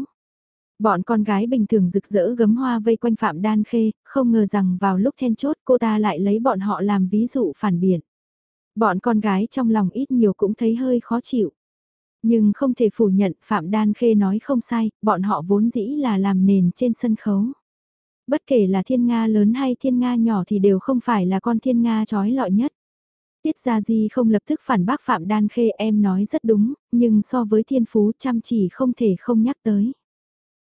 Bọn con gái bình thường rực rỡ gấm hoa vây quanh Phạm Đan Khê, không ngờ rằng vào lúc then chốt cô ta lại lấy bọn họ làm ví dụ phản biện. Bọn con gái trong lòng ít nhiều cũng thấy hơi khó chịu. Nhưng không thể phủ nhận Phạm Đan Khê nói không sai, bọn họ vốn dĩ là làm nền trên sân khấu. Bất kể là thiên Nga lớn hay thiên Nga nhỏ thì đều không phải là con thiên Nga trói lọi nhất. Tiết Gia Di không lập tức phản bác Phạm Đan Khê em nói rất đúng, nhưng so với thiên phú chăm chỉ không thể không nhắc tới.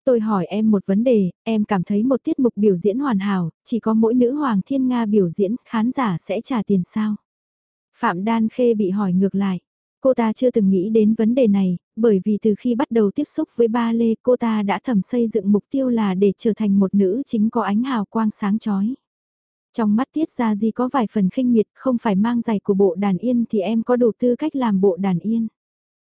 Tôi hỏi em một vấn đề, em cảm thấy một tiết mục biểu diễn hoàn hảo, chỉ có mỗi nữ hoàng thiên Nga biểu diễn, khán giả sẽ trả tiền sao? Phạm Đan Khê bị hỏi ngược lại. Cô ta chưa từng nghĩ đến vấn đề này, bởi vì từ khi bắt đầu tiếp xúc với ba lê cô ta đã thầm xây dựng mục tiêu là để trở thành một nữ chính có ánh hào quang sáng chói. Trong mắt tiết ra gì có vài phần khinh miệt không phải mang giày của bộ đàn yên thì em có đủ tư cách làm bộ đàn yên.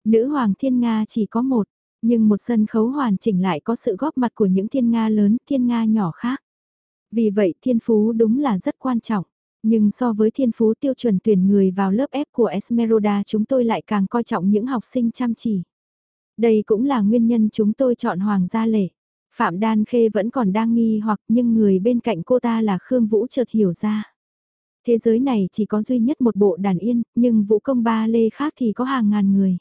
Nữ hoàng thiên Nga chỉ có một, nhưng một sân khấu hoàn chỉnh lại có sự góp mặt của những thiên Nga lớn, thiên Nga nhỏ khác. Vì vậy thiên phú đúng là rất quan trọng. Nhưng so với thiên phú tiêu chuẩn tuyển người vào lớp F của Esmeralda chúng tôi lại càng coi trọng những học sinh chăm chỉ. Đây cũng là nguyên nhân chúng tôi chọn Hoàng gia lệ. Phạm Đan Khê vẫn còn đang nghi hoặc nhưng người bên cạnh cô ta là Khương Vũ chợt hiểu ra. Thế giới này chỉ có duy nhất một bộ đàn yên, nhưng vũ công ba lê khác thì có hàng ngàn người.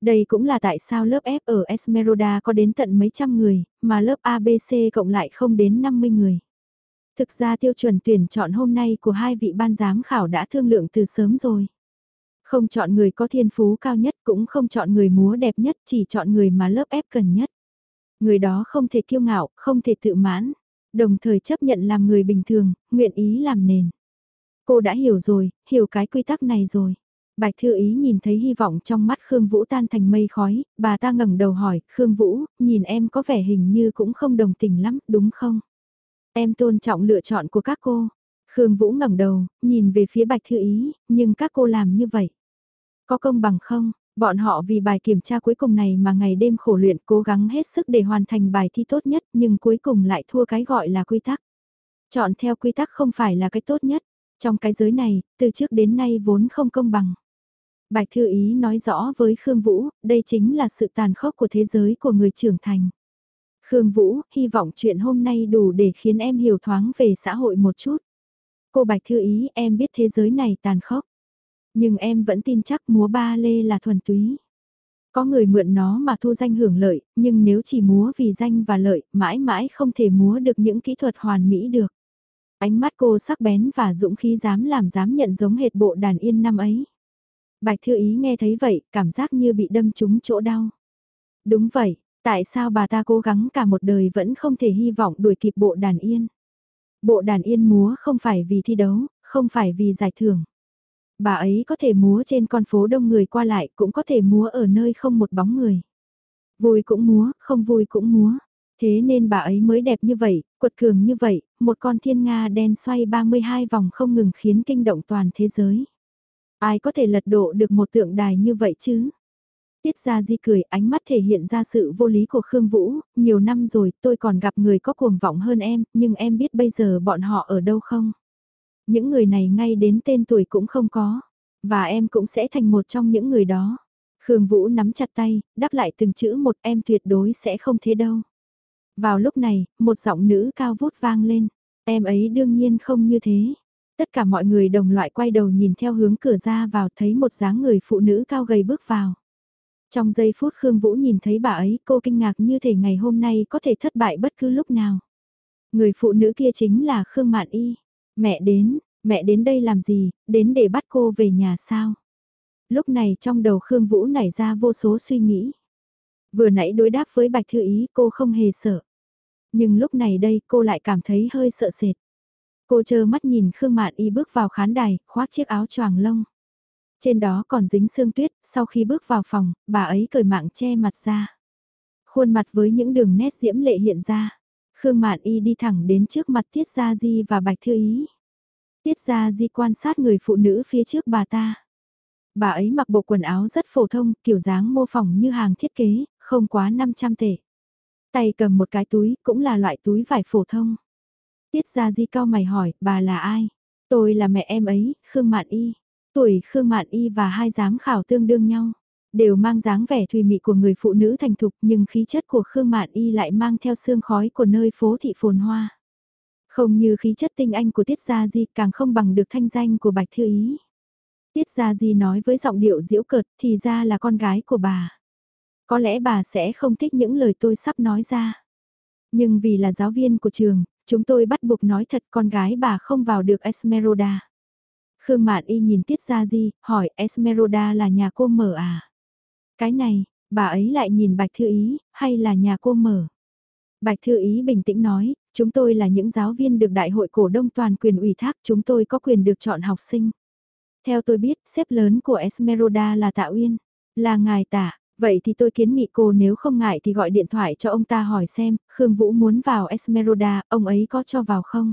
Đây cũng là tại sao lớp F ở Esmeralda có đến tận mấy trăm người, mà lớp ABC cộng lại không đến 50 người. Thực ra tiêu chuẩn tuyển chọn hôm nay của hai vị ban giám khảo đã thương lượng từ sớm rồi. Không chọn người có thiên phú cao nhất cũng không chọn người múa đẹp nhất chỉ chọn người mà lớp ép cần nhất. Người đó không thể kiêu ngạo, không thể tự mãn, đồng thời chấp nhận làm người bình thường, nguyện ý làm nền. Cô đã hiểu rồi, hiểu cái quy tắc này rồi. Bạch Thư Ý nhìn thấy hy vọng trong mắt Khương Vũ tan thành mây khói, bà ta ngẩng đầu hỏi, Khương Vũ, nhìn em có vẻ hình như cũng không đồng tình lắm, đúng không? Em tôn trọng lựa chọn của các cô. Khương Vũ ngẩng đầu, nhìn về phía Bạch Thư Ý, nhưng các cô làm như vậy. Có công bằng không? Bọn họ vì bài kiểm tra cuối cùng này mà ngày đêm khổ luyện cố gắng hết sức để hoàn thành bài thi tốt nhất nhưng cuối cùng lại thua cái gọi là quy tắc. Chọn theo quy tắc không phải là cái tốt nhất. Trong cái giới này, từ trước đến nay vốn không công bằng. Bạch Thư Ý nói rõ với Khương Vũ, đây chính là sự tàn khốc của thế giới của người trưởng thành. Khương Vũ, hy vọng chuyện hôm nay đủ để khiến em hiểu thoáng về xã hội một chút. Cô Bạch Thư Ý, em biết thế giới này tàn khốc. Nhưng em vẫn tin chắc múa ba lê là thuần túy. Có người mượn nó mà thu danh hưởng lợi, nhưng nếu chỉ múa vì danh và lợi, mãi mãi không thể múa được những kỹ thuật hoàn mỹ được. Ánh mắt cô sắc bén và dũng khí dám làm dám nhận giống hệt bộ đàn yên năm ấy. Bạch Thư Ý nghe thấy vậy, cảm giác như bị đâm trúng chỗ đau. Đúng vậy, Tại sao bà ta cố gắng cả một đời vẫn không thể hy vọng đuổi kịp bộ đàn yên? Bộ đàn yên múa không phải vì thi đấu, không phải vì giải thưởng. Bà ấy có thể múa trên con phố đông người qua lại, cũng có thể múa ở nơi không một bóng người. Vui cũng múa, không vui cũng múa. Thế nên bà ấy mới đẹp như vậy, quật cường như vậy, một con thiên nga đen xoay 32 vòng không ngừng khiến kinh động toàn thế giới. Ai có thể lật độ được một tượng đài như vậy chứ? Tiết ra di cười ánh mắt thể hiện ra sự vô lý của Khương Vũ, nhiều năm rồi tôi còn gặp người có cuồng vọng hơn em, nhưng em biết bây giờ bọn họ ở đâu không? Những người này ngay đến tên tuổi cũng không có, và em cũng sẽ thành một trong những người đó. Khương Vũ nắm chặt tay, đáp lại từng chữ một em tuyệt đối sẽ không thế đâu. Vào lúc này, một giọng nữ cao vút vang lên, em ấy đương nhiên không như thế. Tất cả mọi người đồng loại quay đầu nhìn theo hướng cửa ra vào thấy một dáng người phụ nữ cao gầy bước vào. Trong giây phút Khương Vũ nhìn thấy bà ấy cô kinh ngạc như thể ngày hôm nay có thể thất bại bất cứ lúc nào. Người phụ nữ kia chính là Khương Mạn Y. Mẹ đến, mẹ đến đây làm gì, đến để bắt cô về nhà sao? Lúc này trong đầu Khương Vũ nảy ra vô số suy nghĩ. Vừa nãy đối đáp với Bạch Thư Ý cô không hề sợ. Nhưng lúc này đây cô lại cảm thấy hơi sợ sệt. Cô chờ mắt nhìn Khương Mạn Y bước vào khán đài, khoác chiếc áo choàng lông. Trên đó còn dính sương tuyết, sau khi bước vào phòng, bà ấy cởi mạng che mặt ra. Khuôn mặt với những đường nét diễm lệ hiện ra. Khương Mạn Y đi thẳng đến trước mặt Tiết Gia Di và Bạch Thư Ý. Tiết Gia Di quan sát người phụ nữ phía trước bà ta. Bà ấy mặc bộ quần áo rất phổ thông, kiểu dáng mô phỏng như hàng thiết kế, không quá 500 tệ. Tay cầm một cái túi, cũng là loại túi vải phổ thông. Tiết Gia Di cao mày hỏi, bà là ai? Tôi là mẹ em ấy, Khương Mạn Y. Tuổi Khương Mạn Y và hai giám khảo tương đương nhau. Đều mang dáng vẻ thùy mị của người phụ nữ thành thục nhưng khí chất của Khương Mạn Y lại mang theo sương khói của nơi phố thị phồn hoa. Không như khí chất tinh anh của Tiết Gia Di càng không bằng được thanh danh của Bạch Thư Ý. Tiết Gia Di nói với giọng điệu diễu cợt thì ra là con gái của bà. Có lẽ bà sẽ không thích những lời tôi sắp nói ra. Nhưng vì là giáo viên của trường, chúng tôi bắt buộc nói thật con gái bà không vào được Esmeralda. Khương Mạn Y nhìn Tiết Gia Di, hỏi Esmeralda là nhà cô mở à? Cái này, bà ấy lại nhìn Bạch Thư Ý, hay là nhà cô mở? Bạch Thư Ý bình tĩnh nói, chúng tôi là những giáo viên được Đại hội cổ đông toàn quyền ủy thác, chúng tôi có quyền được chọn học sinh. Theo tôi biết, xếp lớn của Esmeralda là Tạ Uyên, là ngài tạ. Vậy thì tôi kiến nghị cô nếu không ngại thì gọi điện thoại cho ông ta hỏi xem, Khương Vũ muốn vào Esmeralda, ông ấy có cho vào không?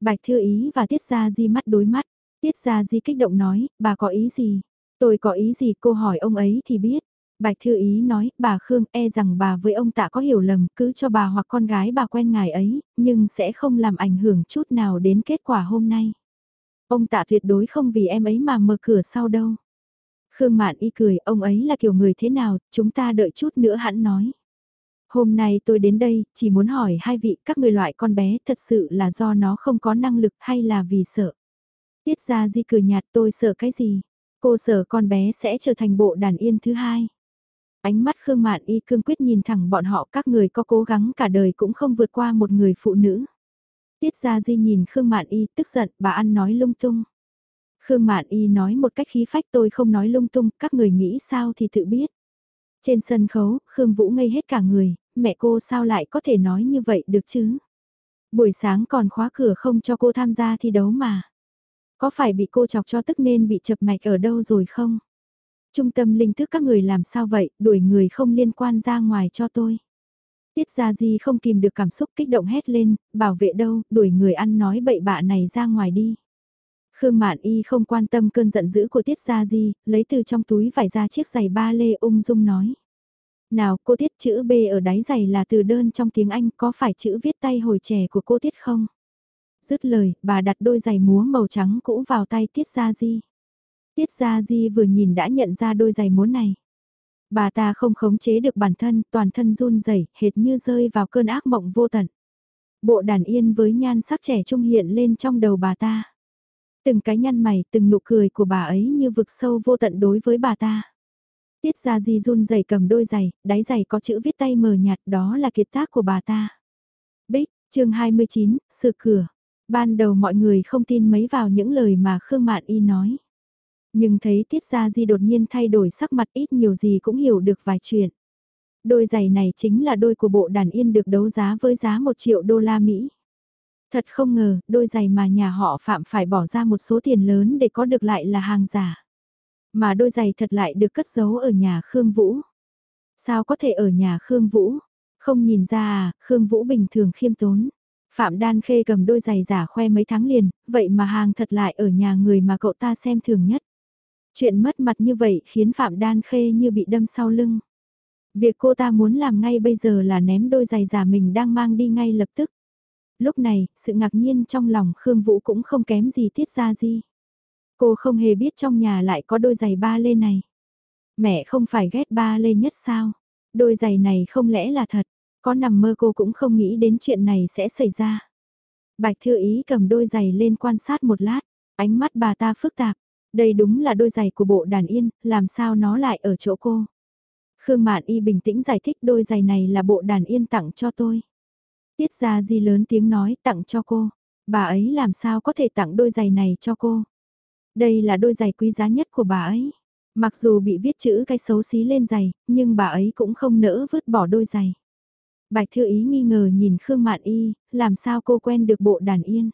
Bạch Thư Ý và Tiết Gia Di mắt đối mắt. Tiết Gia Di kích động nói, bà có ý gì? Tôi có ý gì cô hỏi ông ấy thì biết. Bạch Thư Ý nói, bà Khương e rằng bà với ông tạ có hiểu lầm, cứ cho bà hoặc con gái bà quen ngài ấy, nhưng sẽ không làm ảnh hưởng chút nào đến kết quả hôm nay. Ông tạ tuyệt đối không vì em ấy mà mở cửa sau đâu. Khương Mạn y cười, ông ấy là kiểu người thế nào, chúng ta đợi chút nữa hẳn nói. Hôm nay tôi đến đây, chỉ muốn hỏi hai vị các người loại con bé thật sự là do nó không có năng lực hay là vì sợ. Tiết ra di cười nhạt tôi sợ cái gì? Cô sợ con bé sẽ trở thành bộ đàn yên thứ hai. Ánh mắt Khương Mạn y cương quyết nhìn thẳng bọn họ các người có cố gắng cả đời cũng không vượt qua một người phụ nữ. Tiết ra di nhìn Khương Mạn y tức giận bà ăn nói lung tung. Khương Mạn Y nói một cách khí phách tôi không nói lung tung, các người nghĩ sao thì tự biết. Trên sân khấu, Khương Vũ ngây hết cả người, mẹ cô sao lại có thể nói như vậy được chứ? Buổi sáng còn khóa cửa không cho cô tham gia thi đấu mà. Có phải bị cô chọc cho tức nên bị chập mạch ở đâu rồi không? Trung tâm linh thức các người làm sao vậy, đuổi người không liên quan ra ngoài cho tôi. Tiết Gia Di không kìm được cảm xúc kích động hét lên, bảo vệ đâu, đuổi người ăn nói bậy bạ này ra ngoài đi. Khương Mạn Y không quan tâm cơn giận dữ của Tiết Gia Di, lấy từ trong túi vải ra chiếc giày ba lê ung dung nói. Nào cô Tiết chữ B ở đáy giày là từ đơn trong tiếng Anh có phải chữ viết tay hồi trẻ của cô Tiết không? Dứt lời, bà đặt đôi giày múa màu trắng cũ vào tay Tiết Gia Di. Tiết Gia Di vừa nhìn đã nhận ra đôi giày múa này. Bà ta không khống chế được bản thân, toàn thân run rẩy, hệt như rơi vào cơn ác mộng vô tận. Bộ đàn yên với nhan sắc trẻ trung hiện lên trong đầu bà ta. Từng cái nhăn mày, từng nụ cười của bà ấy như vực sâu vô tận đối với bà ta. Tiết ra di run giày cầm đôi giày, đáy giày có chữ viết tay mờ nhạt đó là kiệt tác của bà ta. Bích, chương 29, sự cửa. Ban đầu mọi người không tin mấy vào những lời mà Khương Mạn Y nói. Nhưng thấy Tiết Gia Di đột nhiên thay đổi sắc mặt ít nhiều gì cũng hiểu được vài chuyện. Đôi giày này chính là đôi của bộ đàn yên được đấu giá với giá 1 triệu đô la Mỹ. Thật không ngờ, đôi giày mà nhà họ Phạm phải bỏ ra một số tiền lớn để có được lại là hàng giả. Mà đôi giày thật lại được cất giấu ở nhà Khương Vũ. Sao có thể ở nhà Khương Vũ? Không nhìn ra à, Khương Vũ bình thường khiêm tốn. Phạm Đan Khê cầm đôi giày giả khoe mấy tháng liền, vậy mà hàng thật lại ở nhà người mà cậu ta xem thường nhất. Chuyện mất mặt như vậy khiến Phạm Đan Khê như bị đâm sau lưng. Việc cô ta muốn làm ngay bây giờ là ném đôi giày giả mình đang mang đi ngay lập tức. Lúc này, sự ngạc nhiên trong lòng Khương Vũ cũng không kém gì tiết ra gì. Cô không hề biết trong nhà lại có đôi giày ba lê này. Mẹ không phải ghét ba lê nhất sao? Đôi giày này không lẽ là thật? Có nằm mơ cô cũng không nghĩ đến chuyện này sẽ xảy ra. Bạch Thư Ý cầm đôi giày lên quan sát một lát, ánh mắt bà ta phức tạp. Đây đúng là đôi giày của bộ đàn yên, làm sao nó lại ở chỗ cô? Khương Mạn Y bình tĩnh giải thích đôi giày này là bộ đàn yên tặng cho tôi. Tiết ra gì lớn tiếng nói tặng cho cô. Bà ấy làm sao có thể tặng đôi giày này cho cô. Đây là đôi giày quý giá nhất của bà ấy. Mặc dù bị viết chữ cái xấu xí lên giày, nhưng bà ấy cũng không nỡ vứt bỏ đôi giày. Bạch Thư Ý nghi ngờ nhìn Khương Mạn Y, làm sao cô quen được bộ đàn yên.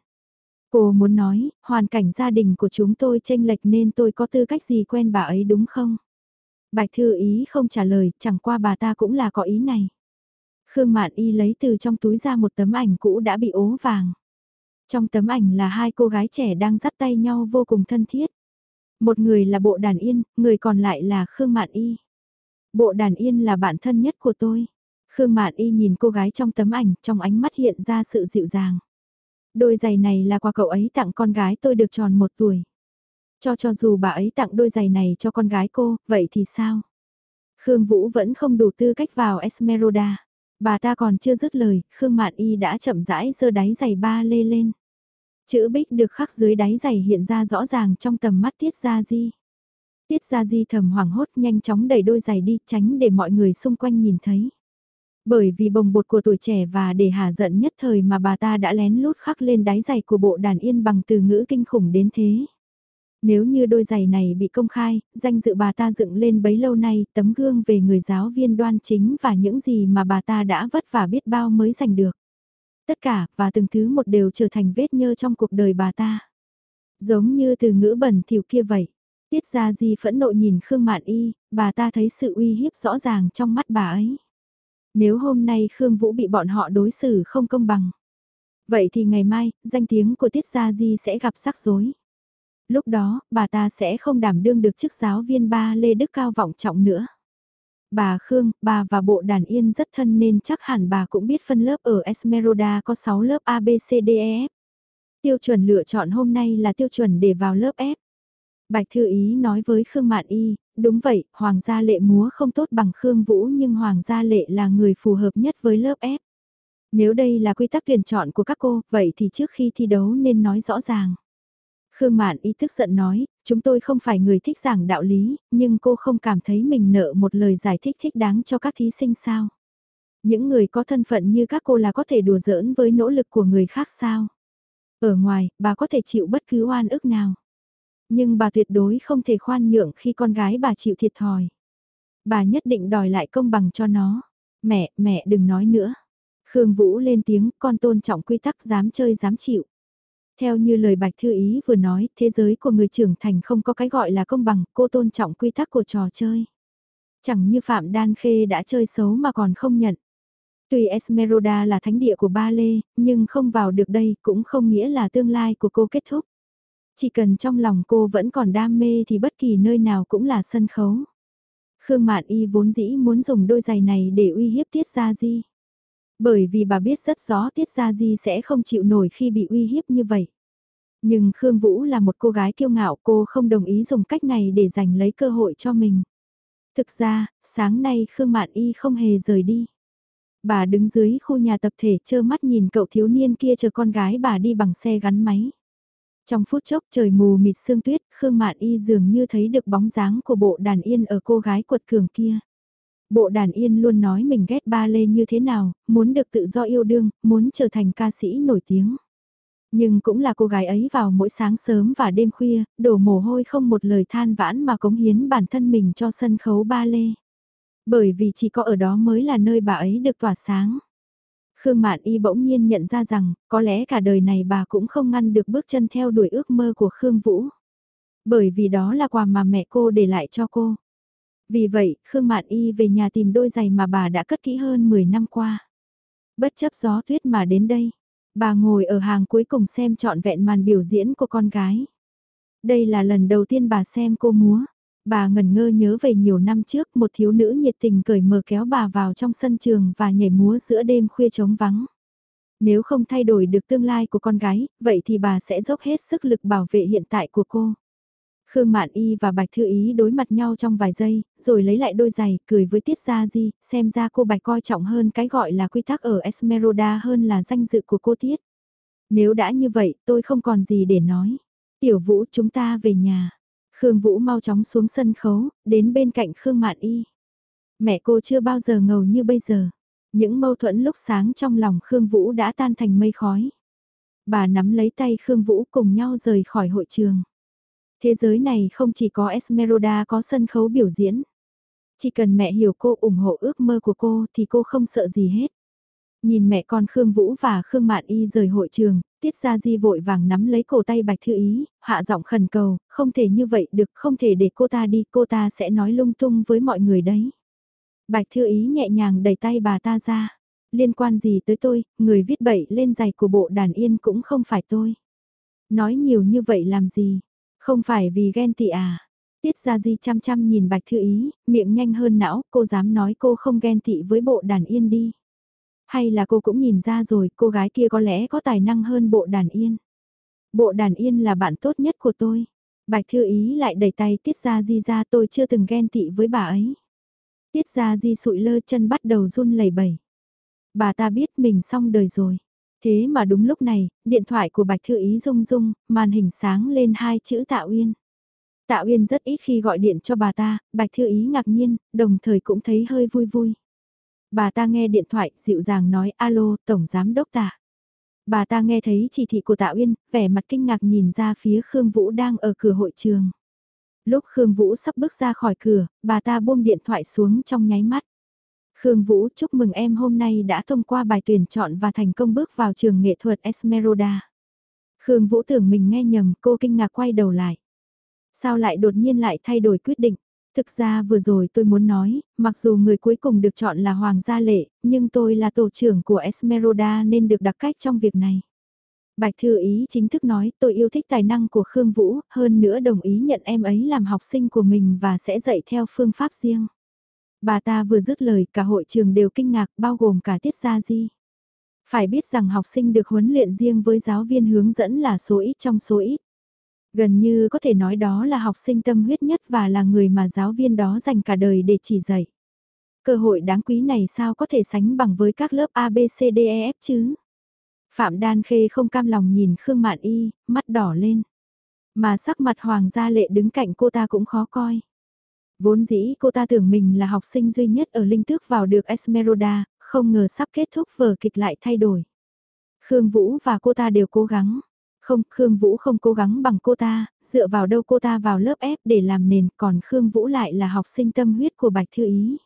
Cô muốn nói, hoàn cảnh gia đình của chúng tôi tranh lệch nên tôi có tư cách gì quen bà ấy đúng không? Bạch Thư Ý không trả lời, chẳng qua bà ta cũng là có ý này. Khương Mạn Y lấy từ trong túi ra một tấm ảnh cũ đã bị ố vàng. Trong tấm ảnh là hai cô gái trẻ đang dắt tay nhau vô cùng thân thiết. Một người là bộ đàn yên, người còn lại là Khương Mạn Y. Bộ đàn yên là bạn thân nhất của tôi. Khương Mạn Y nhìn cô gái trong tấm ảnh, trong ánh mắt hiện ra sự dịu dàng. Đôi giày này là quà cậu ấy tặng con gái tôi được tròn một tuổi. Cho cho dù bà ấy tặng đôi giày này cho con gái cô, vậy thì sao? Khương Vũ vẫn không đủ tư cách vào Esmeralda. Bà ta còn chưa dứt lời, Khương Mạn Y đã chậm rãi giơ đáy giày ba lê lên. Chữ bích được khắc dưới đáy giày hiện ra rõ ràng trong tầm mắt Tiết Gia Di. Tiết Gia Di thầm hoảng hốt nhanh chóng đẩy đôi giày đi tránh để mọi người xung quanh nhìn thấy. Bởi vì bồng bột của tuổi trẻ và để hà giận nhất thời mà bà ta đã lén lút khắc lên đáy giày của bộ đàn yên bằng từ ngữ kinh khủng đến thế. Nếu như đôi giày này bị công khai, danh dự bà ta dựng lên bấy lâu nay, tấm gương về người giáo viên đoan chính và những gì mà bà ta đã vất vả biết bao mới giành được. Tất cả, và từng thứ một đều trở thành vết nhơ trong cuộc đời bà ta. Giống như từ ngữ bẩn thỉu kia vậy. Tiết ra gì phẫn nộ nhìn Khương Mạn Y, bà ta thấy sự uy hiếp rõ ràng trong mắt bà ấy. Nếu hôm nay Khương Vũ bị bọn họ đối xử không công bằng. Vậy thì ngày mai, danh tiếng của Tiết Gia Di sẽ gặp rắc rối lúc đó, bà ta sẽ không đảm đương được chức giáo viên ba Lê Đức Cao vọng trọng nữa. Bà Khương, bà và bộ đàn yên rất thân nên chắc hẳn bà cũng biết phân lớp ở Esmeralda có 6 lớp A, B, C, D, E, F. Tiêu chuẩn lựa chọn hôm nay là tiêu chuẩn để vào lớp F. Bạch Thư Ý nói với Khương Mạn Y, đúng vậy, Hoàng gia lệ múa không tốt bằng Khương Vũ nhưng Hoàng gia lệ là người phù hợp nhất với lớp F. Nếu đây là quy tắc tuyển chọn của các cô, vậy thì trước khi thi đấu nên nói rõ ràng. Khương Mạn Y tức giận nói, chúng tôi không phải người thích giảng đạo lý, nhưng cô không cảm thấy mình nợ một lời giải thích thích đáng cho các thí sinh sao. Những người có thân phận như các cô là có thể đùa giỡn với nỗ lực của người khác sao. Ở ngoài, bà có thể chịu bất cứ oan ức nào. Nhưng bà tuyệt đối không thể khoan nhượng khi con gái bà chịu thiệt thòi. Bà nhất định đòi lại công bằng cho nó. Mẹ, mẹ đừng nói nữa. Khương Vũ lên tiếng, con tôn trọng quy tắc dám chơi dám chịu. Theo như lời Bạch Thư Ý vừa nói, thế giới của người trưởng thành không có cái gọi là công bằng, cô tôn trọng quy tắc của trò chơi. Chẳng như Phạm Đan Khê đã chơi xấu mà còn không nhận. Tuy Esmeralda là thánh địa của ba lê, nhưng không vào được đây cũng không nghĩa là tương lai của cô kết thúc. Chỉ cần trong lòng cô vẫn còn đam mê thì bất kỳ nơi nào cũng là sân khấu. Khương Mạn Y vốn dĩ muốn dùng đôi giày này để uy hiếp Tiết Gia Di. Bởi vì bà biết rất rõ Tiết Gia Di sẽ không chịu nổi khi bị uy hiếp như vậy. Nhưng Khương Vũ là một cô gái kiêu ngạo cô không đồng ý dùng cách này để giành lấy cơ hội cho mình. Thực ra, sáng nay Khương Mạn Y không hề rời đi. Bà đứng dưới khu nhà tập thể trơ mắt nhìn cậu thiếu niên kia chờ con gái bà đi bằng xe gắn máy. Trong phút chốc trời mù mịt sương tuyết, Khương Mạn Y dường như thấy được bóng dáng của bộ đàn yên ở cô gái quật cường kia. Bộ đàn yên luôn nói mình ghét ba lê như thế nào, muốn được tự do yêu đương, muốn trở thành ca sĩ nổi tiếng. Nhưng cũng là cô gái ấy vào mỗi sáng sớm và đêm khuya, đổ mồ hôi không một lời than vãn mà cống hiến bản thân mình cho sân khấu ba lê. Bởi vì chỉ có ở đó mới là nơi bà ấy được tỏa sáng. Khương Mạn Y bỗng nhiên nhận ra rằng, có lẽ cả đời này bà cũng không ngăn được bước chân theo đuổi ước mơ của Khương Vũ. Bởi vì đó là quà mà mẹ cô để lại cho cô. Vì vậy, Khương Mạn Y về nhà tìm đôi giày mà bà đã cất kỹ hơn 10 năm qua. Bất chấp gió tuyết mà đến đây, bà ngồi ở hàng cuối cùng xem trọn vẹn màn biểu diễn của con gái. Đây là lần đầu tiên bà xem cô múa. Bà ngẩn ngơ nhớ về nhiều năm trước một thiếu nữ nhiệt tình cởi mở kéo bà vào trong sân trường và nhảy múa giữa đêm khuya trống vắng. Nếu không thay đổi được tương lai của con gái, vậy thì bà sẽ dốc hết sức lực bảo vệ hiện tại của cô. Khương Mạn Y và Bạch Thư Ý đối mặt nhau trong vài giây, rồi lấy lại đôi giày, cười với Tiết Gia Di, xem ra cô Bạch coi trọng hơn cái gọi là quy tắc ở Esmeralda hơn là danh dự của cô Tiết. Nếu đã như vậy, tôi không còn gì để nói. Tiểu Vũ chúng ta về nhà. Khương Vũ mau chóng xuống sân khấu, đến bên cạnh Khương Mạn Y. Mẹ cô chưa bao giờ ngầu như bây giờ. Những mâu thuẫn lúc sáng trong lòng Khương Vũ đã tan thành mây khói. Bà nắm lấy tay Khương Vũ cùng nhau rời khỏi hội trường. Thế giới này không chỉ có Esmeralda có sân khấu biểu diễn. Chỉ cần mẹ hiểu cô ủng hộ ước mơ của cô thì cô không sợ gì hết. Nhìn mẹ con Khương Vũ và Khương Mạn Y rời hội trường, Tiết Gia Di vội vàng nắm lấy cổ tay Bạch Thư Ý, hạ giọng khẩn cầu, không thể như vậy được, không thể để cô ta đi, cô ta sẽ nói lung tung với mọi người đấy. Bạch Thư Ý nhẹ nhàng đẩy tay bà ta ra. Liên quan gì tới tôi, người viết bậy lên giày của bộ đàn yên cũng không phải tôi. Nói nhiều như vậy làm gì? Không phải vì ghen tị à? Tiết Gia Di chăm chăm nhìn Bạch Thư Ý, miệng nhanh hơn não, cô dám nói cô không ghen tị với bộ đàn yên đi. Hay là cô cũng nhìn ra rồi, cô gái kia có lẽ có tài năng hơn bộ đàn yên. Bộ đàn yên là bạn tốt nhất của tôi. Bạch Thư Ý lại đẩy tay Tiết Gia Di ra tôi chưa từng ghen tị với bà ấy. Tiết Gia Di sụi lơ chân bắt đầu run lẩy bẩy. Bà ta biết mình xong đời rồi. Thế mà đúng lúc này, điện thoại của Bạch Thư Ý rung rung, màn hình sáng lên hai chữ Tạ Uyên. Tạ Uyên rất ít khi gọi điện cho bà ta, Bạch Thư Ý ngạc nhiên, đồng thời cũng thấy hơi vui vui. Bà ta nghe điện thoại, dịu dàng nói alo, Tổng Giám Đốc Tạ. Bà ta nghe thấy chỉ thị của Tạ Uyên, vẻ mặt kinh ngạc nhìn ra phía Khương Vũ đang ở cửa hội trường. Lúc Khương Vũ sắp bước ra khỏi cửa, bà ta buông điện thoại xuống trong nháy mắt. Khương Vũ chúc mừng em hôm nay đã thông qua bài tuyển chọn và thành công bước vào trường nghệ thuật Esmeralda. Khương Vũ tưởng mình nghe nhầm cô kinh ngạc quay đầu lại. Sao lại đột nhiên lại thay đổi quyết định? Thực ra vừa rồi tôi muốn nói, mặc dù người cuối cùng được chọn là Hoàng gia lệ, nhưng tôi là tổ trưởng của Esmeralda nên được đặc cách trong việc này. Bạch Thư Ý chính thức nói tôi yêu thích tài năng của Khương Vũ, hơn nữa đồng ý nhận em ấy làm học sinh của mình và sẽ dạy theo phương pháp riêng. Bà ta vừa dứt lời cả hội trường đều kinh ngạc bao gồm cả Tiết Gia Di. Phải biết rằng học sinh được huấn luyện riêng với giáo viên hướng dẫn là số ít trong số ít. Gần như có thể nói đó là học sinh tâm huyết nhất và là người mà giáo viên đó dành cả đời để chỉ dạy. Cơ hội đáng quý này sao có thể sánh bằng với các lớp A, B, C, D, E, F chứ? Phạm Đan Khê không cam lòng nhìn Khương Mạn Y, mắt đỏ lên. Mà sắc mặt Hoàng gia lệ đứng cạnh cô ta cũng khó coi. Vốn dĩ cô ta tưởng mình là học sinh duy nhất ở Linh Tước vào được Esmeralda, không ngờ sắp kết thúc vở kịch lại thay đổi. Khương Vũ và cô ta đều cố gắng. Không, Khương Vũ không cố gắng bằng cô ta, dựa vào đâu cô ta vào lớp ép để làm nền, còn Khương Vũ lại là học sinh tâm huyết của Bạch Thư Ý.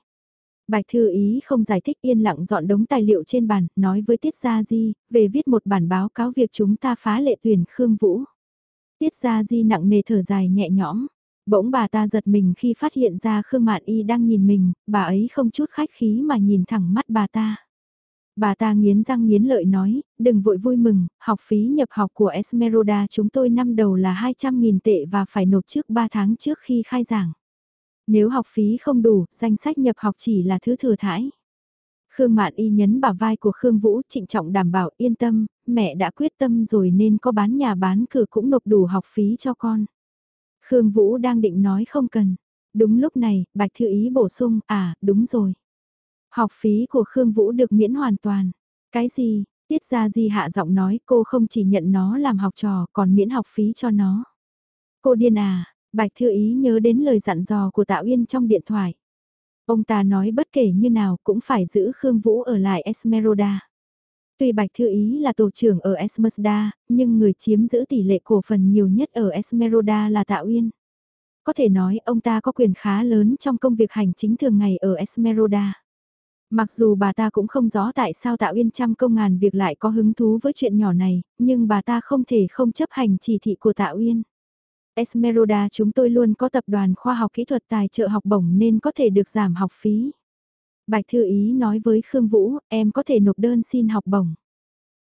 Bạch Thư Ý không giải thích yên lặng dọn đống tài liệu trên bàn, nói với Tiết Gia Di, về viết một bản báo cáo việc chúng ta phá lệ tuyển Khương Vũ. Tiết Gia Di nặng nề thở dài nhẹ nhõm, Bỗng bà ta giật mình khi phát hiện ra Khương Mạn Y đang nhìn mình, bà ấy không chút khách khí mà nhìn thẳng mắt bà ta. Bà ta nghiến răng nghiến lợi nói, đừng vội vui mừng, học phí nhập học của Esmeralda chúng tôi năm đầu là 200.000 tệ và phải nộp trước 3 tháng trước khi khai giảng. Nếu học phí không đủ, danh sách nhập học chỉ là thứ thừa thải. Khương Mạn Y nhấn bả vai của Khương Vũ trịnh trọng đảm bảo yên tâm, mẹ đã quyết tâm rồi nên có bán nhà bán cửa cũng nộp đủ học phí cho con. Khương Vũ đang định nói không cần. Đúng lúc này, Bạch Thư Ý bổ sung, à, đúng rồi. Học phí của Khương Vũ được miễn hoàn toàn. Cái gì? Tiết ra gì hạ giọng nói cô không chỉ nhận nó làm học trò còn miễn học phí cho nó. Cô điên à, Bạch Thư Ý nhớ đến lời dặn dò của Tạ Uyên trong điện thoại. Ông ta nói bất kể như nào cũng phải giữ Khương Vũ ở lại Esmeralda. Tuy Bạch Thư Ý là tổ trưởng ở Esmeralda, nhưng người chiếm giữ tỷ lệ cổ phần nhiều nhất ở Esmeralda là Tạ Uyên. Có thể nói ông ta có quyền khá lớn trong công việc hành chính thường ngày ở Esmeralda. Mặc dù bà ta cũng không rõ tại sao Tạ Uyên trăm công ngàn việc lại có hứng thú với chuyện nhỏ này, nhưng bà ta không thể không chấp hành chỉ thị của Tạ Uyên. Esmeralda chúng tôi luôn có tập đoàn khoa học kỹ thuật tài trợ học bổng nên có thể được giảm học phí. Bạch Thư Ý nói với Khương Vũ, em có thể nộp đơn xin học bổng.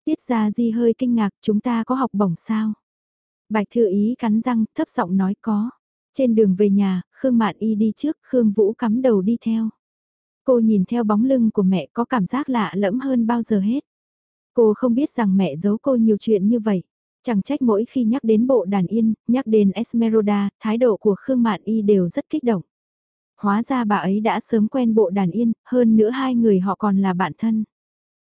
Tiết Gia Di hơi kinh ngạc, chúng ta có học bổng sao? Bạch Thư Ý cắn răng, thấp giọng nói có. Trên đường về nhà, Khương Mạn Y đi trước, Khương Vũ cắm đầu đi theo. Cô nhìn theo bóng lưng của mẹ có cảm giác lạ lẫm hơn bao giờ hết. Cô không biết rằng mẹ giấu cô nhiều chuyện như vậy. Chẳng trách mỗi khi nhắc đến bộ đàn yên, nhắc đến Esmeralda, thái độ của Khương Mạn Y đều rất kích động. Hóa ra bà ấy đã sớm quen bộ đàn yên, hơn nữa hai người họ còn là bạn thân.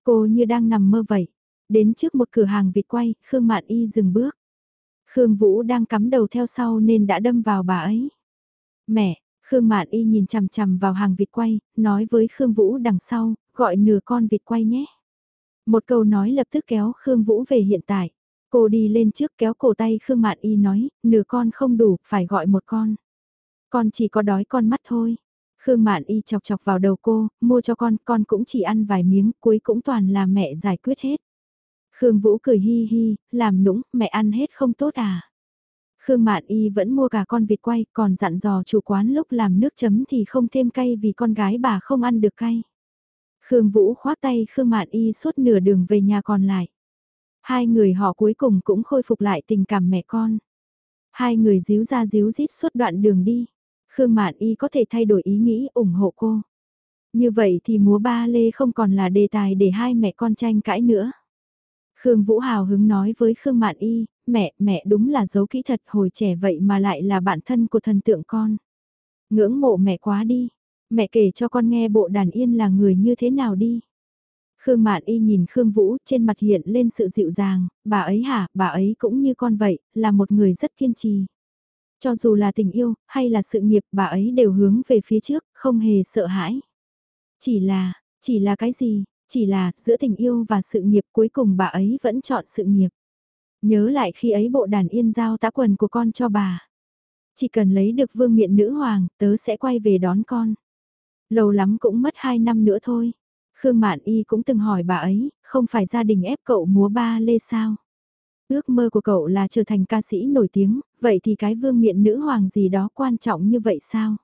Cô như đang nằm mơ vậy. Đến trước một cửa hàng vịt quay, Khương Mạn Y dừng bước. Khương Vũ đang cắm đầu theo sau nên đã đâm vào bà ấy. Mẹ, Khương Mạn Y nhìn chằm chằm vào hàng vịt quay, nói với Khương Vũ đằng sau, gọi nửa con vịt quay nhé. Một câu nói lập tức kéo Khương Vũ về hiện tại. Cô đi lên trước kéo cổ tay Khương Mạn Y nói, nửa con không đủ, phải gọi một con. Con chỉ có đói con mắt thôi. Khương Mạn Y chọc chọc vào đầu cô, mua cho con, con cũng chỉ ăn vài miếng, cuối cũng toàn là mẹ giải quyết hết. Khương Vũ cười hi hi, làm nũng, mẹ ăn hết không tốt à. Khương Mạn Y vẫn mua cả con vịt quay, còn dặn dò chủ quán lúc làm nước chấm thì không thêm cay vì con gái bà không ăn được cay. Khương Vũ khoác tay Khương Mạn Y suốt nửa đường về nhà còn lại. Hai người họ cuối cùng cũng khôi phục lại tình cảm mẹ con. Hai người díu ra díu dít suốt đoạn đường đi. Khương Mạn Y có thể thay đổi ý nghĩ ủng hộ cô. Như vậy thì múa ba lê không còn là đề tài để hai mẹ con tranh cãi nữa. Khương Vũ hào hứng nói với Khương Mạn Y, mẹ, mẹ đúng là dấu kỹ thật hồi trẻ vậy mà lại là bạn thân của thần tượng con. Ngưỡng mộ mẹ quá đi, mẹ kể cho con nghe bộ đàn yên là người như thế nào đi. Khương Mạn Y nhìn Khương Vũ trên mặt hiện lên sự dịu dàng, bà ấy hả, bà ấy cũng như con vậy, là một người rất kiên trì. Cho dù là tình yêu, hay là sự nghiệp, bà ấy đều hướng về phía trước, không hề sợ hãi. Chỉ là, chỉ là cái gì, chỉ là giữa tình yêu và sự nghiệp cuối cùng bà ấy vẫn chọn sự nghiệp. Nhớ lại khi ấy bộ đàn yên giao tá quần của con cho bà. Chỉ cần lấy được vương miện nữ hoàng, tớ sẽ quay về đón con. Lâu lắm cũng mất 2 năm nữa thôi. Khương Mạn Y cũng từng hỏi bà ấy, không phải gia đình ép cậu múa ba lê sao? Ước mơ của cậu là trở thành ca sĩ nổi tiếng, vậy thì cái vương miện nữ hoàng gì đó quan trọng như vậy sao?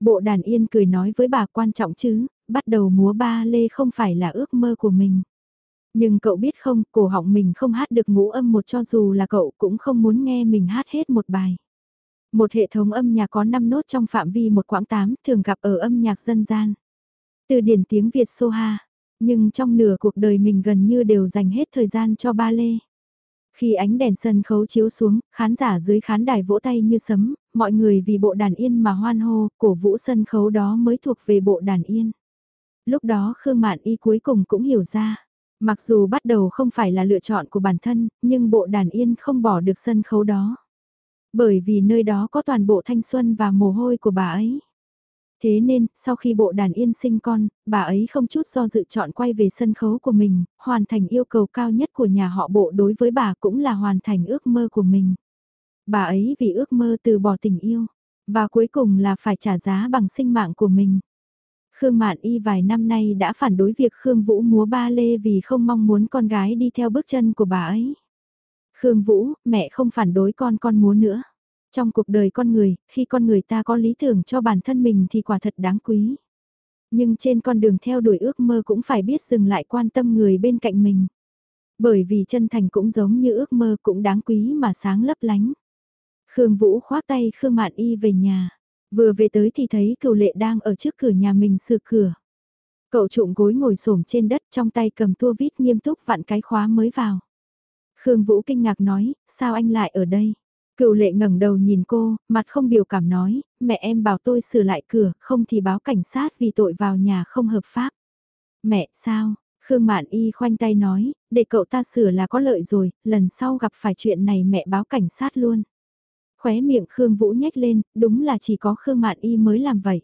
Bộ đàn yên cười nói với bà quan trọng chứ, bắt đầu múa ba lê không phải là ước mơ của mình. Nhưng cậu biết không, cổ họng mình không hát được ngũ âm một cho dù là cậu cũng không muốn nghe mình hát hết một bài. Một hệ thống âm nhạc có 5 nốt trong phạm vi một quãng 8 thường gặp ở âm nhạc dân gian. Từ điển tiếng Việt Soha, nhưng trong nửa cuộc đời mình gần như đều dành hết thời gian cho ba lê. Khi ánh đèn sân khấu chiếu xuống, khán giả dưới khán đài vỗ tay như sấm, mọi người vì bộ đàn yên mà hoan hô, cổ vũ sân khấu đó mới thuộc về bộ đàn yên. Lúc đó Khương Mạn Y cuối cùng cũng hiểu ra, mặc dù bắt đầu không phải là lựa chọn của bản thân, nhưng bộ đàn yên không bỏ được sân khấu đó. Bởi vì nơi đó có toàn bộ thanh xuân và mồ hôi của bà ấy. Thế nên, sau khi bộ đàn yên sinh con, bà ấy không chút do dự chọn quay về sân khấu của mình, hoàn thành yêu cầu cao nhất của nhà họ bộ đối với bà cũng là hoàn thành ước mơ của mình. Bà ấy vì ước mơ từ bỏ tình yêu, và cuối cùng là phải trả giá bằng sinh mạng của mình. Khương Mạn Y vài năm nay đã phản đối việc Khương Vũ múa ba lê vì không mong muốn con gái đi theo bước chân của bà ấy. Khương Vũ, mẹ không phản đối con con múa nữa. Trong cuộc đời con người, khi con người ta có lý tưởng cho bản thân mình thì quả thật đáng quý. Nhưng trên con đường theo đuổi ước mơ cũng phải biết dừng lại quan tâm người bên cạnh mình. Bởi vì chân thành cũng giống như ước mơ cũng đáng quý mà sáng lấp lánh. Khương Vũ khoác tay Khương Mạn Y về nhà. Vừa về tới thì thấy cựu lệ đang ở trước cửa nhà mình sửa cửa. Cậu trụng gối ngồi xổm trên đất trong tay cầm tua vít nghiêm túc vặn cái khóa mới vào. Khương Vũ kinh ngạc nói, sao anh lại ở đây? Cựu lệ ngẩng đầu nhìn cô, mặt không biểu cảm nói, mẹ em bảo tôi sửa lại cửa, không thì báo cảnh sát vì tội vào nhà không hợp pháp. Mẹ, sao? Khương Mạn Y khoanh tay nói, để cậu ta sửa là có lợi rồi, lần sau gặp phải chuyện này mẹ báo cảnh sát luôn. Khóe miệng Khương Vũ nhếch lên, đúng là chỉ có Khương Mạn Y mới làm vậy.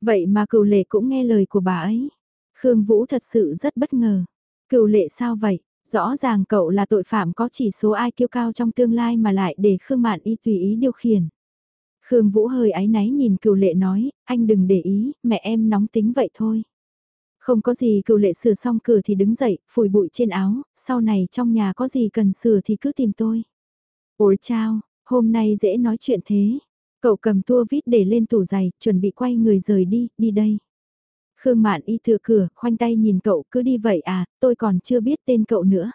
Vậy mà cựu lệ cũng nghe lời của bà ấy. Khương Vũ thật sự rất bất ngờ. Cựu lệ sao vậy? Rõ ràng cậu là tội phạm có chỉ số ai kiêu cao trong tương lai mà lại để Khương Mạn Y tùy ý điều khiển. Khương Vũ hơi áy náy nhìn cựu lệ nói, anh đừng để ý, mẹ em nóng tính vậy thôi. Không có gì cựu lệ sửa xong cửa thì đứng dậy, phủi bụi trên áo, sau này trong nhà có gì cần sửa thì cứ tìm tôi. Ôi chao, hôm nay dễ nói chuyện thế. Cậu cầm tua vít để lên tủ giày, chuẩn bị quay người rời đi, đi đây. Khương Mạn y thừa cửa, khoanh tay nhìn cậu cứ đi vậy à, tôi còn chưa biết tên cậu nữa.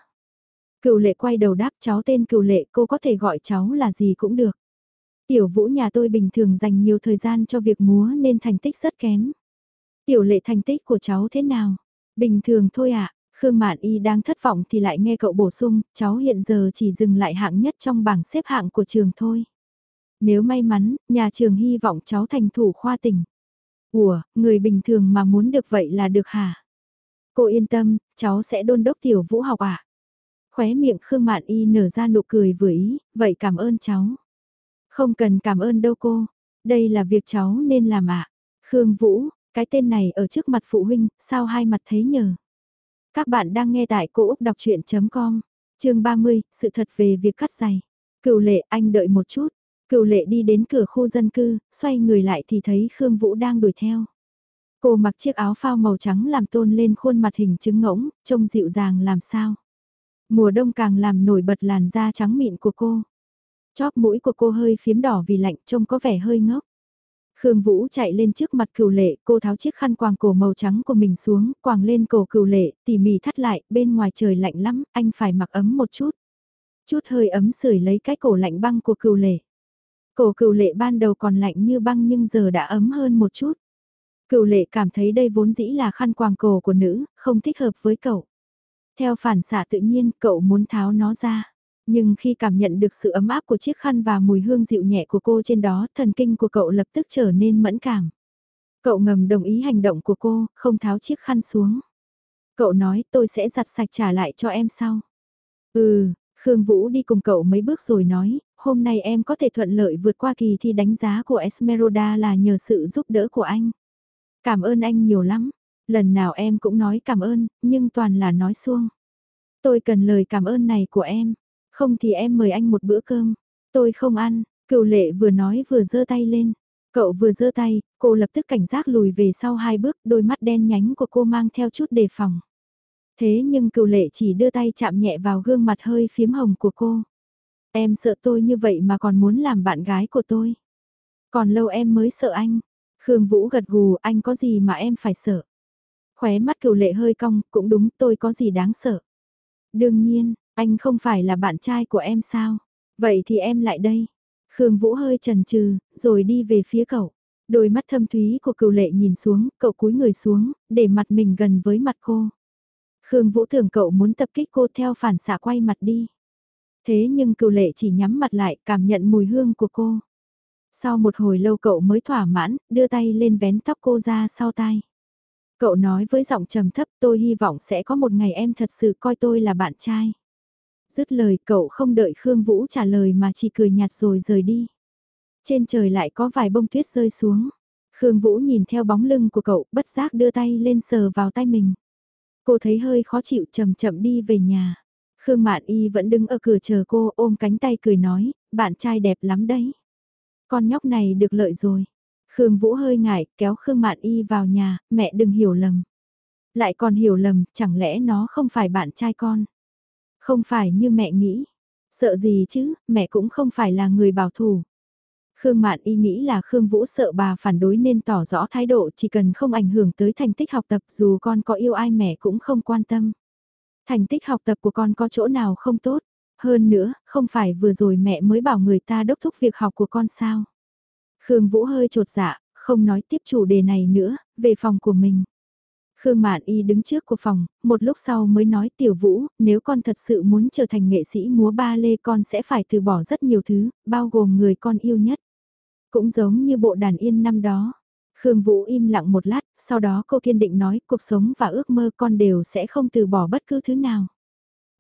Cựu lệ quay đầu đáp cháu tên cựu lệ cô có thể gọi cháu là gì cũng được. Tiểu vũ nhà tôi bình thường dành nhiều thời gian cho việc múa nên thành tích rất kém. Tiểu lệ thành tích của cháu thế nào? Bình thường thôi ạ, à? Khương Mạn Y đang thất vọng thì lại nghe cậu bổ sung, cháu hiện giờ chỉ dừng lại hạng nhất trong bảng xếp hạng của trường thôi. Nếu may mắn, nhà trường hy vọng cháu thành thủ khoa tỉnh. Ủa, người bình thường mà muốn được vậy là được hả? Cô yên tâm, cháu sẽ đôn đốc tiểu vũ học ạ. À? Khóe miệng Khương Mạn Y nở ra nụ cười vừa ý, vậy cảm ơn cháu. Không cần cảm ơn đâu cô, đây là việc cháu nên làm ạ. À? Khương Vũ, cái tên này ở trước mặt phụ huynh, sao hai mặt thấy nhờ. Các bạn đang nghe tại cô Úc Đọc Chuyện.com, chương 30, sự thật về việc cắt giày. Cựu lệ anh đợi một chút, Cựu lệ đi đến cửa khu dân cư, xoay người lại thì thấy Khương Vũ đang đuổi theo. Cô mặc chiếc áo phao màu trắng làm tôn lên khuôn mặt hình trứng ngỗng, trông dịu dàng làm sao. Mùa đông càng làm nổi bật làn da trắng mịn của cô. Chóp mũi của cô hơi phiếm đỏ vì lạnh trông có vẻ hơi ngốc. Khương Vũ chạy lên trước mặt cửu lệ, cô tháo chiếc khăn quàng cổ màu trắng của mình xuống, quàng lên cổ cửu lệ, tỉ mỉ thắt lại, bên ngoài trời lạnh lắm, anh phải mặc ấm một chút. Chút hơi ấm sưởi lấy cái cổ lạnh băng của cửu lệ. Cổ cửu lệ ban đầu còn lạnh như băng nhưng giờ đã ấm hơn một chút. Cửu lệ cảm thấy đây vốn dĩ là khăn quàng cổ của nữ, không thích hợp với cậu. Theo phản xạ tự nhiên, cậu muốn tháo nó ra. Nhưng khi cảm nhận được sự ấm áp của chiếc khăn và mùi hương dịu nhẹ của cô trên đó, thần kinh của cậu lập tức trở nên mẫn cảm. Cậu ngầm đồng ý hành động của cô, không tháo chiếc khăn xuống. Cậu nói tôi sẽ giặt sạch trả lại cho em sau. Ừ, Khương Vũ đi cùng cậu mấy bước rồi nói, hôm nay em có thể thuận lợi vượt qua kỳ thi đánh giá của Esmeralda là nhờ sự giúp đỡ của anh. Cảm ơn anh nhiều lắm, lần nào em cũng nói cảm ơn, nhưng toàn là nói xuông. Tôi cần lời cảm ơn này của em, không thì em mời anh một bữa cơm. Tôi không ăn, cựu lệ vừa nói vừa giơ tay lên. Cậu vừa giơ tay, cô lập tức cảnh giác lùi về sau hai bước, đôi mắt đen nhánh của cô mang theo chút đề phòng. Thế nhưng cựu lệ chỉ đưa tay chạm nhẹ vào gương mặt hơi phiếm hồng của cô. Em sợ tôi như vậy mà còn muốn làm bạn gái của tôi. Còn lâu em mới sợ anh. Khương Vũ gật gù, anh có gì mà em phải sợ. Khóe mắt cựu lệ hơi cong, cũng đúng tôi có gì đáng sợ. Đương nhiên, anh không phải là bạn trai của em sao? Vậy thì em lại đây. Khương Vũ hơi chần chừ, rồi đi về phía cậu. Đôi mắt thâm thúy của cựu lệ nhìn xuống, cậu cúi người xuống, để mặt mình gần với mặt cô. Khương Vũ tưởng cậu muốn tập kích cô theo phản xạ quay mặt đi. Thế nhưng cựu lệ chỉ nhắm mặt lại cảm nhận mùi hương của cô. Sau một hồi lâu cậu mới thỏa mãn, đưa tay lên vén tóc cô ra sau tai. Cậu nói với giọng trầm thấp tôi hy vọng sẽ có một ngày em thật sự coi tôi là bạn trai. Dứt lời cậu không đợi Khương Vũ trả lời mà chỉ cười nhạt rồi rời đi. Trên trời lại có vài bông tuyết rơi xuống. Khương Vũ nhìn theo bóng lưng của cậu bất giác đưa tay lên sờ vào tay mình. Cô thấy hơi khó chịu chậm chậm đi về nhà. Khương Mạn Y vẫn đứng ở cửa chờ cô ôm cánh tay cười nói, bạn trai đẹp lắm đấy. Con nhóc này được lợi rồi. Khương Vũ hơi ngại, kéo Khương Mạn Y vào nhà, mẹ đừng hiểu lầm. Lại còn hiểu lầm, chẳng lẽ nó không phải bạn trai con. Không phải như mẹ nghĩ. Sợ gì chứ, mẹ cũng không phải là người bảo thủ. Khương Mạn Y nghĩ là Khương Vũ sợ bà phản đối nên tỏ rõ thái độ chỉ cần không ảnh hưởng tới thành tích học tập dù con có yêu ai mẹ cũng không quan tâm. Thành tích học tập của con có chỗ nào không tốt, hơn nữa, không phải vừa rồi mẹ mới bảo người ta đốc thúc việc học của con sao. Khương Vũ hơi trột dạ, không nói tiếp chủ đề này nữa, về phòng của mình. Khương Mạn Y đứng trước của phòng, một lúc sau mới nói tiểu vũ, nếu con thật sự muốn trở thành nghệ sĩ múa ba lê con sẽ phải từ bỏ rất nhiều thứ, bao gồm người con yêu nhất. Cũng giống như bộ đàn yên năm đó. Khương Vũ im lặng một lát, sau đó cô kiên định nói cuộc sống và ước mơ con đều sẽ không từ bỏ bất cứ thứ nào.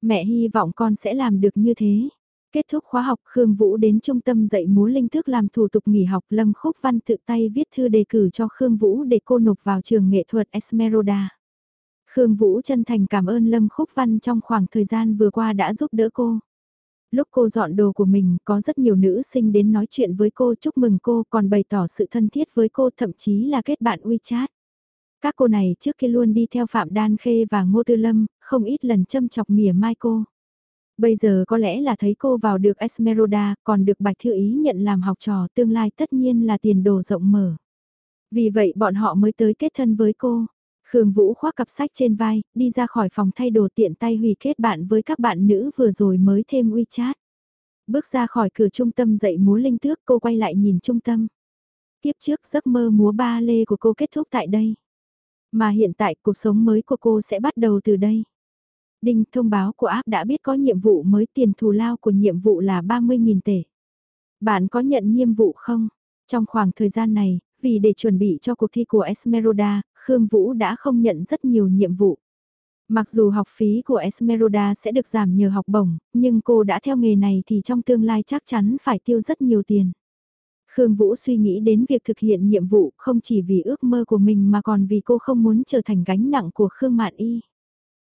Mẹ hy vọng con sẽ làm được như thế. Kết thúc khóa học Khương Vũ đến trung tâm dạy múa linh thức làm thủ tục nghỉ học Lâm Khúc Văn tự tay viết thư đề cử cho Khương Vũ để cô nộp vào trường nghệ thuật Esmeralda. Khương Vũ chân thành cảm ơn Lâm Khúc Văn trong khoảng thời gian vừa qua đã giúp đỡ cô. Lúc cô dọn đồ của mình có rất nhiều nữ sinh đến nói chuyện với cô chúc mừng cô còn bày tỏ sự thân thiết với cô thậm chí là kết bạn WeChat. Các cô này trước kia luôn đi theo Phạm Đan Khê và Ngô Tư Lâm, không ít lần châm chọc mỉa mai cô. Bây giờ có lẽ là thấy cô vào được Esmeralda, còn được Bạch Thư Ý nhận làm học trò tương lai tất nhiên là tiền đồ rộng mở. Vì vậy bọn họ mới tới kết thân với cô. Khương Vũ khoác cặp sách trên vai, đi ra khỏi phòng thay đồ tiện tay hủy kết bạn với các bạn nữ vừa rồi mới thêm WeChat. Bước ra khỏi cửa trung tâm dạy múa linh tước cô quay lại nhìn trung tâm. Tiếp trước giấc mơ múa ba lê của cô kết thúc tại đây. Mà hiện tại cuộc sống mới của cô sẽ bắt đầu từ đây. Đinh thông báo của áp đã biết có nhiệm vụ mới tiền thù lao của nhiệm vụ là 30.000 tệ. Bạn có nhận nhiệm vụ không? Trong khoảng thời gian này, vì để chuẩn bị cho cuộc thi của Esmeralda, Khương Vũ đã không nhận rất nhiều nhiệm vụ. Mặc dù học phí của Esmeralda sẽ được giảm nhờ học bổng, nhưng cô đã theo nghề này thì trong tương lai chắc chắn phải tiêu rất nhiều tiền. Khương Vũ suy nghĩ đến việc thực hiện nhiệm vụ không chỉ vì ước mơ của mình mà còn vì cô không muốn trở thành gánh nặng của Khương Mạn Y.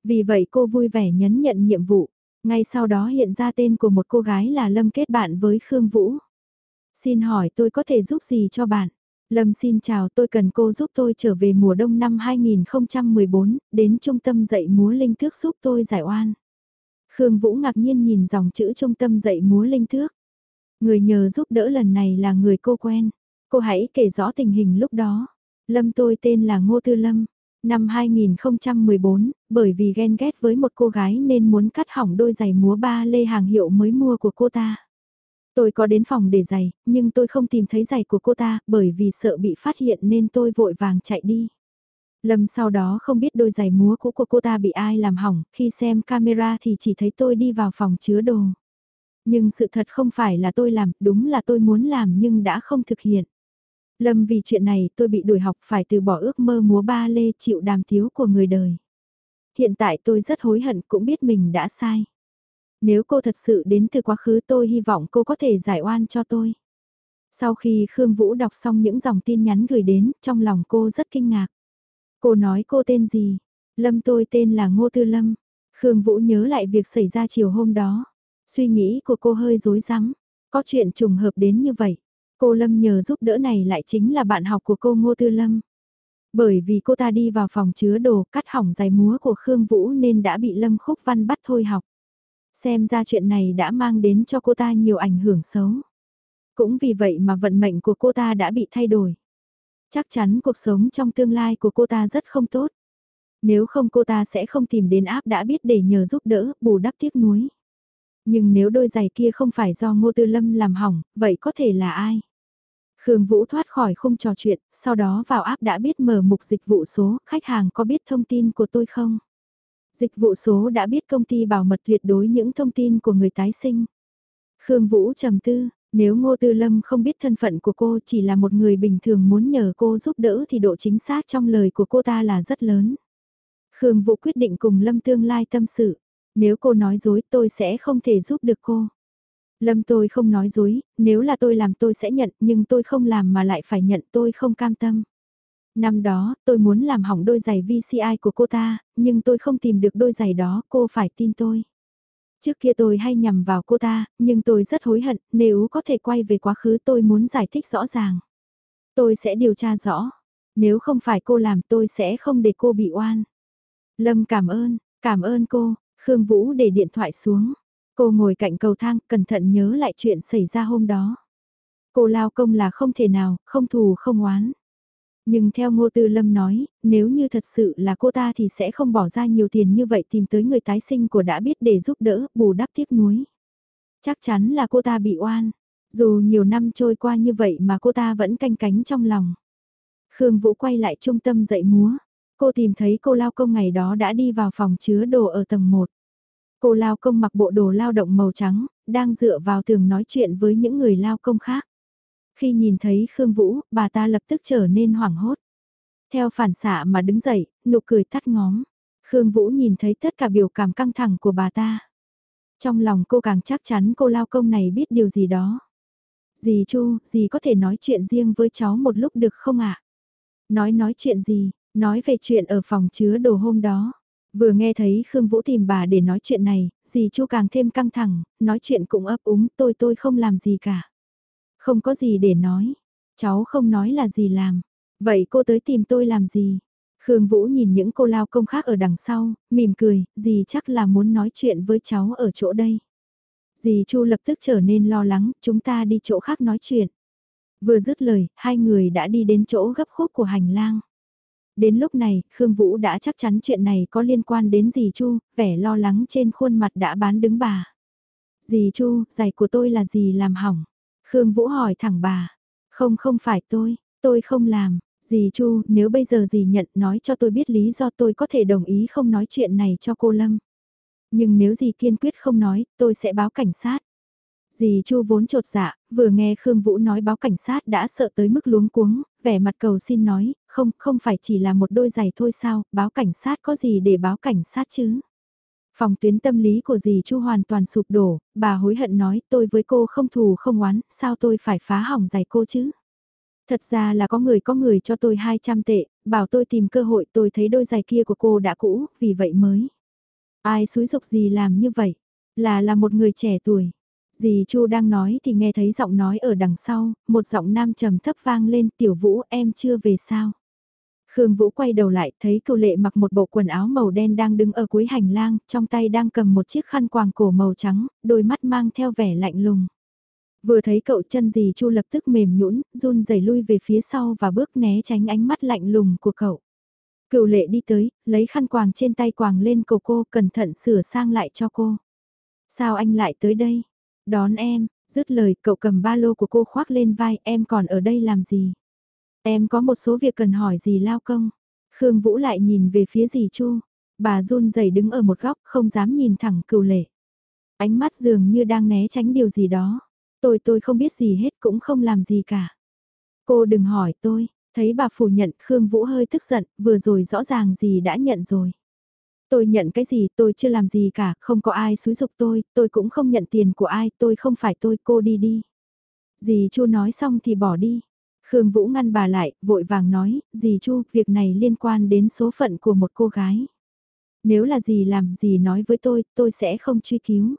Vì vậy cô vui vẻ nhấn nhận nhiệm vụ, ngay sau đó hiện ra tên của một cô gái là Lâm kết bạn với Khương Vũ. Xin hỏi tôi có thể giúp gì cho bạn? Lâm xin chào tôi cần cô giúp tôi trở về mùa đông năm 2014, đến trung tâm dạy múa linh thước giúp tôi giải oan. Khương Vũ ngạc nhiên nhìn dòng chữ trung tâm dạy múa linh thước. Người nhờ giúp đỡ lần này là người cô quen. Cô hãy kể rõ tình hình lúc đó. Lâm tôi tên là Ngô Tư Lâm. Năm 2014, bởi vì ghen ghét với một cô gái nên muốn cắt hỏng đôi giày múa ba lê hàng hiệu mới mua của cô ta. Tôi có đến phòng để giày, nhưng tôi không tìm thấy giày của cô ta, bởi vì sợ bị phát hiện nên tôi vội vàng chạy đi. Lâm sau đó không biết đôi giày múa cũ của cô ta bị ai làm hỏng, khi xem camera thì chỉ thấy tôi đi vào phòng chứa đồ. Nhưng sự thật không phải là tôi làm, đúng là tôi muốn làm nhưng đã không thực hiện. Lâm vì chuyện này tôi bị đuổi học phải từ bỏ ước mơ múa ba lê chịu đàm thiếu của người đời. Hiện tại tôi rất hối hận cũng biết mình đã sai. Nếu cô thật sự đến từ quá khứ tôi hy vọng cô có thể giải oan cho tôi. Sau khi Khương Vũ đọc xong những dòng tin nhắn gửi đến, trong lòng cô rất kinh ngạc. Cô nói cô tên gì? Lâm tôi tên là Ngô Tư Lâm. Khương Vũ nhớ lại việc xảy ra chiều hôm đó. Suy nghĩ của cô hơi rối rắm. Có chuyện trùng hợp đến như vậy. Cô Lâm nhờ giúp đỡ này lại chính là bạn học của cô Ngô Tư Lâm. Bởi vì cô ta đi vào phòng chứa đồ cắt hỏng giày múa của Khương Vũ nên đã bị Lâm Khúc Văn bắt thôi học. Xem ra chuyện này đã mang đến cho cô ta nhiều ảnh hưởng xấu. Cũng vì vậy mà vận mệnh của cô ta đã bị thay đổi. Chắc chắn cuộc sống trong tương lai của cô ta rất không tốt. Nếu không cô ta sẽ không tìm đến áp đã biết để nhờ giúp đỡ, bù đắp tiếc nuối. Nhưng nếu đôi giày kia không phải do Ngô Tư Lâm làm hỏng, vậy có thể là ai? Khương Vũ thoát khỏi khung trò chuyện, sau đó vào app đã biết mở mục dịch vụ số, khách hàng có biết thông tin của tôi không? Dịch vụ số đã biết công ty bảo mật tuyệt đối những thông tin của người tái sinh. Khương Vũ trầm tư, nếu Ngô Tư Lâm không biết thân phận của cô chỉ là một người bình thường muốn nhờ cô giúp đỡ thì độ chính xác trong lời của cô ta là rất lớn. Khương Vũ quyết định cùng Lâm tương lai tâm sự. Nếu cô nói dối tôi sẽ không thể giúp được cô. Lâm tôi không nói dối, nếu là tôi làm tôi sẽ nhận nhưng tôi không làm mà lại phải nhận tôi không cam tâm. Năm đó, tôi muốn làm hỏng đôi giày VCI của cô ta, nhưng tôi không tìm được đôi giày đó, cô phải tin tôi. Trước kia tôi hay nhầm vào cô ta, nhưng tôi rất hối hận, nếu có thể quay về quá khứ tôi muốn giải thích rõ ràng. Tôi sẽ điều tra rõ, nếu không phải cô làm tôi sẽ không để cô bị oan. Lâm cảm ơn, cảm ơn cô, Khương Vũ để điện thoại xuống. Cô ngồi cạnh cầu thang, cẩn thận nhớ lại chuyện xảy ra hôm đó. Cô lao công là không thể nào, không thù không oán. Nhưng theo Ngô Tư Lâm nói, nếu như thật sự là cô ta thì sẽ không bỏ ra nhiều tiền như vậy tìm tới người tái sinh của đã biết để giúp đỡ, bù đắp tiếc nuối. Chắc chắn là cô ta bị oan. Dù nhiều năm trôi qua như vậy mà cô ta vẫn canh cánh trong lòng. Khương Vũ quay lại trung tâm dạy múa. Cô tìm thấy cô lao công ngày đó đã đi vào phòng chứa đồ ở tầng 1. Cô lao công mặc bộ đồ lao động màu trắng, đang dựa vào tường nói chuyện với những người lao công khác. Khi nhìn thấy Khương Vũ, bà ta lập tức trở nên hoảng hốt. Theo phản xạ mà đứng dậy, nụ cười tắt ngóm. Khương Vũ nhìn thấy tất cả biểu cảm căng thẳng của bà ta. Trong lòng cô càng chắc chắn cô lao công này biết điều gì đó. Dì Chu, dì có thể nói chuyện riêng với cháu một lúc được không ạ? Nói nói chuyện gì, nói về chuyện ở phòng chứa đồ hôm đó. Vừa nghe thấy Khương Vũ tìm bà để nói chuyện này, dì Chu càng thêm căng thẳng, nói chuyện cũng ấp úng tôi tôi không làm gì cả. Không có gì để nói. Cháu không nói là gì làm. Vậy cô tới tìm tôi làm gì? Khương Vũ nhìn những cô lao công khác ở đằng sau, mỉm cười, dì chắc là muốn nói chuyện với cháu ở chỗ đây. Dì Chu lập tức trở nên lo lắng, chúng ta đi chỗ khác nói chuyện. Vừa dứt lời, hai người đã đi đến chỗ gấp khúc của hành lang. Đến lúc này, Khương Vũ đã chắc chắn chuyện này có liên quan đến dì Chu, vẻ lo lắng trên khuôn mặt đã bán đứng bà. Dì Chu, giày của tôi là gì làm hỏng? Khương Vũ hỏi thẳng bà. Không không phải tôi, tôi không làm. Dì Chu, nếu bây giờ dì nhận nói cho tôi biết lý do tôi có thể đồng ý không nói chuyện này cho cô Lâm. Nhưng nếu dì kiên quyết không nói, tôi sẽ báo cảnh sát. Dì Chu vốn trột dạ, vừa nghe Khương Vũ nói báo cảnh sát đã sợ tới mức luống cuống, vẻ mặt cầu xin nói, không, không phải chỉ là một đôi giày thôi sao, báo cảnh sát có gì để báo cảnh sát chứ. Phòng tuyến tâm lý của dì Chu hoàn toàn sụp đổ, bà hối hận nói tôi với cô không thù không oán, sao tôi phải phá hỏng giày cô chứ? Thật ra là có người có người cho tôi 200 tệ, bảo tôi tìm cơ hội tôi thấy đôi giày kia của cô đã cũ, vì vậy mới. Ai xúi dục gì làm như vậy? Là là một người trẻ tuổi. Dì Chu đang nói thì nghe thấy giọng nói ở đằng sau, một giọng nam trầm thấp vang lên tiểu vũ em chưa về sao. Khương Vũ quay đầu lại thấy cựu lệ mặc một bộ quần áo màu đen đang đứng ở cuối hành lang, trong tay đang cầm một chiếc khăn quàng cổ màu trắng, đôi mắt mang theo vẻ lạnh lùng. Vừa thấy cậu chân dì Chu lập tức mềm nhũn, run rẩy lui về phía sau và bước né tránh ánh mắt lạnh lùng của cậu. Cựu lệ đi tới, lấy khăn quàng trên tay quàng lên cổ cô, cẩn thận sửa sang lại cho cô. Sao anh lại tới đây? Đón em, dứt lời cậu cầm ba lô của cô khoác lên vai, em còn ở đây làm gì? Em có một số việc cần hỏi gì lao công? Khương Vũ lại nhìn về phía dì Chu. Bà run rẩy đứng ở một góc không dám nhìn thẳng cựu lệ. Ánh mắt dường như đang né tránh điều gì đó. Tôi tôi không biết gì hết cũng không làm gì cả. Cô đừng hỏi tôi, thấy bà phủ nhận Khương Vũ hơi tức giận, vừa rồi rõ ràng gì đã nhận rồi. Tôi nhận cái gì tôi chưa làm gì cả, không có ai xúi dục tôi, tôi cũng không nhận tiền của ai, tôi không phải tôi, cô đi đi. Dì Chu nói xong thì bỏ đi. Khương Vũ ngăn bà lại, vội vàng nói, dì Chu, việc này liên quan đến số phận của một cô gái. Nếu là dì làm, dì nói với tôi, tôi sẽ không truy cứu.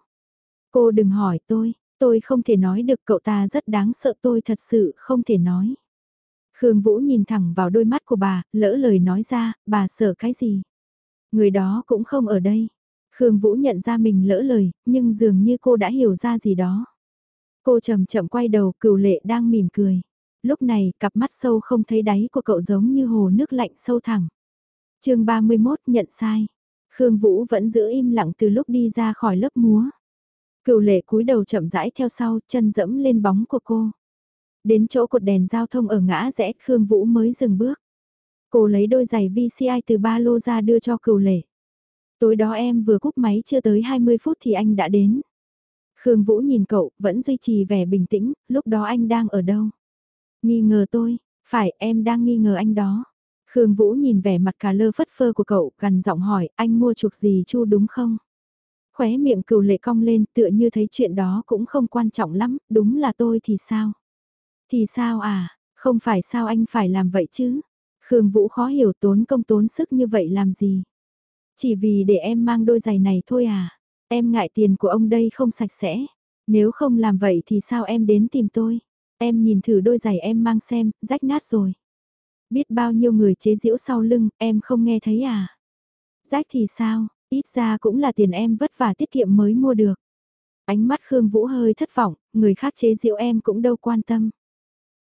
Cô đừng hỏi tôi, tôi không thể nói được cậu ta rất đáng sợ tôi thật sự không thể nói. Khương Vũ nhìn thẳng vào đôi mắt của bà, lỡ lời nói ra, bà sợ cái gì? Người đó cũng không ở đây. Khương Vũ nhận ra mình lỡ lời, nhưng dường như cô đã hiểu ra gì đó. Cô chậm chậm quay đầu, cửu lệ đang mỉm cười. Lúc này, cặp mắt sâu không thấy đáy của cậu giống như hồ nước lạnh sâu thẳng. chương 31 nhận sai. Khương Vũ vẫn giữ im lặng từ lúc đi ra khỏi lớp múa. Cựu lệ cúi đầu chậm rãi theo sau, chân dẫm lên bóng của cô. Đến chỗ cột đèn giao thông ở ngã rẽ, Khương Vũ mới dừng bước. Cô lấy đôi giày VCI từ ba lô ra đưa cho cửu lệ. Tối đó em vừa cúp máy chưa tới 20 phút thì anh đã đến. Khương Vũ nhìn cậu, vẫn duy trì vẻ bình tĩnh, lúc đó anh đang ở đâu? Nghi ngờ tôi, phải em đang nghi ngờ anh đó. Khương Vũ nhìn vẻ mặt cà lơ phất phơ của cậu, gần giọng hỏi, anh mua chuộc gì chu đúng không? Khóe miệng cừu lệ cong lên tựa như thấy chuyện đó cũng không quan trọng lắm, đúng là tôi thì sao? Thì sao à, không phải sao anh phải làm vậy chứ? Khương Vũ khó hiểu tốn công tốn sức như vậy làm gì? Chỉ vì để em mang đôi giày này thôi à? Em ngại tiền của ông đây không sạch sẽ. Nếu không làm vậy thì sao em đến tìm tôi? Em nhìn thử đôi giày em mang xem, rách nát rồi. Biết bao nhiêu người chế giễu sau lưng, em không nghe thấy à? Rách thì sao, ít ra cũng là tiền em vất vả tiết kiệm mới mua được. Ánh mắt Khương Vũ hơi thất vọng, người khác chế giễu em cũng đâu quan tâm.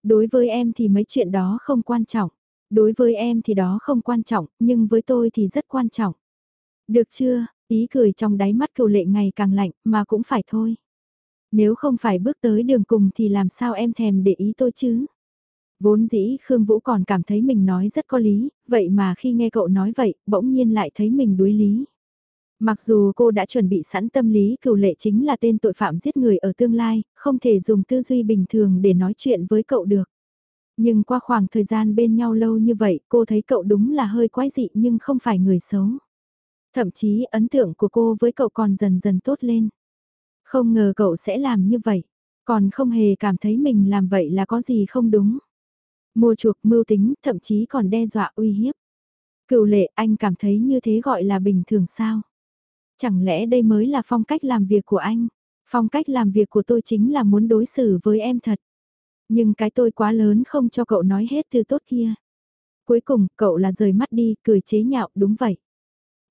Đối với em thì mấy chuyện đó không quan trọng. Đối với em thì đó không quan trọng, nhưng với tôi thì rất quan trọng. Được chưa, ý cười trong đáy mắt cựu lệ ngày càng lạnh, mà cũng phải thôi. Nếu không phải bước tới đường cùng thì làm sao em thèm để ý tôi chứ? Vốn dĩ Khương Vũ còn cảm thấy mình nói rất có lý, vậy mà khi nghe cậu nói vậy, bỗng nhiên lại thấy mình đuối lý. Mặc dù cô đã chuẩn bị sẵn tâm lý cựu lệ chính là tên tội phạm giết người ở tương lai, không thể dùng tư duy bình thường để nói chuyện với cậu được. Nhưng qua khoảng thời gian bên nhau lâu như vậy cô thấy cậu đúng là hơi quái dị nhưng không phải người xấu. Thậm chí ấn tượng của cô với cậu còn dần dần tốt lên. Không ngờ cậu sẽ làm như vậy, còn không hề cảm thấy mình làm vậy là có gì không đúng. Mua chuộc mưu tính, thậm chí còn đe dọa uy hiếp. Cựu lệ anh cảm thấy như thế gọi là bình thường sao? Chẳng lẽ đây mới là phong cách làm việc của anh? Phong cách làm việc của tôi chính là muốn đối xử với em thật. Nhưng cái tôi quá lớn không cho cậu nói hết từ tốt kia. Cuối cùng, cậu là rời mắt đi, cười chế nhạo, đúng vậy.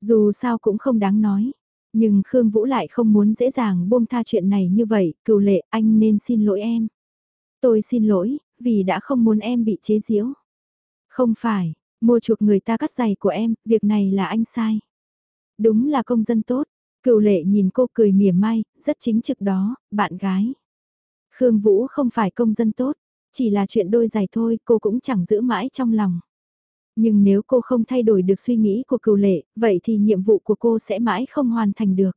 Dù sao cũng không đáng nói. Nhưng Khương Vũ lại không muốn dễ dàng buông tha chuyện này như vậy, cựu lệ, anh nên xin lỗi em. Tôi xin lỗi, vì đã không muốn em bị chế giễu. Không phải, mua chuộc người ta cắt giày của em, việc này là anh sai. Đúng là công dân tốt, cựu lệ nhìn cô cười mỉa mai, rất chính trực đó, bạn gái. Khương Vũ không phải công dân tốt, chỉ là chuyện đôi giày thôi cô cũng chẳng giữ mãi trong lòng. Nhưng nếu cô không thay đổi được suy nghĩ của cựu lệ, vậy thì nhiệm vụ của cô sẽ mãi không hoàn thành được.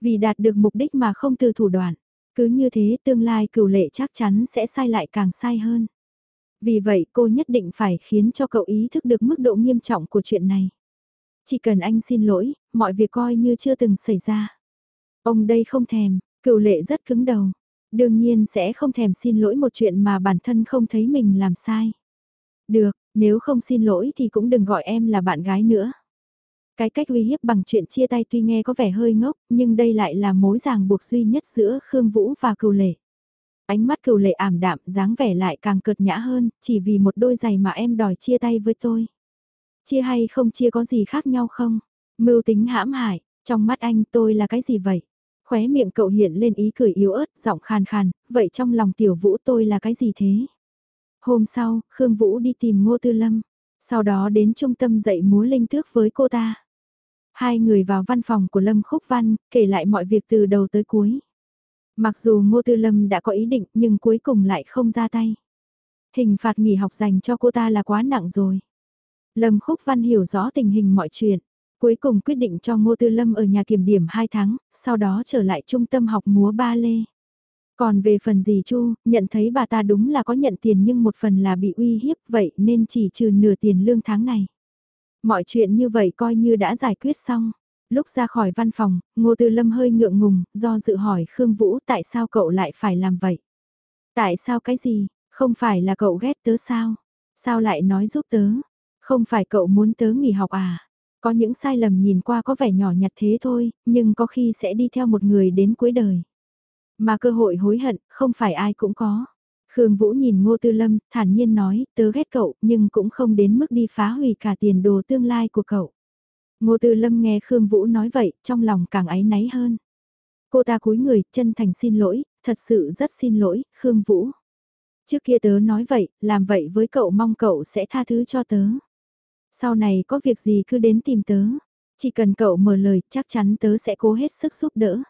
Vì đạt được mục đích mà không từ thủ đoạn, cứ như thế tương lai cựu lệ chắc chắn sẽ sai lại càng sai hơn. Vì vậy cô nhất định phải khiến cho cậu ý thức được mức độ nghiêm trọng của chuyện này. Chỉ cần anh xin lỗi, mọi việc coi như chưa từng xảy ra. Ông đây không thèm, cựu lệ rất cứng đầu. Đương nhiên sẽ không thèm xin lỗi một chuyện mà bản thân không thấy mình làm sai. Được, nếu không xin lỗi thì cũng đừng gọi em là bạn gái nữa. Cái cách uy hiếp bằng chuyện chia tay tuy nghe có vẻ hơi ngốc, nhưng đây lại là mối ràng buộc duy nhất giữa Khương Vũ và Cừu Lệ. Ánh mắt Cừu Lệ ảm đạm, dáng vẻ lại càng cợt nhã hơn, chỉ vì một đôi giày mà em đòi chia tay với tôi. Chia hay không chia có gì khác nhau không? Mưu tính hãm hại, trong mắt anh tôi là cái gì vậy? Khóe miệng cậu hiện lên ý cười yếu ớt, giọng khàn khàn, vậy trong lòng tiểu vũ tôi là cái gì thế? Hôm sau, Khương Vũ đi tìm Ngô Tư Lâm, sau đó đến trung tâm dạy múa linh tước với cô ta. Hai người vào văn phòng của Lâm Khúc Văn, kể lại mọi việc từ đầu tới cuối. Mặc dù Ngô Tư Lâm đã có ý định nhưng cuối cùng lại không ra tay. Hình phạt nghỉ học dành cho cô ta là quá nặng rồi. Lâm Khúc Văn hiểu rõ tình hình mọi chuyện. Cuối cùng quyết định cho Ngô Tư Lâm ở nhà kiểm điểm 2 tháng, sau đó trở lại trung tâm học múa ba lê. Còn về phần gì Chu, nhận thấy bà ta đúng là có nhận tiền nhưng một phần là bị uy hiếp vậy nên chỉ trừ nửa tiền lương tháng này. Mọi chuyện như vậy coi như đã giải quyết xong. Lúc ra khỏi văn phòng, Ngô Tư Lâm hơi ngượng ngùng, do dự hỏi Khương Vũ tại sao cậu lại phải làm vậy? Tại sao cái gì? Không phải là cậu ghét tớ sao? Sao lại nói giúp tớ? Không phải cậu muốn tớ nghỉ học à? Có những sai lầm nhìn qua có vẻ nhỏ nhặt thế thôi, nhưng có khi sẽ đi theo một người đến cuối đời. Mà cơ hội hối hận, không phải ai cũng có. Khương Vũ nhìn Ngô Tư Lâm, thản nhiên nói, tớ ghét cậu, nhưng cũng không đến mức đi phá hủy cả tiền đồ tương lai của cậu. Ngô Tư Lâm nghe Khương Vũ nói vậy, trong lòng càng áy náy hơn. Cô ta cúi người, chân thành xin lỗi, thật sự rất xin lỗi, Khương Vũ. Trước kia tớ nói vậy, làm vậy với cậu mong cậu sẽ tha thứ cho tớ. Sau này có việc gì cứ đến tìm tớ. Chỉ cần cậu mở lời, chắc chắn tớ sẽ cố hết sức giúp đỡ.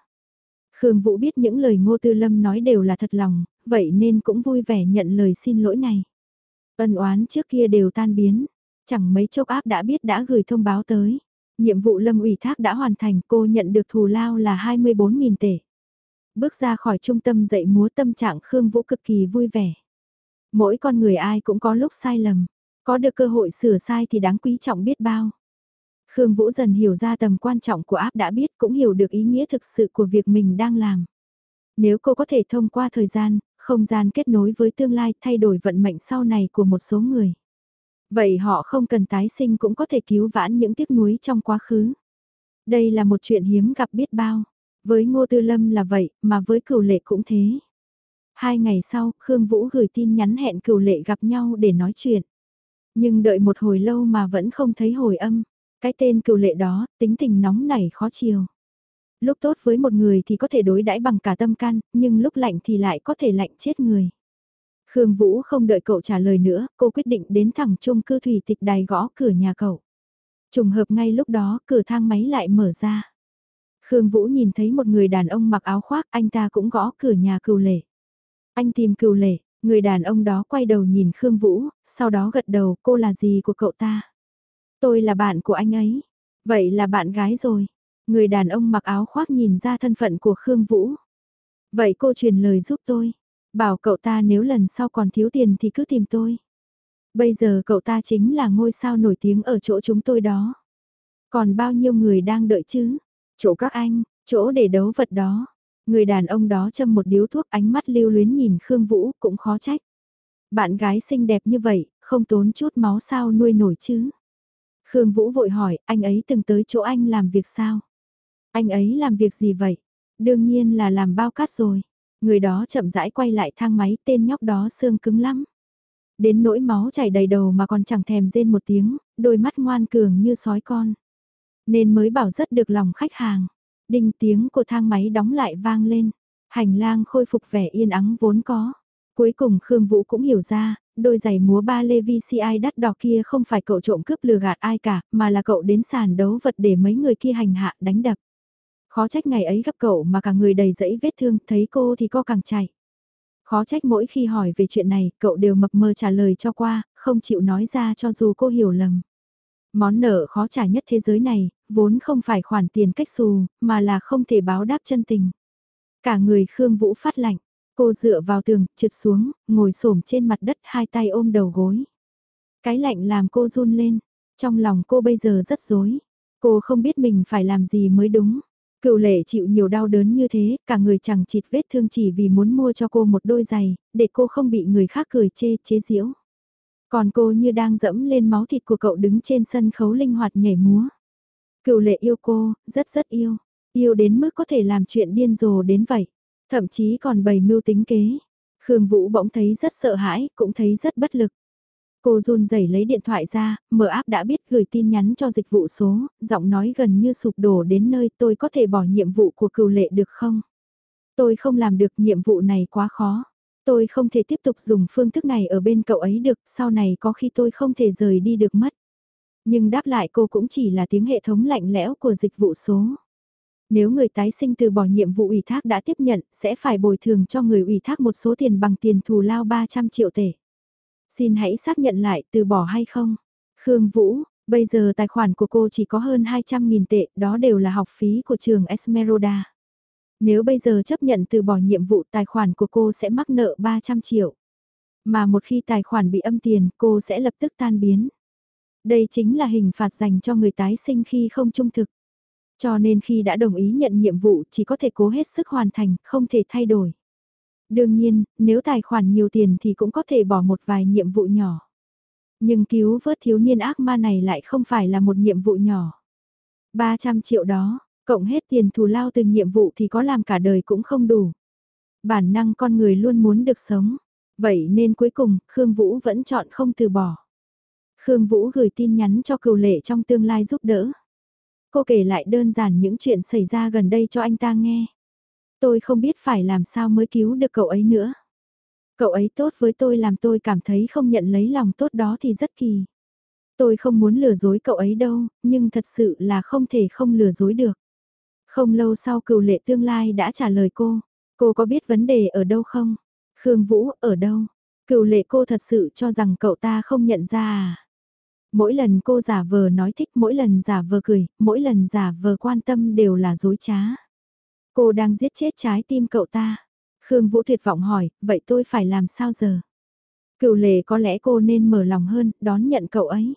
Khương Vũ biết những lời Ngô Tư Lâm nói đều là thật lòng, vậy nên cũng vui vẻ nhận lời xin lỗi này. Ân oán trước kia đều tan biến, chẳng mấy chốc áp đã biết đã gửi thông báo tới. Nhiệm vụ Lâm ủy thác đã hoàn thành cô nhận được thù lao là 24.000 tệ. Bước ra khỏi trung tâm dạy múa tâm trạng Khương Vũ cực kỳ vui vẻ. Mỗi con người ai cũng có lúc sai lầm, có được cơ hội sửa sai thì đáng quý trọng biết bao. Khương Vũ dần hiểu ra tầm quan trọng của áp đã biết cũng hiểu được ý nghĩa thực sự của việc mình đang làm. Nếu cô có thể thông qua thời gian, không gian kết nối với tương lai thay đổi vận mệnh sau này của một số người. Vậy họ không cần tái sinh cũng có thể cứu vãn những tiếc nuối trong quá khứ. Đây là một chuyện hiếm gặp biết bao. Với Ngô Tư Lâm là vậy, mà với cửu lệ cũng thế. Hai ngày sau, Khương Vũ gửi tin nhắn hẹn cửu lệ gặp nhau để nói chuyện. Nhưng đợi một hồi lâu mà vẫn không thấy hồi âm. Cái tên cựu lệ đó, tính tình nóng nảy khó chiều. Lúc tốt với một người thì có thể đối đãi bằng cả tâm can, nhưng lúc lạnh thì lại có thể lạnh chết người. Khương Vũ không đợi cậu trả lời nữa, cô quyết định đến thẳng chung cư thủy tịch đài gõ cửa nhà cậu. Trùng hợp ngay lúc đó, cửa thang máy lại mở ra. Khương Vũ nhìn thấy một người đàn ông mặc áo khoác, anh ta cũng gõ cửa nhà cựu lệ. Anh tìm cựu lệ, người đàn ông đó quay đầu nhìn Khương Vũ, sau đó gật đầu, cô là gì của cậu ta? Tôi là bạn của anh ấy. Vậy là bạn gái rồi. Người đàn ông mặc áo khoác nhìn ra thân phận của Khương Vũ. Vậy cô truyền lời giúp tôi. Bảo cậu ta nếu lần sau còn thiếu tiền thì cứ tìm tôi. Bây giờ cậu ta chính là ngôi sao nổi tiếng ở chỗ chúng tôi đó. Còn bao nhiêu người đang đợi chứ? Chỗ các anh, chỗ để đấu vật đó. Người đàn ông đó châm một điếu thuốc ánh mắt lưu luyến nhìn Khương Vũ cũng khó trách. Bạn gái xinh đẹp như vậy, không tốn chút máu sao nuôi nổi chứ? Khương Vũ vội hỏi, anh ấy từng tới chỗ anh làm việc sao? Anh ấy làm việc gì vậy? Đương nhiên là làm bao cát rồi. Người đó chậm rãi quay lại thang máy, tên nhóc đó xương cứng lắm. Đến nỗi máu chảy đầy đầu mà còn chẳng thèm rên một tiếng, đôi mắt ngoan cường như sói con. Nên mới bảo rất được lòng khách hàng. Đinh tiếng của thang máy đóng lại vang lên. Hành lang khôi phục vẻ yên ắng vốn có. Cuối cùng Khương Vũ cũng hiểu ra, đôi giày múa ba lê VCI đắt đỏ kia không phải cậu trộm cướp lừa gạt ai cả, mà là cậu đến sàn đấu vật để mấy người kia hành hạ đánh đập. Khó trách ngày ấy gặp cậu mà cả người đầy dẫy vết thương, thấy cô thì co càng chạy. Khó trách mỗi khi hỏi về chuyện này, cậu đều mập mờ trả lời cho qua, không chịu nói ra cho dù cô hiểu lầm. Món nợ khó trả nhất thế giới này, vốn không phải khoản tiền cách xù, mà là không thể báo đáp chân tình. Cả người Khương Vũ phát lạnh, Cô dựa vào tường, trượt xuống, ngồi xổm trên mặt đất hai tay ôm đầu gối. Cái lạnh làm cô run lên, trong lòng cô bây giờ rất rối. Cô không biết mình phải làm gì mới đúng. Cựu lệ chịu nhiều đau đớn như thế, cả người chẳng chịt vết thương chỉ vì muốn mua cho cô một đôi giày, để cô không bị người khác cười chê chế giễu. Còn cô như đang dẫm lên máu thịt của cậu đứng trên sân khấu linh hoạt nhảy múa. Cựu lệ yêu cô, rất rất yêu, yêu đến mức có thể làm chuyện điên rồ đến vậy. Thậm chí còn bày mưu tính kế. Khương Vũ bỗng thấy rất sợ hãi, cũng thấy rất bất lực. Cô run rẩy lấy điện thoại ra, mở áp đã biết gửi tin nhắn cho dịch vụ số, giọng nói gần như sụp đổ đến nơi tôi có thể bỏ nhiệm vụ của cựu lệ được không? Tôi không làm được nhiệm vụ này quá khó. Tôi không thể tiếp tục dùng phương thức này ở bên cậu ấy được, sau này có khi tôi không thể rời đi được mất. Nhưng đáp lại cô cũng chỉ là tiếng hệ thống lạnh lẽo của dịch vụ số. Nếu người tái sinh từ bỏ nhiệm vụ ủy thác đã tiếp nhận, sẽ phải bồi thường cho người ủy thác một số tiền bằng tiền thù lao 300 triệu tệ. Xin hãy xác nhận lại từ bỏ hay không. Khương Vũ, bây giờ tài khoản của cô chỉ có hơn 200.000 tệ, đó đều là học phí của trường Esmeralda. Nếu bây giờ chấp nhận từ bỏ nhiệm vụ tài khoản của cô sẽ mắc nợ 300 triệu. Mà một khi tài khoản bị âm tiền cô sẽ lập tức tan biến. Đây chính là hình phạt dành cho người tái sinh khi không trung thực. Cho nên khi đã đồng ý nhận nhiệm vụ chỉ có thể cố hết sức hoàn thành, không thể thay đổi. Đương nhiên, nếu tài khoản nhiều tiền thì cũng có thể bỏ một vài nhiệm vụ nhỏ. Nhưng cứu vớt thiếu niên ác ma này lại không phải là một nhiệm vụ nhỏ. 300 triệu đó, cộng hết tiền thù lao từ nhiệm vụ thì có làm cả đời cũng không đủ. Bản năng con người luôn muốn được sống. Vậy nên cuối cùng, Khương Vũ vẫn chọn không từ bỏ. Khương Vũ gửi tin nhắn cho cựu lệ trong tương lai giúp đỡ. Cô kể lại đơn giản những chuyện xảy ra gần đây cho anh ta nghe. Tôi không biết phải làm sao mới cứu được cậu ấy nữa. Cậu ấy tốt với tôi làm tôi cảm thấy không nhận lấy lòng tốt đó thì rất kỳ. Tôi không muốn lừa dối cậu ấy đâu, nhưng thật sự là không thể không lừa dối được. Không lâu sau cựu lệ tương lai đã trả lời cô. Cô có biết vấn đề ở đâu không? Khương Vũ, ở đâu? Cựu lệ cô thật sự cho rằng cậu ta không nhận ra à? Mỗi lần cô giả vờ nói thích, mỗi lần giả vờ cười, mỗi lần giả vờ quan tâm đều là dối trá. Cô đang giết chết trái tim cậu ta. Khương Vũ tuyệt vọng hỏi, vậy tôi phải làm sao giờ? Cựu lệ có lẽ cô nên mở lòng hơn, đón nhận cậu ấy.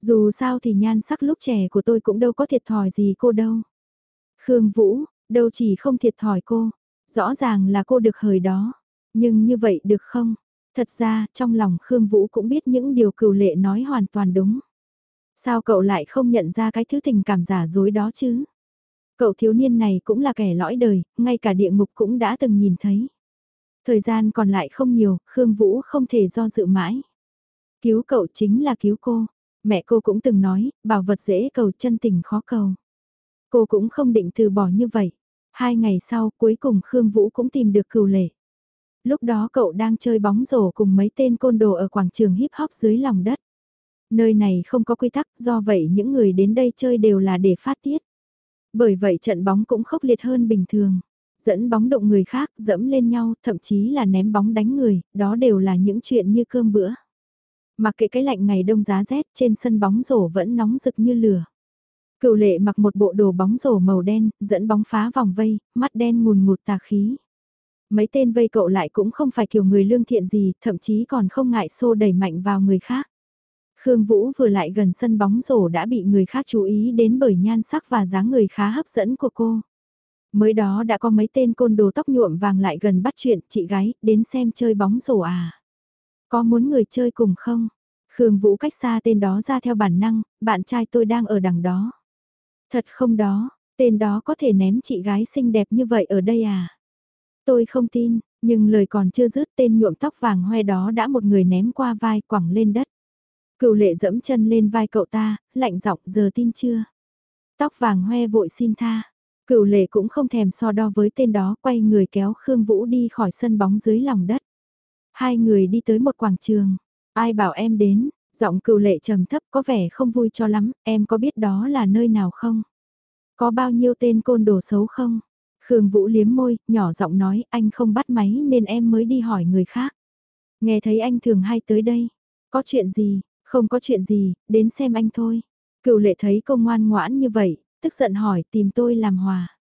Dù sao thì nhan sắc lúc trẻ của tôi cũng đâu có thiệt thòi gì cô đâu. Khương Vũ, đâu chỉ không thiệt thòi cô, rõ ràng là cô được hời đó. Nhưng như vậy được không? Thật ra, trong lòng Khương Vũ cũng biết những điều cửu lệ nói hoàn toàn đúng. Sao cậu lại không nhận ra cái thứ tình cảm giả dối đó chứ? Cậu thiếu niên này cũng là kẻ lõi đời, ngay cả địa ngục cũng đã từng nhìn thấy. Thời gian còn lại không nhiều, Khương Vũ không thể do dự mãi. Cứu cậu chính là cứu cô. Mẹ cô cũng từng nói, bảo vật dễ cầu chân tình khó cầu. Cô cũng không định từ bỏ như vậy. Hai ngày sau, cuối cùng Khương Vũ cũng tìm được cừu lệ. Lúc đó cậu đang chơi bóng rổ cùng mấy tên côn đồ ở quảng trường hip hop dưới lòng đất. Nơi này không có quy tắc, do vậy những người đến đây chơi đều là để phát tiết. Bởi vậy trận bóng cũng khốc liệt hơn bình thường. Dẫn bóng động người khác, dẫm lên nhau, thậm chí là ném bóng đánh người, đó đều là những chuyện như cơm bữa. Mặc kệ cái lạnh ngày đông giá rét, trên sân bóng rổ vẫn nóng rực như lửa. Cựu lệ mặc một bộ đồ bóng rổ màu đen, dẫn bóng phá vòng vây, mắt đen ngùn ngụt tà khí. Mấy tên vây cậu lại cũng không phải kiểu người lương thiện gì, thậm chí còn không ngại xô đẩy mạnh vào người khác. Khương Vũ vừa lại gần sân bóng rổ đã bị người khác chú ý đến bởi nhan sắc và dáng người khá hấp dẫn của cô. Mới đó đã có mấy tên côn đồ tóc nhuộm vàng lại gần bắt chuyện chị gái, đến xem chơi bóng rổ à. Có muốn người chơi cùng không? Khương Vũ cách xa tên đó ra theo bản năng, bạn trai tôi đang ở đằng đó. Thật không đó, tên đó có thể ném chị gái xinh đẹp như vậy ở đây à? Tôi không tin, nhưng lời còn chưa dứt tên nhuộm tóc vàng hoe đó đã một người ném qua vai quẳng lên đất. Cựu lệ dẫm chân lên vai cậu ta, lạnh giọng giờ tin chưa? Tóc vàng hoe vội xin tha. Cựu lệ cũng không thèm so đo với tên đó quay người kéo Khương Vũ đi khỏi sân bóng dưới lòng đất. Hai người đi tới một quảng trường. Ai bảo em đến, giọng cựu lệ trầm thấp có vẻ không vui cho lắm, em có biết đó là nơi nào không? Có bao nhiêu tên côn đồ xấu không? Khương Vũ liếm môi, nhỏ giọng nói anh không bắt máy nên em mới đi hỏi người khác. Nghe thấy anh thường hay tới đây. Có chuyện gì, không có chuyện gì, đến xem anh thôi. Cựu lệ thấy cô ngoan ngoãn như vậy, tức giận hỏi tìm tôi làm hòa.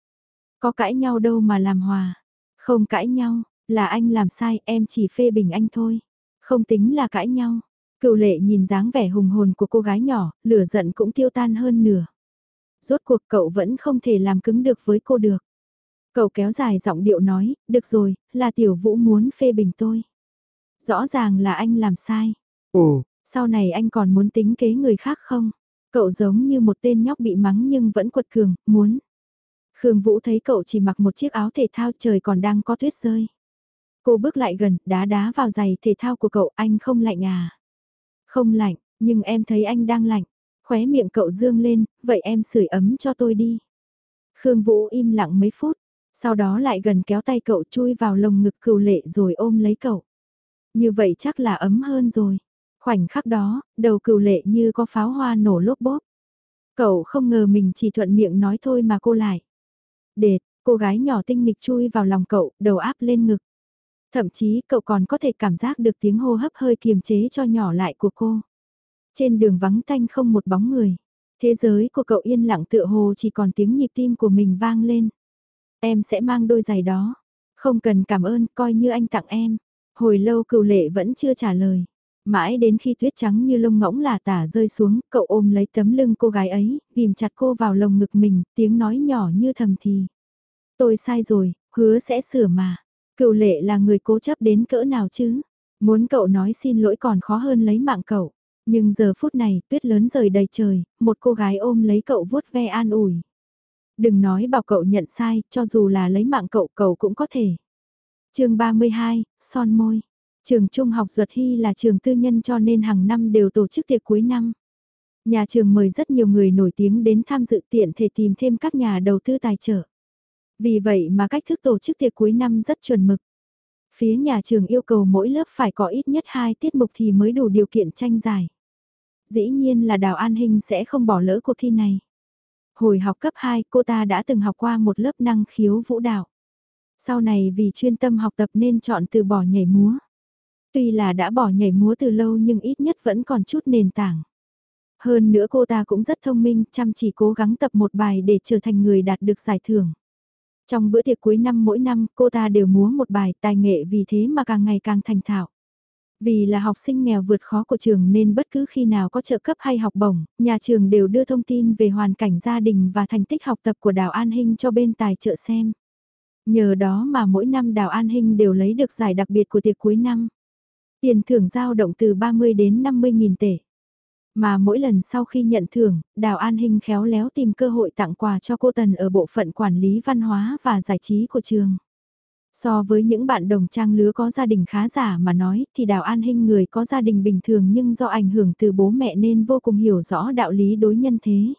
Có cãi nhau đâu mà làm hòa. Không cãi nhau, là anh làm sai em chỉ phê bình anh thôi. Không tính là cãi nhau. Cựu lệ nhìn dáng vẻ hùng hồn của cô gái nhỏ, lửa giận cũng tiêu tan hơn nửa. Rốt cuộc cậu vẫn không thể làm cứng được với cô được. Cậu kéo dài giọng điệu nói, được rồi, là tiểu vũ muốn phê bình tôi. Rõ ràng là anh làm sai. Ồ, sau này anh còn muốn tính kế người khác không? Cậu giống như một tên nhóc bị mắng nhưng vẫn quật cường, muốn. Khương Vũ thấy cậu chỉ mặc một chiếc áo thể thao trời còn đang có tuyết rơi. Cô bước lại gần, đá đá vào giày thể thao của cậu, anh không lạnh à? Không lạnh, nhưng em thấy anh đang lạnh. Khóe miệng cậu dương lên, vậy em sưởi ấm cho tôi đi. Khương Vũ im lặng mấy phút, sau đó lại gần kéo tay cậu chui vào lồng ngực cừu lệ rồi ôm lấy cậu. Như vậy chắc là ấm hơn rồi. Khoảnh khắc đó, đầu cừu lệ như có pháo hoa nổ lốp bốp. Cậu không ngờ mình chỉ thuận miệng nói thôi mà cô lại. Đệt, cô gái nhỏ tinh nghịch chui vào lòng cậu, đầu áp lên ngực. Thậm chí cậu còn có thể cảm giác được tiếng hô hấp hơi kiềm chế cho nhỏ lại của cô. Trên đường vắng tanh không một bóng người. Thế giới của cậu yên lặng tựa hồ chỉ còn tiếng nhịp tim của mình vang lên. Em sẽ mang đôi giày đó. Không cần cảm ơn, coi như anh tặng em. Hồi lâu cựu lệ vẫn chưa trả lời. Mãi đến khi tuyết trắng như lông ngỗng là tả rơi xuống, cậu ôm lấy tấm lưng cô gái ấy, ghim chặt cô vào lồng ngực mình, tiếng nói nhỏ như thầm thì. Tôi sai rồi, hứa sẽ sửa mà. Cựu lệ là người cố chấp đến cỡ nào chứ? Muốn cậu nói xin lỗi còn khó hơn lấy mạng cậu. Nhưng giờ phút này, tuyết lớn rời đầy trời, một cô gái ôm lấy cậu vuốt ve an ủi. Đừng nói bảo cậu nhận sai, cho dù là lấy mạng cậu, cậu cũng có thể. chương 32, son môi. Trường Trung học Duật Hy là trường tư nhân cho nên hàng năm đều tổ chức tiệc cuối năm. Nhà trường mời rất nhiều người nổi tiếng đến tham dự tiện thể tìm thêm các nhà đầu tư tài trợ. Vì vậy mà cách thức tổ chức tiệc cuối năm rất chuẩn mực. Phía nhà trường yêu cầu mỗi lớp phải có ít nhất 2 tiết mục thì mới đủ điều kiện tranh giải. Dĩ nhiên là Đào An Hinh sẽ không bỏ lỡ cuộc thi này. Hồi học cấp 2 cô ta đã từng học qua một lớp năng khiếu vũ đạo. Sau này vì chuyên tâm học tập nên chọn từ bỏ nhảy múa. Tuy là đã bỏ nhảy múa từ lâu nhưng ít nhất vẫn còn chút nền tảng. Hơn nữa cô ta cũng rất thông minh, chăm chỉ cố gắng tập một bài để trở thành người đạt được giải thưởng. Trong bữa tiệc cuối năm mỗi năm, cô ta đều múa một bài tài nghệ vì thế mà càng ngày càng thành thạo. Vì là học sinh nghèo vượt khó của trường nên bất cứ khi nào có trợ cấp hay học bổng, nhà trường đều đưa thông tin về hoàn cảnh gia đình và thành tích học tập của Đào An Hinh cho bên tài trợ xem. Nhờ đó mà mỗi năm Đào An Hinh đều lấy được giải đặc biệt của tiệc cuối năm. Tiền thưởng giao động từ 30 đến 50 nghìn tệ. Mà mỗi lần sau khi nhận thưởng, Đào An Hinh khéo léo tìm cơ hội tặng quà cho cô Tần ở bộ phận quản lý văn hóa và giải trí của trường. So với những bạn đồng trang lứa có gia đình khá giả mà nói thì Đào An Hinh người có gia đình bình thường nhưng do ảnh hưởng từ bố mẹ nên vô cùng hiểu rõ đạo lý đối nhân thế.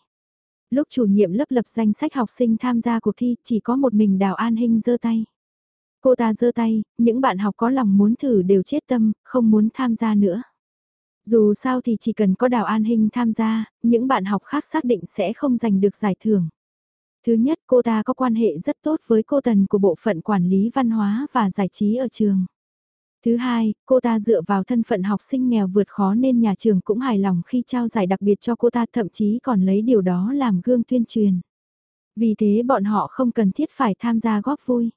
Lúc chủ nhiệm lớp lập danh sách học sinh tham gia cuộc thi chỉ có một mình Đào An Hinh giơ tay. Cô ta giơ tay, những bạn học có lòng muốn thử đều chết tâm, không muốn tham gia nữa. Dù sao thì chỉ cần có Đào An Hinh tham gia, những bạn học khác xác định sẽ không giành được giải thưởng. Thứ nhất cô ta có quan hệ rất tốt với cô Tần của bộ phận quản lý văn hóa và giải trí ở trường. Thứ hai, cô ta dựa vào thân phận học sinh nghèo vượt khó nên nhà trường cũng hài lòng khi trao giải đặc biệt cho cô ta thậm chí còn lấy điều đó làm gương tuyên truyền. Vì thế bọn họ không cần thiết phải tham gia góp vui.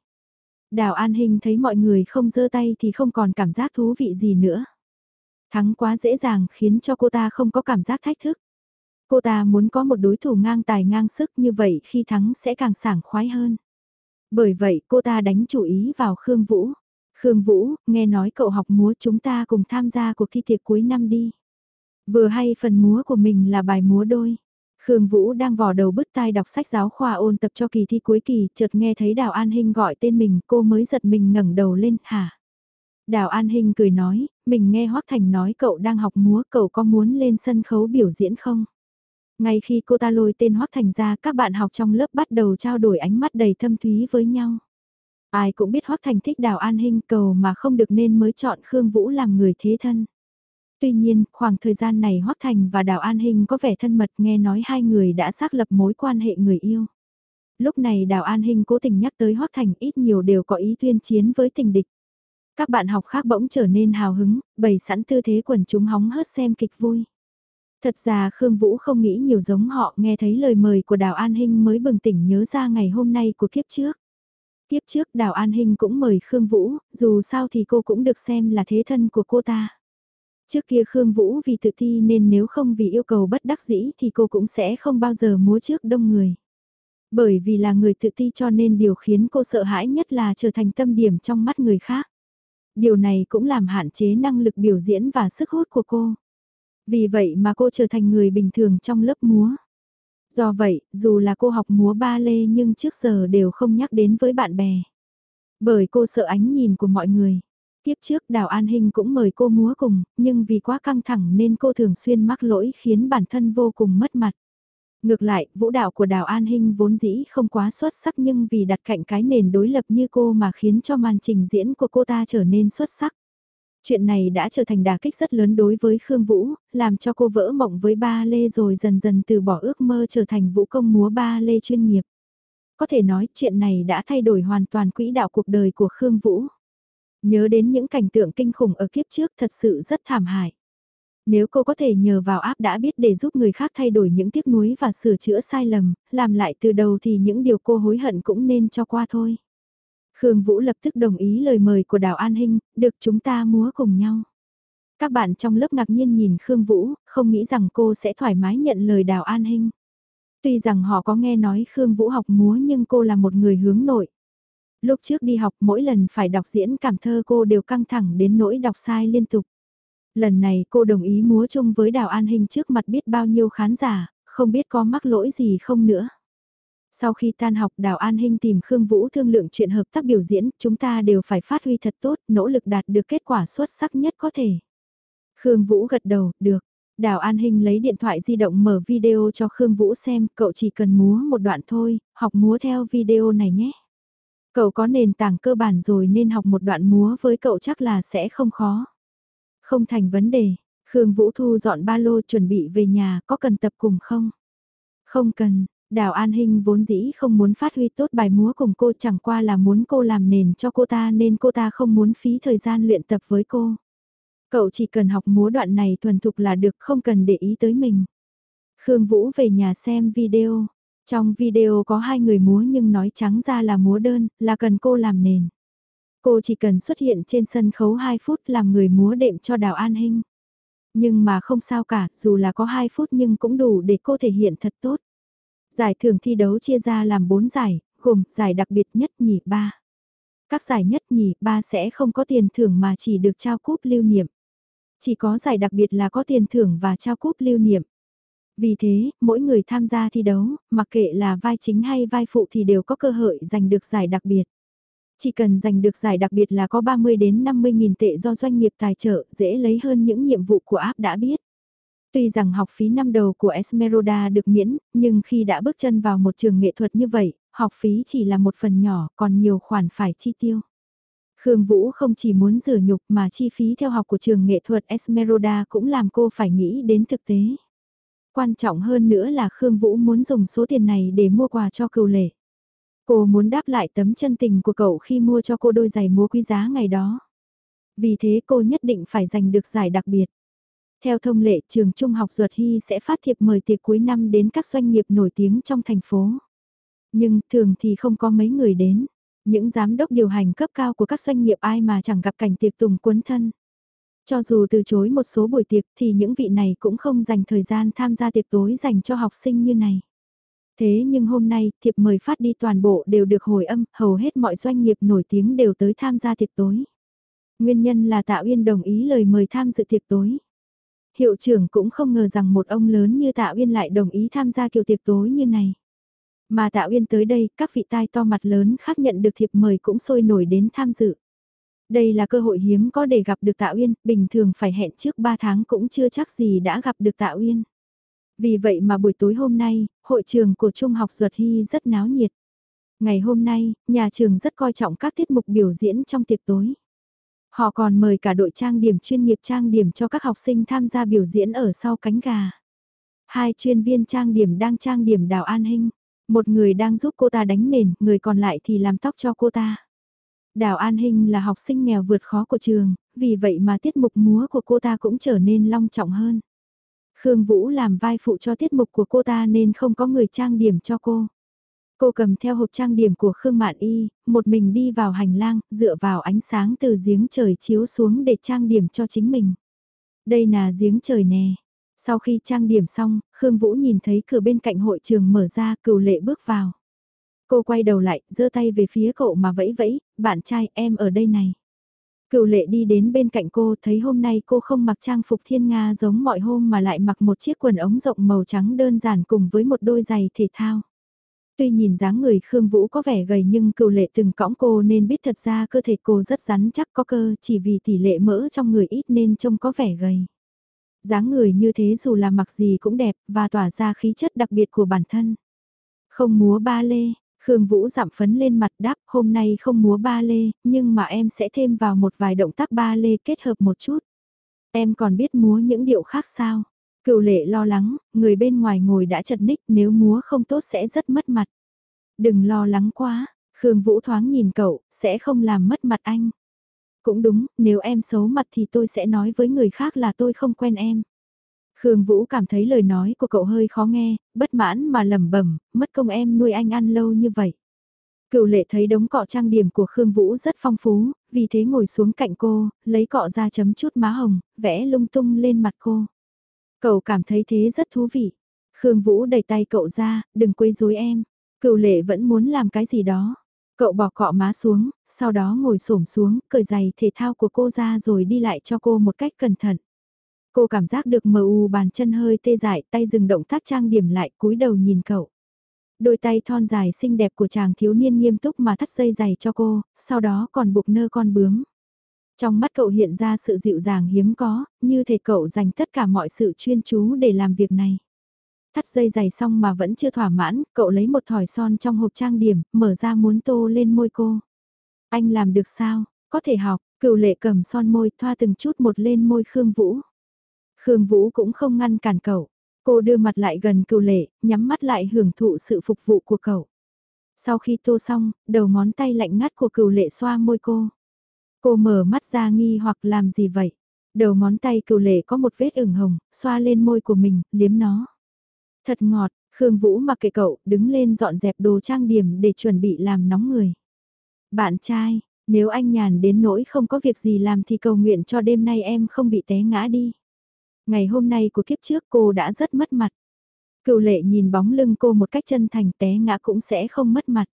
Đào An Hình thấy mọi người không giơ tay thì không còn cảm giác thú vị gì nữa. Thắng quá dễ dàng khiến cho cô ta không có cảm giác thách thức. Cô ta muốn có một đối thủ ngang tài ngang sức như vậy khi thắng sẽ càng sảng khoái hơn. Bởi vậy cô ta đánh chủ ý vào Khương Vũ. Khương Vũ, nghe nói cậu học múa chúng ta cùng tham gia cuộc thi tiệc cuối năm đi. Vừa hay phần múa của mình là bài múa đôi. Khương Vũ đang vò đầu bứt tai đọc sách giáo khoa ôn tập cho kỳ thi cuối kỳ, chợt nghe thấy Đào An Hinh gọi tên mình, cô mới giật mình ngẩng đầu lên, hả? Đào An Hinh cười nói, mình nghe Hoắc Thành nói cậu đang học múa, cậu có muốn lên sân khấu biểu diễn không? Ngay khi cô ta lôi tên Hoắc Thành ra, các bạn học trong lớp bắt đầu trao đổi ánh mắt đầy thâm thúy với nhau. Ai cũng biết Hoắc Thành thích Đào An Hinh cầu mà không được nên mới chọn Khương Vũ làm người thế thân. Tuy nhiên, khoảng thời gian này Hoắc Thành và Đào An Hinh có vẻ thân mật nghe nói hai người đã xác lập mối quan hệ người yêu. Lúc này Đào An Hinh cố tình nhắc tới Hoắc Thành ít nhiều đều có ý tuyên chiến với tình địch. Các bạn học khác bỗng trở nên hào hứng, bày sẵn tư thế quần chúng hóng hớt xem kịch vui. Thật ra Khương Vũ không nghĩ nhiều giống họ nghe thấy lời mời của Đào An Hinh mới bừng tỉnh nhớ ra ngày hôm nay của kiếp trước. Kiếp trước Đào An Hinh cũng mời Khương Vũ, dù sao thì cô cũng được xem là thế thân của cô ta. Trước kia Khương Vũ vì tự ti nên nếu không vì yêu cầu bất đắc dĩ thì cô cũng sẽ không bao giờ múa trước đông người. Bởi vì là người tự ti cho nên điều khiến cô sợ hãi nhất là trở thành tâm điểm trong mắt người khác. Điều này cũng làm hạn chế năng lực biểu diễn và sức hút của cô. Vì vậy mà cô trở thành người bình thường trong lớp múa. Do vậy, dù là cô học múa ba lê nhưng trước giờ đều không nhắc đến với bạn bè. Bởi cô sợ ánh nhìn của mọi người. Tiếp trước Đào An Hinh cũng mời cô múa cùng, nhưng vì quá căng thẳng nên cô thường xuyên mắc lỗi khiến bản thân vô cùng mất mặt. Ngược lại, vũ đạo của Đào An Hinh vốn dĩ không quá xuất sắc nhưng vì đặt cạnh cái nền đối lập như cô mà khiến cho màn trình diễn của cô ta trở nên xuất sắc. Chuyện này đã trở thành đà kích rất lớn đối với Khương Vũ, làm cho cô vỡ mộng với ba lê rồi dần dần từ bỏ ước mơ trở thành vũ công múa ba lê chuyên nghiệp. Có thể nói chuyện này đã thay đổi hoàn toàn quỹ đạo cuộc đời của Khương Vũ. Nhớ đến những cảnh tượng kinh khủng ở kiếp trước thật sự rất thảm hại. Nếu cô có thể nhờ vào áp đã biết để giúp người khác thay đổi những tiếc nuối và sửa chữa sai lầm, làm lại từ đầu thì những điều cô hối hận cũng nên cho qua thôi. Khương Vũ lập tức đồng ý lời mời của Đào An Hinh, được chúng ta múa cùng nhau. Các bạn trong lớp ngạc nhiên nhìn Khương Vũ, không nghĩ rằng cô sẽ thoải mái nhận lời Đào An Hinh. Tuy rằng họ có nghe nói Khương Vũ học múa nhưng cô là một người hướng nội. Lúc trước đi học mỗi lần phải đọc diễn cảm thơ cô đều căng thẳng đến nỗi đọc sai liên tục. Lần này cô đồng ý múa chung với Đào An Hinh trước mặt biết bao nhiêu khán giả, không biết có mắc lỗi gì không nữa. Sau khi tan học Đào An Hinh tìm Khương Vũ thương lượng chuyện hợp tác biểu diễn, chúng ta đều phải phát huy thật tốt, nỗ lực đạt được kết quả xuất sắc nhất có thể. Khương Vũ gật đầu, được. Đào An Hinh lấy điện thoại di động mở video cho Khương Vũ xem, cậu chỉ cần múa một đoạn thôi, học múa theo video này nhé. Cậu có nền tảng cơ bản rồi nên học một đoạn múa với cậu chắc là sẽ không khó. Không thành vấn đề, Khương Vũ thu dọn ba lô chuẩn bị về nhà, có cần tập cùng không? Không cần, Đào An Hinh vốn dĩ không muốn phát huy tốt bài múa cùng cô chẳng qua là muốn cô làm nền cho cô ta nên cô ta không muốn phí thời gian luyện tập với cô. Cậu chỉ cần học múa đoạn này thuần thục là được không cần để ý tới mình. Khương Vũ về nhà xem video. Trong video có hai người múa nhưng nói trắng ra là múa đơn, là cần cô làm nền. Cô chỉ cần xuất hiện trên sân khấu 2 phút làm người múa đệm cho Đào An Hinh. Nhưng mà không sao cả, dù là có 2 phút nhưng cũng đủ để cô thể hiện thật tốt. Giải thưởng thi đấu chia ra làm 4 giải, gồm giải đặc biệt nhất nhì 3. Các giải nhất nhì 3 sẽ không có tiền thưởng mà chỉ được trao cúp lưu niệm. Chỉ có giải đặc biệt là có tiền thưởng và trao cúp lưu niệm. Vì thế, mỗi người tham gia thi đấu, mặc kệ là vai chính hay vai phụ thì đều có cơ hội giành được giải đặc biệt. Chỉ cần giành được giải đặc biệt là có 30 đến 50 nghìn tệ do doanh nghiệp tài trợ, dễ lấy hơn những nhiệm vụ của app đã biết. Tuy rằng học phí năm đầu của Esmeralda được miễn, nhưng khi đã bước chân vào một trường nghệ thuật như vậy, học phí chỉ là một phần nhỏ, còn nhiều khoản phải chi tiêu. Khương Vũ không chỉ muốn rửa nhục mà chi phí theo học của trường nghệ thuật Esmeralda cũng làm cô phải nghĩ đến thực tế. Quan trọng hơn nữa là Khương Vũ muốn dùng số tiền này để mua quà cho cựu lệ. Cô muốn đáp lại tấm chân tình của cậu khi mua cho cô đôi giày múa quý giá ngày đó. Vì thế cô nhất định phải giành được giải đặc biệt. Theo thông lệ, trường trung học Duật Hy sẽ phát thiệp mời tiệc cuối năm đến các doanh nghiệp nổi tiếng trong thành phố. Nhưng thường thì không có mấy người đến. Những giám đốc điều hành cấp cao của các doanh nghiệp ai mà chẳng gặp cảnh tiệc tùng cuốn thân. Cho dù từ chối một số buổi tiệc thì những vị này cũng không dành thời gian tham gia tiệc tối dành cho học sinh như này. Thế nhưng hôm nay, thiệp mời phát đi toàn bộ đều được hồi âm, hầu hết mọi doanh nghiệp nổi tiếng đều tới tham gia tiệc tối. Nguyên nhân là Tạ Uyên đồng ý lời mời tham dự tiệc tối. Hiệu trưởng cũng không ngờ rằng một ông lớn như Tạ Uyên lại đồng ý tham gia kiểu tiệc tối như này. Mà Tạ Uyên tới đây, các vị tai to mặt lớn khác nhận được thiệp mời cũng sôi nổi đến tham dự. Đây là cơ hội hiếm có để gặp được Tạ Uyên, bình thường phải hẹn trước 3 tháng cũng chưa chắc gì đã gặp được Tạ Uyên. Vì vậy mà buổi tối hôm nay, hội trường của Trung học Duật Hy rất náo nhiệt. Ngày hôm nay, nhà trường rất coi trọng các tiết mục biểu diễn trong tiệc tối. Họ còn mời cả đội trang điểm chuyên nghiệp trang điểm cho các học sinh tham gia biểu diễn ở sau cánh gà. Hai chuyên viên trang điểm đang trang điểm Đào An Hinh. Một người đang giúp cô ta đánh nền, người còn lại thì làm tóc cho cô ta. Đào An Hinh là học sinh nghèo vượt khó của trường, vì vậy mà tiết mục múa của cô ta cũng trở nên long trọng hơn. Khương Vũ làm vai phụ cho tiết mục của cô ta nên không có người trang điểm cho cô. Cô cầm theo hộp trang điểm của Khương Mạn Y, một mình đi vào hành lang, dựa vào ánh sáng từ giếng trời chiếu xuống để trang điểm cho chính mình. Đây là giếng trời nè. Sau khi trang điểm xong, Khương Vũ nhìn thấy cửa bên cạnh hội trường mở ra, cửu lệ bước vào. Cô quay đầu lại, giơ tay về phía cậu mà vẫy vẫy, bạn trai em ở đây này. Cựu lệ đi đến bên cạnh cô thấy hôm nay cô không mặc trang phục thiên nga giống mọi hôm mà lại mặc một chiếc quần ống rộng màu trắng đơn giản cùng với một đôi giày thể thao. Tuy nhìn dáng người Khương Vũ có vẻ gầy nhưng cựu lệ từng cõng cô nên biết thật ra cơ thể cô rất rắn chắc có cơ chỉ vì tỷ lệ mỡ trong người ít nên trông có vẻ gầy. dáng người như thế dù là mặc gì cũng đẹp và tỏa ra khí chất đặc biệt của bản thân. Không múa ba lê, Khương Vũ giảm phấn lên mặt đáp hôm nay không múa ba lê nhưng mà em sẽ thêm vào một vài động tác ba lê kết hợp một chút. Em còn biết múa những điệu khác sao? Cựu lệ lo lắng, người bên ngoài ngồi đã chật ních nếu múa không tốt sẽ rất mất mặt. Đừng lo lắng quá, Khương Vũ thoáng nhìn cậu, sẽ không làm mất mặt anh. Cũng đúng, nếu em xấu mặt thì tôi sẽ nói với người khác là tôi không quen em. Khương Vũ cảm thấy lời nói của cậu hơi khó nghe, bất mãn mà lẩm bẩm, mất công em nuôi anh ăn lâu như vậy. Cựu lệ thấy đống cọ trang điểm của Khương Vũ rất phong phú, vì thế ngồi xuống cạnh cô, lấy cọ ra chấm chút má hồng, vẽ lung tung lên mặt cô. Cậu cảm thấy thế rất thú vị. Khương Vũ đẩy tay cậu ra, đừng quấy rối em. Cựu lệ vẫn muốn làm cái gì đó. Cậu bỏ cọ má xuống, sau đó ngồi xổm xuống, cởi giày thể thao của cô ra rồi đi lại cho cô một cách cẩn thận. Cô cảm giác được mờ u bàn chân hơi tê dại, tay dừng động tác trang điểm lại, cúi đầu nhìn cậu. Đôi tay thon dài xinh đẹp của chàng thiếu niên nghiêm túc mà thắt dây giày cho cô, sau đó còn buộc nơ con bướm. Trong mắt cậu hiện ra sự dịu dàng hiếm có, như thể cậu dành tất cả mọi sự chuyên chú để làm việc này. Thắt dây giày xong mà vẫn chưa thỏa mãn, cậu lấy một thỏi son trong hộp trang điểm, mở ra muốn tô lên môi cô. Anh làm được sao? Có thể học, cựu lệ cầm son môi thoa từng chút một lên môi Khương Vũ. Khương Vũ cũng không ngăn cản cậu. Cô đưa mặt lại gần cựu lệ, nhắm mắt lại hưởng thụ sự phục vụ của cậu. Sau khi tô xong, đầu ngón tay lạnh ngắt của cựu lệ xoa môi cô. Cô mở mắt ra nghi hoặc làm gì vậy? Đầu ngón tay cựu lệ có một vết ửng hồng, xoa lên môi của mình, liếm nó. Thật ngọt, Khương Vũ mặc kệ cậu, đứng lên dọn dẹp đồ trang điểm để chuẩn bị làm nóng người. Bạn trai, nếu anh nhàn đến nỗi không có việc gì làm thì cầu nguyện cho đêm nay em không bị té ngã đi. Ngày hôm nay của kiếp trước cô đã rất mất mặt. Cựu lệ nhìn bóng lưng cô một cách chân thành té ngã cũng sẽ không mất mặt.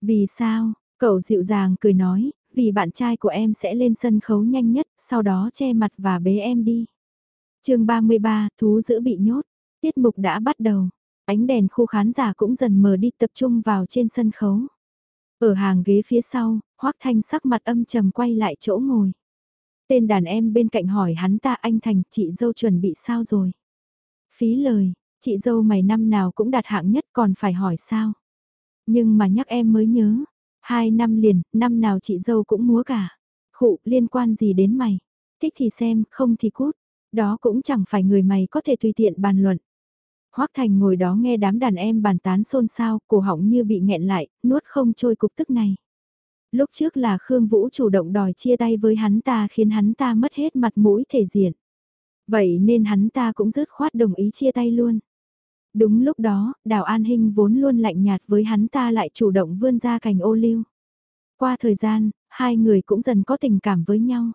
Vì sao? Cậu dịu dàng cười nói, vì bạn trai của em sẽ lên sân khấu nhanh nhất, sau đó che mặt và bế em đi. chương 33, thú giữ bị nhốt. Tiết mục đã bắt đầu. Ánh đèn khu khán giả cũng dần mờ đi tập trung vào trên sân khấu. Ở hàng ghế phía sau, Hoác Thanh sắc mặt âm trầm quay lại chỗ ngồi. Tên đàn em bên cạnh hỏi hắn ta anh Thành, chị dâu chuẩn bị sao rồi? Phí lời, chị dâu mày năm nào cũng đạt hạng nhất còn phải hỏi sao? Nhưng mà nhắc em mới nhớ, hai năm liền, năm nào chị dâu cũng múa cả. Khụ, liên quan gì đến mày? Thích thì xem, không thì cút. Đó cũng chẳng phải người mày có thể tùy tiện bàn luận. Hoắc Thành ngồi đó nghe đám đàn em bàn tán xôn xao, cổ họng như bị nghẹn lại, nuốt không trôi cục tức này. Lúc trước là Khương Vũ chủ động đòi chia tay với hắn ta khiến hắn ta mất hết mặt mũi thể diện. Vậy nên hắn ta cũng dứt khoát đồng ý chia tay luôn. Đúng lúc đó, Đào An Hinh vốn luôn lạnh nhạt với hắn ta lại chủ động vươn ra cành ô liu. Qua thời gian, hai người cũng dần có tình cảm với nhau.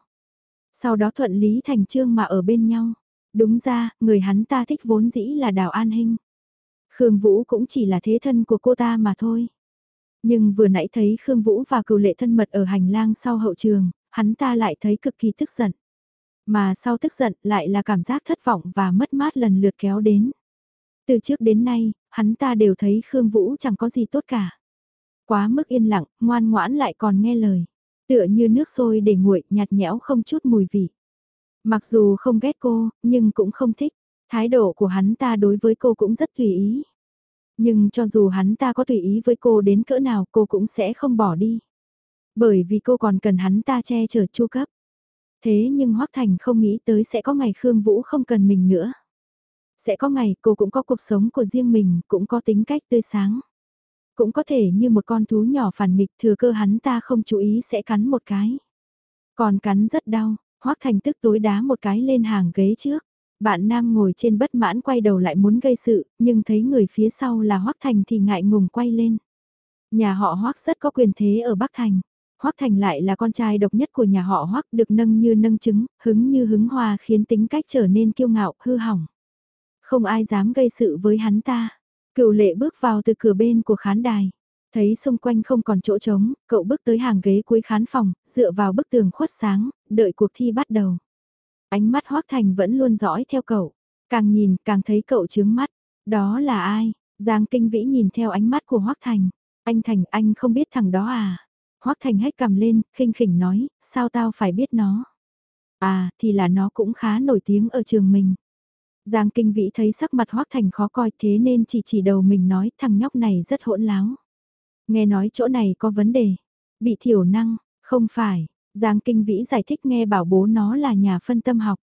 Sau đó thuận lý thành trương mà ở bên nhau. Đúng ra, người hắn ta thích vốn dĩ là Đào An Hinh. Khương Vũ cũng chỉ là thế thân của cô ta mà thôi. Nhưng vừa nãy thấy Khương Vũ và cựu lệ thân mật ở hành lang sau hậu trường, hắn ta lại thấy cực kỳ tức giận. Mà sau tức giận lại là cảm giác thất vọng và mất mát lần lượt kéo đến. Từ trước đến nay, hắn ta đều thấy Khương Vũ chẳng có gì tốt cả. Quá mức yên lặng, ngoan ngoãn lại còn nghe lời. Tựa như nước sôi để nguội, nhạt nhẽo không chút mùi vị. Mặc dù không ghét cô, nhưng cũng không thích. Thái độ của hắn ta đối với cô cũng rất tùy ý. Nhưng cho dù hắn ta có tùy ý với cô đến cỡ nào cô cũng sẽ không bỏ đi. Bởi vì cô còn cần hắn ta che chở chu cấp. Thế nhưng Hoác Thành không nghĩ tới sẽ có ngày Khương Vũ không cần mình nữa. Sẽ có ngày cô cũng có cuộc sống của riêng mình, cũng có tính cách tươi sáng. Cũng có thể như một con thú nhỏ phản nghịch thừa cơ hắn ta không chú ý sẽ cắn một cái. Còn cắn rất đau, Hoác Thành tức tối đá một cái lên hàng ghế trước. Bạn nam ngồi trên bất mãn quay đầu lại muốn gây sự, nhưng thấy người phía sau là Hoác Thành thì ngại ngùng quay lên. Nhà họ Hoác rất có quyền thế ở Bắc Thành. Hoác Thành lại là con trai độc nhất của nhà họ Hoác được nâng như nâng trứng, hứng như hứng hoa khiến tính cách trở nên kiêu ngạo, hư hỏng. Không ai dám gây sự với hắn ta. Cựu lệ bước vào từ cửa bên của khán đài. Thấy xung quanh không còn chỗ trống, cậu bước tới hàng ghế cuối khán phòng, dựa vào bức tường khuất sáng, đợi cuộc thi bắt đầu. Ánh mắt Hoác Thành vẫn luôn dõi theo cậu. Càng nhìn càng thấy cậu chướng mắt. Đó là ai? Giang Kinh Vĩ nhìn theo ánh mắt của Hoác Thành. Anh Thành anh không biết thằng đó à? Hoác Thành hét cầm lên, khinh khỉnh nói, sao tao phải biết nó? À, thì là nó cũng khá nổi tiếng ở trường mình. Giang Kinh Vĩ thấy sắc mặt Hoác Thành khó coi thế nên chỉ chỉ đầu mình nói thằng nhóc này rất hỗn láo. Nghe nói chỗ này có vấn đề. Bị thiểu năng, không phải. Giang Kinh Vĩ giải thích nghe bảo bố nó là nhà phân tâm học.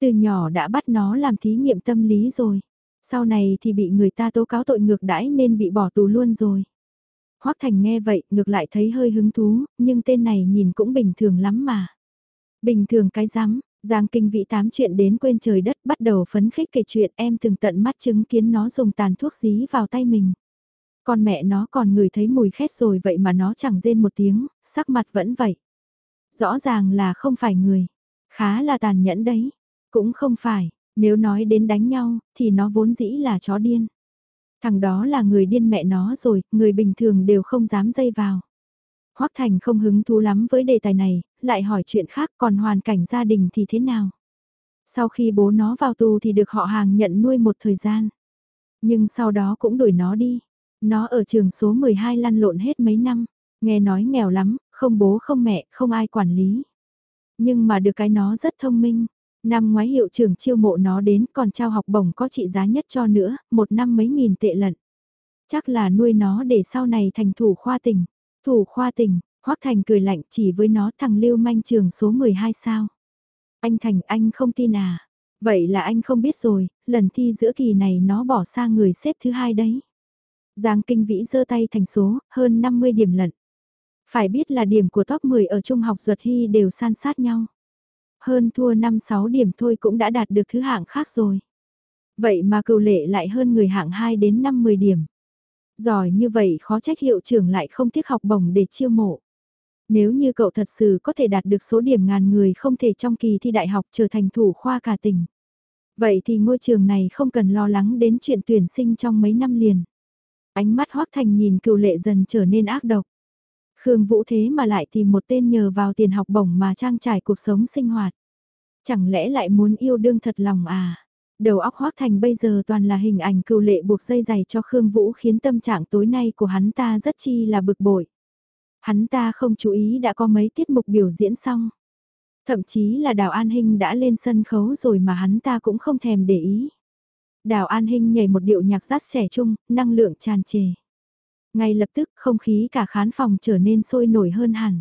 Từ nhỏ đã bắt nó làm thí nghiệm tâm lý rồi. Sau này thì bị người ta tố cáo tội ngược đãi nên bị bỏ tù luôn rồi. Hoắc Thành nghe vậy ngược lại thấy hơi hứng thú, nhưng tên này nhìn cũng bình thường lắm mà. Bình thường cái rắm Giang Kinh Vĩ tám chuyện đến quên trời đất bắt đầu phấn khích kể chuyện em từng tận mắt chứng kiến nó dùng tàn thuốc dí vào tay mình. Con mẹ nó còn ngửi thấy mùi khét rồi vậy mà nó chẳng rên một tiếng, sắc mặt vẫn vậy. Rõ ràng là không phải người, khá là tàn nhẫn đấy, cũng không phải, nếu nói đến đánh nhau, thì nó vốn dĩ là chó điên. Thằng đó là người điên mẹ nó rồi, người bình thường đều không dám dây vào. Hoắc Thành không hứng thú lắm với đề tài này, lại hỏi chuyện khác còn hoàn cảnh gia đình thì thế nào. Sau khi bố nó vào tù thì được họ hàng nhận nuôi một thời gian. Nhưng sau đó cũng đuổi nó đi. Nó ở trường số 12 lăn lộn hết mấy năm, nghe nói nghèo lắm, không bố không mẹ, không ai quản lý. Nhưng mà được cái nó rất thông minh. Năm ngoái hiệu trưởng chiêu mộ nó đến còn trao học bổng có trị giá nhất cho nữa, một năm mấy nghìn tệ lận. Chắc là nuôi nó để sau này thành thủ khoa tỉnh. Thủ khoa tỉnh, Hoắc Thành cười lạnh chỉ với nó thằng lưu manh trường số 12 sao. Anh Thành anh không tin à? Vậy là anh không biết rồi, lần thi giữa kỳ này nó bỏ xa người xếp thứ hai đấy. Giang Kinh Vĩ giơ tay thành số, hơn 50 điểm lận. Phải biết là điểm của top 10 ở trung học ruột hy đều san sát nhau. Hơn thua 5-6 điểm thôi cũng đã đạt được thứ hạng khác rồi. Vậy mà cựu lệ lại hơn người hạng 2 đến 5-10 điểm. Giỏi như vậy khó trách hiệu trưởng lại không tiếc học bổng để chiêu mộ. Nếu như cậu thật sự có thể đạt được số điểm ngàn người không thể trong kỳ thi đại học trở thành thủ khoa cả tỉnh. Vậy thì ngôi trường này không cần lo lắng đến chuyện tuyển sinh trong mấy năm liền. Ánh mắt Hoác Thành nhìn cựu lệ dần trở nên ác độc. Khương Vũ thế mà lại tìm một tên nhờ vào tiền học bổng mà trang trải cuộc sống sinh hoạt. Chẳng lẽ lại muốn yêu đương thật lòng à? Đầu óc Hoác Thành bây giờ toàn là hình ảnh cựu lệ buộc dây giày cho Khương Vũ khiến tâm trạng tối nay của hắn ta rất chi là bực bội. Hắn ta không chú ý đã có mấy tiết mục biểu diễn xong. Thậm chí là Đào An Hinh đã lên sân khấu rồi mà hắn ta cũng không thèm để ý. Đào An Hinh nhảy một điệu nhạc rát trẻ trung, năng lượng tràn trề. Ngay lập tức không khí cả khán phòng trở nên sôi nổi hơn hẳn.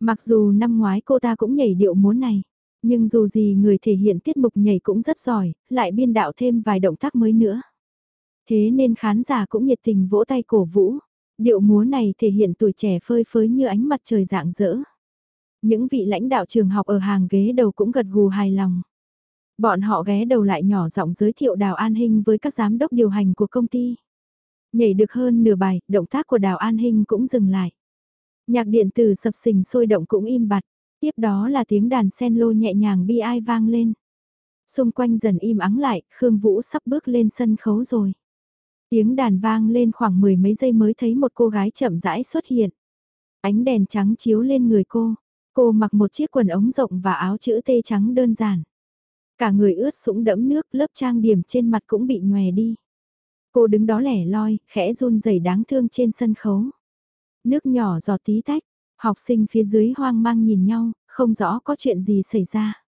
Mặc dù năm ngoái cô ta cũng nhảy điệu múa này, nhưng dù gì người thể hiện tiết mục nhảy cũng rất giỏi, lại biên đạo thêm vài động tác mới nữa. Thế nên khán giả cũng nhiệt tình vỗ tay cổ vũ. Điệu múa này thể hiện tuổi trẻ phơi phới như ánh mặt trời rạng rỡ. Những vị lãnh đạo trường học ở hàng ghế đầu cũng gật gù hài lòng. Bọn họ ghé đầu lại nhỏ giọng giới thiệu Đào An Hinh với các giám đốc điều hành của công ty. Nhảy được hơn nửa bài, động tác của Đào An Hinh cũng dừng lại. Nhạc điện tử sập sình sôi động cũng im bặt, tiếp đó là tiếng đàn sen lô nhẹ nhàng bi ai vang lên. Xung quanh dần im ắng lại, Khương Vũ sắp bước lên sân khấu rồi. Tiếng đàn vang lên khoảng mười mấy giây mới thấy một cô gái chậm rãi xuất hiện. Ánh đèn trắng chiếu lên người cô, cô mặc một chiếc quần ống rộng và áo chữ T trắng đơn giản. Cả người ướt sũng đẫm nước, lớp trang điểm trên mặt cũng bị nhòe đi. Cô đứng đó lẻ loi, khẽ run rẩy đáng thương trên sân khấu. Nước nhỏ giọt tí tách, học sinh phía dưới hoang mang nhìn nhau, không rõ có chuyện gì xảy ra.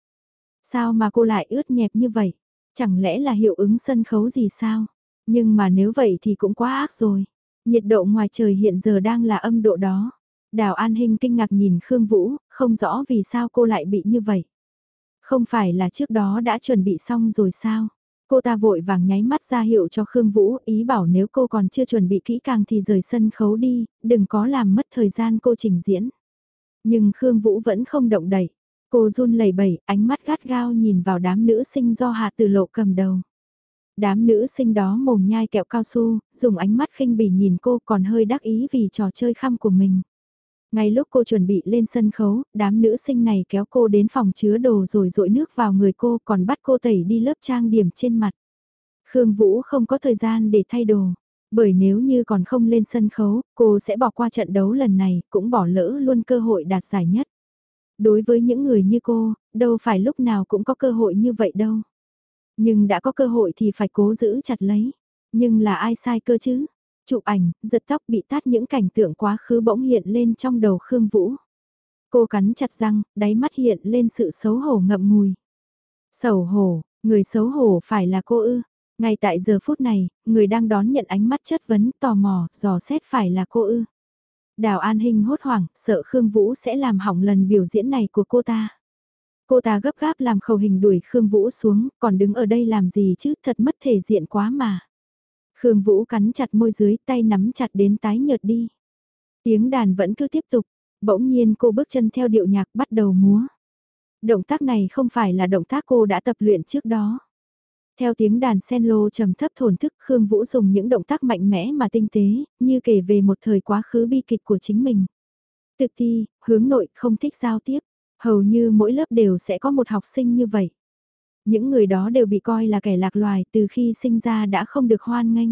Sao mà cô lại ướt nhẹp như vậy? Chẳng lẽ là hiệu ứng sân khấu gì sao? Nhưng mà nếu vậy thì cũng quá ác rồi. Nhiệt độ ngoài trời hiện giờ đang là âm độ đó. Đào An Hinh kinh ngạc nhìn Khương Vũ, không rõ vì sao cô lại bị như vậy. Không phải là trước đó đã chuẩn bị xong rồi sao? Cô ta vội vàng nháy mắt ra hiệu cho Khương Vũ, ý bảo nếu cô còn chưa chuẩn bị kỹ càng thì rời sân khấu đi, đừng có làm mất thời gian cô trình diễn. Nhưng Khương Vũ vẫn không động đậy. Cô run lẩy bẩy, ánh mắt gắt gao nhìn vào đám nữ sinh do Hạ từ Lộ cầm đầu. Đám nữ sinh đó mồm nhai kẹo cao su, dùng ánh mắt khinh bỉ nhìn cô còn hơi đắc ý vì trò chơi khăm của mình. Ngay lúc cô chuẩn bị lên sân khấu, đám nữ sinh này kéo cô đến phòng chứa đồ rồi rội nước vào người cô còn bắt cô tẩy đi lớp trang điểm trên mặt. Khương Vũ không có thời gian để thay đồ, bởi nếu như còn không lên sân khấu, cô sẽ bỏ qua trận đấu lần này, cũng bỏ lỡ luôn cơ hội đạt giải nhất. Đối với những người như cô, đâu phải lúc nào cũng có cơ hội như vậy đâu. Nhưng đã có cơ hội thì phải cố giữ chặt lấy. Nhưng là ai sai cơ chứ? Chụp ảnh, giật tóc bị tát những cảnh tượng quá khứ bỗng hiện lên trong đầu Khương Vũ. Cô cắn chặt răng, đáy mắt hiện lên sự xấu hổ ngậm ngùi. Xấu hổ, người xấu hổ phải là cô ư. Ngay tại giờ phút này, người đang đón nhận ánh mắt chất vấn, tò mò, dò xét phải là cô ư. Đào An Hinh hốt hoảng, sợ Khương Vũ sẽ làm hỏng lần biểu diễn này của cô ta. Cô ta gấp gáp làm khẩu hình đuổi Khương Vũ xuống, còn đứng ở đây làm gì chứ, thật mất thể diện quá mà. Khương Vũ cắn chặt môi dưới tay nắm chặt đến tái nhợt đi. Tiếng đàn vẫn cứ tiếp tục, bỗng nhiên cô bước chân theo điệu nhạc bắt đầu múa. Động tác này không phải là động tác cô đã tập luyện trước đó. Theo tiếng đàn sen lô trầm thấp thổn thức Khương Vũ dùng những động tác mạnh mẽ mà tinh tế, như kể về một thời quá khứ bi kịch của chính mình. Thực thi, hướng nội không thích giao tiếp, hầu như mỗi lớp đều sẽ có một học sinh như vậy. Những người đó đều bị coi là kẻ lạc loài từ khi sinh ra đã không được hoan nghênh.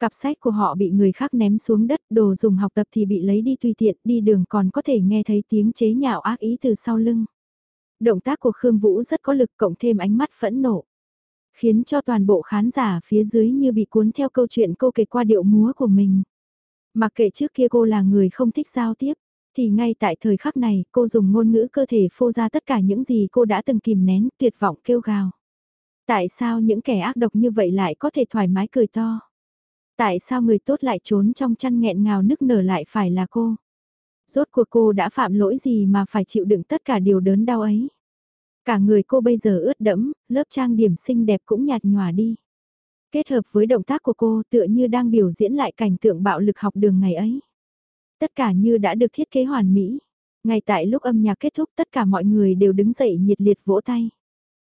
Cặp sách của họ bị người khác ném xuống đất, đồ dùng học tập thì bị lấy đi tùy tiện, đi đường còn có thể nghe thấy tiếng chế nhạo ác ý từ sau lưng. Động tác của Khương Vũ rất có lực cộng thêm ánh mắt phẫn nộ. Khiến cho toàn bộ khán giả phía dưới như bị cuốn theo câu chuyện cô kể qua điệu múa của mình. Mặc kệ trước kia cô là người không thích giao tiếp, thì ngay tại thời khắc này cô dùng ngôn ngữ cơ thể phô ra tất cả những gì cô đã từng kìm nén tuyệt vọng kêu gào. Tại sao những kẻ ác độc như vậy lại có thể thoải mái cười to? Tại sao người tốt lại trốn trong chăn nghẹn ngào nức nở lại phải là cô? Rốt cuộc cô đã phạm lỗi gì mà phải chịu đựng tất cả điều đớn đau ấy? Cả người cô bây giờ ướt đẫm, lớp trang điểm xinh đẹp cũng nhạt nhòa đi. Kết hợp với động tác của cô tựa như đang biểu diễn lại cảnh tượng bạo lực học đường ngày ấy. Tất cả như đã được thiết kế hoàn mỹ. Ngay tại lúc âm nhạc kết thúc tất cả mọi người đều đứng dậy nhiệt liệt vỗ tay.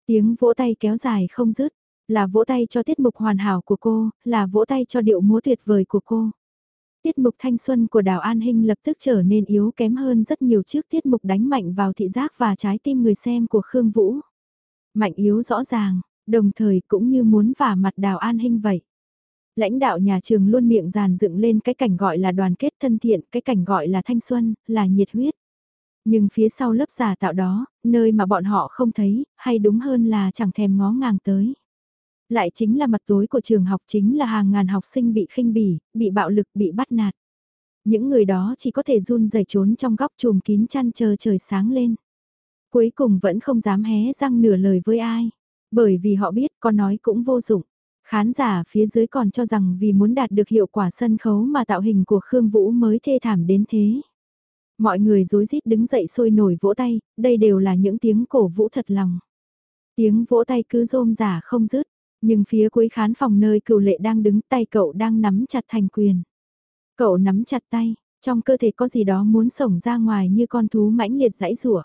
Tiếng vỗ tay kéo dài không dứt, là vỗ tay cho tiết mục hoàn hảo của cô, là vỗ tay cho điệu múa tuyệt vời của cô. Tiết mục thanh xuân của Đào An Hinh lập tức trở nên yếu kém hơn rất nhiều trước tiết mục đánh mạnh vào thị giác và trái tim người xem của Khương Vũ. Mạnh yếu rõ ràng, đồng thời cũng như muốn vả mặt Đào An Hinh vậy. Lãnh đạo nhà trường luôn miệng giàn dựng lên cái cảnh gọi là đoàn kết thân thiện, cái cảnh gọi là thanh xuân, là nhiệt huyết. Nhưng phía sau lớp giả tạo đó, nơi mà bọn họ không thấy, hay đúng hơn là chẳng thèm ngó ngàng tới. Lại chính là mặt tối của trường học chính là hàng ngàn học sinh bị khinh bỉ, bị bạo lực, bị bắt nạt. Những người đó chỉ có thể run rẩy trốn trong góc chùm kín chăn chờ trời sáng lên. Cuối cùng vẫn không dám hé răng nửa lời với ai, bởi vì họ biết con nói cũng vô dụng. Khán giả phía dưới còn cho rằng vì muốn đạt được hiệu quả sân khấu mà tạo hình của Khương Vũ mới thê thảm đến thế. Mọi người rối rít đứng dậy sôi nổi vỗ tay, đây đều là những tiếng cổ vũ thật lòng. Tiếng vỗ tay cứ rôm giả không dứt, nhưng phía cuối khán phòng nơi cựu lệ đang đứng tay cậu đang nắm chặt thành quyền. Cậu nắm chặt tay, trong cơ thể có gì đó muốn sổng ra ngoài như con thú mãnh liệt dãy rủa.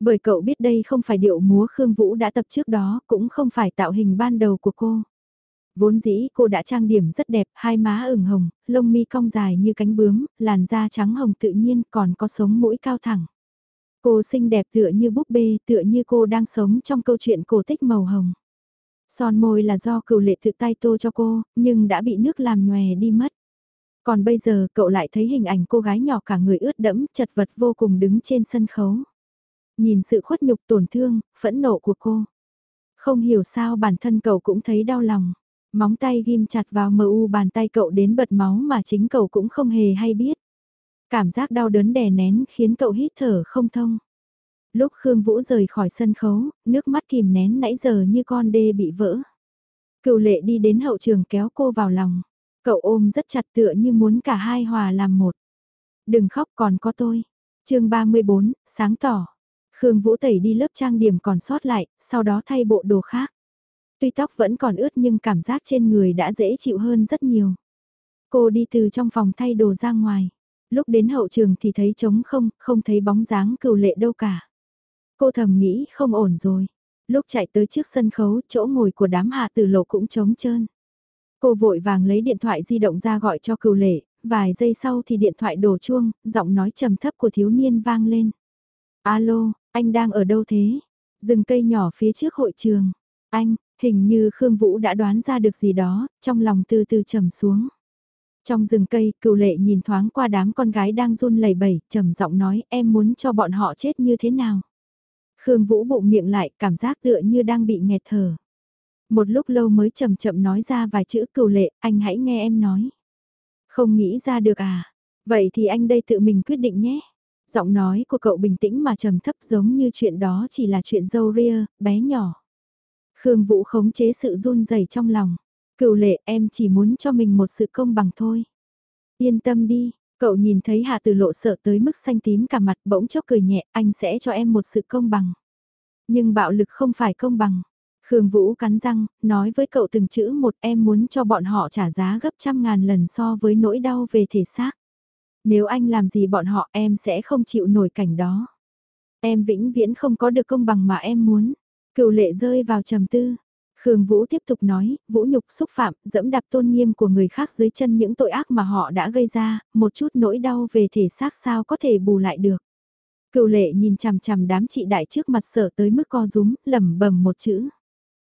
Bởi cậu biết đây không phải điệu múa Khương Vũ đã tập trước đó, cũng không phải tạo hình ban đầu của cô. Vốn dĩ cô đã trang điểm rất đẹp, hai má ửng hồng, lông mi cong dài như cánh bướm, làn da trắng hồng tự nhiên còn có sống mũi cao thẳng. Cô xinh đẹp tựa như búp bê, tựa như cô đang sống trong câu chuyện cổ tích màu hồng. Son môi là do cựu lệ tự tay tô cho cô, nhưng đã bị nước làm nhòe đi mất. Còn bây giờ cậu lại thấy hình ảnh cô gái nhỏ cả người ướt đẫm, chật vật vô cùng đứng trên sân khấu. Nhìn sự khuất nhục tổn thương, phẫn nộ của cô. Không hiểu sao bản thân cậu cũng thấy đau lòng. Móng tay ghim chặt vào mờ u bàn tay cậu đến bật máu mà chính cậu cũng không hề hay biết. Cảm giác đau đớn đè nén khiến cậu hít thở không thông. Lúc Khương Vũ rời khỏi sân khấu, nước mắt kìm nén nãy giờ như con đê bị vỡ. Cựu lệ đi đến hậu trường kéo cô vào lòng. Cậu ôm rất chặt tựa như muốn cả hai hòa làm một. Đừng khóc còn có tôi. chương 34, sáng tỏ. Khương Vũ tẩy đi lớp trang điểm còn sót lại, sau đó thay bộ đồ khác. Tuy tóc vẫn còn ướt nhưng cảm giác trên người đã dễ chịu hơn rất nhiều. Cô đi từ trong phòng thay đồ ra ngoài. Lúc đến hậu trường thì thấy trống không, không thấy bóng dáng cựu lệ đâu cả. Cô thầm nghĩ không ổn rồi. Lúc chạy tới trước sân khấu, chỗ ngồi của đám hạ tử lộ cũng trống trơn. Cô vội vàng lấy điện thoại di động ra gọi cho cựu lệ, vài giây sau thì điện thoại đổ chuông, giọng nói trầm thấp của thiếu niên vang lên. Alo, anh đang ở đâu thế? Rừng cây nhỏ phía trước hội trường. Anh, hình như Khương Vũ đã đoán ra được gì đó, trong lòng từ từ trầm xuống. Trong rừng cây, cựu lệ nhìn thoáng qua đám con gái đang run lẩy bẩy, trầm giọng nói em muốn cho bọn họ chết như thế nào? Khương Vũ bụng miệng lại, cảm giác tựa như đang bị nghẹt thở. Một lúc lâu mới chậm chậm nói ra vài chữ cừu lệ, anh hãy nghe em nói. Không nghĩ ra được à? Vậy thì anh đây tự mình quyết định nhé. Giọng nói của cậu bình tĩnh mà trầm thấp giống như chuyện đó chỉ là chuyện dâu ria, bé nhỏ. Khương Vũ khống chế sự run rẩy trong lòng. Cựu lệ em chỉ muốn cho mình một sự công bằng thôi. Yên tâm đi, cậu nhìn thấy Hạ Từ Lộ sợ tới mức xanh tím cả mặt bỗng chốc cười nhẹ, anh sẽ cho em một sự công bằng. Nhưng bạo lực không phải công bằng. Khương Vũ cắn răng, nói với cậu từng chữ một em muốn cho bọn họ trả giá gấp trăm ngàn lần so với nỗi đau về thể xác. Nếu anh làm gì bọn họ em sẽ không chịu nổi cảnh đó. Em vĩnh viễn không có được công bằng mà em muốn. Cựu lệ rơi vào trầm tư. Khương Vũ tiếp tục nói, vũ nhục xúc phạm, dẫm đạp tôn nghiêm của người khác dưới chân những tội ác mà họ đã gây ra, một chút nỗi đau về thể xác sao có thể bù lại được. Cựu lệ nhìn chằm chằm đám chị đại trước mặt sở tới mức co rúm, lẩm bẩm một chữ.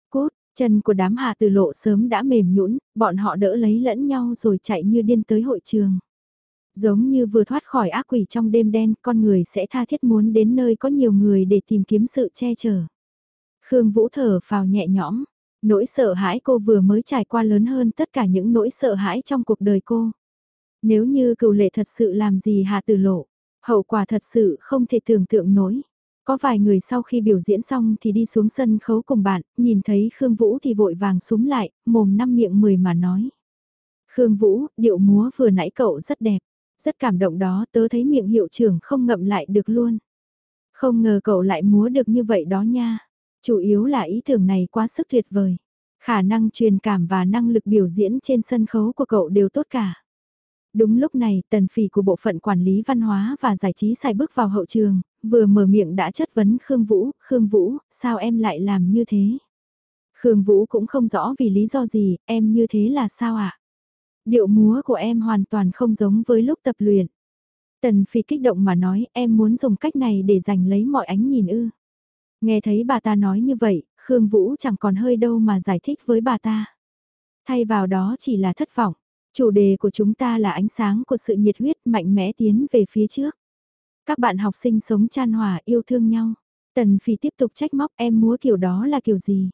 Cốt, chân của đám hạ từ lộ sớm đã mềm nhũn, bọn họ đỡ lấy lẫn nhau rồi chạy như điên tới hội trường. Giống như vừa thoát khỏi ác quỷ trong đêm đen, con người sẽ tha thiết muốn đến nơi có nhiều người để tìm kiếm sự che chở. Khương Vũ thở phào nhẹ nhõm, nỗi sợ hãi cô vừa mới trải qua lớn hơn tất cả những nỗi sợ hãi trong cuộc đời cô. Nếu như cựu lệ thật sự làm gì hạ tử lộ, hậu quả thật sự không thể tưởng tượng nổi. Có vài người sau khi biểu diễn xong thì đi xuống sân khấu cùng bạn, nhìn thấy Khương Vũ thì vội vàng súng lại, mồm năm miệng mười mà nói. Khương Vũ, điệu múa vừa nãy cậu rất đẹp. Rất cảm động đó tớ thấy miệng hiệu trưởng không ngậm lại được luôn. Không ngờ cậu lại múa được như vậy đó nha. Chủ yếu là ý tưởng này quá sức tuyệt vời. Khả năng truyền cảm và năng lực biểu diễn trên sân khấu của cậu đều tốt cả. Đúng lúc này, tần phỉ của bộ phận quản lý văn hóa và giải trí xài bước vào hậu trường, vừa mở miệng đã chất vấn Khương Vũ, Khương Vũ, sao em lại làm như thế? Khương Vũ cũng không rõ vì lý do gì, em như thế là sao ạ? À? Điệu múa của em hoàn toàn không giống với lúc tập luyện. Tần Phi kích động mà nói em muốn dùng cách này để giành lấy mọi ánh nhìn ư. Nghe thấy bà ta nói như vậy, Khương Vũ chẳng còn hơi đâu mà giải thích với bà ta. Thay vào đó chỉ là thất vọng. Chủ đề của chúng ta là ánh sáng của sự nhiệt huyết mạnh mẽ tiến về phía trước. Các bạn học sinh sống chan hòa yêu thương nhau. Tần Phi tiếp tục trách móc em múa kiểu đó là kiểu gì?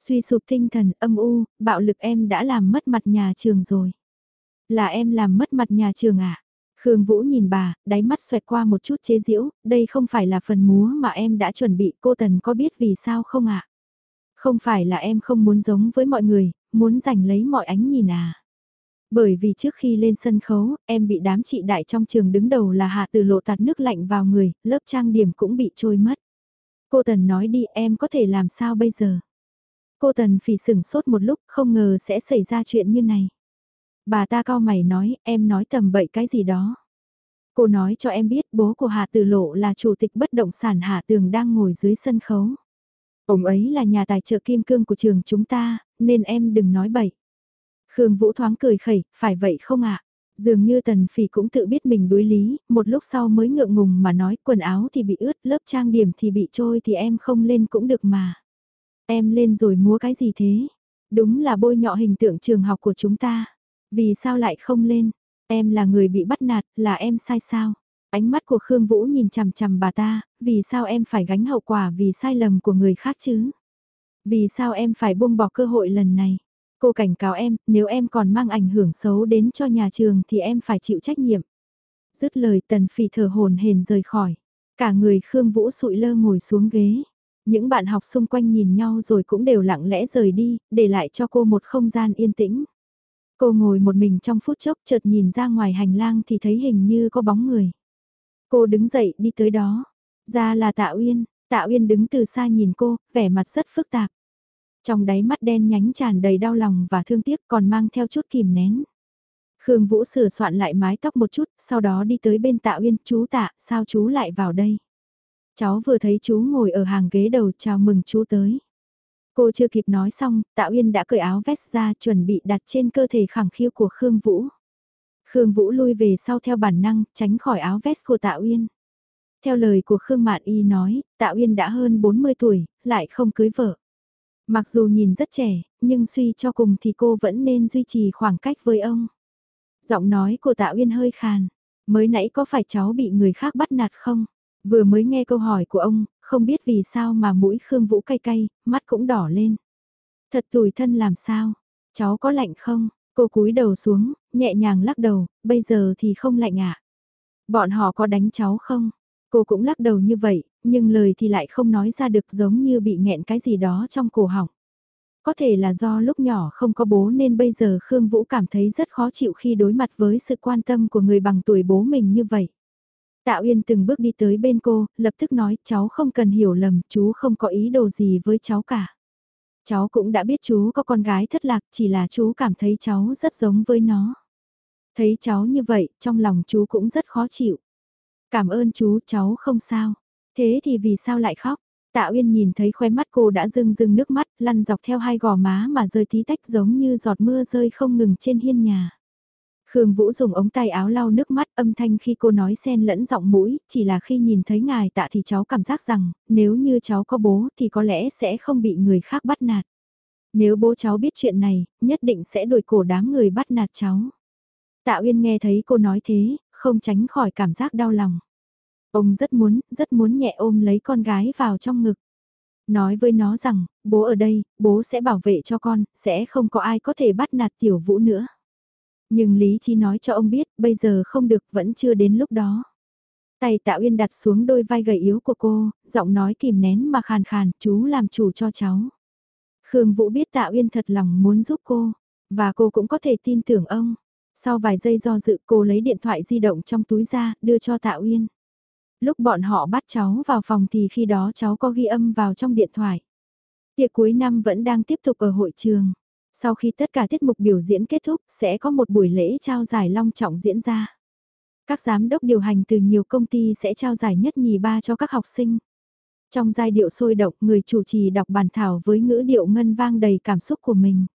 Suy sụp tinh thần, âm u, bạo lực em đã làm mất mặt nhà trường rồi. Là em làm mất mặt nhà trường à? Khương Vũ nhìn bà, đáy mắt xoẹt qua một chút chế giễu, đây không phải là phần múa mà em đã chuẩn bị, cô Tần có biết vì sao không ạ? À? Không phải là em không muốn giống với mọi người, muốn giành lấy mọi ánh nhìn à? Bởi vì trước khi lên sân khấu, em bị đám chị đại trong trường đứng đầu là hạ từ lộ tạt nước lạnh vào người, lớp trang điểm cũng bị trôi mất. Cô Tần nói đi em có thể làm sao bây giờ? Cô Tần phỉ sửng sốt một lúc không ngờ sẽ xảy ra chuyện như này. Bà ta cao mày nói em nói tầm bậy cái gì đó. Cô nói cho em biết bố của Hà Tử Lộ là chủ tịch bất động sản Hà Tường đang ngồi dưới sân khấu. Ông ấy là nhà tài trợ kim cương của trường chúng ta, nên em đừng nói bậy. Khương Vũ thoáng cười khẩy, phải vậy không ạ? Dường như Tần Phỉ cũng tự biết mình đối lý, một lúc sau mới ngượng ngùng mà nói quần áo thì bị ướt, lớp trang điểm thì bị trôi thì em không lên cũng được mà. Em lên rồi múa cái gì thế? Đúng là bôi nhọ hình tượng trường học của chúng ta. Vì sao lại không lên? Em là người bị bắt nạt, là em sai sao? Ánh mắt của Khương Vũ nhìn chằm chằm bà ta, vì sao em phải gánh hậu quả vì sai lầm của người khác chứ? Vì sao em phải buông bỏ cơ hội lần này? Cô cảnh cáo em, nếu em còn mang ảnh hưởng xấu đến cho nhà trường thì em phải chịu trách nhiệm. Dứt lời tần phỉ thở hồn hền rời khỏi. Cả người Khương Vũ sụi lơ ngồi xuống ghế. Những bạn học xung quanh nhìn nhau rồi cũng đều lặng lẽ rời đi, để lại cho cô một không gian yên tĩnh. Cô ngồi một mình trong phút chốc chợt nhìn ra ngoài hành lang thì thấy hình như có bóng người. Cô đứng dậy đi tới đó. Ra là Tạ Uyên, Tạ Uyên đứng từ xa nhìn cô, vẻ mặt rất phức tạp. Trong đáy mắt đen nhánh tràn đầy đau lòng và thương tiếc còn mang theo chút kìm nén. Khương Vũ sửa soạn lại mái tóc một chút, sau đó đi tới bên Tạ Uyên, chú Tạ, sao chú lại vào đây? Cháu vừa thấy chú ngồi ở hàng ghế đầu chào mừng chú tới. Cô chưa kịp nói xong, Tạ Uyên đã cởi áo vest ra chuẩn bị đặt trên cơ thể khẳng khiu của Khương Vũ. Khương Vũ lui về sau theo bản năng, tránh khỏi áo vest của Tạ Uyên. Theo lời của Khương Mạn Y nói, Tạ Uyên đã hơn 40 tuổi, lại không cưới vợ. Mặc dù nhìn rất trẻ, nhưng suy cho cùng thì cô vẫn nên duy trì khoảng cách với ông. Giọng nói của Tạ Uyên hơi khàn. Mới nãy có phải cháu bị người khác bắt nạt không? Vừa mới nghe câu hỏi của ông, không biết vì sao mà mũi Khương Vũ cay cay, mắt cũng đỏ lên. Thật tủi thân làm sao? Cháu có lạnh không? Cô cúi đầu xuống, nhẹ nhàng lắc đầu, bây giờ thì không lạnh ạ. Bọn họ có đánh cháu không? Cô cũng lắc đầu như vậy, nhưng lời thì lại không nói ra được giống như bị nghẹn cái gì đó trong cổ họng. Có thể là do lúc nhỏ không có bố nên bây giờ Khương Vũ cảm thấy rất khó chịu khi đối mặt với sự quan tâm của người bằng tuổi bố mình như vậy. Tạ Uyên từng bước đi tới bên cô, lập tức nói cháu không cần hiểu lầm, chú không có ý đồ gì với cháu cả. Cháu cũng đã biết chú có con gái thất lạc, chỉ là chú cảm thấy cháu rất giống với nó. Thấy cháu như vậy, trong lòng chú cũng rất khó chịu. Cảm ơn chú, cháu không sao. Thế thì vì sao lại khóc? Tạ Uyên nhìn thấy khóe mắt cô đã rưng rưng nước mắt, lăn dọc theo hai gò má mà rơi tí tách giống như giọt mưa rơi không ngừng trên hiên nhà. Khương Vũ dùng ống tay áo lau nước mắt âm thanh khi cô nói xen lẫn giọng mũi, chỉ là khi nhìn thấy ngài tạ thì cháu cảm giác rằng, nếu như cháu có bố thì có lẽ sẽ không bị người khác bắt nạt. Nếu bố cháu biết chuyện này, nhất định sẽ đổi cổ đám người bắt nạt cháu. Tạ Uyên nghe thấy cô nói thế, không tránh khỏi cảm giác đau lòng. Ông rất muốn, rất muốn nhẹ ôm lấy con gái vào trong ngực. Nói với nó rằng, bố ở đây, bố sẽ bảo vệ cho con, sẽ không có ai có thể bắt nạt tiểu vũ nữa. Nhưng Lý Chi nói cho ông biết, bây giờ không được, vẫn chưa đến lúc đó. Tay Tạ Uyên đặt xuống đôi vai gầy yếu của cô, giọng nói kìm nén mà khàn khàn, chú làm chủ cho cháu. Khương Vũ biết Tạ Uyên thật lòng muốn giúp cô, và cô cũng có thể tin tưởng ông. Sau vài giây do dự cô lấy điện thoại di động trong túi ra, đưa cho Tạ Uyên. Lúc bọn họ bắt cháu vào phòng thì khi đó cháu có ghi âm vào trong điện thoại. Tiệc cuối năm vẫn đang tiếp tục ở hội trường. Sau khi tất cả tiết mục biểu diễn kết thúc, sẽ có một buổi lễ trao giải long trọng diễn ra. Các giám đốc điều hành từ nhiều công ty sẽ trao giải nhất nhì ba cho các học sinh. Trong giai điệu sôi động, người chủ trì đọc bản thảo với ngữ điệu ngân vang đầy cảm xúc của mình.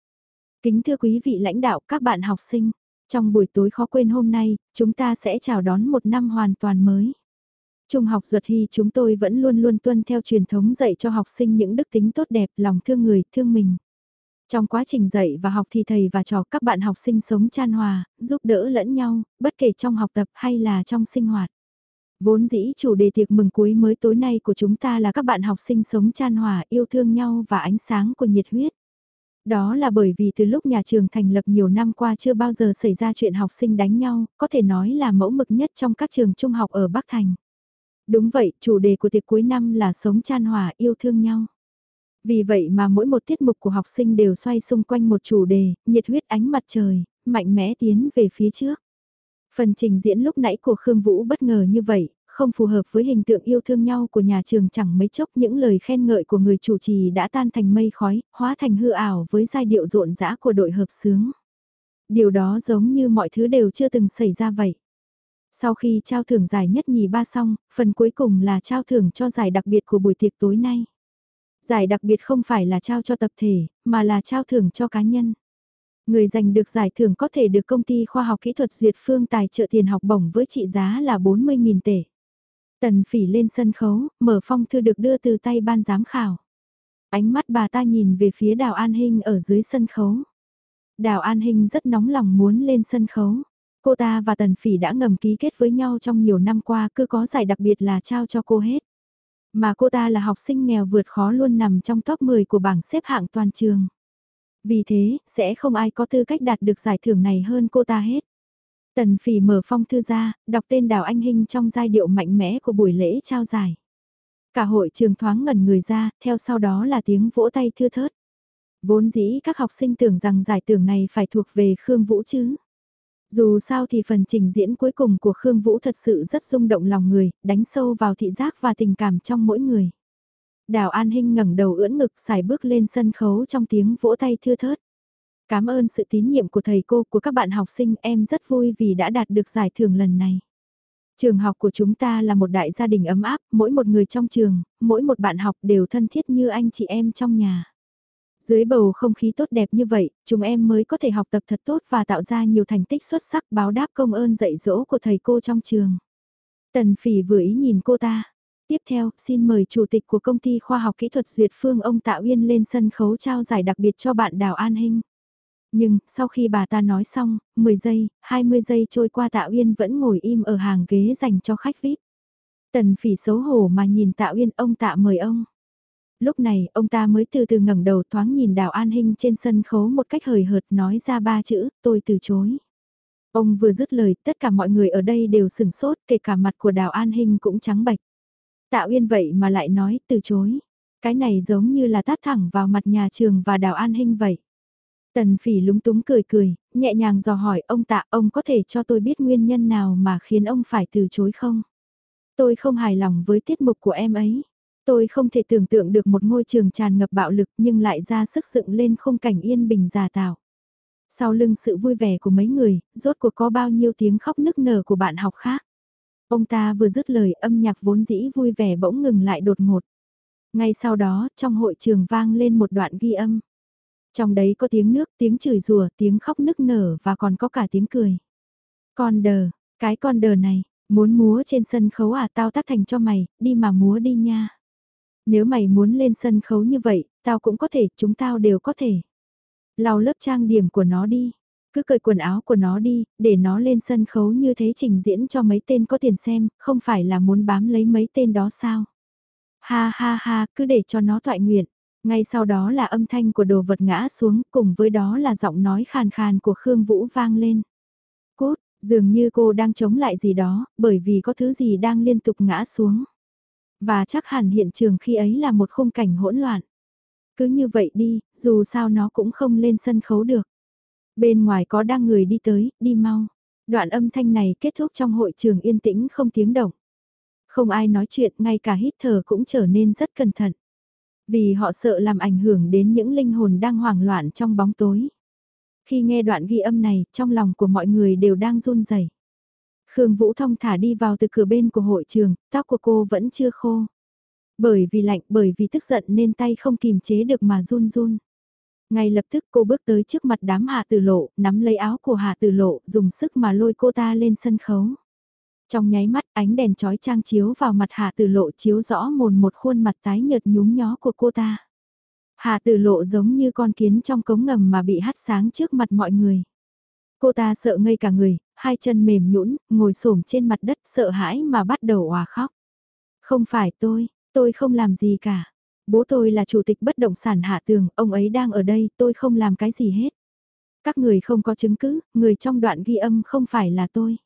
Kính thưa quý vị lãnh đạo, các bạn học sinh, trong buổi tối khó quên hôm nay, chúng ta sẽ chào đón một năm hoàn toàn mới. Trung học ruột hy chúng tôi vẫn luôn luôn tuân theo truyền thống dạy cho học sinh những đức tính tốt đẹp, lòng thương người, thương mình. Trong quá trình dạy và học thì thầy và trò các bạn học sinh sống chan hòa, giúp đỡ lẫn nhau, bất kể trong học tập hay là trong sinh hoạt. Vốn dĩ chủ đề tiệc mừng cuối mới tối nay của chúng ta là các bạn học sinh sống chan hòa, yêu thương nhau và ánh sáng của nhiệt huyết. Đó là bởi vì từ lúc nhà trường thành lập nhiều năm qua chưa bao giờ xảy ra chuyện học sinh đánh nhau, có thể nói là mẫu mực nhất trong các trường trung học ở Bắc Thành. Đúng vậy, chủ đề của tiệc cuối năm là sống chan hòa, yêu thương nhau. Vì vậy mà mỗi một tiết mục của học sinh đều xoay xung quanh một chủ đề, nhiệt huyết ánh mặt trời, mạnh mẽ tiến về phía trước. Phần trình diễn lúc nãy của Khương Vũ bất ngờ như vậy, không phù hợp với hình tượng yêu thương nhau của nhà trường chẳng mấy chốc những lời khen ngợi của người chủ trì đã tan thành mây khói, hóa thành hư ảo với giai điệu rộn rã của đội hợp sướng. Điều đó giống như mọi thứ đều chưa từng xảy ra vậy. Sau khi trao thưởng giải nhất nhì ba xong, phần cuối cùng là trao thưởng cho giải đặc biệt của buổi tiệc tối nay. Giải đặc biệt không phải là trao cho tập thể, mà là trao thưởng cho cá nhân. Người giành được giải thưởng có thể được công ty khoa học kỹ thuật duyệt phương tài trợ tiền học bổng với trị giá là 40.000 tệ. Tần phỉ lên sân khấu, mở phong thư được đưa từ tay ban giám khảo. Ánh mắt bà ta nhìn về phía đào An Hinh ở dưới sân khấu. Đào An Hinh rất nóng lòng muốn lên sân khấu. Cô ta và Tần Phỉ đã ngầm ký kết với nhau trong nhiều năm qua cứ có giải đặc biệt là trao cho cô hết. Mà cô ta là học sinh nghèo vượt khó luôn nằm trong top 10 của bảng xếp hạng toàn trường. Vì thế, sẽ không ai có tư cách đạt được giải thưởng này hơn cô ta hết. Tần phỉ mở phong thư ra, đọc tên Đào Anh Hinh trong giai điệu mạnh mẽ của buổi lễ trao giải. Cả hội trường thoáng ngẩn người ra, theo sau đó là tiếng vỗ tay thưa thớt. Vốn dĩ các học sinh tưởng rằng giải thưởng này phải thuộc về Khương Vũ chứ. Dù sao thì phần trình diễn cuối cùng của Khương Vũ thật sự rất rung động lòng người, đánh sâu vào thị giác và tình cảm trong mỗi người. Đào An Hinh ngẩng đầu ưỡn ngực xài bước lên sân khấu trong tiếng vỗ tay thưa thớt. Cảm ơn sự tín nhiệm của thầy cô của các bạn học sinh em rất vui vì đã đạt được giải thưởng lần này. Trường học của chúng ta là một đại gia đình ấm áp, mỗi một người trong trường, mỗi một bạn học đều thân thiết như anh chị em trong nhà. Dưới bầu không khí tốt đẹp như vậy, chúng em mới có thể học tập thật tốt và tạo ra nhiều thành tích xuất sắc báo đáp công ơn dạy dỗ của thầy cô trong trường. Tần phỉ vừa ý nhìn cô ta. Tiếp theo, xin mời Chủ tịch của công ty khoa học kỹ thuật Duyệt Phương ông Tạ Uyên lên sân khấu trao giải đặc biệt cho bạn Đào An Hinh. Nhưng, sau khi bà ta nói xong, 10 giây, 20 giây trôi qua Tạ Uyên vẫn ngồi im ở hàng ghế dành cho khách VIP. Tần phỉ xấu hổ mà nhìn Tạ Uyên ông Tạ mời ông. Lúc này, ông ta mới từ từ ngẩng đầu thoáng nhìn Đào An Hinh trên sân khấu một cách hời hợt nói ra ba chữ, tôi từ chối. Ông vừa dứt lời, tất cả mọi người ở đây đều sửng sốt, kể cả mặt của Đào An Hinh cũng trắng bệch. Tạo Yên vậy mà lại nói từ chối. Cái này giống như là tát thẳng vào mặt nhà trường và Đào An Hinh vậy. Tần phỉ lúng túng cười cười, nhẹ nhàng dò hỏi ông tạ ông có thể cho tôi biết nguyên nhân nào mà khiến ông phải từ chối không? Tôi không hài lòng với tiết mục của em ấy. Tôi không thể tưởng tượng được một ngôi trường tràn ngập bạo lực nhưng lại ra sức dựng lên khung cảnh yên bình già tạo. Sau lưng sự vui vẻ của mấy người, rốt cuộc có bao nhiêu tiếng khóc nức nở của bạn học khác. Ông ta vừa dứt lời âm nhạc vốn dĩ vui vẻ bỗng ngừng lại đột ngột. Ngay sau đó, trong hội trường vang lên một đoạn ghi âm. Trong đấy có tiếng nước, tiếng chửi rủa, tiếng khóc nức nở và còn có cả tiếng cười. Con đờ, cái con đờ này, muốn múa trên sân khấu à tao tác thành cho mày, đi mà múa đi nha. Nếu mày muốn lên sân khấu như vậy, tao cũng có thể, chúng tao đều có thể. Lau lớp trang điểm của nó đi, cứ cởi quần áo của nó đi, để nó lên sân khấu như thế trình diễn cho mấy tên có tiền xem, không phải là muốn bám lấy mấy tên đó sao. Ha ha ha, cứ để cho nó thoại nguyện. Ngay sau đó là âm thanh của đồ vật ngã xuống, cùng với đó là giọng nói khàn khàn của Khương Vũ vang lên. Cốt, dường như cô đang chống lại gì đó, bởi vì có thứ gì đang liên tục ngã xuống. Và chắc hẳn hiện trường khi ấy là một khung cảnh hỗn loạn. Cứ như vậy đi, dù sao nó cũng không lên sân khấu được. Bên ngoài có đang người đi tới, đi mau. Đoạn âm thanh này kết thúc trong hội trường yên tĩnh không tiếng động. Không ai nói chuyện, ngay cả hít thở cũng trở nên rất cẩn thận. Vì họ sợ làm ảnh hưởng đến những linh hồn đang hoảng loạn trong bóng tối. Khi nghe đoạn ghi âm này, trong lòng của mọi người đều đang run rẩy. Khương Vũ Thông thả đi vào từ cửa bên của hội trường, tóc của cô vẫn chưa khô. Bởi vì lạnh, bởi vì tức giận nên tay không kìm chế được mà run run. Ngay lập tức cô bước tới trước mặt đám hạ tử lộ, nắm lấy áo của hạ tử lộ, dùng sức mà lôi cô ta lên sân khấu. Trong nháy mắt ánh đèn chói trang chiếu vào mặt hạ tử lộ chiếu rõ mồn một khuôn mặt tái nhợt nhúm nhó của cô ta. Hạ tử lộ giống như con kiến trong cống ngầm mà bị hắt sáng trước mặt mọi người. Cô ta sợ ngây cả người, hai chân mềm nhũn, ngồi xổm trên mặt đất sợ hãi mà bắt đầu òa khóc. Không phải tôi, tôi không làm gì cả. Bố tôi là chủ tịch bất động sản hạ tường, ông ấy đang ở đây, tôi không làm cái gì hết. Các người không có chứng cứ, người trong đoạn ghi âm không phải là tôi.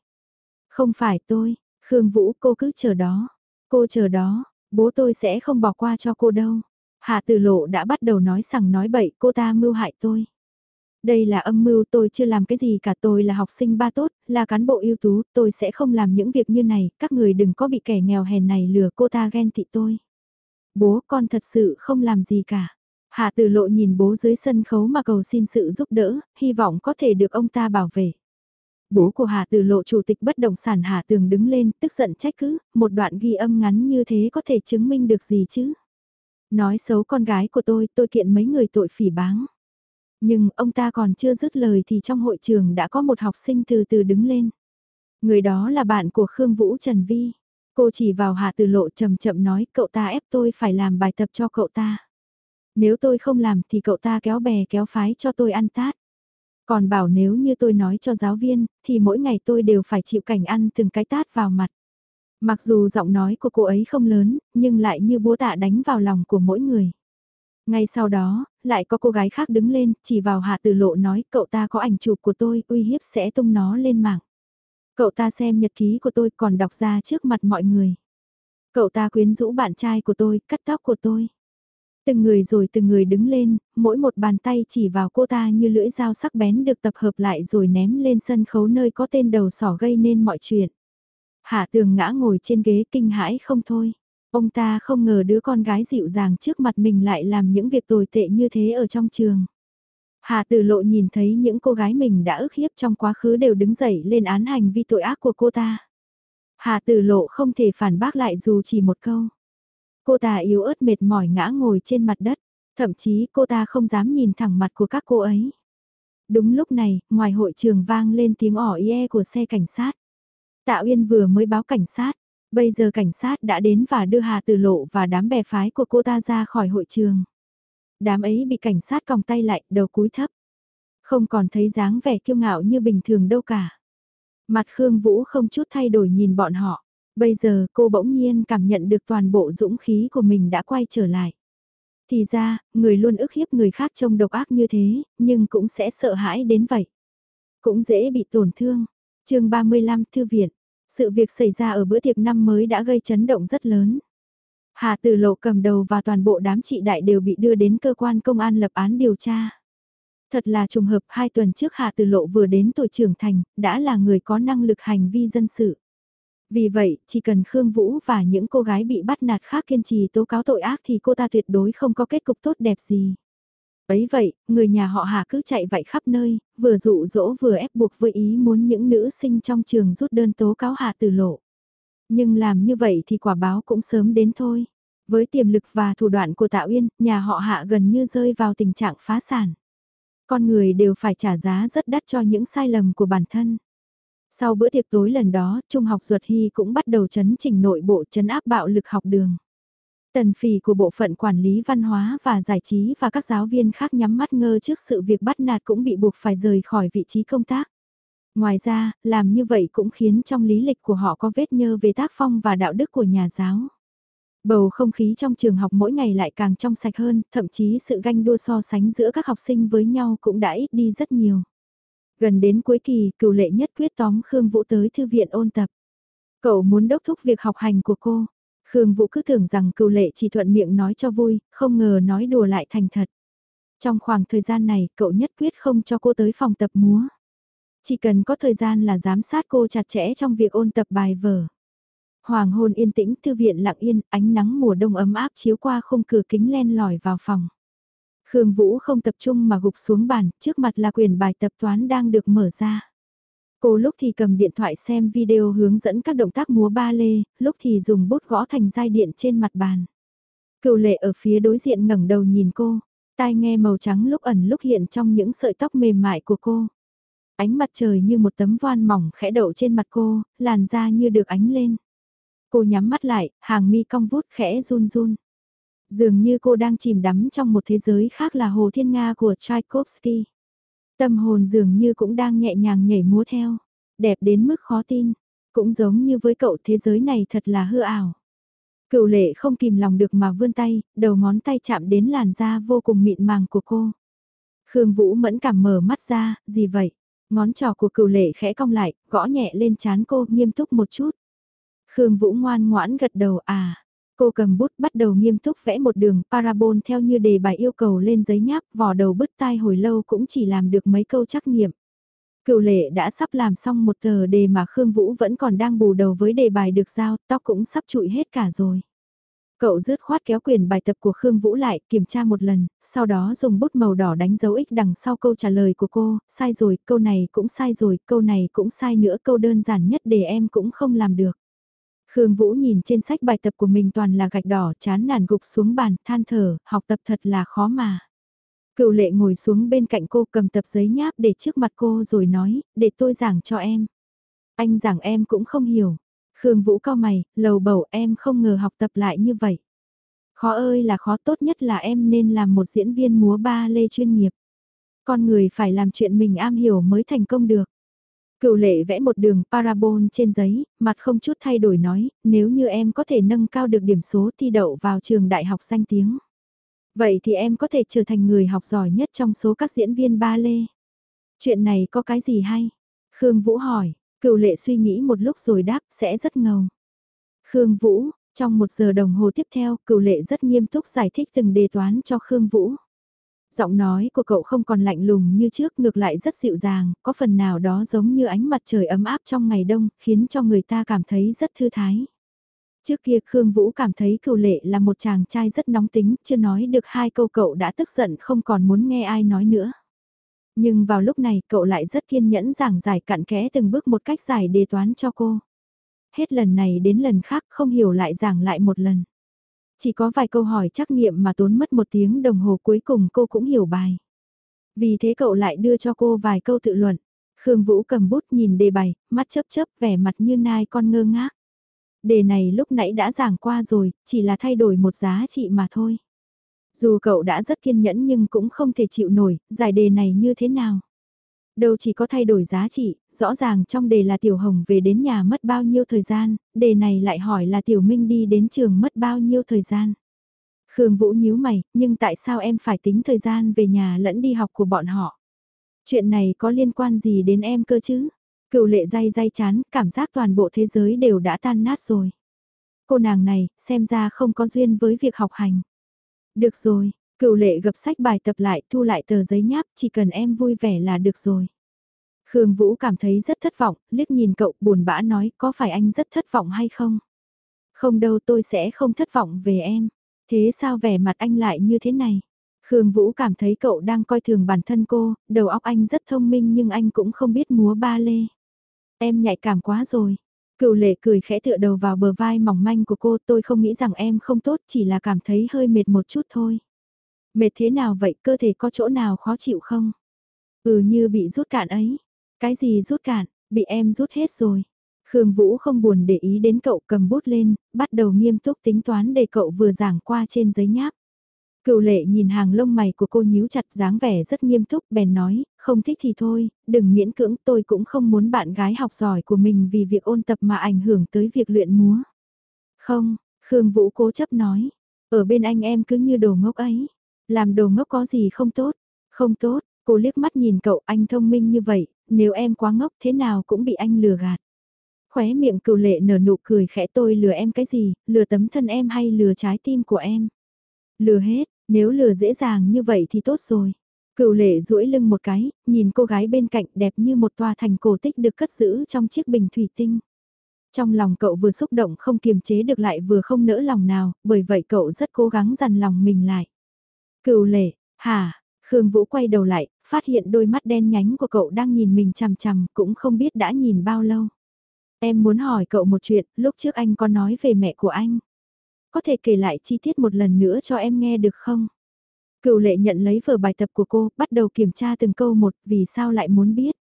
Không phải tôi, Khương Vũ cô cứ chờ đó. Cô chờ đó, bố tôi sẽ không bỏ qua cho cô đâu. Hạ tử lộ đã bắt đầu nói sằng nói bậy cô ta mưu hại tôi. Đây là âm mưu tôi chưa làm cái gì cả tôi là học sinh ba tốt, là cán bộ ưu tú, tôi sẽ không làm những việc như này, các người đừng có bị kẻ nghèo hèn này lừa cô ta ghen tị tôi. Bố con thật sự không làm gì cả. Hạ tử lộ nhìn bố dưới sân khấu mà cầu xin sự giúp đỡ, hy vọng có thể được ông ta bảo vệ. Bố của Hà Tử Lộ chủ tịch bất động sản Hà Tường đứng lên, tức giận trách cứ, một đoạn ghi âm ngắn như thế có thể chứng minh được gì chứ? Nói xấu con gái của tôi, tôi kiện mấy người tội phỉ báng. Nhưng ông ta còn chưa dứt lời thì trong hội trường đã có một học sinh từ từ đứng lên. Người đó là bạn của Khương Vũ Trần Vi. Cô chỉ vào Hạ Tử Lộ chậm chậm nói cậu ta ép tôi phải làm bài tập cho cậu ta. Nếu tôi không làm thì cậu ta kéo bè kéo phái cho tôi ăn tát. Còn bảo nếu như tôi nói cho giáo viên, thì mỗi ngày tôi đều phải chịu cảnh ăn từng cái tát vào mặt. Mặc dù giọng nói của cô ấy không lớn, nhưng lại như búa tạ đánh vào lòng của mỗi người. Ngay sau đó, lại có cô gái khác đứng lên, chỉ vào hạ tử lộ nói cậu ta có ảnh chụp của tôi, uy hiếp sẽ tung nó lên mạng. Cậu ta xem nhật ký của tôi còn đọc ra trước mặt mọi người. Cậu ta quyến rũ bạn trai của tôi, cắt tóc của tôi. Từng người rồi từng người đứng lên, mỗi một bàn tay chỉ vào cô ta như lưỡi dao sắc bén được tập hợp lại rồi ném lên sân khấu nơi có tên đầu sỏ gây nên mọi chuyện. Hạ tường ngã ngồi trên ghế kinh hãi không thôi. Ông ta không ngờ đứa con gái dịu dàng trước mặt mình lại làm những việc tồi tệ như thế ở trong trường. Hà Tử Lộ nhìn thấy những cô gái mình đã ức hiếp trong quá khứ đều đứng dậy lên án hành vi tội ác của cô ta. Hà Tử Lộ không thể phản bác lại dù chỉ một câu. Cô ta yếu ớt mệt mỏi ngã ngồi trên mặt đất, thậm chí cô ta không dám nhìn thẳng mặt của các cô ấy. Đúng lúc này, ngoài hội trường vang lên tiếng ỏ ie của xe cảnh sát. Tạ Uyên vừa mới báo cảnh sát, bây giờ cảnh sát đã đến và đưa Hà Tử Lộ và đám bè phái của cô ta ra khỏi hội trường. Đám ấy bị cảnh sát còng tay lại, đầu cúi thấp. Không còn thấy dáng vẻ kiêu ngạo như bình thường đâu cả. Mặt Khương Vũ không chút thay đổi nhìn bọn họ. Bây giờ cô bỗng nhiên cảm nhận được toàn bộ dũng khí của mình đã quay trở lại. Thì ra, người luôn ức hiếp người khác trông độc ác như thế, nhưng cũng sẽ sợ hãi đến vậy. Cũng dễ bị tổn thương. chương 35 Thư viện. Sự việc xảy ra ở bữa tiệc năm mới đã gây chấn động rất lớn. Hà Tử Lộ cầm đầu và toàn bộ đám trị đại đều bị đưa đến cơ quan công an lập án điều tra. Thật là trùng hợp hai tuần trước Hà Tử Lộ vừa đến tuổi trưởng thành, đã là người có năng lực hành vi dân sự. Vì vậy, chỉ cần Khương Vũ và những cô gái bị bắt nạt khác kiên trì tố cáo tội ác thì cô ta tuyệt đối không có kết cục tốt đẹp gì. Ấy vậy, người nhà họ Hà cứ chạy vạy khắp nơi, vừa dụ dỗ vừa ép buộc với ý muốn những nữ sinh trong trường rút đơn tố cáo Hà từ Lộ. Nhưng làm như vậy thì quả báo cũng sớm đến thôi. Với tiềm lực và thủ đoạn của Tạ Uyên, nhà họ Hạ gần như rơi vào tình trạng phá sản. Con người đều phải trả giá rất đắt cho những sai lầm của bản thân. Sau bữa tiệc tối lần đó, Trung học Duật Hy cũng bắt đầu chấn chỉnh nội bộ chấn áp bạo lực học đường. Tần phì của bộ phận quản lý văn hóa và giải trí và các giáo viên khác nhắm mắt ngơ trước sự việc bắt nạt cũng bị buộc phải rời khỏi vị trí công tác. Ngoài ra, làm như vậy cũng khiến trong lý lịch của họ có vết nhơ về tác phong và đạo đức của nhà giáo. Bầu không khí trong trường học mỗi ngày lại càng trong sạch hơn, thậm chí sự ganh đua so sánh giữa các học sinh với nhau cũng đã ít đi rất nhiều. Gần đến cuối kỳ, cựu lệ nhất quyết tóm Khương Vũ tới thư viện ôn tập. Cậu muốn đốc thúc việc học hành của cô. Khương Vũ cứ tưởng rằng cựu lệ chỉ thuận miệng nói cho vui, không ngờ nói đùa lại thành thật. Trong khoảng thời gian này, cậu nhất quyết không cho cô tới phòng tập múa. Chỉ cần có thời gian là giám sát cô chặt chẽ trong việc ôn tập bài vở. Hoàng hôn yên tĩnh, thư viện lặng yên, ánh nắng mùa đông ấm áp chiếu qua khung cửa kính len lỏi vào phòng. Khương Vũ không tập trung mà gục xuống bàn, trước mặt là quyển bài tập toán đang được mở ra. Cô lúc thì cầm điện thoại xem video hướng dẫn các động tác múa ba lê, lúc thì dùng bút gõ thành dai điện trên mặt bàn. Cựu lệ ở phía đối diện ngẩng đầu nhìn cô, tai nghe màu trắng lúc ẩn lúc hiện trong những sợi tóc mềm mại của cô. Ánh mặt trời như một tấm voan mỏng khẽ đậu trên mặt cô, làn da như được ánh lên. Cô nhắm mắt lại, hàng mi cong vút khẽ run run. Dường như cô đang chìm đắm trong một thế giới khác là Hồ Thiên Nga của Tchaikovsky. Tâm hồn dường như cũng đang nhẹ nhàng nhảy múa theo, đẹp đến mức khó tin, cũng giống như với cậu thế giới này thật là hư ảo. Cựu lệ không kìm lòng được mà vươn tay, đầu ngón tay chạm đến làn da vô cùng mịn màng của cô. Khương Vũ mẫn cảm mở mắt ra, gì vậy? Ngón trò của cựu lệ khẽ cong lại, gõ nhẹ lên chán cô, nghiêm túc một chút. Khương Vũ ngoan ngoãn gật đầu à. Cô cầm bút bắt đầu nghiêm túc vẽ một đường parabol theo như đề bài yêu cầu lên giấy nháp, vỏ đầu bứt tai hồi lâu cũng chỉ làm được mấy câu trắc nghiệm. Cựu lệ đã sắp làm xong một tờ đề mà Khương Vũ vẫn còn đang bù đầu với đề bài được giao, tóc cũng sắp trụi hết cả rồi. Cậu rứt khoát kéo quyền bài tập của Khương Vũ lại, kiểm tra một lần, sau đó dùng bút màu đỏ đánh dấu ích đằng sau câu trả lời của cô, sai rồi, câu này cũng sai rồi, câu này cũng sai nữa, câu đơn giản nhất để em cũng không làm được. Khương Vũ nhìn trên sách bài tập của mình toàn là gạch đỏ, chán nản gục xuống bàn, than thở, học tập thật là khó mà. Cựu lệ ngồi xuống bên cạnh cô cầm tập giấy nháp để trước mặt cô rồi nói, để tôi giảng cho em. Anh giảng em cũng không hiểu. Khương Vũ cao mày, lầu bầu em không ngờ học tập lại như vậy. Khó ơi là khó tốt nhất là em nên làm một diễn viên múa ba lê chuyên nghiệp. Con người phải làm chuyện mình am hiểu mới thành công được. Cựu lệ vẽ một đường parabol trên giấy, mặt không chút thay đổi nói, nếu như em có thể nâng cao được điểm số thi đậu vào trường đại học danh tiếng. Vậy thì em có thể trở thành người học giỏi nhất trong số các diễn viên ba lê. Chuyện này có cái gì hay? Khương Vũ hỏi, cựu lệ suy nghĩ một lúc rồi đáp sẽ rất ngầu. Khương Vũ, trong một giờ đồng hồ tiếp theo, cựu lệ rất nghiêm túc giải thích từng đề toán cho Khương Vũ. Giọng nói của cậu không còn lạnh lùng như trước ngược lại rất dịu dàng, có phần nào đó giống như ánh mặt trời ấm áp trong ngày đông, khiến cho người ta cảm thấy rất thư thái. Trước kia Khương Vũ cảm thấy cựu lệ là một chàng trai rất nóng tính, chưa nói được hai câu cậu đã tức giận không còn muốn nghe ai nói nữa. Nhưng vào lúc này cậu lại rất kiên nhẫn giảng giải cặn kẽ từng bước một cách giải đề toán cho cô. Hết lần này đến lần khác không hiểu lại giảng lại một lần. Chỉ có vài câu hỏi trắc nghiệm mà tốn mất một tiếng đồng hồ cuối cùng cô cũng hiểu bài. Vì thế cậu lại đưa cho cô vài câu tự luận. Khương Vũ cầm bút nhìn đề bài, mắt chớp chớp vẻ mặt như nai con ngơ ngác. Đề này lúc nãy đã giảng qua rồi, chỉ là thay đổi một giá trị mà thôi. Dù cậu đã rất kiên nhẫn nhưng cũng không thể chịu nổi, giải đề này như thế nào. Đâu chỉ có thay đổi giá trị, rõ ràng trong đề là Tiểu Hồng về đến nhà mất bao nhiêu thời gian, đề này lại hỏi là Tiểu Minh đi đến trường mất bao nhiêu thời gian. Khương Vũ nhíu mày, nhưng tại sao em phải tính thời gian về nhà lẫn đi học của bọn họ? Chuyện này có liên quan gì đến em cơ chứ? Cựu lệ day day chán, cảm giác toàn bộ thế giới đều đã tan nát rồi. Cô nàng này, xem ra không có duyên với việc học hành. Được rồi, cựu lệ gập sách bài tập lại, thu lại tờ giấy nháp, chỉ cần em vui vẻ là được rồi. Khương Vũ cảm thấy rất thất vọng, liếc nhìn cậu buồn bã nói có phải anh rất thất vọng hay không? Không đâu tôi sẽ không thất vọng về em. Thế sao vẻ mặt anh lại như thế này? Khương Vũ cảm thấy cậu đang coi thường bản thân cô, đầu óc anh rất thông minh nhưng anh cũng không biết múa ba lê. Em nhạy cảm quá rồi. Cựu lệ cười khẽ tựa đầu vào bờ vai mỏng manh của cô tôi không nghĩ rằng em không tốt chỉ là cảm thấy hơi mệt một chút thôi. Mệt thế nào vậy cơ thể có chỗ nào khó chịu không? Ừ như bị rút cạn ấy. Cái gì rút cạn, bị em rút hết rồi. Khương Vũ không buồn để ý đến cậu cầm bút lên, bắt đầu nghiêm túc tính toán để cậu vừa giảng qua trên giấy nháp. Cựu lệ nhìn hàng lông mày của cô nhíu chặt dáng vẻ rất nghiêm túc bèn nói, không thích thì thôi, đừng miễn cưỡng tôi cũng không muốn bạn gái học giỏi của mình vì việc ôn tập mà ảnh hưởng tới việc luyện múa. Không, Khương Vũ cố chấp nói, ở bên anh em cứ như đồ ngốc ấy, làm đồ ngốc có gì không tốt, không tốt, cô liếc mắt nhìn cậu anh thông minh như vậy, nếu em quá ngốc thế nào cũng bị anh lừa gạt. Khóe miệng cựu lệ nở nụ cười khẽ tôi lừa em cái gì, lừa tấm thân em hay lừa trái tim của em. Lừa hết, nếu lừa dễ dàng như vậy thì tốt rồi. Cựu lệ duỗi lưng một cái, nhìn cô gái bên cạnh đẹp như một tòa thành cổ tích được cất giữ trong chiếc bình thủy tinh. Trong lòng cậu vừa xúc động không kiềm chế được lại vừa không nỡ lòng nào, bởi vậy cậu rất cố gắng dằn lòng mình lại. Cựu lệ, hả, Khương Vũ quay đầu lại, phát hiện đôi mắt đen nhánh của cậu đang nhìn mình chằm chằm, cũng không biết đã nhìn bao lâu. Em muốn hỏi cậu một chuyện, lúc trước anh có nói về mẹ của anh. Có thể kể lại chi tiết một lần nữa cho em nghe được không? Cựu lệ nhận lấy vở bài tập của cô, bắt đầu kiểm tra từng câu một, vì sao lại muốn biết.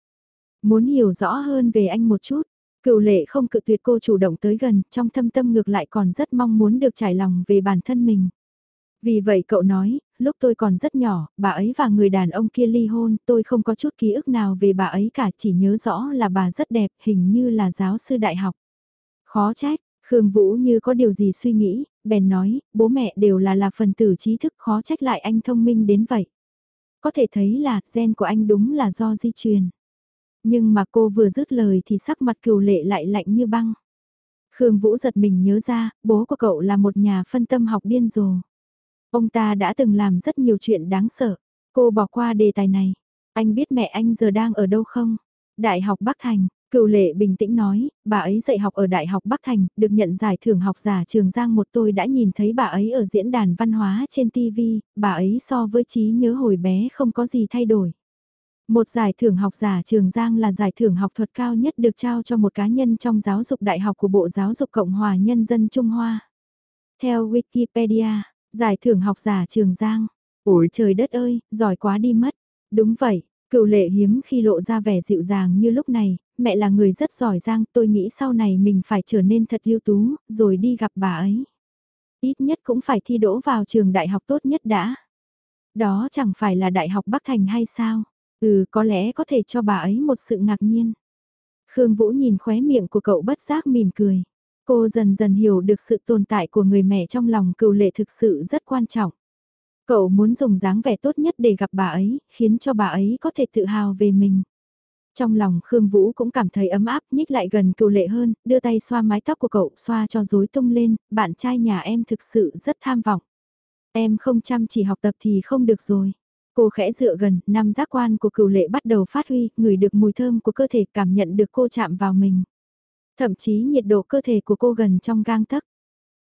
Muốn hiểu rõ hơn về anh một chút. Cựu lệ không cự tuyệt cô chủ động tới gần, trong thâm tâm ngược lại còn rất mong muốn được trải lòng về bản thân mình. Vì vậy cậu nói, lúc tôi còn rất nhỏ, bà ấy và người đàn ông kia ly hôn, tôi không có chút ký ức nào về bà ấy cả, chỉ nhớ rõ là bà rất đẹp, hình như là giáo sư đại học. Khó trách, Khương Vũ như có điều gì suy nghĩ, bèn nói, bố mẹ đều là là phần tử trí thức khó trách lại anh thông minh đến vậy. Có thể thấy là gen của anh đúng là do di truyền. Nhưng mà cô vừa dứt lời thì sắc mặt cừu lệ lại lạnh như băng. Khương Vũ giật mình nhớ ra, bố của cậu là một nhà phân tâm học điên rồ. Ông ta đã từng làm rất nhiều chuyện đáng sợ. Cô bỏ qua đề tài này. Anh biết mẹ anh giờ đang ở đâu không? Đại học Bắc Thành, Cựu lệ bình tĩnh nói, bà ấy dạy học ở Đại học Bắc Thành, được nhận giải thưởng học giả trường Giang một tôi đã nhìn thấy bà ấy ở diễn đàn văn hóa trên TV, bà ấy so với trí nhớ hồi bé không có gì thay đổi. Một giải thưởng học giả trường Giang là giải thưởng học thuật cao nhất được trao cho một cá nhân trong giáo dục đại học của Bộ Giáo dục Cộng hòa Nhân dân Trung Hoa. Theo Wikipedia, giải thưởng học giả trường Giang. Ôi trời đất ơi, giỏi quá đi mất. Đúng vậy, Cựu lệ hiếm khi lộ ra vẻ dịu dàng như lúc này, mẹ là người rất giỏi giang, tôi nghĩ sau này mình phải trở nên thật ưu tú, rồi đi gặp bà ấy. Ít nhất cũng phải thi đỗ vào trường đại học tốt nhất đã. Đó chẳng phải là đại học Bắc Thành hay sao? Ừ, có lẽ có thể cho bà ấy một sự ngạc nhiên. Khương Vũ nhìn khóe miệng của cậu bất giác mỉm cười. Cô dần dần hiểu được sự tồn tại của người mẹ trong lòng cựu lệ thực sự rất quan trọng. Cậu muốn dùng dáng vẻ tốt nhất để gặp bà ấy, khiến cho bà ấy có thể tự hào về mình. Trong lòng Khương Vũ cũng cảm thấy ấm áp, nhích lại gần cựu lệ hơn, đưa tay xoa mái tóc của cậu, xoa cho rối tung lên, bạn trai nhà em thực sự rất tham vọng. Em không chăm chỉ học tập thì không được rồi. Cô khẽ dựa gần, năm giác quan của cựu lệ bắt đầu phát huy, ngửi được mùi thơm của cơ thể cảm nhận được cô chạm vào mình. Thậm chí nhiệt độ cơ thể của cô gần trong gang tấc.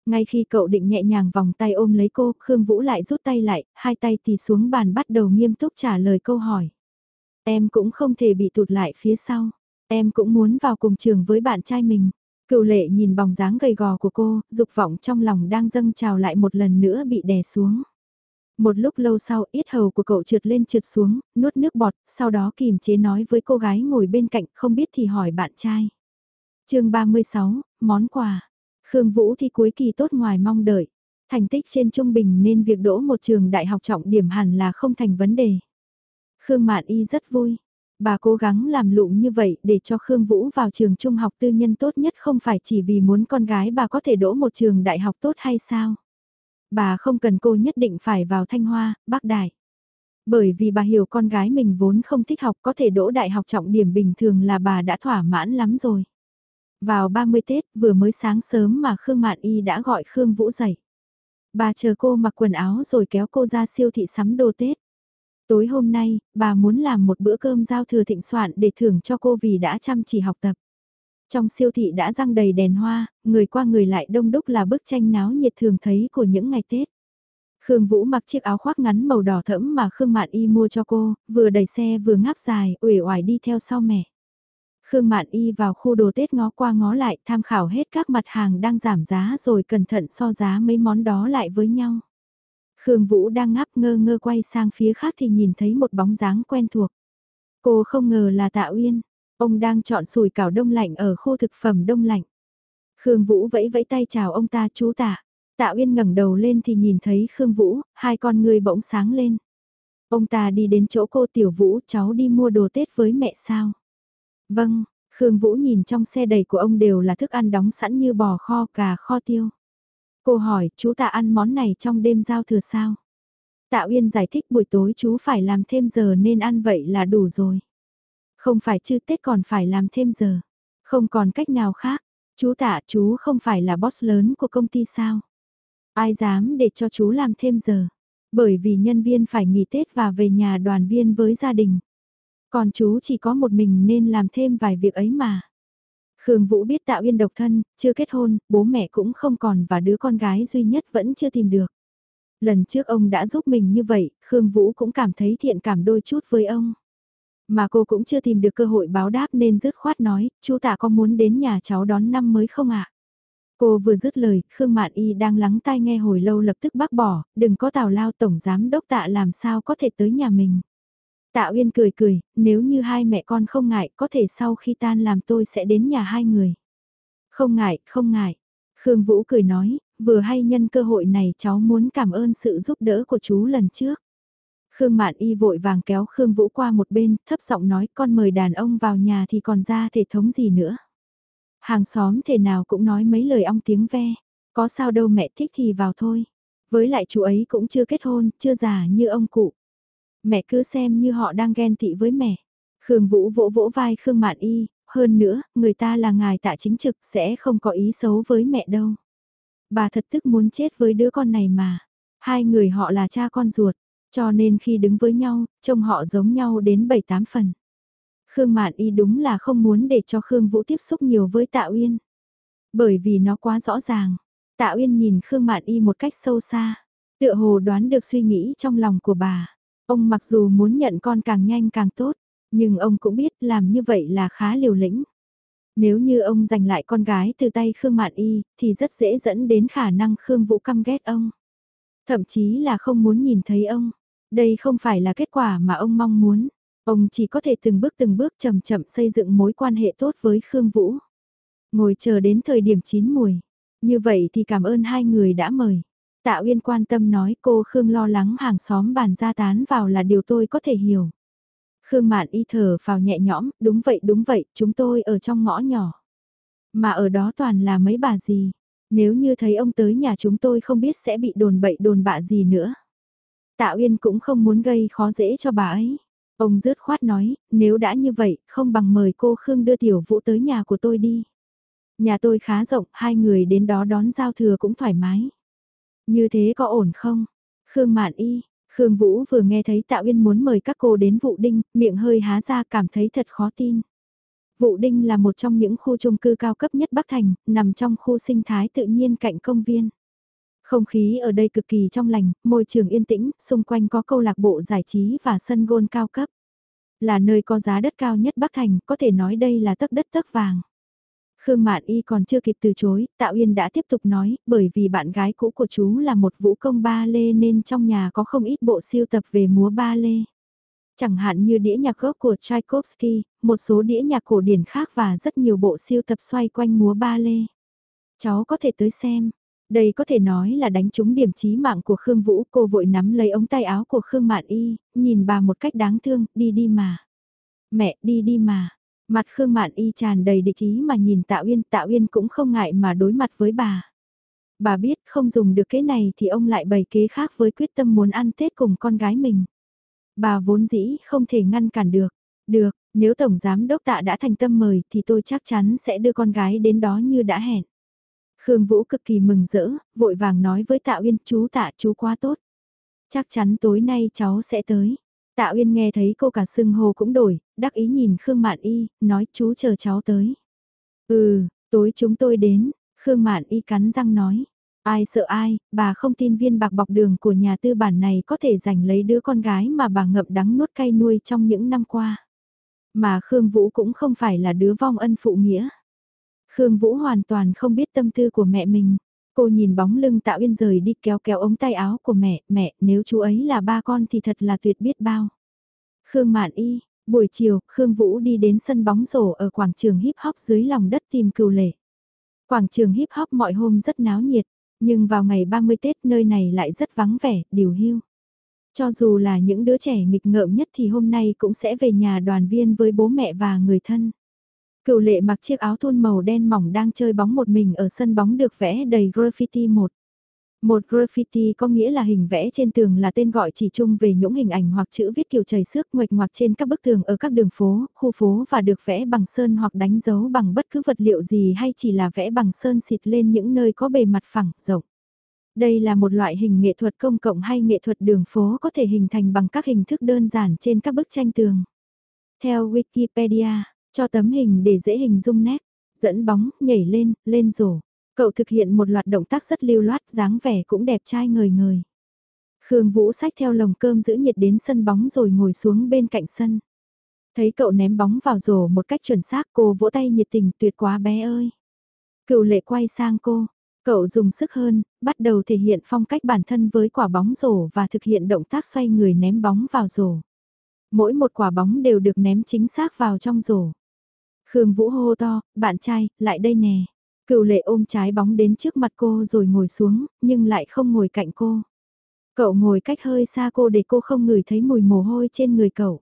Ngay khi cậu định nhẹ nhàng vòng tay ôm lấy cô, Khương Vũ lại rút tay lại, hai tay thì xuống bàn bắt đầu nghiêm túc trả lời câu hỏi. Em cũng không thể bị tụt lại phía sau. Em cũng muốn vào cùng trường với bạn trai mình. Cựu lệ nhìn bóng dáng gầy gò của cô, dục vọng trong lòng đang dâng trào lại một lần nữa bị đè xuống. Một lúc lâu sau, ít hầu của cậu trượt lên trượt xuống, nuốt nước bọt, sau đó kìm chế nói với cô gái ngồi bên cạnh, không biết thì hỏi bạn trai chương 36, món quà. Khương Vũ thi cuối kỳ tốt ngoài mong đợi. Thành tích trên trung bình nên việc đỗ một trường đại học trọng điểm hẳn là không thành vấn đề. Khương Mạn Y rất vui. Bà cố gắng làm lụng như vậy để cho Khương Vũ vào trường trung học tư nhân tốt nhất không phải chỉ vì muốn con gái bà có thể đỗ một trường đại học tốt hay sao. Bà không cần cô nhất định phải vào Thanh Hoa, Bắc Đại. Bởi vì bà hiểu con gái mình vốn không thích học có thể đỗ đại học trọng điểm bình thường là bà đã thỏa mãn lắm rồi. Vào 30 Tết vừa mới sáng sớm mà Khương Mạn Y đã gọi Khương Vũ dậy. Bà chờ cô mặc quần áo rồi kéo cô ra siêu thị sắm đồ Tết. Tối hôm nay, bà muốn làm một bữa cơm giao thừa thịnh soạn để thưởng cho cô vì đã chăm chỉ học tập. Trong siêu thị đã răng đầy đèn hoa, người qua người lại đông đúc là bức tranh náo nhiệt thường thấy của những ngày Tết. Khương Vũ mặc chiếc áo khoác ngắn màu đỏ thẫm mà Khương Mạn Y mua cho cô, vừa đẩy xe vừa ngáp dài, uể oải đi theo sau mẹ. Khương Mạn Y vào khu đồ Tết ngó qua ngó lại tham khảo hết các mặt hàng đang giảm giá rồi cẩn thận so giá mấy món đó lại với nhau. Khương Vũ đang ngáp ngơ ngơ quay sang phía khác thì nhìn thấy một bóng dáng quen thuộc. Cô không ngờ là Tạ Uyên, ông đang chọn sủi cảo đông lạnh ở khu thực phẩm đông lạnh. Khương Vũ vẫy vẫy tay chào ông ta chú Tạ. Tạ Uyên ngẩng đầu lên thì nhìn thấy Khương Vũ, hai con người bỗng sáng lên. Ông ta đi đến chỗ cô Tiểu Vũ, cháu đi mua đồ Tết với mẹ sao? Vâng, Khương Vũ nhìn trong xe đầy của ông đều là thức ăn đóng sẵn như bò kho, cà kho tiêu. Cô hỏi, chú ta ăn món này trong đêm giao thừa sao? Tạ Uyên giải thích buổi tối chú phải làm thêm giờ nên ăn vậy là đủ rồi. Không phải chứ Tết còn phải làm thêm giờ. Không còn cách nào khác. Chú tạ chú không phải là boss lớn của công ty sao? Ai dám để cho chú làm thêm giờ? Bởi vì nhân viên phải nghỉ Tết và về nhà đoàn viên với gia đình. Còn chú chỉ có một mình nên làm thêm vài việc ấy mà. Khương Vũ biết Tạ Uyên độc thân, chưa kết hôn, bố mẹ cũng không còn và đứa con gái duy nhất vẫn chưa tìm được. Lần trước ông đã giúp mình như vậy, Khương Vũ cũng cảm thấy thiện cảm đôi chút với ông. Mà cô cũng chưa tìm được cơ hội báo đáp nên dứt khoát nói, chú Tạ có muốn đến nhà cháu đón năm mới không ạ? Cô vừa dứt lời, Khương Mạn Y đang lắng tai nghe hồi lâu lập tức bác bỏ, đừng có tào lao tổng giám đốc tạ làm sao có thể tới nhà mình. Tạ Uyên cười cười, nếu như hai mẹ con không ngại, có thể sau khi tan làm tôi sẽ đến nhà hai người. Không ngại, không ngại. Khương Vũ cười nói, vừa hay nhân cơ hội này cháu muốn cảm ơn sự giúp đỡ của chú lần trước. Khương Mạn Y vội vàng kéo Khương Vũ qua một bên, thấp giọng nói con mời đàn ông vào nhà thì còn ra thể thống gì nữa. Hàng xóm thể nào cũng nói mấy lời ong tiếng ve, có sao đâu mẹ thích thì vào thôi. Với lại chú ấy cũng chưa kết hôn, chưa già như ông cụ. Mẹ cứ xem như họ đang ghen tị với mẹ. Khương Vũ vỗ vỗ vai Khương Mạn Y, hơn nữa, người ta là ngài tạ chính trực sẽ không có ý xấu với mẹ đâu. Bà thật tức muốn chết với đứa con này mà. Hai người họ là cha con ruột, cho nên khi đứng với nhau, trông họ giống nhau đến 7-8 phần. Khương Mạn Y đúng là không muốn để cho Khương Vũ tiếp xúc nhiều với Tạ Uyên. Bởi vì nó quá rõ ràng. Tạ Uyên nhìn Khương Mạn Y một cách sâu xa, tựa hồ đoán được suy nghĩ trong lòng của bà. Ông mặc dù muốn nhận con càng nhanh càng tốt, nhưng ông cũng biết làm như vậy là khá liều lĩnh. Nếu như ông giành lại con gái từ tay Khương Mạn Y, thì rất dễ dẫn đến khả năng Khương Vũ căm ghét ông. Thậm chí là không muốn nhìn thấy ông. Đây không phải là kết quả mà ông mong muốn. Ông chỉ có thể từng bước từng bước chậm chậm xây dựng mối quan hệ tốt với Khương Vũ. Ngồi chờ đến thời điểm chín mùi. Như vậy thì cảm ơn hai người đã mời. Tạ Uyên quan tâm nói cô Khương lo lắng hàng xóm bàn ra tán vào là điều tôi có thể hiểu. Khương Mạn y thở vào nhẹ nhõm, đúng vậy đúng vậy, chúng tôi ở trong ngõ nhỏ. Mà ở đó toàn là mấy bà gì, nếu như thấy ông tới nhà chúng tôi không biết sẽ bị đồn bậy đồn bạ gì nữa. Tạ Uyên cũng không muốn gây khó dễ cho bà ấy. Ông rớt khoát nói, nếu đã như vậy, không bằng mời cô Khương đưa Tiểu Vũ tới nhà của tôi đi. Nhà tôi khá rộng, hai người đến đó đón giao thừa cũng thoải mái. Như thế có ổn không? Khương Mạn Y, Khương Vũ vừa nghe thấy Tạ Uyên muốn mời các cô đến Vụ Đinh, miệng hơi há ra cảm thấy thật khó tin. Vụ Đinh là một trong những khu chung cư cao cấp nhất Bắc Thành, nằm trong khu sinh thái tự nhiên cạnh công viên. Không khí ở đây cực kỳ trong lành, môi trường yên tĩnh, xung quanh có câu lạc bộ giải trí và sân gôn cao cấp. Là nơi có giá đất cao nhất Bắc Thành, có thể nói đây là tấc đất tấc vàng. Khương Mạn Y còn chưa kịp từ chối, Tạ Uyên đã tiếp tục nói, bởi vì bạn gái cũ của chú là một vũ công ba lê nên trong nhà có không ít bộ siêu tập về múa ba lê. Chẳng hạn như đĩa nhạc gốc của Tchaikovsky, một số đĩa nhạc cổ điển khác và rất nhiều bộ siêu tập xoay quanh múa ba lê. Cháu có thể tới xem. Đây có thể nói là đánh trúng điểm trí mạng của Khương Vũ, cô vội nắm lấy ống tay áo của Khương Mạn Y, nhìn bà một cách đáng thương, đi đi mà. Mẹ, đi đi mà. Mặt Khương Mạn Y tràn đầy địch ý mà nhìn Tạ Uyên, Tạ Uyên cũng không ngại mà đối mặt với bà. Bà biết không dùng được kế này thì ông lại bày kế khác với quyết tâm muốn ăn Tết cùng con gái mình. Bà vốn dĩ không thể ngăn cản được. Được, nếu Tổng Giám Đốc Tạ đã thành tâm mời thì tôi chắc chắn sẽ đưa con gái đến đó như đã hẹn. Khương Vũ cực kỳ mừng rỡ, vội vàng nói với Tạ Uyên chú Tạ chú quá tốt. Chắc chắn tối nay cháu sẽ tới. Tạ Uyên nghe thấy cô cả sưng hô cũng đổi, đắc ý nhìn Khương Mạn Y, nói chú chờ cháu tới. Ừ, tối chúng tôi đến, Khương Mạn Y cắn răng nói. Ai sợ ai, bà không tin viên bạc bọc đường của nhà tư bản này có thể giành lấy đứa con gái mà bà ngậm đắng nuốt cay nuôi trong những năm qua. Mà Khương Vũ cũng không phải là đứa vong ân phụ nghĩa. Khương Vũ hoàn toàn không biết tâm tư của mẹ mình. Cô nhìn bóng lưng Tạ Uyên rời đi kéo kéo ống tay áo của mẹ, mẹ, nếu chú ấy là ba con thì thật là tuyệt biết bao. Khương Mạn Y, buổi chiều, Khương Vũ đi đến sân bóng rổ ở quảng trường hip hop dưới lòng đất tìm cừu lệ. Quảng trường hip hop mọi hôm rất náo nhiệt, nhưng vào ngày 30 Tết nơi này lại rất vắng vẻ, điều hưu. Cho dù là những đứa trẻ nghịch ngợm nhất thì hôm nay cũng sẽ về nhà đoàn viên với bố mẹ và người thân. Cựu lệ mặc chiếc áo thun màu đen mỏng đang chơi bóng một mình ở sân bóng được vẽ đầy graffiti một. Một graffiti có nghĩa là hình vẽ trên tường là tên gọi chỉ chung về những hình ảnh hoặc chữ viết kiểu chảy xước nguệch ngoạc trên các bức tường ở các đường phố, khu phố và được vẽ bằng sơn hoặc đánh dấu bằng bất cứ vật liệu gì hay chỉ là vẽ bằng sơn xịt lên những nơi có bề mặt phẳng, rộng. Đây là một loại hình nghệ thuật công cộng hay nghệ thuật đường phố có thể hình thành bằng các hình thức đơn giản trên các bức tranh tường. Theo Wikipedia, cho tấm hình để dễ hình dung nét, dẫn bóng, nhảy lên, lên rổ. Cậu thực hiện một loạt động tác rất lưu loát, dáng vẻ cũng đẹp trai người người. Khương Vũ sách theo lồng cơm giữ nhiệt đến sân bóng rồi ngồi xuống bên cạnh sân. Thấy cậu ném bóng vào rổ một cách chuẩn xác cô vỗ tay nhiệt tình tuyệt quá bé ơi. Cựu lệ quay sang cô, cậu dùng sức hơn, bắt đầu thể hiện phong cách bản thân với quả bóng rổ và thực hiện động tác xoay người ném bóng vào rổ. Mỗi một quả bóng đều được ném chính xác vào trong rổ. Khương Vũ hô to, bạn trai, lại đây nè. Cựu lệ ôm trái bóng đến trước mặt cô rồi ngồi xuống, nhưng lại không ngồi cạnh cô. Cậu ngồi cách hơi xa cô để cô không ngửi thấy mùi mồ hôi trên người cậu.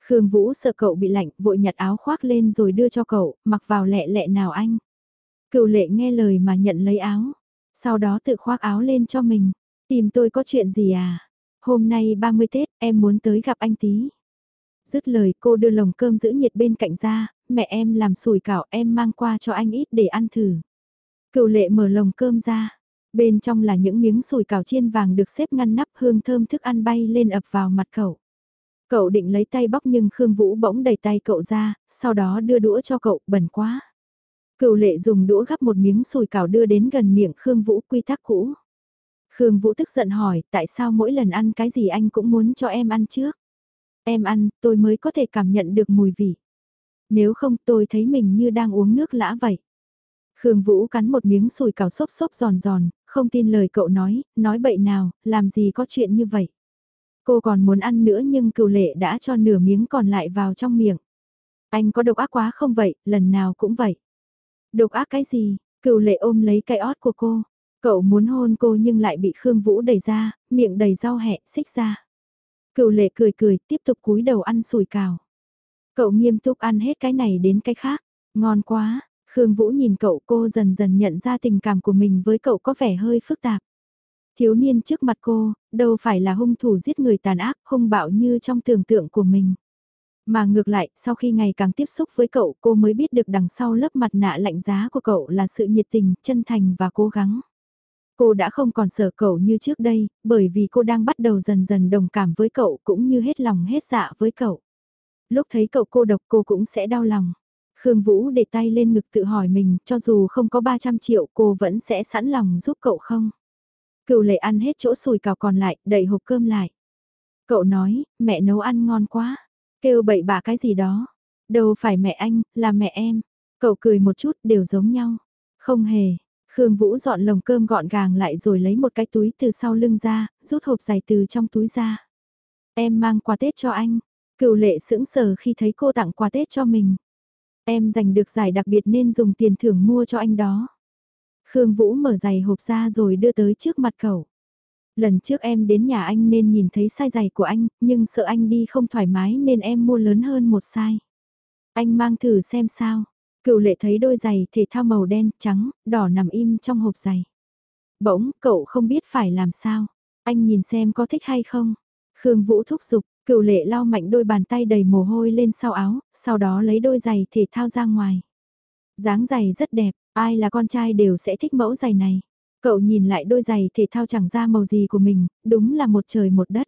Khương Vũ sợ cậu bị lạnh, vội nhặt áo khoác lên rồi đưa cho cậu, mặc vào lẹ lẹ nào anh. Cựu lệ nghe lời mà nhận lấy áo, sau đó tự khoác áo lên cho mình. Tìm tôi có chuyện gì à? Hôm nay 30 Tết, em muốn tới gặp anh tí. Dứt lời cô đưa lồng cơm giữ nhiệt bên cạnh ra, mẹ em làm sủi cảo em mang qua cho anh ít để ăn thử. Cựu lệ mở lồng cơm ra, bên trong là những miếng sủi cảo chiên vàng được xếp ngăn nắp hương thơm thức ăn bay lên ập vào mặt cậu. Cậu định lấy tay bóc nhưng Khương Vũ bỗng đẩy tay cậu ra, sau đó đưa đũa cho cậu, bẩn quá. Cựu lệ dùng đũa gắp một miếng sùi cảo đưa đến gần miệng Khương Vũ quy tắc cũ. Khương Vũ tức giận hỏi, tại sao mỗi lần ăn cái gì anh cũng muốn cho em ăn trước? Em ăn, tôi mới có thể cảm nhận được mùi vị. Nếu không tôi thấy mình như đang uống nước lã vậy. Khương Vũ cắn một miếng sùi cảo xốp xốp giòn giòn, không tin lời cậu nói, nói bậy nào, làm gì có chuyện như vậy. Cô còn muốn ăn nữa nhưng cựu lệ đã cho nửa miếng còn lại vào trong miệng. Anh có độc ác quá không vậy, lần nào cũng vậy. Độc ác cái gì, cựu lệ ôm lấy cái ót của cô. Cậu muốn hôn cô nhưng lại bị Khương Vũ đẩy ra, miệng đầy rau hẹ, xích ra. Cựu lệ cười cười, tiếp tục cúi đầu ăn sùi cào. Cậu nghiêm túc ăn hết cái này đến cái khác, ngon quá, Khương Vũ nhìn cậu cô dần dần nhận ra tình cảm của mình với cậu có vẻ hơi phức tạp. Thiếu niên trước mặt cô, đâu phải là hung thủ giết người tàn ác, hung bạo như trong tưởng tượng của mình. Mà ngược lại, sau khi ngày càng tiếp xúc với cậu cô mới biết được đằng sau lớp mặt nạ lạnh giá của cậu là sự nhiệt tình, chân thành và cố gắng. Cô đã không còn sợ cậu như trước đây, bởi vì cô đang bắt đầu dần dần đồng cảm với cậu cũng như hết lòng hết dạ với cậu. Lúc thấy cậu cô độc cô cũng sẽ đau lòng. Khương Vũ để tay lên ngực tự hỏi mình, cho dù không có 300 triệu cô vẫn sẽ sẵn lòng giúp cậu không? Cựu lệ ăn hết chỗ sùi cào còn lại, đẩy hộp cơm lại. Cậu nói, mẹ nấu ăn ngon quá. Kêu bậy bạ cái gì đó. Đâu phải mẹ anh, là mẹ em. Cậu cười một chút, đều giống nhau. Không hề. Khương Vũ dọn lồng cơm gọn gàng lại rồi lấy một cái túi từ sau lưng ra, rút hộp giày từ trong túi ra. Em mang quà Tết cho anh. Cựu lệ sững sờ khi thấy cô tặng quà Tết cho mình. Em giành được giải đặc biệt nên dùng tiền thưởng mua cho anh đó. Khương Vũ mở giày hộp ra rồi đưa tới trước mặt cậu. Lần trước em đến nhà anh nên nhìn thấy size giày của anh, nhưng sợ anh đi không thoải mái nên em mua lớn hơn một size. Anh mang thử xem sao. Cựu lệ thấy đôi giày thể thao màu đen, trắng, đỏ nằm im trong hộp giày. Bỗng, cậu không biết phải làm sao. Anh nhìn xem có thích hay không. Khương Vũ thúc giục, cựu lệ lau mạnh đôi bàn tay đầy mồ hôi lên sau áo, sau đó lấy đôi giày thể thao ra ngoài. dáng giày rất đẹp, ai là con trai đều sẽ thích mẫu giày này. Cậu nhìn lại đôi giày thể thao chẳng ra màu gì của mình, đúng là một trời một đất.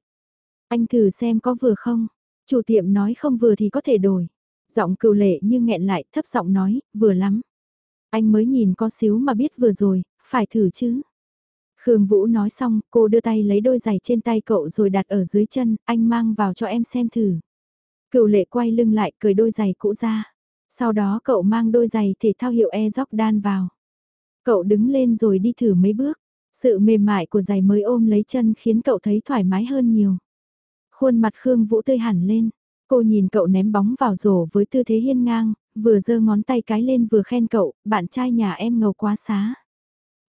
Anh thử xem có vừa không? Chủ tiệm nói không vừa thì có thể đổi. Giọng cựu lệ như nghẹn lại thấp giọng nói, vừa lắm. Anh mới nhìn có xíu mà biết vừa rồi, phải thử chứ. Khương Vũ nói xong, cô đưa tay lấy đôi giày trên tay cậu rồi đặt ở dưới chân, anh mang vào cho em xem thử. Cựu lệ quay lưng lại cười đôi giày cũ ra. Sau đó cậu mang đôi giày thể thao hiệu e đan vào. Cậu đứng lên rồi đi thử mấy bước. Sự mềm mại của giày mới ôm lấy chân khiến cậu thấy thoải mái hơn nhiều. Khuôn mặt Khương Vũ tươi hẳn lên. Cô nhìn cậu ném bóng vào rổ với tư thế hiên ngang, vừa giơ ngón tay cái lên vừa khen cậu, bạn trai nhà em ngầu quá xá.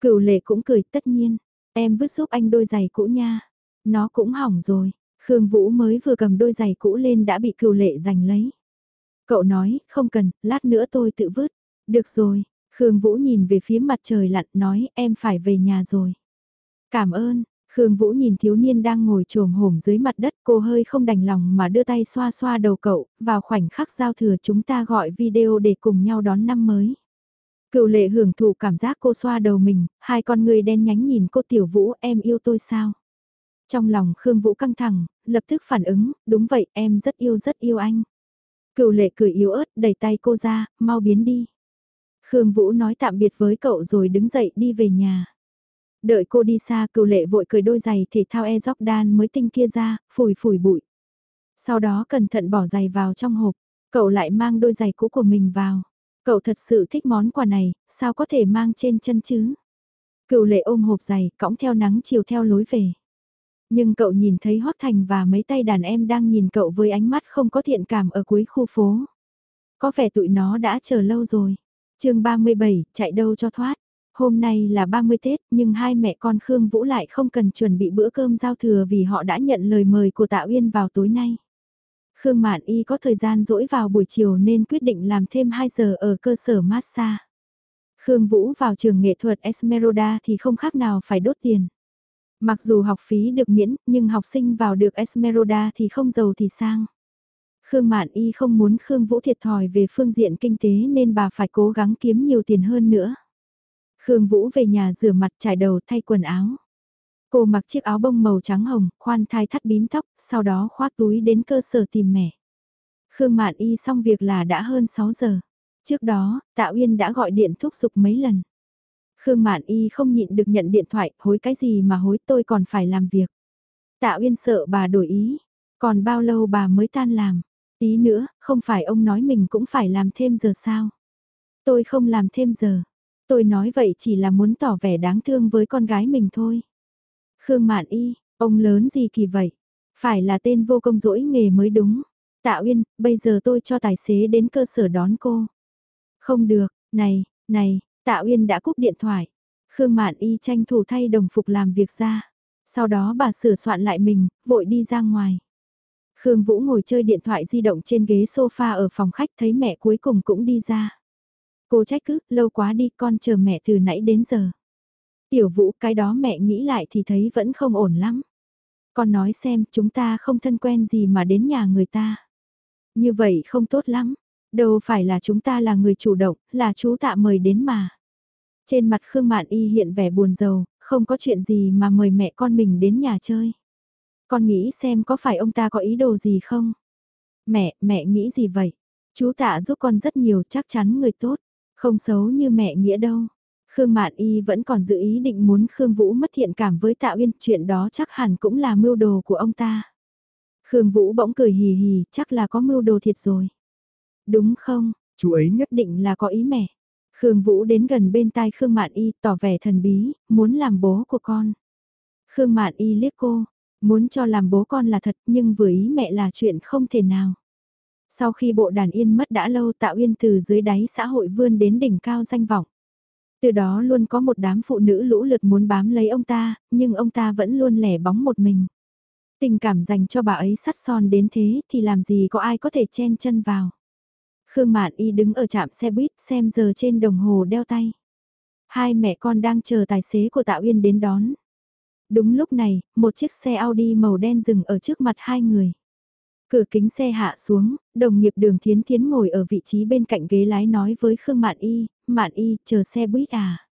Cựu lệ cũng cười tất nhiên, em vứt giúp anh đôi giày cũ nha. Nó cũng hỏng rồi, Khương Vũ mới vừa cầm đôi giày cũ lên đã bị cựu lệ giành lấy. Cậu nói, không cần, lát nữa tôi tự vứt. Được rồi, Khương Vũ nhìn về phía mặt trời lặn nói em phải về nhà rồi. Cảm ơn, Khương Vũ nhìn thiếu niên đang ngồi trồm hổm dưới mặt đất cô hơi không đành lòng mà đưa tay xoa xoa đầu cậu, vào khoảnh khắc giao thừa chúng ta gọi video để cùng nhau đón năm mới. Cựu lệ hưởng thụ cảm giác cô xoa đầu mình, hai con người đen nhánh nhìn cô tiểu vũ em yêu tôi sao? Trong lòng Khương Vũ căng thẳng, lập tức phản ứng, đúng vậy em rất yêu rất yêu anh. Cựu lệ cười yếu ớt đẩy tay cô ra, mau biến đi. Khương Vũ nói tạm biệt với cậu rồi đứng dậy đi về nhà. Đợi cô đi xa cựu lệ vội cười đôi giày thể thao e đan mới tinh kia ra, phủi phủi bụi. Sau đó cẩn thận bỏ giày vào trong hộp, cậu lại mang đôi giày cũ của mình vào. Cậu thật sự thích món quà này, sao có thể mang trên chân chứ? Cựu lệ ôm hộp giày, cõng theo nắng chiều theo lối về. Nhưng cậu nhìn thấy Hoác Thành và mấy tay đàn em đang nhìn cậu với ánh mắt không có thiện cảm ở cuối khu phố. Có vẻ tụi nó đã chờ lâu rồi. chương 37, chạy đâu cho thoát. Hôm nay là 30 Tết nhưng hai mẹ con Khương Vũ lại không cần chuẩn bị bữa cơm giao thừa vì họ đã nhận lời mời của Tạ Uyên vào tối nay. Khương Mạn Y có thời gian rỗi vào buổi chiều nên quyết định làm thêm 2 giờ ở cơ sở massage. Khương Vũ vào trường nghệ thuật Esmeralda thì không khác nào phải đốt tiền. Mặc dù học phí được miễn, nhưng học sinh vào được Esmeralda thì không giàu thì sang. Khương Mạn Y không muốn Khương Vũ thiệt thòi về phương diện kinh tế nên bà phải cố gắng kiếm nhiều tiền hơn nữa. Khương Vũ về nhà rửa mặt trải đầu thay quần áo. Cô mặc chiếc áo bông màu trắng hồng, khoan thai thắt bím tóc, sau đó khoác túi đến cơ sở tìm mẹ. Khương Mạn Y xong việc là đã hơn 6 giờ. Trước đó, Tạ Uyên đã gọi điện thúc giục mấy lần. Khương Mạn Y không nhịn được nhận điện thoại, hối cái gì mà hối tôi còn phải làm việc. Tạ Uyên sợ bà đổi ý, còn bao lâu bà mới tan làm. Tí nữa, không phải ông nói mình cũng phải làm thêm giờ sao. Tôi không làm thêm giờ. Tôi nói vậy chỉ là muốn tỏ vẻ đáng thương với con gái mình thôi. Khương Mạn Y, ông lớn gì kỳ vậy? Phải là tên vô công dỗi nghề mới đúng. Tạ Uyên, bây giờ tôi cho tài xế đến cơ sở đón cô. Không được, này, này, Tạ Uyên đã cúp điện thoại. Khương Mạn Y tranh thủ thay đồng phục làm việc ra. Sau đó bà sửa soạn lại mình, vội đi ra ngoài. Khương Vũ ngồi chơi điện thoại di động trên ghế sofa ở phòng khách thấy mẹ cuối cùng cũng đi ra. Cô trách cứ, lâu quá đi con chờ mẹ từ nãy đến giờ. Tiểu Vũ cái đó mẹ nghĩ lại thì thấy vẫn không ổn lắm. Con nói xem chúng ta không thân quen gì mà đến nhà người ta. Như vậy không tốt lắm. Đâu phải là chúng ta là người chủ động, là chú tạ mời đến mà. Trên mặt Khương Mạn Y hiện vẻ buồn rầu, không có chuyện gì mà mời mẹ con mình đến nhà chơi. Con nghĩ xem có phải ông ta có ý đồ gì không? Mẹ, mẹ nghĩ gì vậy? Chú tạ giúp con rất nhiều chắc chắn người tốt, không xấu như mẹ nghĩa đâu. Khương Mạn Y vẫn còn giữ ý định muốn Khương Vũ mất thiện cảm với Tạ Uyên, chuyện đó chắc hẳn cũng là mưu đồ của ông ta. Khương Vũ bỗng cười hì hì, chắc là có mưu đồ thiệt rồi. Đúng không, chú ấy nhất định là có ý mẹ. Khương Vũ đến gần bên tai Khương Mạn Y tỏ vẻ thần bí, muốn làm bố của con. Khương Mạn Y liếc cô, muốn cho làm bố con là thật nhưng vừa ý mẹ là chuyện không thể nào. Sau khi bộ đàn yên mất đã lâu Tạ Uyên từ dưới đáy xã hội vươn đến đỉnh cao danh vọng. Từ đó luôn có một đám phụ nữ lũ lượt muốn bám lấy ông ta, nhưng ông ta vẫn luôn lẻ bóng một mình. Tình cảm dành cho bà ấy sắt son đến thế thì làm gì có ai có thể chen chân vào. Khương Mạn Y đứng ở trạm xe buýt xem giờ trên đồng hồ đeo tay. Hai mẹ con đang chờ tài xế của Tạ Uyên đến đón. Đúng lúc này, một chiếc xe Audi màu đen dừng ở trước mặt hai người. Cửa kính xe hạ xuống, đồng nghiệp đường thiến thiến ngồi ở vị trí bên cạnh ghế lái nói với Khương Mạn Y, Mạn Y, chờ xe buýt à.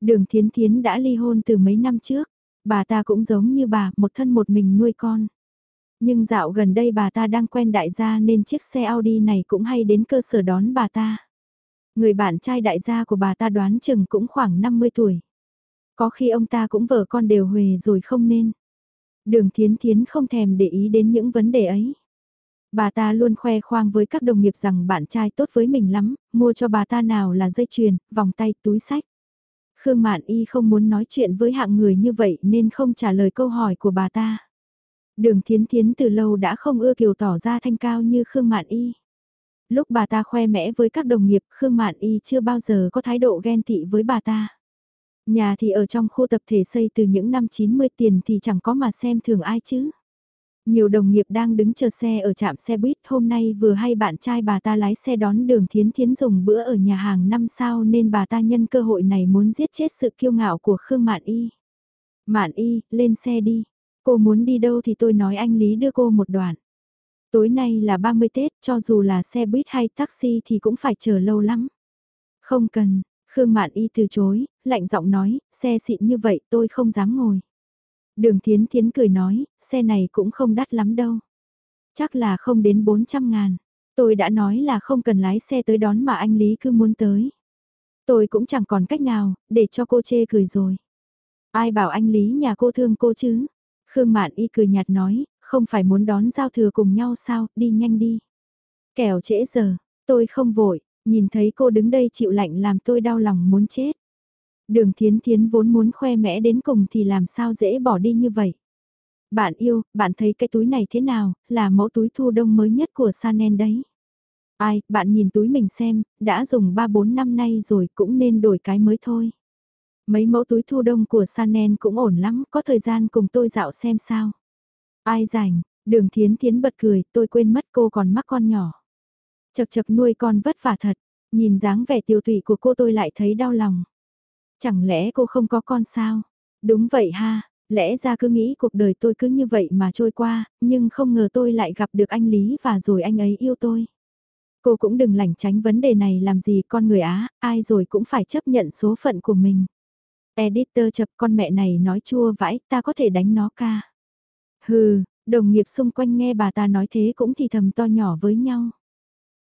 Đường thiến thiến đã ly hôn từ mấy năm trước, bà ta cũng giống như bà, một thân một mình nuôi con. Nhưng dạo gần đây bà ta đang quen đại gia nên chiếc xe Audi này cũng hay đến cơ sở đón bà ta. Người bạn trai đại gia của bà ta đoán chừng cũng khoảng 50 tuổi. Có khi ông ta cũng vợ con đều huề rồi không nên. Đường Thiến Thiến không thèm để ý đến những vấn đề ấy. Bà ta luôn khoe khoang với các đồng nghiệp rằng bạn trai tốt với mình lắm, mua cho bà ta nào là dây chuyền, vòng tay, túi sách. Khương Mạn Y không muốn nói chuyện với hạng người như vậy nên không trả lời câu hỏi của bà ta. Đường Thiến Thiến từ lâu đã không ưa kiều tỏ ra thanh cao như Khương Mạn Y. Lúc bà ta khoe mẽ với các đồng nghiệp, Khương Mạn Y chưa bao giờ có thái độ ghen tị với bà ta. Nhà thì ở trong khu tập thể xây từ những năm 90 tiền thì chẳng có mà xem thường ai chứ. Nhiều đồng nghiệp đang đứng chờ xe ở trạm xe buýt hôm nay vừa hay bạn trai bà ta lái xe đón đường thiến thiến dùng bữa ở nhà hàng năm sao nên bà ta nhân cơ hội này muốn giết chết sự kiêu ngạo của Khương Mạn Y. Mạn Y, lên xe đi. Cô muốn đi đâu thì tôi nói anh Lý đưa cô một đoạn. Tối nay là 30 Tết, cho dù là xe buýt hay taxi thì cũng phải chờ lâu lắm. Không cần, Khương Mạn Y từ chối, lạnh giọng nói, xe xịn như vậy tôi không dám ngồi. Đường Thiến Thiến cười nói, xe này cũng không đắt lắm đâu. Chắc là không đến 400 ngàn. Tôi đã nói là không cần lái xe tới đón mà anh Lý cứ muốn tới. Tôi cũng chẳng còn cách nào, để cho cô chê cười rồi. Ai bảo anh Lý nhà cô thương cô chứ? Khương Mạn Y cười nhạt nói, không phải muốn đón giao thừa cùng nhau sao, đi nhanh đi. Kẻo trễ giờ, tôi không vội, nhìn thấy cô đứng đây chịu lạnh làm tôi đau lòng muốn chết. Đường Thiến Thiến vốn muốn khoe mẽ đến cùng thì làm sao dễ bỏ đi như vậy. Bạn yêu, bạn thấy cái túi này thế nào, là mẫu túi thu đông mới nhất của sanen đấy. Ai, bạn nhìn túi mình xem, đã dùng 3-4 năm nay rồi cũng nên đổi cái mới thôi. Mấy mẫu túi thu đông của sanen cũng ổn lắm, có thời gian cùng tôi dạo xem sao. Ai rảnh, đường thiến thiến bật cười, tôi quên mất cô còn mắc con nhỏ. Chật chật nuôi con vất vả thật, nhìn dáng vẻ tiêu tụy của cô tôi lại thấy đau lòng. Chẳng lẽ cô không có con sao? Đúng vậy ha, lẽ ra cứ nghĩ cuộc đời tôi cứ như vậy mà trôi qua, nhưng không ngờ tôi lại gặp được anh Lý và rồi anh ấy yêu tôi. Cô cũng đừng lảnh tránh vấn đề này làm gì con người Á, ai rồi cũng phải chấp nhận số phận của mình. Editor chập con mẹ này nói chua vãi, ta có thể đánh nó ca. Hừ, đồng nghiệp xung quanh nghe bà ta nói thế cũng thì thầm to nhỏ với nhau.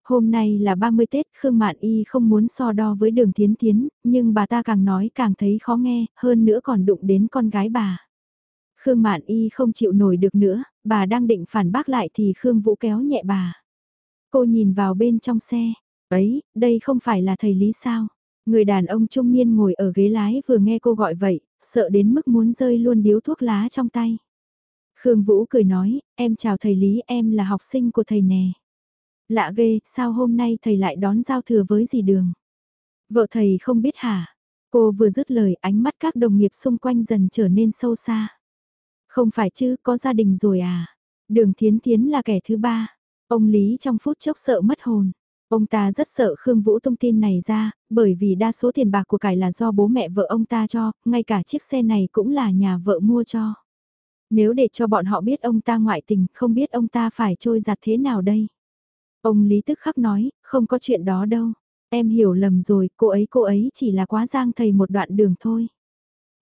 Hôm nay là 30 Tết, Khương Mạn Y không muốn so đo với đường Thiến Thiến, nhưng bà ta càng nói càng thấy khó nghe, hơn nữa còn đụng đến con gái bà. Khương Mạn Y không chịu nổi được nữa, bà đang định phản bác lại thì Khương Vũ kéo nhẹ bà. Cô nhìn vào bên trong xe, ấy, đây không phải là thầy Lý sao? Người đàn ông trung niên ngồi ở ghế lái vừa nghe cô gọi vậy, sợ đến mức muốn rơi luôn điếu thuốc lá trong tay. Khương Vũ cười nói, em chào thầy Lý, em là học sinh của thầy nè. Lạ ghê, sao hôm nay thầy lại đón giao thừa với dì đường? Vợ thầy không biết hả? Cô vừa dứt lời ánh mắt các đồng nghiệp xung quanh dần trở nên sâu xa. Không phải chứ, có gia đình rồi à? Đường Thiến Thiến là kẻ thứ ba. Ông Lý trong phút chốc sợ mất hồn. Ông ta rất sợ Khương Vũ thông tin này ra, bởi vì đa số tiền bạc của cải là do bố mẹ vợ ông ta cho, ngay cả chiếc xe này cũng là nhà vợ mua cho. Nếu để cho bọn họ biết ông ta ngoại tình, không biết ông ta phải trôi giặt thế nào đây? Ông Lý tức khắc nói, không có chuyện đó đâu. Em hiểu lầm rồi, cô ấy cô ấy chỉ là quá giang thầy một đoạn đường thôi.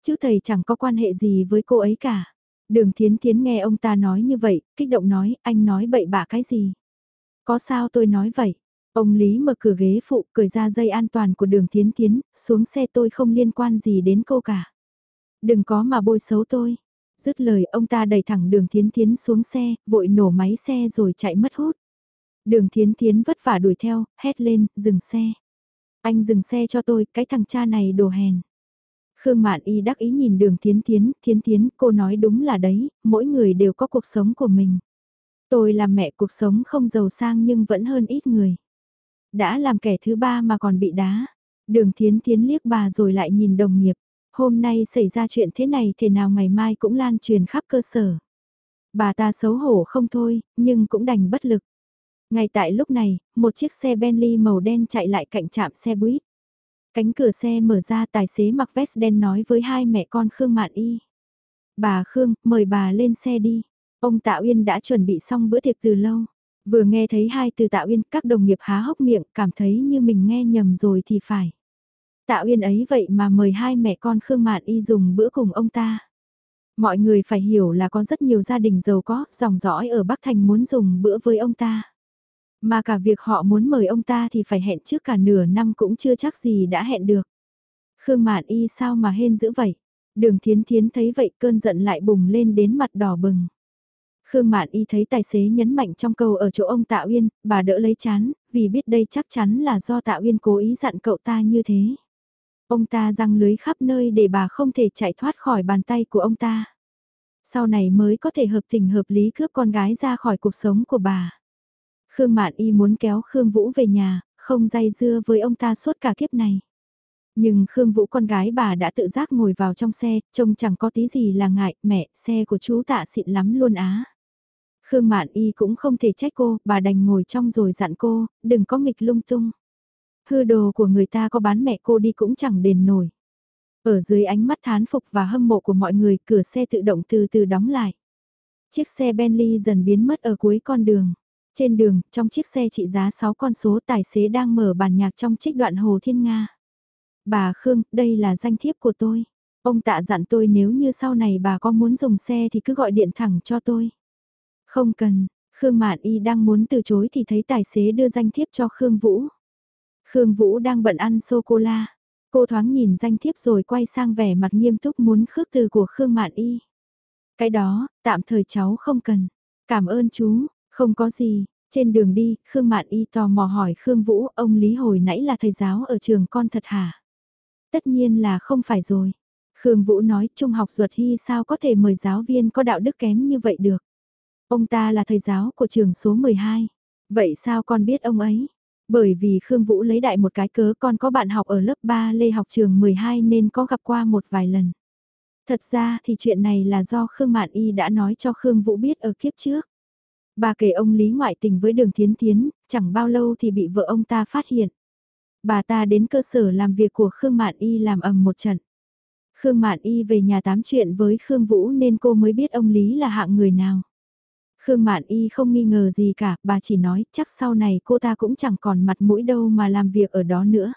Chứ thầy chẳng có quan hệ gì với cô ấy cả. Đường Thiến Thiến nghe ông ta nói như vậy, kích động nói, anh nói bậy bạ cái gì? Có sao tôi nói vậy? Ông Lý mở cửa ghế phụ, cởi ra dây an toàn của đường Thiến Thiến, xuống xe tôi không liên quan gì đến cô cả. Đừng có mà bôi xấu tôi. Dứt lời ông ta đẩy thẳng đường Thiến Thiến xuống xe, vội nổ máy xe rồi chạy mất hút. Đường Thiến Thiến vất vả đuổi theo, hét lên, dừng xe. Anh dừng xe cho tôi, cái thằng cha này đồ hèn. Khương Mạn Y đắc ý nhìn đường Thiến Thiến, Thiến Thiến, cô nói đúng là đấy, mỗi người đều có cuộc sống của mình. Tôi làm mẹ cuộc sống không giàu sang nhưng vẫn hơn ít người. Đã làm kẻ thứ ba mà còn bị đá. Đường Thiến Thiến liếc bà rồi lại nhìn đồng nghiệp. Hôm nay xảy ra chuyện thế này thế nào ngày mai cũng lan truyền khắp cơ sở. Bà ta xấu hổ không thôi, nhưng cũng đành bất lực. Ngay tại lúc này, một chiếc xe Bentley màu đen chạy lại cạnh trạm xe buýt. Cánh cửa xe mở ra tài xế mặc vest đen nói với hai mẹ con Khương Mạn Y. Bà Khương, mời bà lên xe đi. Ông Tạ Uyên đã chuẩn bị xong bữa tiệc từ lâu. Vừa nghe thấy hai từ Tạ Uyên, các đồng nghiệp há hốc miệng, cảm thấy như mình nghe nhầm rồi thì phải. Tạ Uyên ấy vậy mà mời hai mẹ con Khương Mạn Y dùng bữa cùng ông ta. Mọi người phải hiểu là có rất nhiều gia đình giàu có, dòng dõi ở Bắc Thành muốn dùng bữa với ông ta. Mà cả việc họ muốn mời ông ta thì phải hẹn trước cả nửa năm cũng chưa chắc gì đã hẹn được. Khương Mạn Y sao mà hên dữ vậy? Đường Thiến Thiến thấy vậy cơn giận lại bùng lên đến mặt đỏ bừng. Khương Mạn Y thấy tài xế nhấn mạnh trong câu ở chỗ ông Tạ Uyên, bà đỡ lấy chán, vì biết đây chắc chắn là do Tạ Uyên cố ý dặn cậu ta như thế. Ông ta răng lưới khắp nơi để bà không thể chạy thoát khỏi bàn tay của ông ta. Sau này mới có thể hợp tình hợp lý cướp con gái ra khỏi cuộc sống của bà. Khương Mạn Y muốn kéo Khương Vũ về nhà, không dây dưa với ông ta suốt cả kiếp này. Nhưng Khương Vũ con gái bà đã tự giác ngồi vào trong xe, trông chẳng có tí gì là ngại, mẹ, xe của chú tạ xịn lắm luôn á. Khương Mạn Y cũng không thể trách cô, bà đành ngồi trong rồi dặn cô, đừng có nghịch lung tung. Hư đồ của người ta có bán mẹ cô đi cũng chẳng đền nổi. Ở dưới ánh mắt thán phục và hâm mộ của mọi người, cửa xe tự động từ từ đóng lại. Chiếc xe Bentley dần biến mất ở cuối con đường. Trên đường, trong chiếc xe trị giá 6 con số tài xế đang mở bản nhạc trong trích đoạn Hồ Thiên Nga. Bà Khương, đây là danh thiếp của tôi. Ông tạ dặn tôi nếu như sau này bà có muốn dùng xe thì cứ gọi điện thẳng cho tôi. Không cần, Khương Mạn Y đang muốn từ chối thì thấy tài xế đưa danh thiếp cho Khương Vũ. Khương Vũ đang bận ăn sô-cô-la. Cô thoáng nhìn danh thiếp rồi quay sang vẻ mặt nghiêm túc muốn khước từ của Khương Mạn Y. Cái đó, tạm thời cháu không cần. Cảm ơn chú, không có gì. Trên đường đi, Khương Mạn Y tò mò hỏi Khương Vũ, ông Lý hồi nãy là thầy giáo ở trường con thật hả? Tất nhiên là không phải rồi. Khương Vũ nói trung học ruột hy sao có thể mời giáo viên có đạo đức kém như vậy được. Ông ta là thầy giáo của trường số 12. Vậy sao con biết ông ấy? Bởi vì Khương Vũ lấy đại một cái cớ con có bạn học ở lớp 3 lê học trường 12 nên có gặp qua một vài lần. Thật ra thì chuyện này là do Khương Mạn Y đã nói cho Khương Vũ biết ở kiếp trước. Bà kể ông Lý ngoại tình với đường Thiến Thiến, chẳng bao lâu thì bị vợ ông ta phát hiện. Bà ta đến cơ sở làm việc của Khương Mạn Y làm ầm một trận. Khương Mạn Y về nhà tám chuyện với Khương Vũ nên cô mới biết ông Lý là hạng người nào. Khương Mạn Y không nghi ngờ gì cả, bà chỉ nói chắc sau này cô ta cũng chẳng còn mặt mũi đâu mà làm việc ở đó nữa.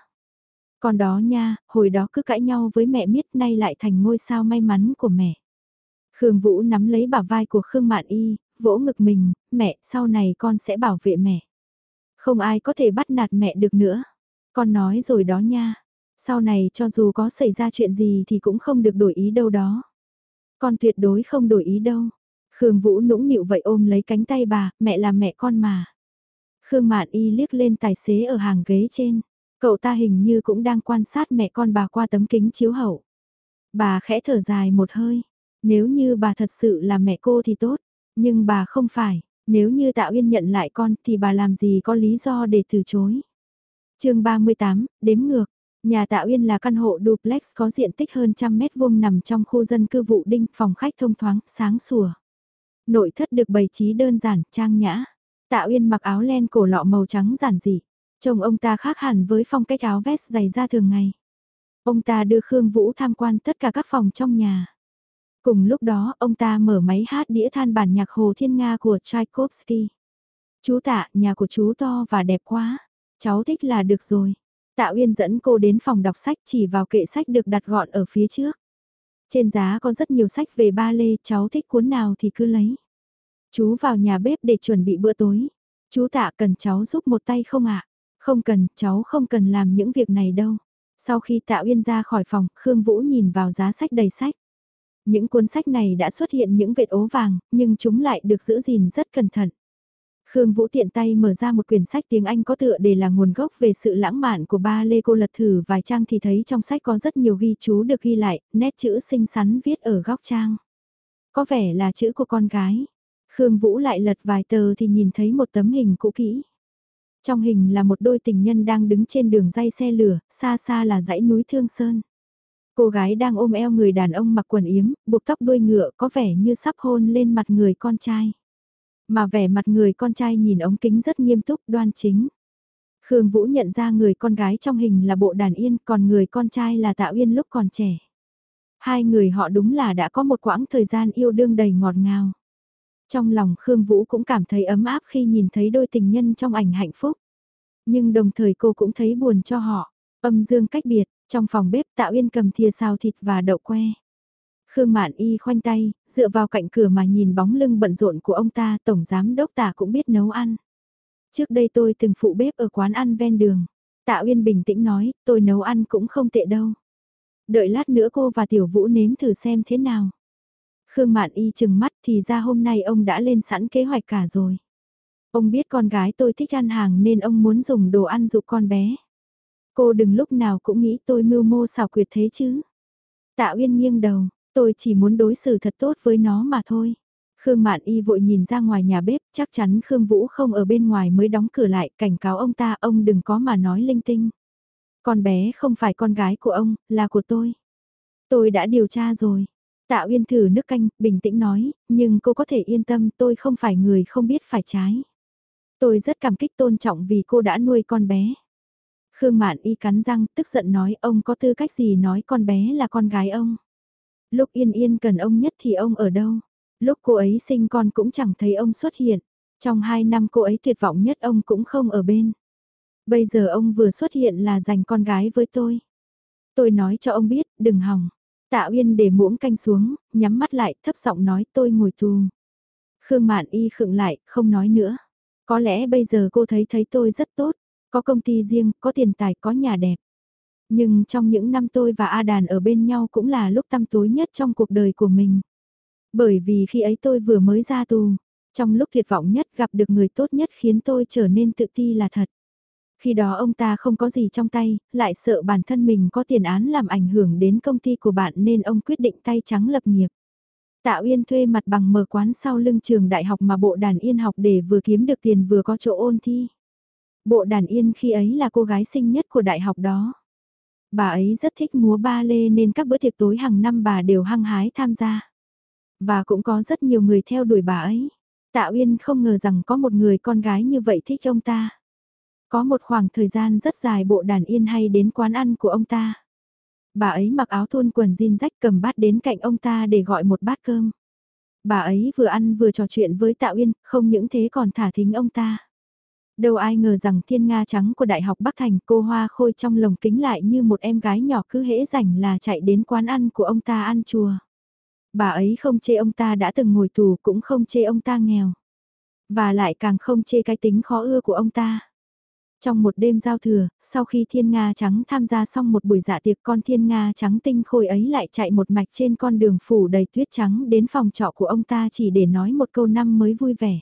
Còn đó nha, hồi đó cứ cãi nhau với mẹ miết nay lại thành ngôi sao may mắn của mẹ. Khương Vũ nắm lấy bả vai của Khương Mạn Y, vỗ ngực mình, mẹ, sau này con sẽ bảo vệ mẹ. Không ai có thể bắt nạt mẹ được nữa. Con nói rồi đó nha. Sau này cho dù có xảy ra chuyện gì thì cũng không được đổi ý đâu đó. Con tuyệt đối không đổi ý đâu. Khương Vũ nũng nịu vậy ôm lấy cánh tay bà, mẹ là mẹ con mà. Khương Mạn Y liếc lên tài xế ở hàng ghế trên. Cậu ta hình như cũng đang quan sát mẹ con bà qua tấm kính chiếu hậu. Bà khẽ thở dài một hơi. Nếu như bà thật sự là mẹ cô thì tốt. Nhưng bà không phải. Nếu như Tạ Uyên nhận lại con thì bà làm gì có lý do để từ chối. chương 38, đếm ngược. Nhà Tạ Uyên là căn hộ duplex có diện tích hơn trăm mét vuông nằm trong khu dân cư vụ đinh, phòng khách thông thoáng, sáng sủa. Nội thất được bày trí đơn giản, trang nhã. Tạ Uyên mặc áo len cổ lọ màu trắng giản dị. chồng ông ta khác hẳn với phong cách áo vest dày da thường ngày. Ông ta đưa Khương Vũ tham quan tất cả các phòng trong nhà. Cùng lúc đó, ông ta mở máy hát đĩa than bản nhạc Hồ Thiên Nga của Tchaikovsky. Chú tạ, nhà của chú to và đẹp quá. Cháu thích là được rồi. Tạ Uyên dẫn cô đến phòng đọc sách chỉ vào kệ sách được đặt gọn ở phía trước. Trên giá có rất nhiều sách về ba lê, cháu thích cuốn nào thì cứ lấy. Chú vào nhà bếp để chuẩn bị bữa tối. Chú tạ cần cháu giúp một tay không ạ? Không cần, cháu không cần làm những việc này đâu. Sau khi Tạ Uyên ra khỏi phòng, Khương Vũ nhìn vào giá sách đầy sách. Những cuốn sách này đã xuất hiện những vệt ố vàng, nhưng chúng lại được giữ gìn rất cẩn thận. Khương Vũ tiện tay mở ra một quyển sách tiếng Anh có tựa đề là nguồn gốc về sự lãng mạn của ba Lê cô lật thử vài trang thì thấy trong sách có rất nhiều ghi chú được ghi lại, nét chữ xinh xắn viết ở góc trang. Có vẻ là chữ của con gái. Khương Vũ lại lật vài tờ thì nhìn thấy một tấm hình cũ kỹ. Trong hình là một đôi tình nhân đang đứng trên đường dây xe lửa, xa xa là dãy núi Thương Sơn. Cô gái đang ôm eo người đàn ông mặc quần yếm, buộc tóc đuôi ngựa có vẻ như sắp hôn lên mặt người con trai. Mà vẻ mặt người con trai nhìn ống kính rất nghiêm túc đoan chính. Khương Vũ nhận ra người con gái trong hình là bộ đàn yên, còn người con trai là Tạ Uyên lúc còn trẻ. Hai người họ đúng là đã có một quãng thời gian yêu đương đầy ngọt ngào. Trong lòng Khương Vũ cũng cảm thấy ấm áp khi nhìn thấy đôi tình nhân trong ảnh hạnh phúc. Nhưng đồng thời cô cũng thấy buồn cho họ. Âm dương cách biệt, trong phòng bếp Tạ Uyên cầm thìa xào thịt và đậu que. Khương Mạn Y khoanh tay, dựa vào cạnh cửa mà nhìn bóng lưng bận rộn của ông ta, tổng giám đốc Tạ cũng biết nấu ăn. Trước đây tôi từng phụ bếp ở quán ăn ven đường. Tạ Uyên bình tĩnh nói, tôi nấu ăn cũng không tệ đâu. Đợi lát nữa cô và Tiểu Vũ nếm thử xem thế nào. Khương Mạn Y chừng mắt thì ra hôm nay ông đã lên sẵn kế hoạch cả rồi. Ông biết con gái tôi thích ăn hàng nên ông muốn dùng đồ ăn dụ con bé. Cô đừng lúc nào cũng nghĩ tôi mưu mô xảo quyệt thế chứ. Tạ Uyên nghiêng đầu, tôi chỉ muốn đối xử thật tốt với nó mà thôi. Khương Mạn Y vội nhìn ra ngoài nhà bếp, chắc chắn Khương Vũ không ở bên ngoài mới đóng cửa lại, cảnh cáo ông ta, ông đừng có mà nói linh tinh. Con bé không phải con gái của ông, là của tôi. Tôi đã điều tra rồi. Tạ Uyên thử nước canh, bình tĩnh nói, nhưng cô có thể yên tâm tôi không phải người không biết phải trái. Tôi rất cảm kích tôn trọng vì cô đã nuôi con bé. Khương Mạn Y cắn răng, tức giận nói ông có tư cách gì nói con bé là con gái ông. Lúc Yên Yên cần ông nhất thì ông ở đâu? Lúc cô ấy sinh con cũng chẳng thấy ông xuất hiện. Trong hai năm cô ấy tuyệt vọng nhất ông cũng không ở bên. Bây giờ ông vừa xuất hiện là dành con gái với tôi. Tôi nói cho ông biết, đừng hỏng. Tạ Uyên để muỗng canh xuống, nhắm mắt lại, thấp giọng nói tôi ngồi tù. Khương Mạn Y khựng lại, không nói nữa. Có lẽ bây giờ cô thấy thấy tôi rất tốt, có công ty riêng, có tiền tài, có nhà đẹp. Nhưng trong những năm tôi và A Đàn ở bên nhau cũng là lúc tăm tối nhất trong cuộc đời của mình. Bởi vì khi ấy tôi vừa mới ra tù, trong lúc tuyệt vọng nhất gặp được người tốt nhất khiến tôi trở nên tự ti là thật. Khi đó ông ta không có gì trong tay, lại sợ bản thân mình có tiền án làm ảnh hưởng đến công ty của bạn nên ông quyết định tay trắng lập nghiệp. Tạ Uyên thuê mặt bằng mở quán sau lưng trường đại học mà bộ đàn yên học để vừa kiếm được tiền vừa có chỗ ôn thi. Bộ đàn yên khi ấy là cô gái xinh nhất của đại học đó. Bà ấy rất thích múa ba lê nên các bữa tiệc tối hàng năm bà đều hăng hái tham gia. Và cũng có rất nhiều người theo đuổi bà ấy. Tạ Uyên không ngờ rằng có một người con gái như vậy thích ông ta. Có một khoảng thời gian rất dài bộ đàn yên hay đến quán ăn của ông ta. Bà ấy mặc áo thun quần jean rách cầm bát đến cạnh ông ta để gọi một bát cơm. Bà ấy vừa ăn vừa trò chuyện với Tạ Uyên, không những thế còn thả thính ông ta. Đâu ai ngờ rằng thiên nga trắng của Đại học Bắc Thành cô hoa khôi trong lồng kính lại như một em gái nhỏ cứ hễ rảnh là chạy đến quán ăn của ông ta ăn chùa. Bà ấy không chê ông ta đã từng ngồi tù cũng không chê ông ta nghèo. Và lại càng không chê cái tính khó ưa của ông ta. Trong một đêm giao thừa, sau khi thiên nga trắng tham gia xong một buổi dạ tiệc con thiên nga trắng tinh khôi ấy lại chạy một mạch trên con đường phủ đầy tuyết trắng đến phòng trọ của ông ta chỉ để nói một câu năm mới vui vẻ.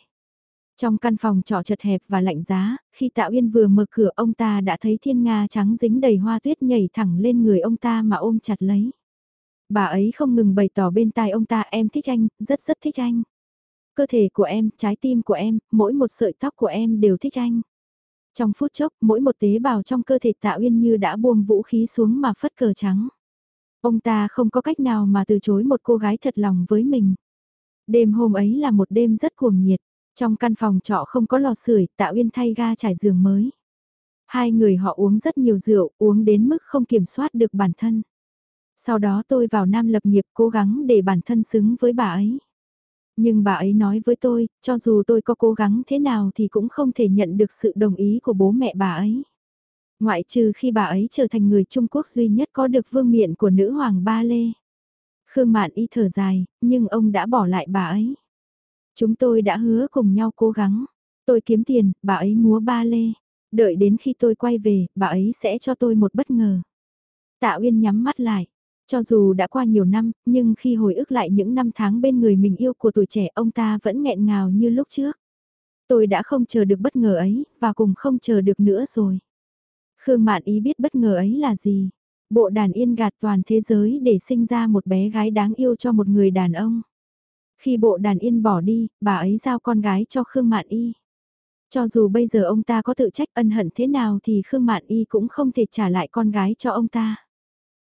Trong căn phòng trọ chật hẹp và lạnh giá, khi Tạ Uyên vừa mở cửa ông ta đã thấy thiên nga trắng dính đầy hoa tuyết nhảy thẳng lên người ông ta mà ôm chặt lấy. Bà ấy không ngừng bày tỏ bên tai ông ta em thích anh, rất rất thích anh. Cơ thể của em, trái tim của em, mỗi một sợi tóc của em đều thích anh. Trong phút chốc, mỗi một tế bào trong cơ thể Tạ Uyên như đã buông vũ khí xuống mà phất cờ trắng. Ông ta không có cách nào mà từ chối một cô gái thật lòng với mình. Đêm hôm ấy là một đêm rất cuồng nhiệt. Trong căn phòng trọ không có lò sưởi, Tạ Uyên thay ga trải giường mới. Hai người họ uống rất nhiều rượu, uống đến mức không kiểm soát được bản thân. Sau đó tôi vào Nam lập nghiệp cố gắng để bản thân xứng với bà ấy. Nhưng bà ấy nói với tôi, cho dù tôi có cố gắng thế nào thì cũng không thể nhận được sự đồng ý của bố mẹ bà ấy. Ngoại trừ khi bà ấy trở thành người Trung Quốc duy nhất có được vương miện của nữ hoàng Ba Lê. Khương Mạn y thở dài, nhưng ông đã bỏ lại bà ấy. Chúng tôi đã hứa cùng nhau cố gắng. Tôi kiếm tiền, bà ấy múa ba lê. Đợi đến khi tôi quay về, bà ấy sẽ cho tôi một bất ngờ. Tạ Uyên nhắm mắt lại. Cho dù đã qua nhiều năm, nhưng khi hồi ức lại những năm tháng bên người mình yêu của tuổi trẻ ông ta vẫn nghẹn ngào như lúc trước. Tôi đã không chờ được bất ngờ ấy, và cùng không chờ được nữa rồi. Khương Mạn Ý biết bất ngờ ấy là gì. Bộ đàn yên gạt toàn thế giới để sinh ra một bé gái đáng yêu cho một người đàn ông. Khi bộ đàn yên bỏ đi, bà ấy giao con gái cho Khương Mạn Y. Cho dù bây giờ ông ta có tự trách ân hận thế nào thì Khương Mạn Y cũng không thể trả lại con gái cho ông ta.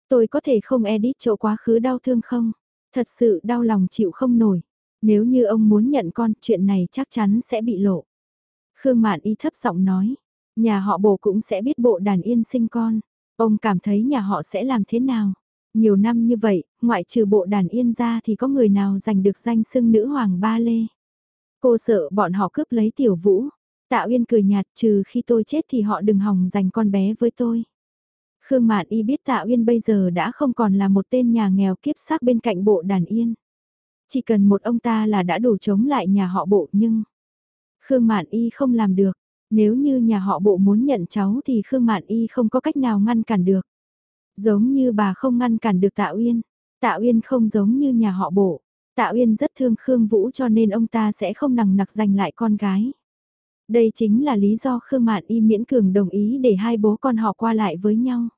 Tôi có thể không edit chỗ quá khứ đau thương không? Thật sự đau lòng chịu không nổi. Nếu như ông muốn nhận con, chuyện này chắc chắn sẽ bị lộ. Khương Mạn Y thấp giọng nói. Nhà họ bộ cũng sẽ biết bộ đàn yên sinh con. Ông cảm thấy nhà họ sẽ làm thế nào? Nhiều năm như vậy, ngoại trừ bộ đàn yên ra thì có người nào giành được danh xưng nữ hoàng ba lê. Cô sợ bọn họ cướp lấy tiểu vũ. Tạ Uyên cười nhạt trừ khi tôi chết thì họ đừng hòng giành con bé với tôi. Khương Mạn Y biết Tạ Uyên bây giờ đã không còn là một tên nhà nghèo kiếp xác bên cạnh bộ đàn yên. Chỉ cần một ông ta là đã đủ chống lại nhà họ bộ nhưng... Khương Mạn Y không làm được. Nếu như nhà họ bộ muốn nhận cháu thì Khương Mạn Y không có cách nào ngăn cản được. Giống như bà không ngăn cản được Tạ Uyên. Tạ Uyên không giống như nhà họ bộ. Tạ Uyên rất thương Khương Vũ cho nên ông ta sẽ không nằng nặc giành lại con gái. Đây chính là lý do Khương Mạn Y miễn cường đồng ý để hai bố con họ qua lại với nhau.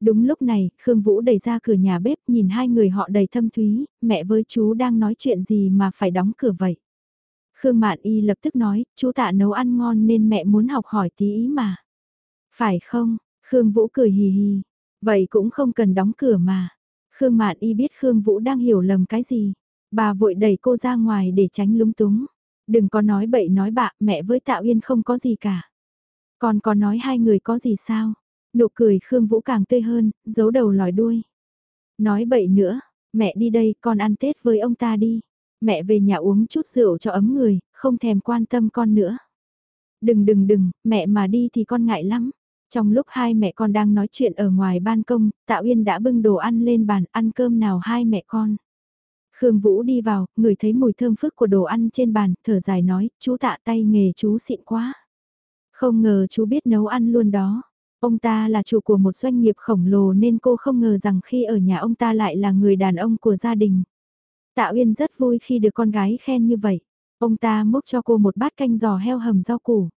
Đúng lúc này, Khương Vũ đẩy ra cửa nhà bếp nhìn hai người họ đầy thâm thúy, mẹ với chú đang nói chuyện gì mà phải đóng cửa vậy. Khương Mạn Y lập tức nói, chú tạ nấu ăn ngon nên mẹ muốn học hỏi tí ý mà. Phải không? Khương Vũ cười hì hì. Vậy cũng không cần đóng cửa mà. Khương Mạn Y biết Khương Vũ đang hiểu lầm cái gì. Bà vội đẩy cô ra ngoài để tránh lúng túng. Đừng có nói bậy nói bạ, mẹ với Tạ Uyên không có gì cả. Còn có nói hai người có gì sao? Nụ cười Khương Vũ càng tươi hơn, giấu đầu lòi đuôi. Nói bậy nữa, mẹ đi đây, con ăn Tết với ông ta đi. Mẹ về nhà uống chút rượu cho ấm người, không thèm quan tâm con nữa. Đừng đừng đừng, mẹ mà đi thì con ngại lắm. Trong lúc hai mẹ con đang nói chuyện ở ngoài ban công, Tạ Uyên đã bưng đồ ăn lên bàn ăn cơm nào hai mẹ con. Khương Vũ đi vào, ngửi thấy mùi thơm phức của đồ ăn trên bàn, thở dài nói, chú tạ tay nghề chú xịn quá. Không ngờ chú biết nấu ăn luôn đó. Ông ta là chủ của một doanh nghiệp khổng lồ nên cô không ngờ rằng khi ở nhà ông ta lại là người đàn ông của gia đình. Tạ Uyên rất vui khi được con gái khen như vậy. Ông ta múc cho cô một bát canh giò heo hầm rau củ.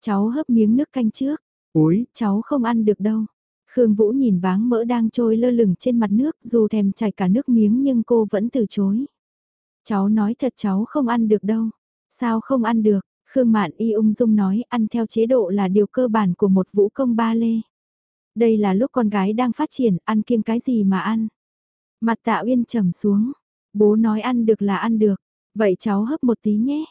Cháu hấp miếng nước canh trước. Úi, cháu không ăn được đâu. Khương Vũ nhìn váng mỡ đang trôi lơ lửng trên mặt nước dù thèm chảy cả nước miếng nhưng cô vẫn từ chối. Cháu nói thật cháu không ăn được đâu. Sao không ăn được? Khương Mạn Y ung dung nói ăn theo chế độ là điều cơ bản của một vũ công ba lê. Đây là lúc con gái đang phát triển, ăn kiêng cái gì mà ăn. Mặt tạ uyên trầm xuống, bố nói ăn được là ăn được, vậy cháu hấp một tí nhé.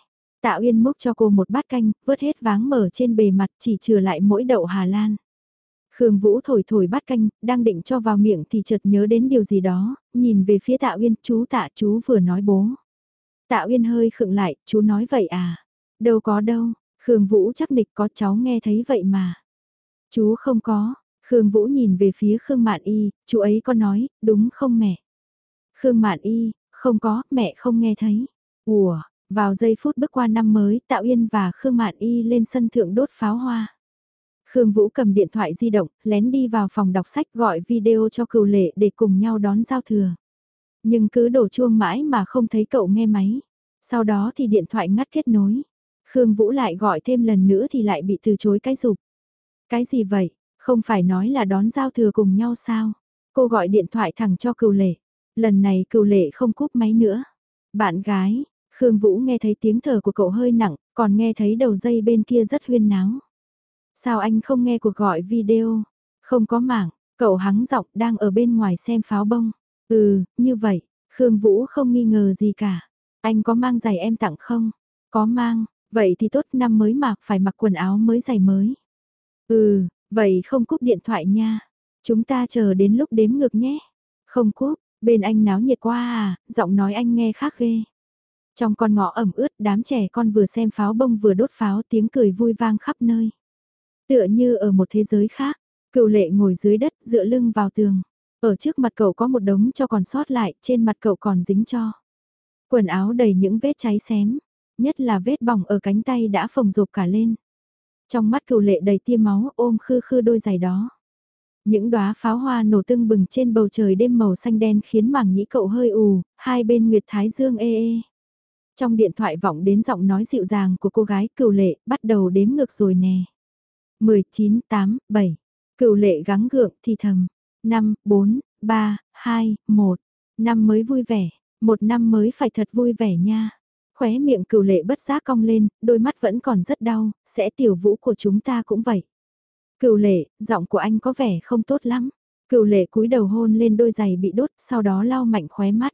Tạ Uyên múc cho cô một bát canh, vớt hết váng mở trên bề mặt chỉ trừ lại mỗi đậu Hà Lan. Khương Vũ thổi thổi bát canh, đang định cho vào miệng thì chợt nhớ đến điều gì đó, nhìn về phía Tạ Uyên, chú Tạ chú vừa nói bố. Tạ Uyên hơi khựng lại, chú nói vậy à? Đâu có đâu, Khương Vũ chắc nịch có cháu nghe thấy vậy mà. Chú không có, Khương Vũ nhìn về phía Khương Mạn Y, chú ấy có nói, đúng không mẹ? Khương Mạn Y, không có, mẹ không nghe thấy. Ủa, vào giây phút bước qua năm mới, Tạo Yên và Khương Mạn Y lên sân thượng đốt pháo hoa. Khương Vũ cầm điện thoại di động, lén đi vào phòng đọc sách gọi video cho cựu lệ để cùng nhau đón giao thừa. Nhưng cứ đổ chuông mãi mà không thấy cậu nghe máy. Sau đó thì điện thoại ngắt kết nối. Khương Vũ lại gọi thêm lần nữa thì lại bị từ chối cái dục. Cái gì vậy, không phải nói là đón giao thừa cùng nhau sao? Cô gọi điện thoại thẳng cho cựu lệ. Lần này cựu lệ không cúp máy nữa. Bạn gái, Khương Vũ nghe thấy tiếng thở của cậu hơi nặng, còn nghe thấy đầu dây bên kia rất huyên náo. Sao anh không nghe cuộc gọi video? Không có mạng, cậu hắng giọng đang ở bên ngoài xem pháo bông. Ừ, như vậy, Khương Vũ không nghi ngờ gì cả. Anh có mang giày em tặng không? Có mang, vậy thì tốt năm mới mặc phải mặc quần áo mới giày mới. Ừ, vậy không cúp điện thoại nha. Chúng ta chờ đến lúc đếm ngược nhé. Không cúp, bên anh náo nhiệt quá à, giọng nói anh nghe khác ghê. Trong con ngõ ẩm ướt đám trẻ con vừa xem pháo bông vừa đốt pháo tiếng cười vui vang khắp nơi. Tựa như ở một thế giới khác, cựu lệ ngồi dưới đất dựa lưng vào tường. Ở trước mặt cậu có một đống cho còn sót lại, trên mặt cậu còn dính cho. Quần áo đầy những vết cháy xém, nhất là vết bỏng ở cánh tay đã phồng rộp cả lên. Trong mắt cựu lệ đầy tia máu ôm khư khư đôi giày đó. Những đóa pháo hoa nổ tưng bừng trên bầu trời đêm màu xanh đen khiến mảng nhĩ cậu hơi ù, hai bên nguyệt thái dương ê ê. Trong điện thoại vọng đến giọng nói dịu dàng của cô gái cựu lệ, bắt đầu đếm ngược rồi nè. 19, 8, 7. Cựu lệ gắng gượng thì thầm. 5, 4, 3, 2, 1. Năm mới vui vẻ, một năm mới phải thật vui vẻ nha. Khóe miệng cựu lệ bất giác cong lên, đôi mắt vẫn còn rất đau, sẽ tiểu vũ của chúng ta cũng vậy. Cựu lệ, giọng của anh có vẻ không tốt lắm. Cựu lệ cúi đầu hôn lên đôi giày bị đốt, sau đó lau mạnh khóe mắt.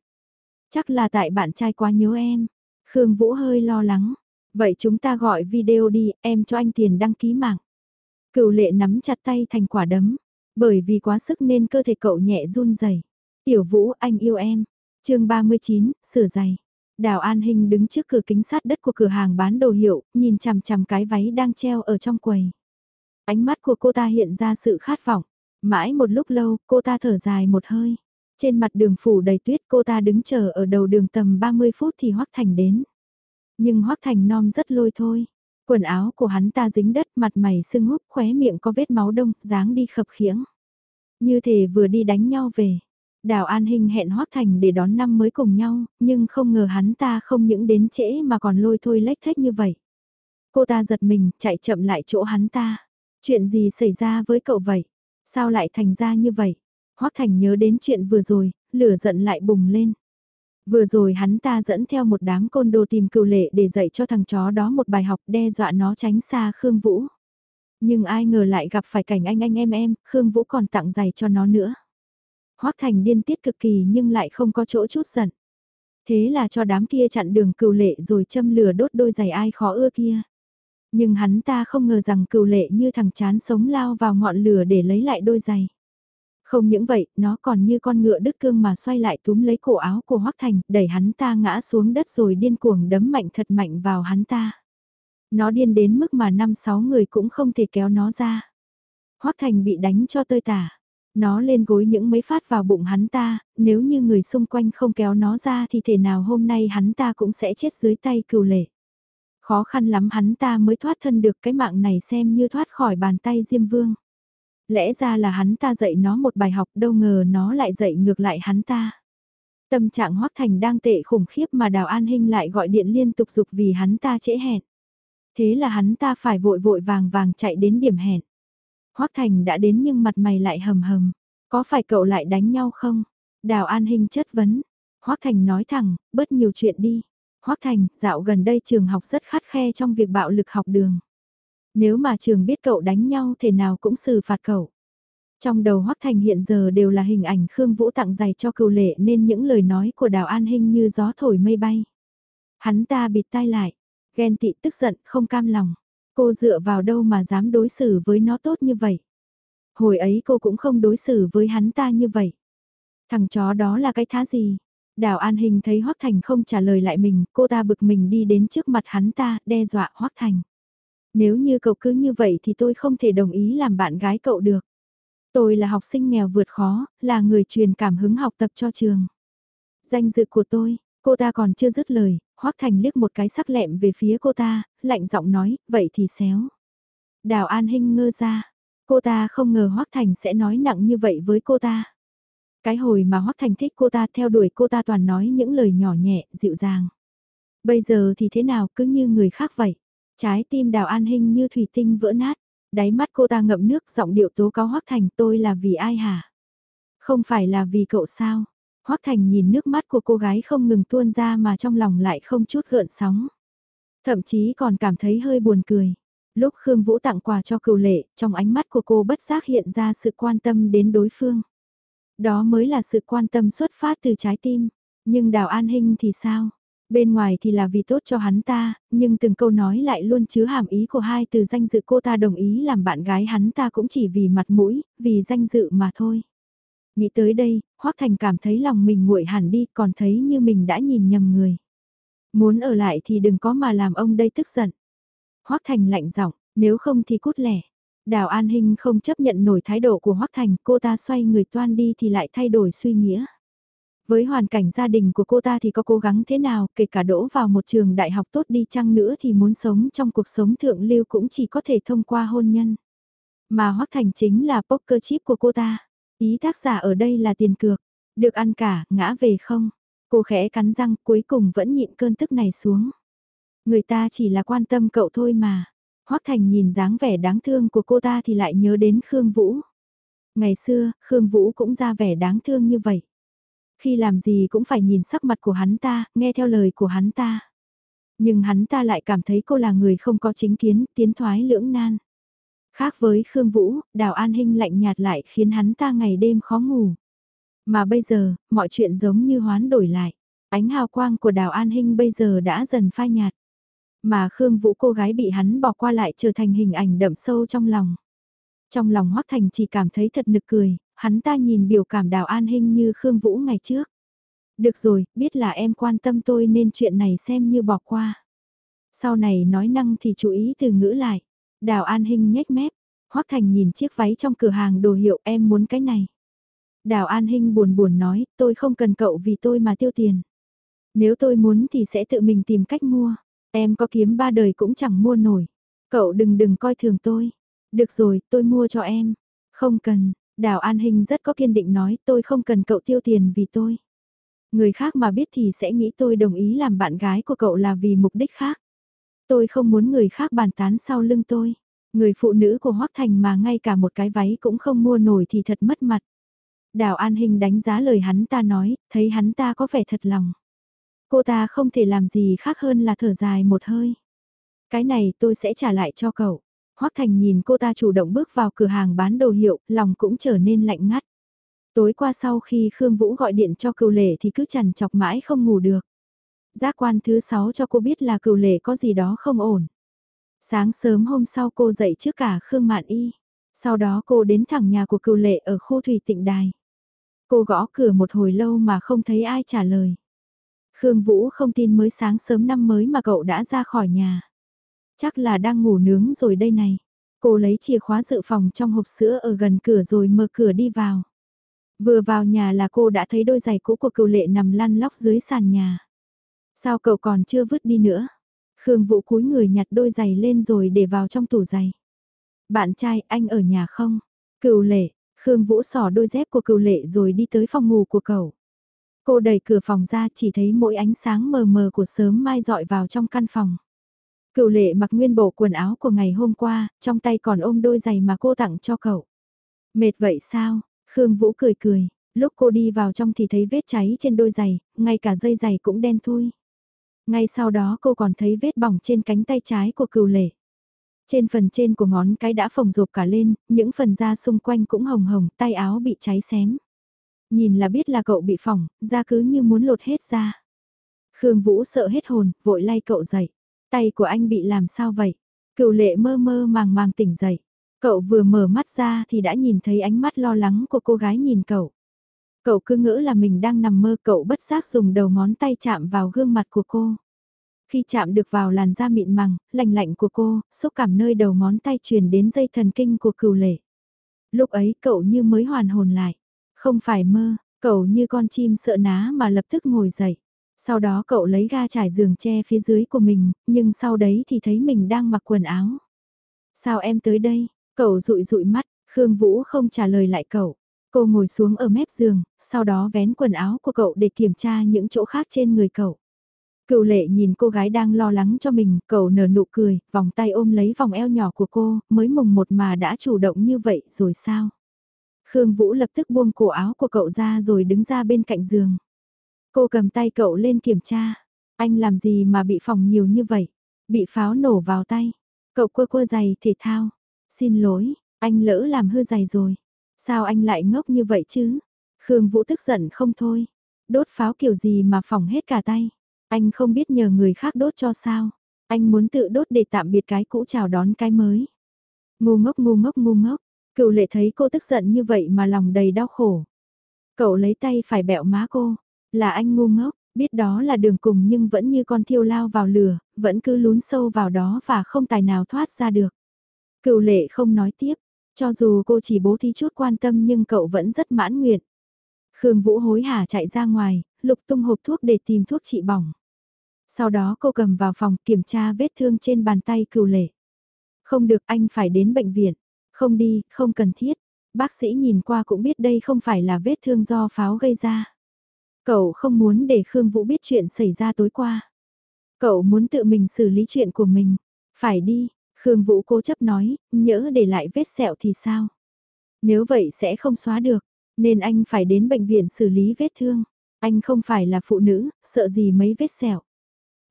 Chắc là tại bạn trai quá nhớ em. Khương Vũ hơi lo lắng. Vậy chúng ta gọi video đi, em cho anh tiền đăng ký mạng. Cựu lệ nắm chặt tay thành quả đấm, bởi vì quá sức nên cơ thể cậu nhẹ run rẩy. Tiểu Vũ anh yêu em. chương 39, sửa giày. Đào An Hinh đứng trước cửa kính sát đất của cửa hàng bán đồ hiệu, nhìn chằm chằm cái váy đang treo ở trong quầy. Ánh mắt của cô ta hiện ra sự khát vọng. Mãi một lúc lâu, cô ta thở dài một hơi. Trên mặt đường phủ đầy tuyết cô ta đứng chờ ở đầu đường tầm 30 phút thì Hoắc Thành đến. Nhưng Hoắc Thành non rất lôi thôi. Quần áo của hắn ta dính đất mặt mày sưng húp khóe miệng có vết máu đông, dáng đi khập khiễng. Như thể vừa đi đánh nhau về. Đào An Hinh hẹn Hoắc Thành để đón năm mới cùng nhau, nhưng không ngờ hắn ta không những đến trễ mà còn lôi thôi lách thách như vậy. Cô ta giật mình, chạy chậm lại chỗ hắn ta. Chuyện gì xảy ra với cậu vậy? Sao lại thành ra như vậy? Hoắc Thành nhớ đến chuyện vừa rồi, lửa giận lại bùng lên. Vừa rồi hắn ta dẫn theo một đám côn đồ tìm cựu lệ để dạy cho thằng chó đó một bài học đe dọa nó tránh xa Khương Vũ. Nhưng ai ngờ lại gặp phải cảnh anh anh em em, Khương Vũ còn tặng giày cho nó nữa. Hoắc Thành điên tiết cực kỳ nhưng lại không có chỗ chút giận. Thế là cho đám kia chặn đường cựu lệ rồi châm lửa đốt đôi giày ai khó ưa kia. Nhưng hắn ta không ngờ rằng cựu lệ như thằng chán sống lao vào ngọn lửa để lấy lại đôi giày. Không những vậy, nó còn như con ngựa đứt cương mà xoay lại túm lấy cổ áo của Hoắc Thành, đẩy hắn ta ngã xuống đất rồi điên cuồng đấm mạnh thật mạnh vào hắn ta. Nó điên đến mức mà năm sáu người cũng không thể kéo nó ra. Hoắc Thành bị đánh cho tơi tả. Nó lên gối những mấy phát vào bụng hắn ta, nếu như người xung quanh không kéo nó ra thì thể nào hôm nay hắn ta cũng sẽ chết dưới tay cừu lệ. Khó khăn lắm hắn ta mới thoát thân được cái mạng này xem như thoát khỏi bàn tay Diêm Vương. Lẽ ra là hắn ta dạy nó một bài học đâu ngờ nó lại dạy ngược lại hắn ta. Tâm trạng Hoắc Thành đang tệ khủng khiếp mà Đào An Hinh lại gọi điện liên tục dục vì hắn ta trễ hẹn. Thế là hắn ta phải vội vội vàng vàng chạy đến điểm hẹn. Hoắc Thành đã đến nhưng mặt mày lại hầm hầm. Có phải cậu lại đánh nhau không? Đào An Hinh chất vấn. Hoắc Thành nói thẳng, bớt nhiều chuyện đi. Hoắc Thành, dạo gần đây trường học rất khắt khe trong việc bạo lực học đường. Nếu mà trường biết cậu đánh nhau thể nào cũng xử phạt cậu. Trong đầu Hoắc Thành hiện giờ đều là hình ảnh Khương Vũ tặng giày cho cựu lệ nên những lời nói của Đào An Hinh như gió thổi mây bay. Hắn ta bịt tai lại, ghen tị tức giận không cam lòng. Cô dựa vào đâu mà dám đối xử với nó tốt như vậy. Hồi ấy cô cũng không đối xử với hắn ta như vậy. Thằng chó đó là cái thá gì? Đào An Hình thấy Hoắc Thành không trả lời lại mình, cô ta bực mình đi đến trước mặt hắn ta, đe dọa Hoắc Thành. Nếu như cậu cứ như vậy thì tôi không thể đồng ý làm bạn gái cậu được. Tôi là học sinh nghèo vượt khó, là người truyền cảm hứng học tập cho trường. Danh dự của tôi, cô ta còn chưa dứt lời, Hoắc Thành liếc một cái sắc lẹm về phía cô ta, lạnh giọng nói, vậy thì xéo. Đào An Hinh ngơ ra, cô ta không ngờ Hoắc Thành sẽ nói nặng như vậy với cô ta. Cái hồi mà Hoắc Thành thích cô ta theo đuổi cô ta toàn nói những lời nhỏ nhẹ, dịu dàng. Bây giờ thì thế nào cứ như người khác vậy. Trái tim đào an hình như thủy tinh vỡ nát. Đáy mắt cô ta ngậm nước giọng điệu tố cáo Hoắc Thành tôi là vì ai hả? Không phải là vì cậu sao? Hoắc Thành nhìn nước mắt của cô gái không ngừng tuôn ra mà trong lòng lại không chút gợn sóng. Thậm chí còn cảm thấy hơi buồn cười. Lúc Khương Vũ tặng quà cho cựu lệ, trong ánh mắt của cô bất giác hiện ra sự quan tâm đến đối phương. Đó mới là sự quan tâm xuất phát từ trái tim. Nhưng Đào An Hinh thì sao? Bên ngoài thì là vì tốt cho hắn ta, nhưng từng câu nói lại luôn chứa hàm ý của hai từ danh dự cô ta đồng ý làm bạn gái hắn ta cũng chỉ vì mặt mũi, vì danh dự mà thôi. Nghĩ tới đây, Hoác Thành cảm thấy lòng mình nguội hẳn đi còn thấy như mình đã nhìn nhầm người. Muốn ở lại thì đừng có mà làm ông đây tức giận. Hoác Thành lạnh giọng, nếu không thì cút lẻ. Đào An Hinh không chấp nhận nổi thái độ của Hoắc Thành, cô ta xoay người toan đi thì lại thay đổi suy nghĩa. Với hoàn cảnh gia đình của cô ta thì có cố gắng thế nào, kể cả đỗ vào một trường đại học tốt đi chăng nữa thì muốn sống trong cuộc sống thượng lưu cũng chỉ có thể thông qua hôn nhân. Mà Hoắc Thành chính là poker chip của cô ta. Ý tác giả ở đây là tiền cược, được ăn cả, ngã về không. Cô khẽ cắn răng cuối cùng vẫn nhịn cơn tức này xuống. Người ta chỉ là quan tâm cậu thôi mà. Hoắc Thành nhìn dáng vẻ đáng thương của cô ta thì lại nhớ đến Khương Vũ. Ngày xưa, Khương Vũ cũng ra vẻ đáng thương như vậy. Khi làm gì cũng phải nhìn sắc mặt của hắn ta, nghe theo lời của hắn ta. Nhưng hắn ta lại cảm thấy cô là người không có chính kiến, tiến thoái lưỡng nan. Khác với Khương Vũ, Đào An Hinh lạnh nhạt lại khiến hắn ta ngày đêm khó ngủ. Mà bây giờ, mọi chuyện giống như hoán đổi lại. Ánh hào quang của Đào An Hinh bây giờ đã dần phai nhạt. Mà Khương Vũ cô gái bị hắn bỏ qua lại trở thành hình ảnh đậm sâu trong lòng. Trong lòng Hoắc Thành chỉ cảm thấy thật nực cười, hắn ta nhìn biểu cảm Đào An Hinh như Khương Vũ ngày trước. Được rồi, biết là em quan tâm tôi nên chuyện này xem như bỏ qua. Sau này nói năng thì chú ý từ ngữ lại. Đào An Hinh nhếch mép, Hoắc Thành nhìn chiếc váy trong cửa hàng đồ hiệu em muốn cái này. Đào An Hinh buồn buồn nói, tôi không cần cậu vì tôi mà tiêu tiền. Nếu tôi muốn thì sẽ tự mình tìm cách mua. Em có kiếm ba đời cũng chẳng mua nổi. Cậu đừng đừng coi thường tôi. Được rồi, tôi mua cho em. Không cần, Đào An Hinh rất có kiên định nói tôi không cần cậu tiêu tiền vì tôi. Người khác mà biết thì sẽ nghĩ tôi đồng ý làm bạn gái của cậu là vì mục đích khác. Tôi không muốn người khác bàn tán sau lưng tôi. Người phụ nữ của Hoác Thành mà ngay cả một cái váy cũng không mua nổi thì thật mất mặt. Đào An Hình đánh giá lời hắn ta nói, thấy hắn ta có vẻ thật lòng. Cô ta không thể làm gì khác hơn là thở dài một hơi. Cái này tôi sẽ trả lại cho cậu. Hoắc Thành nhìn cô ta chủ động bước vào cửa hàng bán đồ hiệu, lòng cũng trở nên lạnh ngắt. Tối qua sau khi Khương Vũ gọi điện cho cựu lệ thì cứ chằn chọc mãi không ngủ được. Giác quan thứ 6 cho cô biết là cựu lệ có gì đó không ổn. Sáng sớm hôm sau cô dậy trước cả Khương Mạn Y. Sau đó cô đến thẳng nhà của cựu lệ ở khu thủy tịnh đài. Cô gõ cửa một hồi lâu mà không thấy ai trả lời. Khương Vũ không tin mới sáng sớm năm mới mà cậu đã ra khỏi nhà. Chắc là đang ngủ nướng rồi đây này. Cô lấy chìa khóa dự phòng trong hộp sữa ở gần cửa rồi mở cửa đi vào. Vừa vào nhà là cô đã thấy đôi giày cũ của cựu lệ nằm lăn lóc dưới sàn nhà. Sao cậu còn chưa vứt đi nữa? Khương Vũ cúi người nhặt đôi giày lên rồi để vào trong tủ giày. Bạn trai, anh ở nhà không? Cựu lệ, Khương Vũ xỏ đôi dép của cựu lệ rồi đi tới phòng ngủ của cậu. Cô đẩy cửa phòng ra chỉ thấy mỗi ánh sáng mờ mờ của sớm mai dọi vào trong căn phòng. Cựu lệ mặc nguyên bộ quần áo của ngày hôm qua, trong tay còn ôm đôi giày mà cô tặng cho cậu. Mệt vậy sao? Khương Vũ cười cười, lúc cô đi vào trong thì thấy vết cháy trên đôi giày, ngay cả dây giày cũng đen thui. Ngay sau đó cô còn thấy vết bỏng trên cánh tay trái của cựu lệ. Trên phần trên của ngón cái đã phồng rộp cả lên, những phần da xung quanh cũng hồng hồng, tay áo bị cháy xém. Nhìn là biết là cậu bị phỏng, da cứ như muốn lột hết ra. Khương Vũ sợ hết hồn, vội lay cậu dậy. Tay của anh bị làm sao vậy? Cựu lệ mơ mơ màng màng tỉnh dậy. Cậu vừa mở mắt ra thì đã nhìn thấy ánh mắt lo lắng của cô gái nhìn cậu. Cậu cứ ngỡ là mình đang nằm mơ cậu bất giác dùng đầu ngón tay chạm vào gương mặt của cô. Khi chạm được vào làn da mịn màng, lạnh lạnh của cô, xúc cảm nơi đầu ngón tay truyền đến dây thần kinh của cựu lệ. Lúc ấy cậu như mới hoàn hồn lại. Không phải mơ, cậu như con chim sợ ná mà lập tức ngồi dậy. Sau đó cậu lấy ga trải giường che phía dưới của mình, nhưng sau đấy thì thấy mình đang mặc quần áo. Sao em tới đây? Cậu rụi rụi mắt, Khương Vũ không trả lời lại cậu. Cô ngồi xuống ở mép giường, sau đó vén quần áo của cậu để kiểm tra những chỗ khác trên người cậu. Cựu lệ nhìn cô gái đang lo lắng cho mình, cậu nở nụ cười, vòng tay ôm lấy vòng eo nhỏ của cô, mới mùng một mà đã chủ động như vậy rồi sao? Khương Vũ lập tức buông cổ áo của cậu ra rồi đứng ra bên cạnh giường. Cô cầm tay cậu lên kiểm tra. Anh làm gì mà bị phòng nhiều như vậy? Bị pháo nổ vào tay. Cậu quơ quơ giày thể thao. Xin lỗi, anh lỡ làm hư giày rồi. Sao anh lại ngốc như vậy chứ? Khương Vũ tức giận không thôi. Đốt pháo kiểu gì mà phỏng hết cả tay. Anh không biết nhờ người khác đốt cho sao. Anh muốn tự đốt để tạm biệt cái cũ chào đón cái mới. Ngu ngốc ngu ngốc ngu ngốc. Cựu lệ thấy cô tức giận như vậy mà lòng đầy đau khổ. Cậu lấy tay phải bẹo má cô. Là anh ngu ngốc, biết đó là đường cùng nhưng vẫn như con thiêu lao vào lửa, vẫn cứ lún sâu vào đó và không tài nào thoát ra được. Cựu lệ không nói tiếp, cho dù cô chỉ bố thí chút quan tâm nhưng cậu vẫn rất mãn nguyện. Khương Vũ hối hả chạy ra ngoài, lục tung hộp thuốc để tìm thuốc trị bỏng. Sau đó cô cầm vào phòng kiểm tra vết thương trên bàn tay cựu lệ. Không được anh phải đến bệnh viện. Không đi, không cần thiết. Bác sĩ nhìn qua cũng biết đây không phải là vết thương do pháo gây ra. Cậu không muốn để Khương Vũ biết chuyện xảy ra tối qua. Cậu muốn tự mình xử lý chuyện của mình. Phải đi, Khương Vũ cố chấp nói, nhỡ để lại vết sẹo thì sao? Nếu vậy sẽ không xóa được, nên anh phải đến bệnh viện xử lý vết thương. Anh không phải là phụ nữ, sợ gì mấy vết sẹo.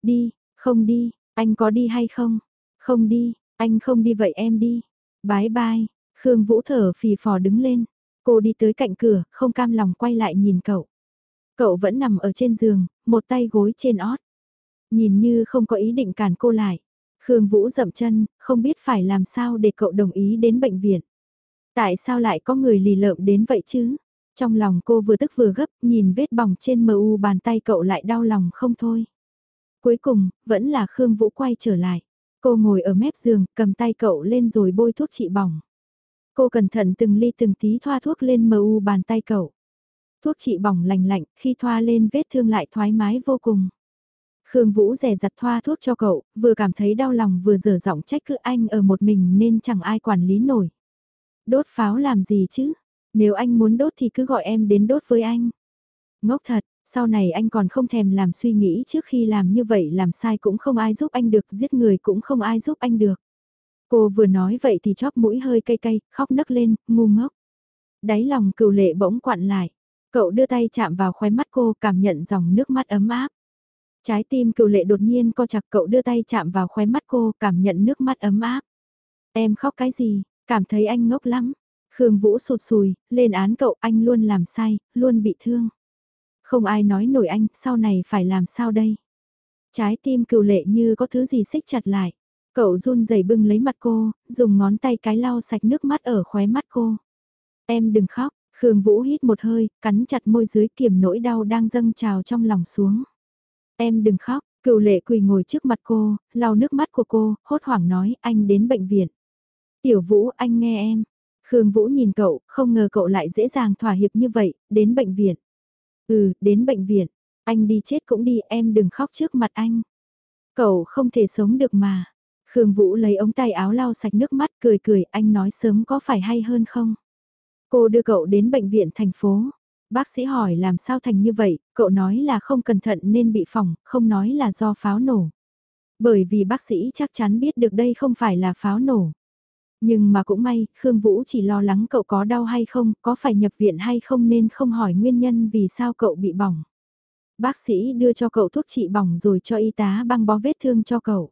Đi, không đi, anh có đi hay không? Không đi, anh không đi vậy em đi. Bái bai, Khương Vũ thở phì phò đứng lên. Cô đi tới cạnh cửa, không cam lòng quay lại nhìn cậu. Cậu vẫn nằm ở trên giường, một tay gối trên ót. Nhìn như không có ý định cản cô lại. Khương Vũ dậm chân, không biết phải làm sao để cậu đồng ý đến bệnh viện. Tại sao lại có người lì lợm đến vậy chứ? Trong lòng cô vừa tức vừa gấp, nhìn vết bỏng trên mờ u bàn tay cậu lại đau lòng không thôi. Cuối cùng, vẫn là Khương Vũ quay trở lại. Cô ngồi ở mép giường, cầm tay cậu lên rồi bôi thuốc trị bỏng. Cô cẩn thận từng ly từng tí thoa thuốc lên mờ u bàn tay cậu. Thuốc trị bỏng lành lạnh, khi thoa lên vết thương lại thoải mái vô cùng. Khương Vũ rẻ giặt thoa thuốc cho cậu, vừa cảm thấy đau lòng vừa dở giọng trách cứ anh ở một mình nên chẳng ai quản lý nổi. Đốt pháo làm gì chứ? Nếu anh muốn đốt thì cứ gọi em đến đốt với anh. Ngốc thật, sau này anh còn không thèm làm suy nghĩ trước khi làm như vậy làm sai cũng không ai giúp anh được, giết người cũng không ai giúp anh được. Cô vừa nói vậy thì chóp mũi hơi cay cay, khóc nấc lên, ngu ngốc. Đáy lòng cựu lệ bỗng quặn lại. Cậu đưa tay chạm vào khóe mắt cô cảm nhận dòng nước mắt ấm áp. Trái tim cựu lệ đột nhiên co chặt cậu đưa tay chạm vào khóe mắt cô cảm nhận nước mắt ấm áp. Em khóc cái gì, cảm thấy anh ngốc lắm. Khương Vũ sụt sùi, lên án cậu anh luôn làm sai, luôn bị thương. Không ai nói nổi anh, sau này phải làm sao đây? Trái tim cựu lệ như có thứ gì xích chặt lại. Cậu run rẩy bưng lấy mặt cô, dùng ngón tay cái lau sạch nước mắt ở khóe mắt cô. Em đừng khóc, Khương Vũ hít một hơi, cắn chặt môi dưới kiềm nỗi đau đang dâng trào trong lòng xuống. Em đừng khóc, cựu lệ quỳ ngồi trước mặt cô, lau nước mắt của cô, hốt hoảng nói anh đến bệnh viện. Tiểu Vũ anh nghe em. Khương Vũ nhìn cậu, không ngờ cậu lại dễ dàng thỏa hiệp như vậy, đến bệnh viện. Ừ, đến bệnh viện. Anh đi chết cũng đi, em đừng khóc trước mặt anh. Cậu không thể sống được mà. Khương Vũ lấy ống tay áo lau sạch nước mắt cười cười anh nói sớm có phải hay hơn không? Cô đưa cậu đến bệnh viện thành phố. Bác sĩ hỏi làm sao thành như vậy, cậu nói là không cẩn thận nên bị phỏng, không nói là do pháo nổ. Bởi vì bác sĩ chắc chắn biết được đây không phải là pháo nổ. Nhưng mà cũng may, Khương Vũ chỉ lo lắng cậu có đau hay không, có phải nhập viện hay không nên không hỏi nguyên nhân vì sao cậu bị bỏng. Bác sĩ đưa cho cậu thuốc trị bỏng rồi cho y tá băng bó vết thương cho cậu.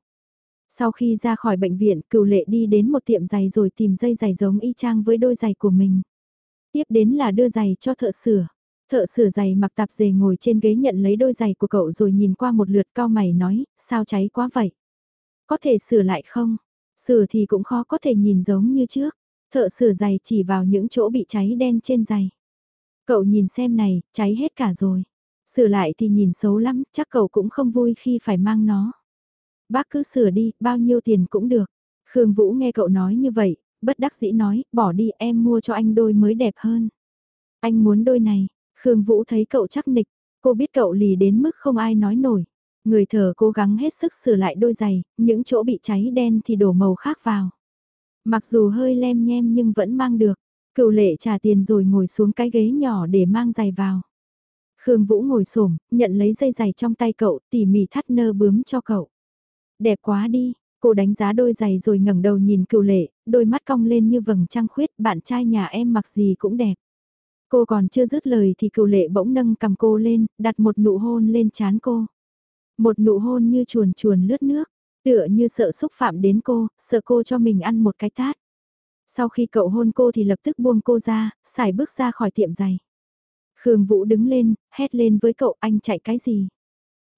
Sau khi ra khỏi bệnh viện, cựu lệ đi đến một tiệm giày rồi tìm dây giày giống y chang với đôi giày của mình. Tiếp đến là đưa giày cho thợ sửa. Thợ sửa giày mặc tạp dề ngồi trên ghế nhận lấy đôi giày của cậu rồi nhìn qua một lượt cao mày nói, sao cháy quá vậy? Có thể sửa lại không? Sửa thì cũng khó có thể nhìn giống như trước. Thợ sửa giày chỉ vào những chỗ bị cháy đen trên giày. Cậu nhìn xem này, cháy hết cả rồi. Sửa lại thì nhìn xấu lắm, chắc cậu cũng không vui khi phải mang nó. Bác cứ sửa đi, bao nhiêu tiền cũng được. Khương Vũ nghe cậu nói như vậy, bất đắc dĩ nói, bỏ đi em mua cho anh đôi mới đẹp hơn. Anh muốn đôi này, Khương Vũ thấy cậu chắc nịch, cô biết cậu lì đến mức không ai nói nổi. Người thờ cố gắng hết sức sửa lại đôi giày, những chỗ bị cháy đen thì đổ màu khác vào. Mặc dù hơi lem nhem nhưng vẫn mang được, cựu lệ trả tiền rồi ngồi xuống cái ghế nhỏ để mang giày vào. Khương Vũ ngồi xổm nhận lấy dây giày trong tay cậu, tỉ mỉ thắt nơ bướm cho cậu. Đẹp quá đi, cô đánh giá đôi giày rồi ngẩng đầu nhìn cựu lệ, đôi mắt cong lên như vầng trăng khuyết, bạn trai nhà em mặc gì cũng đẹp. Cô còn chưa dứt lời thì cựu lệ bỗng nâng cầm cô lên, đặt một nụ hôn lên chán cô. Một nụ hôn như chuồn chuồn lướt nước, tựa như sợ xúc phạm đến cô, sợ cô cho mình ăn một cái tát. Sau khi cậu hôn cô thì lập tức buông cô ra, xài bước ra khỏi tiệm giày. Khương Vũ đứng lên, hét lên với cậu anh chạy cái gì?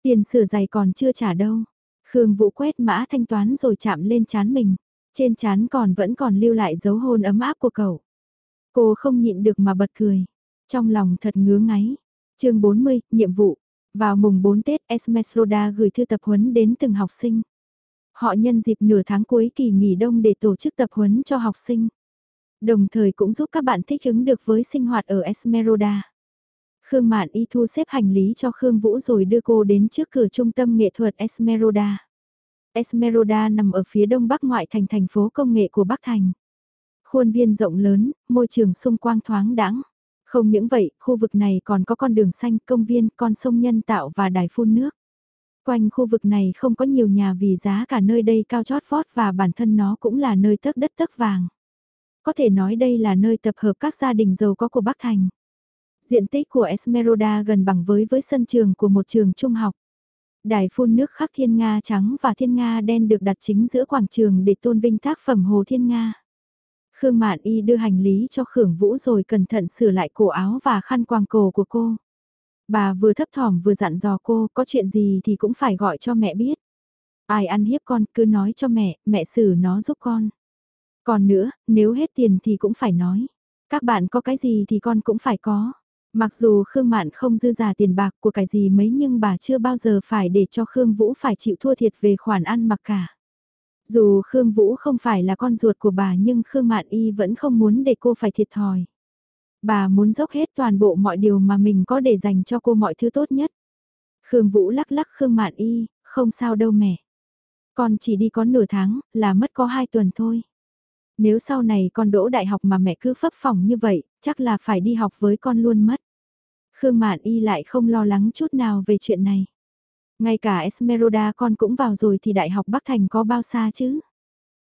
Tiền sửa giày còn chưa trả đâu. Khương Vũ quét mã thanh toán rồi chạm lên chán mình. Trên chán còn vẫn còn lưu lại dấu hôn ấm áp của cậu. Cô không nhịn được mà bật cười. Trong lòng thật ngứa ngáy. chương 40, nhiệm vụ. Vào mùng 4 Tết Esmeralda gửi thư tập huấn đến từng học sinh. Họ nhân dịp nửa tháng cuối kỳ nghỉ đông để tổ chức tập huấn cho học sinh. Đồng thời cũng giúp các bạn thích ứng được với sinh hoạt ở Esmeralda. Khương Mạn Y thu xếp hành lý cho Khương Vũ rồi đưa cô đến trước cửa trung tâm nghệ thuật Esmeralda. Esmeralda nằm ở phía đông bắc ngoại thành thành phố công nghệ của Bắc Thành. Khuôn viên rộng lớn, môi trường xung quanh thoáng đãng. Không những vậy, khu vực này còn có con đường xanh, công viên, con sông nhân tạo và đài phun nước. Quanh khu vực này không có nhiều nhà vì giá cả nơi đây cao chót vót và bản thân nó cũng là nơi tấc đất tấc vàng. Có thể nói đây là nơi tập hợp các gia đình giàu có của Bắc Thành. Diện tích của Esmeralda gần bằng với với sân trường của một trường trung học. Đài phun nước khắc thiên nga trắng và thiên nga đen được đặt chính giữa quảng trường để tôn vinh tác phẩm Hồ Thiên Nga. Khương Mạn Y đưa hành lý cho Khưởng Vũ rồi cẩn thận sửa lại cổ áo và khăn quàng cổ của cô. Bà vừa thấp thỏm vừa dặn dò cô có chuyện gì thì cũng phải gọi cho mẹ biết. Ai ăn hiếp con cứ nói cho mẹ, mẹ xử nó giúp con. Còn nữa, nếu hết tiền thì cũng phải nói. Các bạn có cái gì thì con cũng phải có. Mặc dù Khương Mạn không dư giả tiền bạc của cái gì mấy nhưng bà chưa bao giờ phải để cho Khương Vũ phải chịu thua thiệt về khoản ăn mặc cả. Dù Khương Vũ không phải là con ruột của bà nhưng Khương Mạn Y vẫn không muốn để cô phải thiệt thòi. Bà muốn dốc hết toàn bộ mọi điều mà mình có để dành cho cô mọi thứ tốt nhất. Khương Vũ lắc lắc Khương Mạn Y, không sao đâu mẹ. Con chỉ đi có nửa tháng, là mất có hai tuần thôi. Nếu sau này con đỗ đại học mà mẹ cứ phấp phỏng như vậy, chắc là phải đi học với con luôn mất. Khương Mạn Y lại không lo lắng chút nào về chuyện này. Ngay cả Esmeralda con cũng vào rồi thì Đại học Bắc Thành có bao xa chứ?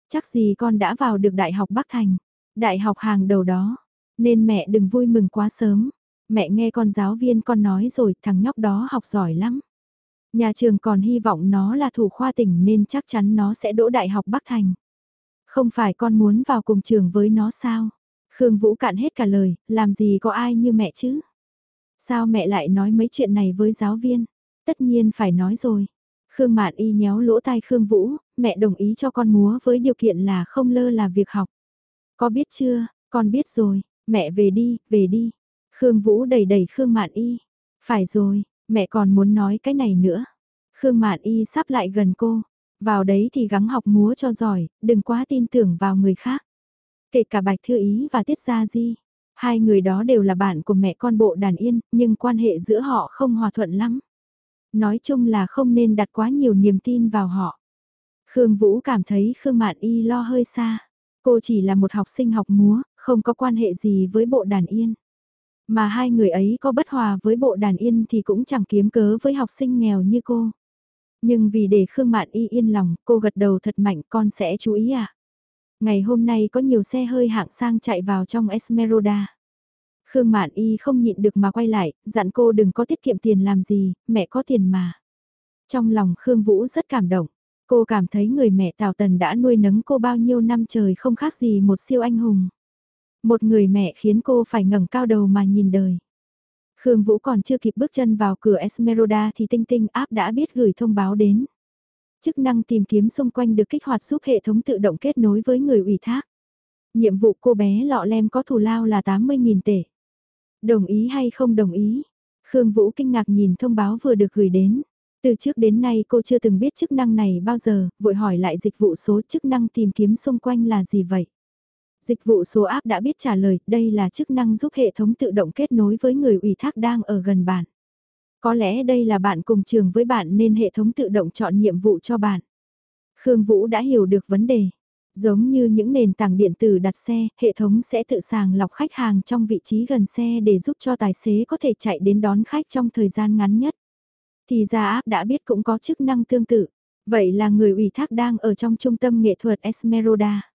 Chắc gì con đã vào được Đại học Bắc Thành, Đại học hàng đầu đó. Nên mẹ đừng vui mừng quá sớm. Mẹ nghe con giáo viên con nói rồi thằng nhóc đó học giỏi lắm. Nhà trường còn hy vọng nó là thủ khoa tỉnh nên chắc chắn nó sẽ đỗ Đại học Bắc Thành. Không phải con muốn vào cùng trường với nó sao? Khương Vũ cạn hết cả lời, làm gì có ai như mẹ chứ? Sao mẹ lại nói mấy chuyện này với giáo viên? Tất nhiên phải nói rồi. Khương Mạn Y nhéo lỗ tai Khương Vũ, mẹ đồng ý cho con múa với điều kiện là không lơ là việc học. Có biết chưa, con biết rồi, mẹ về đi, về đi. Khương Vũ đẩy đẩy Khương Mạn Y. Phải rồi, mẹ còn muốn nói cái này nữa. Khương Mạn Y sắp lại gần cô. Vào đấy thì gắng học múa cho giỏi, đừng quá tin tưởng vào người khác. Kể cả Bạch Thư Ý và Tiết Gia Di. Hai người đó đều là bạn của mẹ con bộ đàn yên, nhưng quan hệ giữa họ không hòa thuận lắm. Nói chung là không nên đặt quá nhiều niềm tin vào họ. Khương Vũ cảm thấy Khương Mạn Y lo hơi xa. Cô chỉ là một học sinh học múa, không có quan hệ gì với bộ đàn yên. Mà hai người ấy có bất hòa với bộ đàn yên thì cũng chẳng kiếm cớ với học sinh nghèo như cô. Nhưng vì để Khương Mạn Y yên lòng, cô gật đầu thật mạnh con sẽ chú ý à. Ngày hôm nay có nhiều xe hơi hạng sang chạy vào trong Esmeralda. Khương Mạn Y không nhịn được mà quay lại, dặn cô đừng có tiết kiệm tiền làm gì, mẹ có tiền mà. Trong lòng Khương Vũ rất cảm động, cô cảm thấy người mẹ Tào Tần đã nuôi nấng cô bao nhiêu năm trời không khác gì một siêu anh hùng. Một người mẹ khiến cô phải ngẩng cao đầu mà nhìn đời. Khương Vũ còn chưa kịp bước chân vào cửa Esmeralda thì Tinh Tinh áp đã biết gửi thông báo đến. Chức năng tìm kiếm xung quanh được kích hoạt giúp hệ thống tự động kết nối với người ủy thác. Nhiệm vụ cô bé lọ lem có thù lao là 80.000 tệ. Đồng ý hay không đồng ý? Khương Vũ kinh ngạc nhìn thông báo vừa được gửi đến. Từ trước đến nay cô chưa từng biết chức năng này bao giờ, vội hỏi lại dịch vụ số chức năng tìm kiếm xung quanh là gì vậy? Dịch vụ số app đã biết trả lời, đây là chức năng giúp hệ thống tự động kết nối với người ủy thác đang ở gần bạn. Có lẽ đây là bạn cùng trường với bạn nên hệ thống tự động chọn nhiệm vụ cho bạn. Khương Vũ đã hiểu được vấn đề. Giống như những nền tảng điện tử đặt xe, hệ thống sẽ tự sàng lọc khách hàng trong vị trí gần xe để giúp cho tài xế có thể chạy đến đón khách trong thời gian ngắn nhất. Thì ra app đã biết cũng có chức năng tương tự. Vậy là người ủy thác đang ở trong trung tâm nghệ thuật Esmeralda.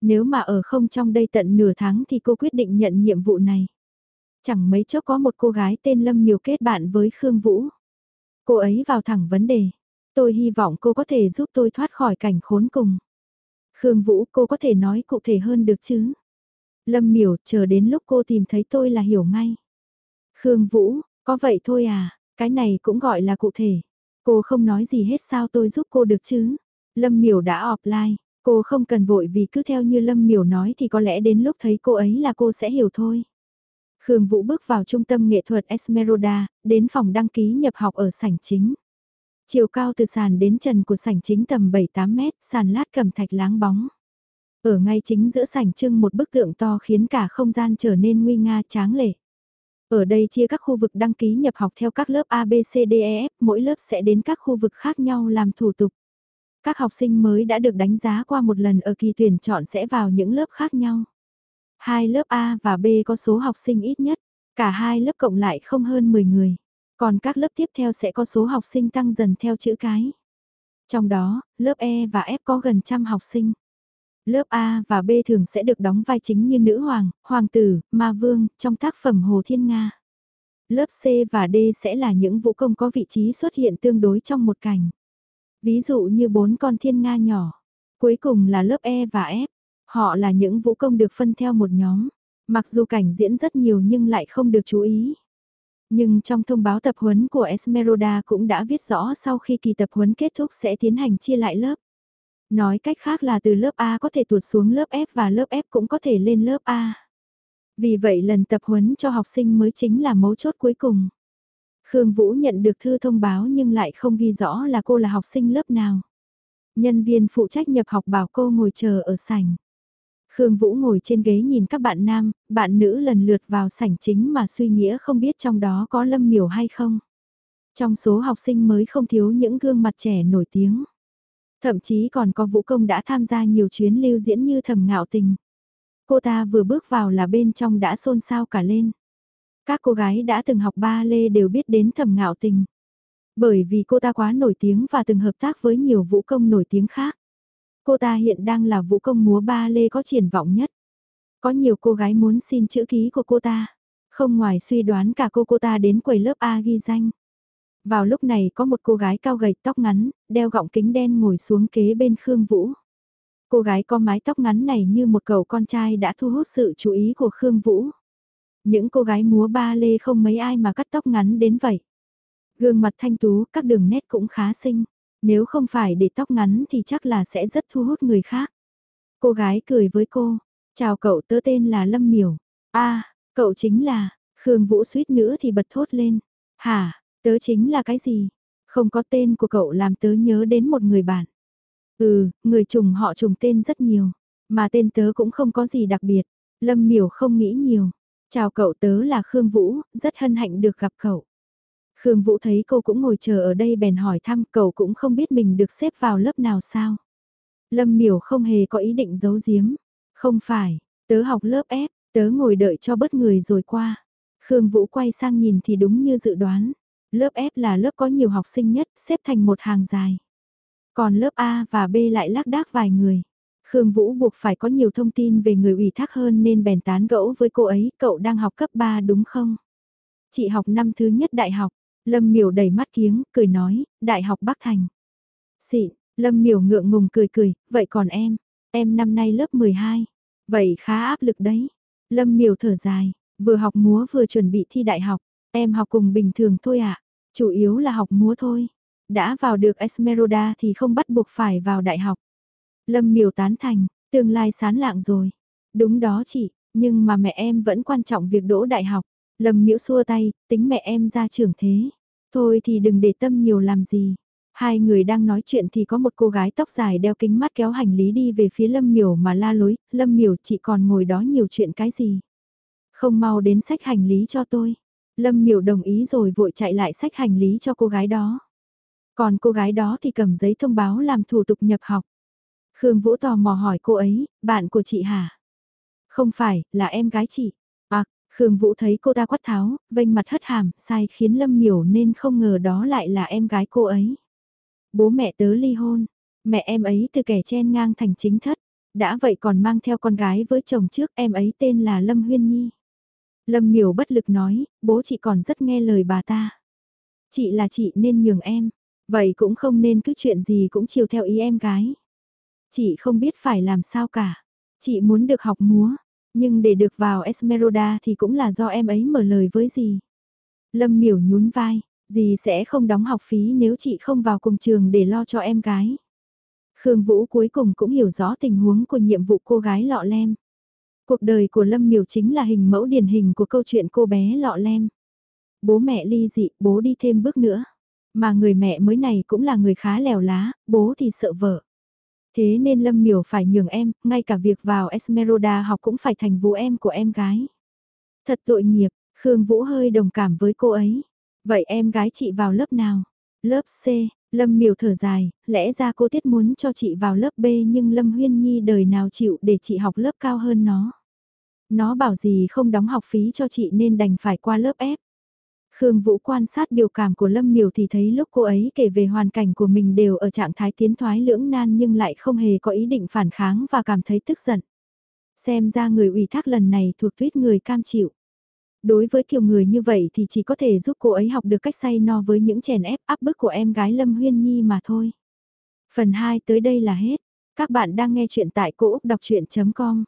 Nếu mà ở không trong đây tận nửa tháng thì cô quyết định nhận nhiệm vụ này. Chẳng mấy chốc có một cô gái tên Lâm Miều kết bạn với Khương Vũ. Cô ấy vào thẳng vấn đề. Tôi hy vọng cô có thể giúp tôi thoát khỏi cảnh khốn cùng. Khương Vũ cô có thể nói cụ thể hơn được chứ? Lâm miểu chờ đến lúc cô tìm thấy tôi là hiểu ngay. Khương Vũ, có vậy thôi à, cái này cũng gọi là cụ thể. Cô không nói gì hết sao tôi giúp cô được chứ? Lâm miểu đã offline, cô không cần vội vì cứ theo như Lâm miểu nói thì có lẽ đến lúc thấy cô ấy là cô sẽ hiểu thôi. Khương Vũ bước vào trung tâm nghệ thuật Esmeralda, đến phòng đăng ký nhập học ở sảnh chính. Chiều cao từ sàn đến trần của sảnh chính tầm 7-8 mét, sàn lát cầm thạch láng bóng. Ở ngay chính giữa sảnh trưng một bức tượng to khiến cả không gian trở nên nguy nga tráng lệ. Ở đây chia các khu vực đăng ký nhập học theo các lớp A, B, C, D, E, F, mỗi lớp sẽ đến các khu vực khác nhau làm thủ tục. Các học sinh mới đã được đánh giá qua một lần ở kỳ tuyển chọn sẽ vào những lớp khác nhau. Hai lớp A và B có số học sinh ít nhất, cả hai lớp cộng lại không hơn 10 người. Còn các lớp tiếp theo sẽ có số học sinh tăng dần theo chữ cái. Trong đó, lớp E và F có gần trăm học sinh. Lớp A và B thường sẽ được đóng vai chính như nữ hoàng, hoàng tử, ma vương trong tác phẩm Hồ Thiên Nga. Lớp C và D sẽ là những vũ công có vị trí xuất hiện tương đối trong một cảnh. Ví dụ như bốn con thiên nga nhỏ. Cuối cùng là lớp E và F. Họ là những vũ công được phân theo một nhóm. Mặc dù cảnh diễn rất nhiều nhưng lại không được chú ý. Nhưng trong thông báo tập huấn của Esmeralda cũng đã viết rõ sau khi kỳ tập huấn kết thúc sẽ tiến hành chia lại lớp. Nói cách khác là từ lớp A có thể tuột xuống lớp F và lớp F cũng có thể lên lớp A. Vì vậy lần tập huấn cho học sinh mới chính là mấu chốt cuối cùng. Khương Vũ nhận được thư thông báo nhưng lại không ghi rõ là cô là học sinh lớp nào. Nhân viên phụ trách nhập học bảo cô ngồi chờ ở sảnh. Khương Vũ ngồi trên ghế nhìn các bạn nam, bạn nữ lần lượt vào sảnh chính mà suy nghĩa không biết trong đó có Lâm Miểu hay không. Trong số học sinh mới không thiếu những gương mặt trẻ nổi tiếng. Thậm chí còn có vũ công đã tham gia nhiều chuyến lưu diễn như thầm ngạo tình. Cô ta vừa bước vào là bên trong đã xôn xao cả lên. Các cô gái đã từng học ba lê đều biết đến thẩm ngạo tình. Bởi vì cô ta quá nổi tiếng và từng hợp tác với nhiều vũ công nổi tiếng khác. Cô ta hiện đang là vũ công múa ba lê có triển vọng nhất. Có nhiều cô gái muốn xin chữ ký của cô ta. Không ngoài suy đoán cả cô cô ta đến quầy lớp A ghi danh. Vào lúc này có một cô gái cao gầy tóc ngắn, đeo gọng kính đen ngồi xuống kế bên Khương Vũ. Cô gái có mái tóc ngắn này như một cậu con trai đã thu hút sự chú ý của Khương Vũ. Những cô gái múa ba lê không mấy ai mà cắt tóc ngắn đến vậy. Gương mặt thanh tú, các đường nét cũng khá xinh. Nếu không phải để tóc ngắn thì chắc là sẽ rất thu hút người khác. Cô gái cười với cô. Chào cậu tớ tên là Lâm Miểu. a cậu chính là, Khương Vũ suýt nữa thì bật thốt lên. Hả, tớ chính là cái gì? Không có tên của cậu làm tớ nhớ đến một người bạn. Ừ, người trùng họ trùng tên rất nhiều. Mà tên tớ cũng không có gì đặc biệt. Lâm Miểu không nghĩ nhiều. Chào cậu tớ là Khương Vũ, rất hân hạnh được gặp cậu. Khương Vũ thấy cô cũng ngồi chờ ở đây bèn hỏi thăm cậu cũng không biết mình được xếp vào lớp nào sao. Lâm miểu không hề có ý định giấu giếm. Không phải, tớ học lớp F, tớ ngồi đợi cho bất người rồi qua. Khương Vũ quay sang nhìn thì đúng như dự đoán. Lớp F là lớp có nhiều học sinh nhất, xếp thành một hàng dài. Còn lớp A và B lại lác đác vài người. Khương Vũ buộc phải có nhiều thông tin về người ủy thác hơn nên bèn tán gẫu với cô ấy, cậu đang học cấp 3 đúng không? Chị học năm thứ nhất đại học, Lâm Miểu đầy mắt kiếng, cười nói, đại học Bắc Thành. Xịn, Lâm Miểu ngượng ngùng cười cười, vậy còn em, em năm nay lớp 12, vậy khá áp lực đấy. Lâm Miểu thở dài, vừa học múa vừa chuẩn bị thi đại học, em học cùng bình thường thôi ạ, chủ yếu là học múa thôi. Đã vào được Esmeralda thì không bắt buộc phải vào đại học. Lâm miều tán thành, tương lai sán lạng rồi. Đúng đó chị, nhưng mà mẹ em vẫn quan trọng việc đỗ đại học. Lâm miễu xua tay, tính mẹ em ra trưởng thế. Thôi thì đừng để tâm nhiều làm gì. Hai người đang nói chuyện thì có một cô gái tóc dài đeo kính mắt kéo hành lý đi về phía Lâm Miểu mà la lối, Lâm Miểu chị còn ngồi đó nhiều chuyện cái gì. Không mau đến sách hành lý cho tôi. Lâm Miểu đồng ý rồi vội chạy lại sách hành lý cho cô gái đó. Còn cô gái đó thì cầm giấy thông báo làm thủ tục nhập học. Khương Vũ tò mò hỏi cô ấy, bạn của chị hả? Không phải, là em gái chị. À, Khương Vũ thấy cô ta quát tháo, vênh mặt hất hàm, sai khiến Lâm Miểu nên không ngờ đó lại là em gái cô ấy. Bố mẹ tớ ly hôn, mẹ em ấy từ kẻ chen ngang thành chính thất, đã vậy còn mang theo con gái với chồng trước em ấy tên là Lâm Huyên Nhi. Lâm Miểu bất lực nói, bố chị còn rất nghe lời bà ta. Chị là chị nên nhường em, vậy cũng không nên cứ chuyện gì cũng chiều theo ý em gái. Chị không biết phải làm sao cả. Chị muốn được học múa, nhưng để được vào Esmeralda thì cũng là do em ấy mở lời với gì. Lâm miểu nhún vai, dì sẽ không đóng học phí nếu chị không vào cùng trường để lo cho em gái. Khương Vũ cuối cùng cũng hiểu rõ tình huống của nhiệm vụ cô gái lọ lem. Cuộc đời của Lâm Miểu chính là hình mẫu điển hình của câu chuyện cô bé lọ lem. Bố mẹ ly dị, bố đi thêm bước nữa. Mà người mẹ mới này cũng là người khá lèo lá, bố thì sợ vợ. Thế nên Lâm Miểu phải nhường em, ngay cả việc vào Esmeralda học cũng phải thành vũ em của em gái. Thật tội nghiệp, Khương Vũ hơi đồng cảm với cô ấy. Vậy em gái chị vào lớp nào? Lớp C, Lâm Miểu thở dài, lẽ ra cô Tiết muốn cho chị vào lớp B nhưng Lâm Huyên Nhi đời nào chịu để chị học lớp cao hơn nó. Nó bảo gì không đóng học phí cho chị nên đành phải qua lớp F. Khương Vũ quan sát biểu cảm của Lâm Miểu thì thấy lúc cô ấy kể về hoàn cảnh của mình đều ở trạng thái tiến thoái lưỡng nan nhưng lại không hề có ý định phản kháng và cảm thấy tức giận. Xem ra người ủy thác lần này thuộc tuyết người cam chịu. Đối với kiểu người như vậy thì chỉ có thể giúp cô ấy học được cách say no với những chèn ép áp bức của em gái Lâm Huyên Nhi mà thôi. Phần 2 tới đây là hết. Các bạn đang nghe chuyện tại cỗ đọc chuyện.com